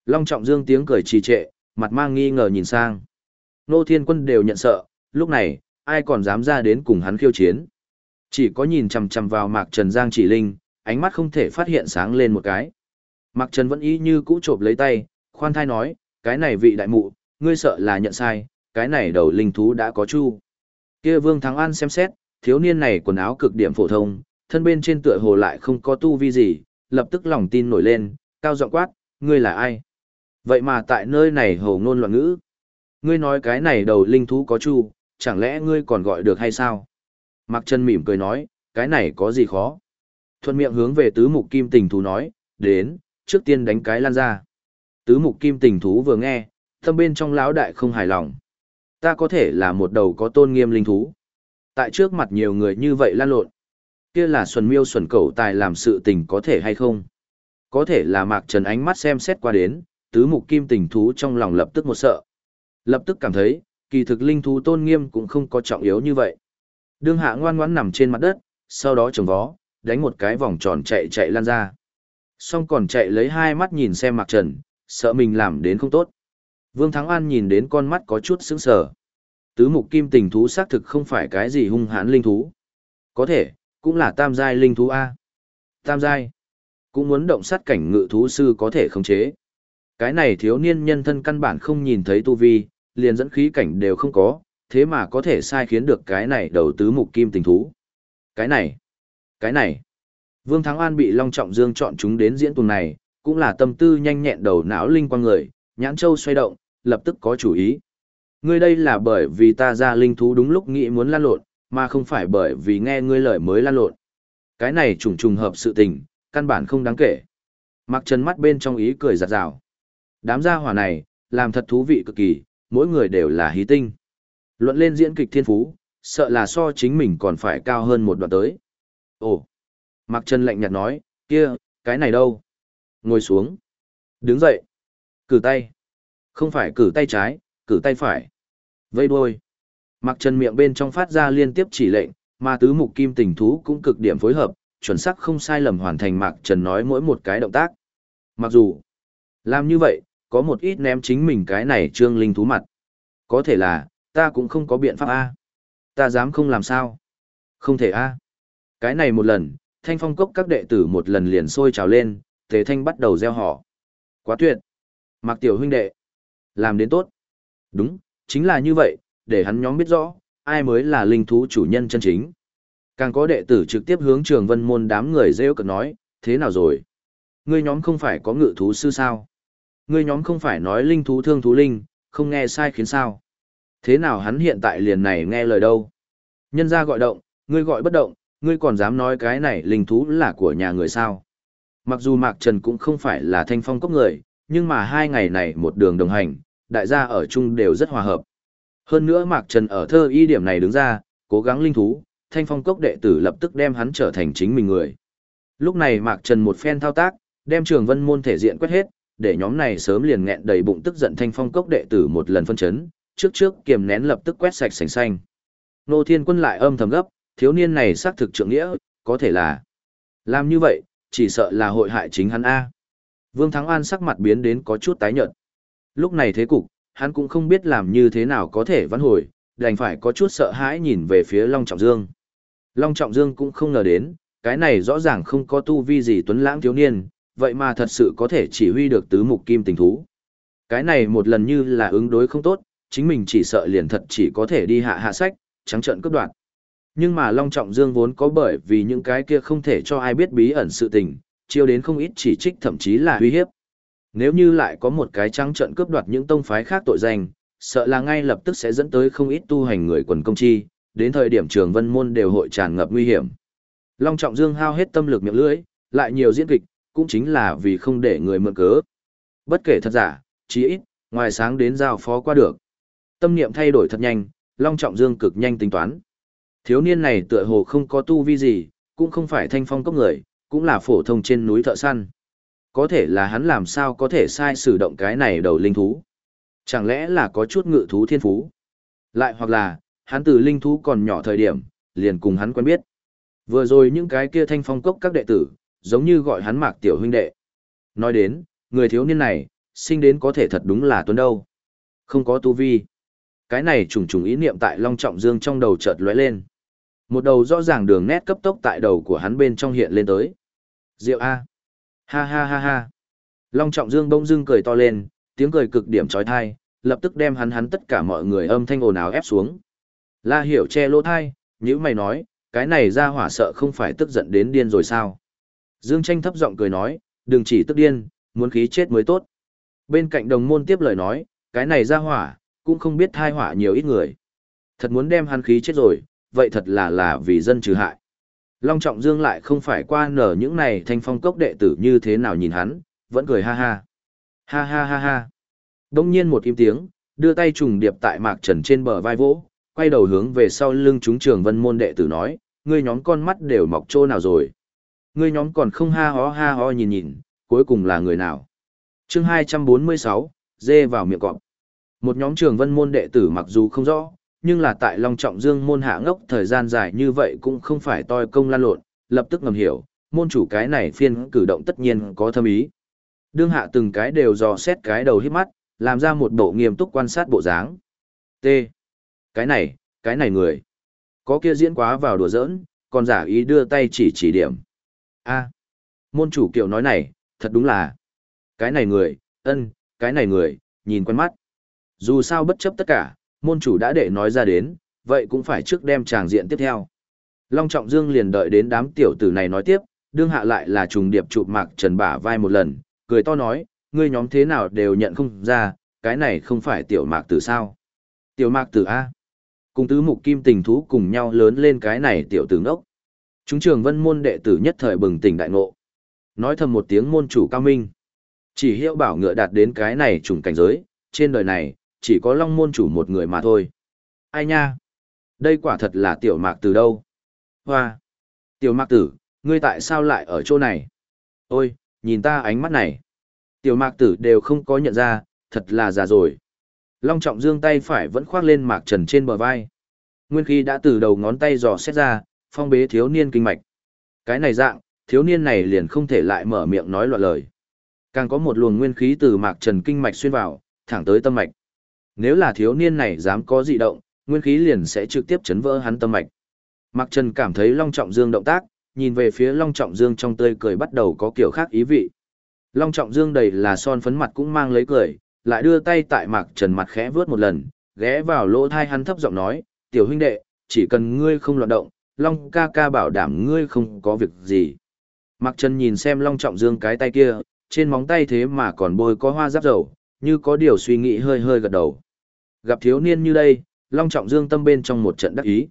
Long Trọng Dương tiếng cười trì trệ, mặt mang nghi ngờ nhìn sang. Nô Thiên Quân đều nhận sợ, lúc này, ai còn dám ra đến cùng hắn khiêu chiến. Chỉ có nhìn chằm chằm vào Mạc Trần Giang chỉ linh, ánh mắt không thể phát hiện sáng lên một cái. Mạc Trần vẫn ý như cũ trộm lấy tay, khoan thai nói, cái này vị đại mụ, ngươi sợ là nhận sai, cái này đầu linh thú đã có chu. Kia Vương Thắng An xem xét, thiếu niên này quần áo cực điểm phổ thông, thân bên trên tựa hồ lại không có tu vi gì, lập tức lòng tin nổi lên, cao giọng quát, ngươi là ai? Vậy mà tại nơi này hồ ngôn loạn ngữ. Ngươi nói cái này đầu linh thú có chu, chẳng lẽ ngươi còn gọi được hay sao? Mạc Trần mỉm cười nói, cái này có gì khó? Thuận miệng hướng về tứ mục kim tình thú nói, đến, trước tiên đánh cái lan ra. Tứ mục kim tình thú vừa nghe, thâm bên trong lão đại không hài lòng. Ta có thể là một đầu có tôn nghiêm linh thú. Tại trước mặt nhiều người như vậy lan lộn. Kia là xuân miêu xuân cẩu tài làm sự tình có thể hay không? Có thể là mạc trần ánh mắt xem xét qua đến, tứ mục kim tình thú trong lòng lập tức một sợ. Lập tức cảm thấy, kỳ thực linh thú tôn nghiêm cũng không có trọng yếu như vậy. Đương hạ ngoan ngoãn nằm trên mặt đất, sau đó trồng vó, đánh một cái vòng tròn chạy chạy lan ra. Xong còn chạy lấy hai mắt nhìn xem mạc trần, sợ mình làm đến không tốt. Vương Thắng An nhìn đến con mắt có chút sững sờ. Tứ mục kim tình thú xác thực không phải cái gì hung hãn linh thú. Có thể, cũng là tam giai linh thú A. Tam giai. Cũng muốn động sát cảnh ngự thú sư có thể khống chế. Cái này thiếu niên nhân thân căn bản không nhìn thấy tu vi, liền dẫn khí cảnh đều không có, thế mà có thể sai khiến được cái này đầu tứ mục kim tình thú. Cái này, cái này. Vương Thắng An bị Long Trọng Dương chọn chúng đến diễn tuần này, cũng là tâm tư nhanh nhẹn đầu não linh quang người, nhãn châu xoay động, lập tức có chủ ý. Ngươi đây là bởi vì ta ra linh thú đúng lúc nghĩ muốn lan lộn, mà không phải bởi vì nghe ngươi lời mới lan lộn. Cái này trùng trùng hợp sự tình, căn bản không đáng kể. Mặc trần mắt bên trong ý cười giặt rào. Đám gia hỏa này, làm thật thú vị cực kỳ, mỗi người đều là hí tinh. Luận lên diễn kịch thiên phú, sợ là so chính mình còn phải cao hơn một đoạn tới. Ồ! Mặc trần lạnh nhạt nói, kia, cái này đâu? ngồi xuống. Đứng dậy. Cử tay. Không phải cử tay trái, cử tay phải. Vây đuôi. Mặc trần miệng bên trong phát ra liên tiếp chỉ lệnh, mà tứ mục kim tình thú cũng cực điểm phối hợp, chuẩn xác không sai lầm hoàn thành Mạc Trần nói mỗi một cái động tác. Mặc dù, làm như vậy, có một ít ném chính mình cái này trương linh thú mặt. Có thể là, ta cũng không có biện pháp A. Ta dám không làm sao. Không thể A. Cái này một lần, thanh phong cốc các đệ tử một lần liền sôi trào lên, tề thanh bắt đầu gieo họ. Quá tuyệt. Mạc tiểu huynh đệ. Làm đến tốt. Đúng, chính là như vậy, để hắn nhóm biết rõ, ai mới là linh thú chủ nhân chân chính. Càng có đệ tử trực tiếp hướng trường vân môn đám người rêu cực nói, thế nào rồi? Ngươi nhóm không phải có ngự thú sư sao? Ngươi nhóm không phải nói linh thú thương thú linh, không nghe sai khiến sao? Thế nào hắn hiện tại liền này nghe lời đâu? Nhân ra gọi động, ngươi gọi bất động, ngươi còn dám nói cái này linh thú là của nhà người sao? Mặc dù Mạc Trần cũng không phải là thanh phong cốc người, nhưng mà hai ngày này một đường đồng hành, đại gia ở chung đều rất hòa hợp. Hơn nữa Mạc Trần ở thơ y điểm này đứng ra, cố gắng linh thú, thanh phong cốc đệ tử lập tức đem hắn trở thành chính mình người. Lúc này Mạc Trần một phen thao tác, đem trường vân môn thể diện quét hết, để nhóm này sớm liền nghẹn đầy bụng tức giận thanh phong cốc đệ tử một lần phân chấn, trước trước kiềm nén lập tức quét sạch sành xanh. Nô Thiên Quân lại âm thầm gấp, thiếu niên này xác thực trượng nghĩa, có thể là làm như vậy, chỉ sợ là hội hại chính hắn A. Vương Thắng An sắc mặt biến đến có chút tái nhợt. Lúc này thế cục, hắn cũng không biết làm như thế nào có thể vãn hồi, đành phải có chút sợ hãi nhìn về phía Long Trọng Dương. Long Trọng Dương cũng không ngờ đến, cái này rõ ràng không có tu vi gì tuấn lãng thiếu niên, vậy mà thật sự có thể chỉ huy được tứ mục kim tình thú. Cái này một lần như là ứng đối không tốt, chính mình chỉ sợ liền thật chỉ có thể đi hạ hạ sách, trắng trận cướp đoạt. Nhưng mà Long Trọng Dương vốn có bởi vì những cái kia không thể cho ai biết bí ẩn sự tình, chiêu đến không ít chỉ trích thậm chí là uy hiếp. Nếu như lại có một cái trắng trận cướp đoạt những tông phái khác tội danh, sợ là ngay lập tức sẽ dẫn tới không ít tu hành người quần công chi, đến thời điểm trường vân môn đều hội tràn ngập nguy hiểm. Long Trọng Dương hao hết tâm lực miệng lưỡi, lại nhiều diễn kịch, cũng chính là vì không để người mượn cớ. Bất kể thật giả, chí ít, ngoài sáng đến giao phó qua được. Tâm niệm thay đổi thật nhanh, Long Trọng Dương cực nhanh tính toán. Thiếu niên này tựa hồ không có tu vi gì, cũng không phải thanh phong cấp người, cũng là phổ thông trên núi thợ săn. Có thể là hắn làm sao có thể sai sử động cái này đầu linh thú. Chẳng lẽ là có chút ngự thú thiên phú? Lại hoặc là, hắn từ linh thú còn nhỏ thời điểm, liền cùng hắn quen biết. Vừa rồi những cái kia thanh phong cốc các đệ tử, giống như gọi hắn mạc tiểu huynh đệ. Nói đến, người thiếu niên này, sinh đến có thể thật đúng là tuấn đâu. Không có tu vi. Cái này trùng trùng ý niệm tại Long Trọng Dương trong đầu chợt lóe lên. Một đầu rõ ràng đường nét cấp tốc tại đầu của hắn bên trong hiện lên tới. Diệu A. Ha ha ha ha. Long Trọng Dương bỗng dưng cười to lên, tiếng cười cực điểm trói thai, lập tức đem hắn hắn tất cả mọi người âm thanh ồn ào ép xuống. La hiểu che lỗ thai, nhữ mày nói, cái này ra hỏa sợ không phải tức giận đến điên rồi sao. Dương tranh thấp giọng cười nói, đừng chỉ tức điên, muốn khí chết mới tốt. Bên cạnh đồng môn tiếp lời nói, cái này ra hỏa, cũng không biết thai hỏa nhiều ít người. Thật muốn đem hắn khí chết rồi, vậy thật là là vì dân trừ hại. Long Trọng Dương lại không phải qua nở những này thanh phong cốc đệ tử như thế nào nhìn hắn, vẫn cười ha ha. Ha ha ha ha. Đông nhiên một im tiếng, đưa tay trùng điệp tại mạc trần trên bờ vai vỗ, quay đầu hướng về sau lưng chúng trường vân môn đệ tử nói, ngươi nhóm con mắt đều mọc trô nào rồi. Ngươi nhóm còn không ha ho ha ho nhìn nhìn, cuối cùng là người nào. chương 246, dê vào miệng cọp. Một nhóm trường vân môn đệ tử mặc dù không rõ, nhưng là tại Long Trọng Dương môn hạ ngốc thời gian dài như vậy cũng không phải toi công lan lộn, lập tức ngầm hiểu, môn chủ cái này phiên cử động tất nhiên có thâm ý. Đương hạ từng cái đều dò xét cái đầu hít mắt, làm ra một bộ nghiêm túc quan sát bộ dáng. T. Cái này, cái này người. Có kia diễn quá vào đùa giỡn, còn giả ý đưa tay chỉ chỉ điểm. A. Môn chủ kiểu nói này, thật đúng là. Cái này người, ân, cái này người, nhìn quen mắt. Dù sao bất chấp tất cả, môn chủ đã để nói ra đến, vậy cũng phải trước đem tràng diện tiếp theo. Long Trọng Dương liền đợi đến đám tiểu tử này nói tiếp, đương hạ lại là trùng điệp chụp mạc trần bả vai một lần, cười to nói, ngươi nhóm thế nào đều nhận không ra, cái này không phải tiểu mạc tử sao. Tiểu mạc tử A. Cùng tứ mục kim tình thú cùng nhau lớn lên cái này tiểu tử ngốc. Chúng trường vân môn đệ tử nhất thời bừng tỉnh đại ngộ. Nói thầm một tiếng môn chủ cao minh. Chỉ hiệu bảo ngựa đạt đến cái này trùng cảnh giới, trên đời này, chỉ có long môn chủ một người mà thôi. Ai nha? Đây quả thật là tiểu mạc từ đâu? Hoa! Tiểu mạc tử, ngươi tại sao lại ở chỗ này? Ôi, nhìn ta ánh mắt này. Tiểu mạc tử đều không có nhận ra, thật là già rồi. Long trọng dương tay phải vẫn khoác lên mạc trần trên bờ vai. Nguyên khí đã từ đầu ngón tay dò xét ra, phong bế thiếu niên kinh mạch. Cái này dạng, thiếu niên này liền không thể lại mở miệng nói loạn lời. Càng có một luồng nguyên khí từ mạc trần kinh mạch xuyên vào, thẳng tới tâm mạch. Nếu là thiếu niên này dám có dị động, nguyên khí liền sẽ trực tiếp chấn vỡ hắn tâm mạch. Mạc Trần cảm thấy Long Trọng Dương động tác, nhìn về phía Long Trọng Dương trong tươi cười bắt đầu có kiểu khác ý vị. Long Trọng Dương đầy là son phấn mặt cũng mang lấy cười, lại đưa tay tại Mạc Trần mặt khẽ vướt một lần, ghé vào lỗ thai hắn thấp giọng nói, tiểu huynh đệ, chỉ cần ngươi không loạn động, Long ca ca bảo đảm ngươi không có việc gì. Mạc Trần nhìn xem Long Trọng Dương cái tay kia, trên móng tay thế mà còn bôi có hoa giáp dầu, như có điều suy nghĩ hơi hơi gật đầu. Gặp thiếu niên như đây, Long Trọng Dương tâm bên trong một trận đắc ý.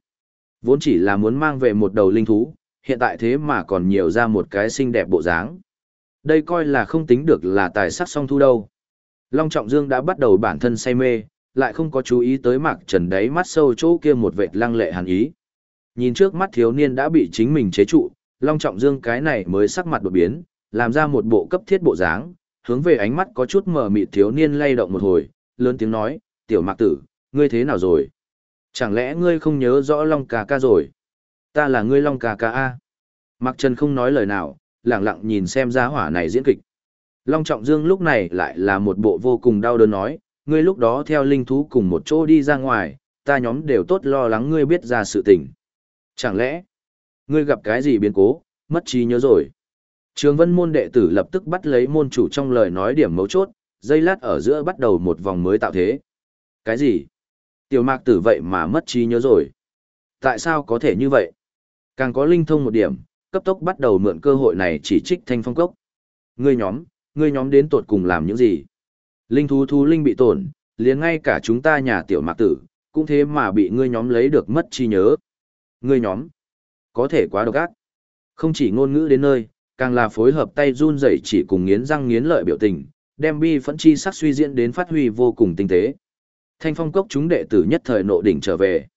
Vốn chỉ là muốn mang về một đầu linh thú, hiện tại thế mà còn nhiều ra một cái xinh đẹp bộ dáng. Đây coi là không tính được là tài sắc song thu đâu. Long Trọng Dương đã bắt đầu bản thân say mê, lại không có chú ý tới Mạc Trần đáy mắt sâu chỗ kia một vệt lăng lệ hàn ý. Nhìn trước mắt thiếu niên đã bị chính mình chế trụ, Long Trọng Dương cái này mới sắc mặt đột biến, làm ra một bộ cấp thiết bộ dáng, hướng về ánh mắt có chút mờ mịt thiếu niên lay động một hồi, lớn tiếng nói, tiểu mạc tử, ngươi thế nào rồi? Chẳng lẽ ngươi không nhớ rõ Long ca ca rồi? Ta là ngươi Long ca ca A. Mạc Trần không nói lời nào, lặng lặng nhìn xem giá hỏa này diễn kịch. Long Trọng Dương lúc này lại là một bộ vô cùng đau đớn nói, ngươi lúc đó theo linh thú cùng một chỗ đi ra ngoài, ta nhóm đều tốt lo lắng ngươi biết ra sự tình. Chẳng lẽ, ngươi gặp cái gì biến cố, mất trí nhớ rồi? Trường vân môn đệ tử lập tức bắt lấy môn chủ trong lời nói điểm mấu chốt, dây lát ở giữa bắt đầu một vòng mới tạo thế. Cái gì? Tiểu mạc tử vậy mà mất trí nhớ rồi. Tại sao có thể như vậy? Càng có linh thông một điểm, cấp tốc bắt đầu mượn cơ hội này chỉ trích thanh phong cốc. Ngươi nhóm, ngươi nhóm đến tột cùng làm những gì? Linh thú thú linh bị tổn, liền ngay cả chúng ta nhà tiểu mạc tử, cũng thế mà bị ngươi nhóm lấy được mất trí nhớ. Ngươi nhóm, có thể quá độc ác. Không chỉ ngôn ngữ đến nơi, càng là phối hợp tay run rẩy chỉ cùng nghiến răng nghiến lợi biểu tình, đem bi phẫn chi sắc suy diễn đến phát huy vô cùng tinh tế. Thanh phong cốc chúng đệ tử nhất thời nộ đỉnh trở về.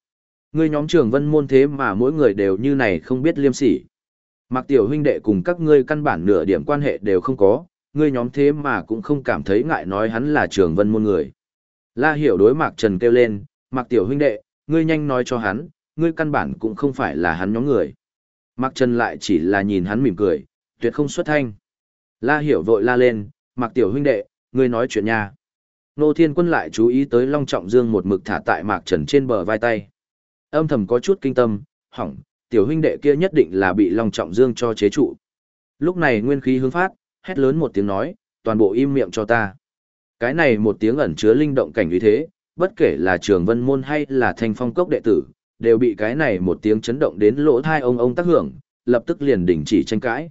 Ngươi nhóm trưởng vân môn thế mà mỗi người đều như này không biết liêm sỉ. Mặc tiểu huynh đệ cùng các ngươi căn bản nửa điểm quan hệ đều không có, ngươi nhóm thế mà cũng không cảm thấy ngại nói hắn là trưởng vân môn người. La hiểu đối mạc trần kêu lên, mặc tiểu huynh đệ, ngươi nhanh nói cho hắn, ngươi căn bản cũng không phải là hắn nhóm người. Mạc trần lại chỉ là nhìn hắn mỉm cười, tuyệt không xuất thanh. La hiểu vội la lên, mặc tiểu huynh đệ, ngươi nói chuyện nha. Nô Thiên Quân lại chú ý tới Long Trọng Dương một mực thả tại Mạc Trần trên bờ vai tay. Âm thầm có chút kinh tâm, hỏng, tiểu huynh đệ kia nhất định là bị Long Trọng Dương cho chế trụ. Lúc này nguyên khí hướng phát, hét lớn một tiếng nói, toàn bộ im miệng cho ta. Cái này một tiếng ẩn chứa linh động cảnh uy thế, bất kể là trường vân môn hay là thanh phong cốc đệ tử, đều bị cái này một tiếng chấn động đến lỗ thai ông ông tác hưởng, lập tức liền đình chỉ tranh cãi.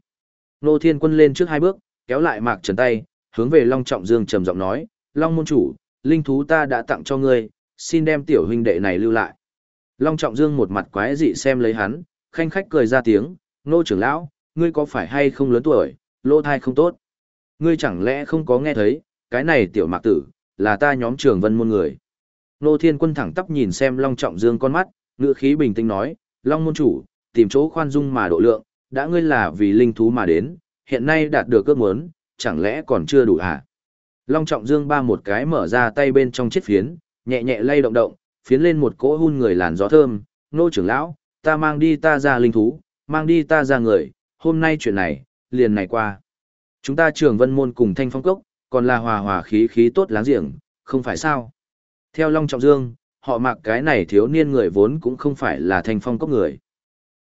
Nô Thiên Quân lên trước hai bước, kéo lại Mạc Trần tay, hướng về Long Trọng Dương trầm giọng nói, Long môn chủ, linh thú ta đã tặng cho ngươi, xin đem tiểu huynh đệ này lưu lại. Long Trọng Dương một mặt quái dị xem lấy hắn, khanh khách cười ra tiếng, nô trưởng lão, ngươi có phải hay không lớn tuổi, lỗ thai không tốt. Ngươi chẳng lẽ không có nghe thấy, cái này tiểu mạc tử, là ta nhóm trường vân môn người. Nô Thiên Quân thẳng tắp nhìn xem Long Trọng Dương con mắt, ngựa khí bình tĩnh nói, Long môn chủ, tìm chỗ khoan dung mà độ lượng, đã ngươi là vì linh thú mà đến, hiện nay đạt được ước muốn, chẳng lẽ còn chưa đủ hả? Long Trọng Dương ba một cái mở ra tay bên trong chiếc phiến, nhẹ nhẹ lay động động, phiến lên một cỗ hun người làn gió thơm, nô trưởng lão, ta mang đi ta ra linh thú, mang đi ta ra người, hôm nay chuyện này, liền này qua. Chúng ta trường vân môn cùng thanh phong cốc, còn là hòa hòa khí khí tốt láng giềng, không phải sao. Theo Long Trọng Dương, họ mặc cái này thiếu niên người vốn cũng không phải là thanh phong cốc người.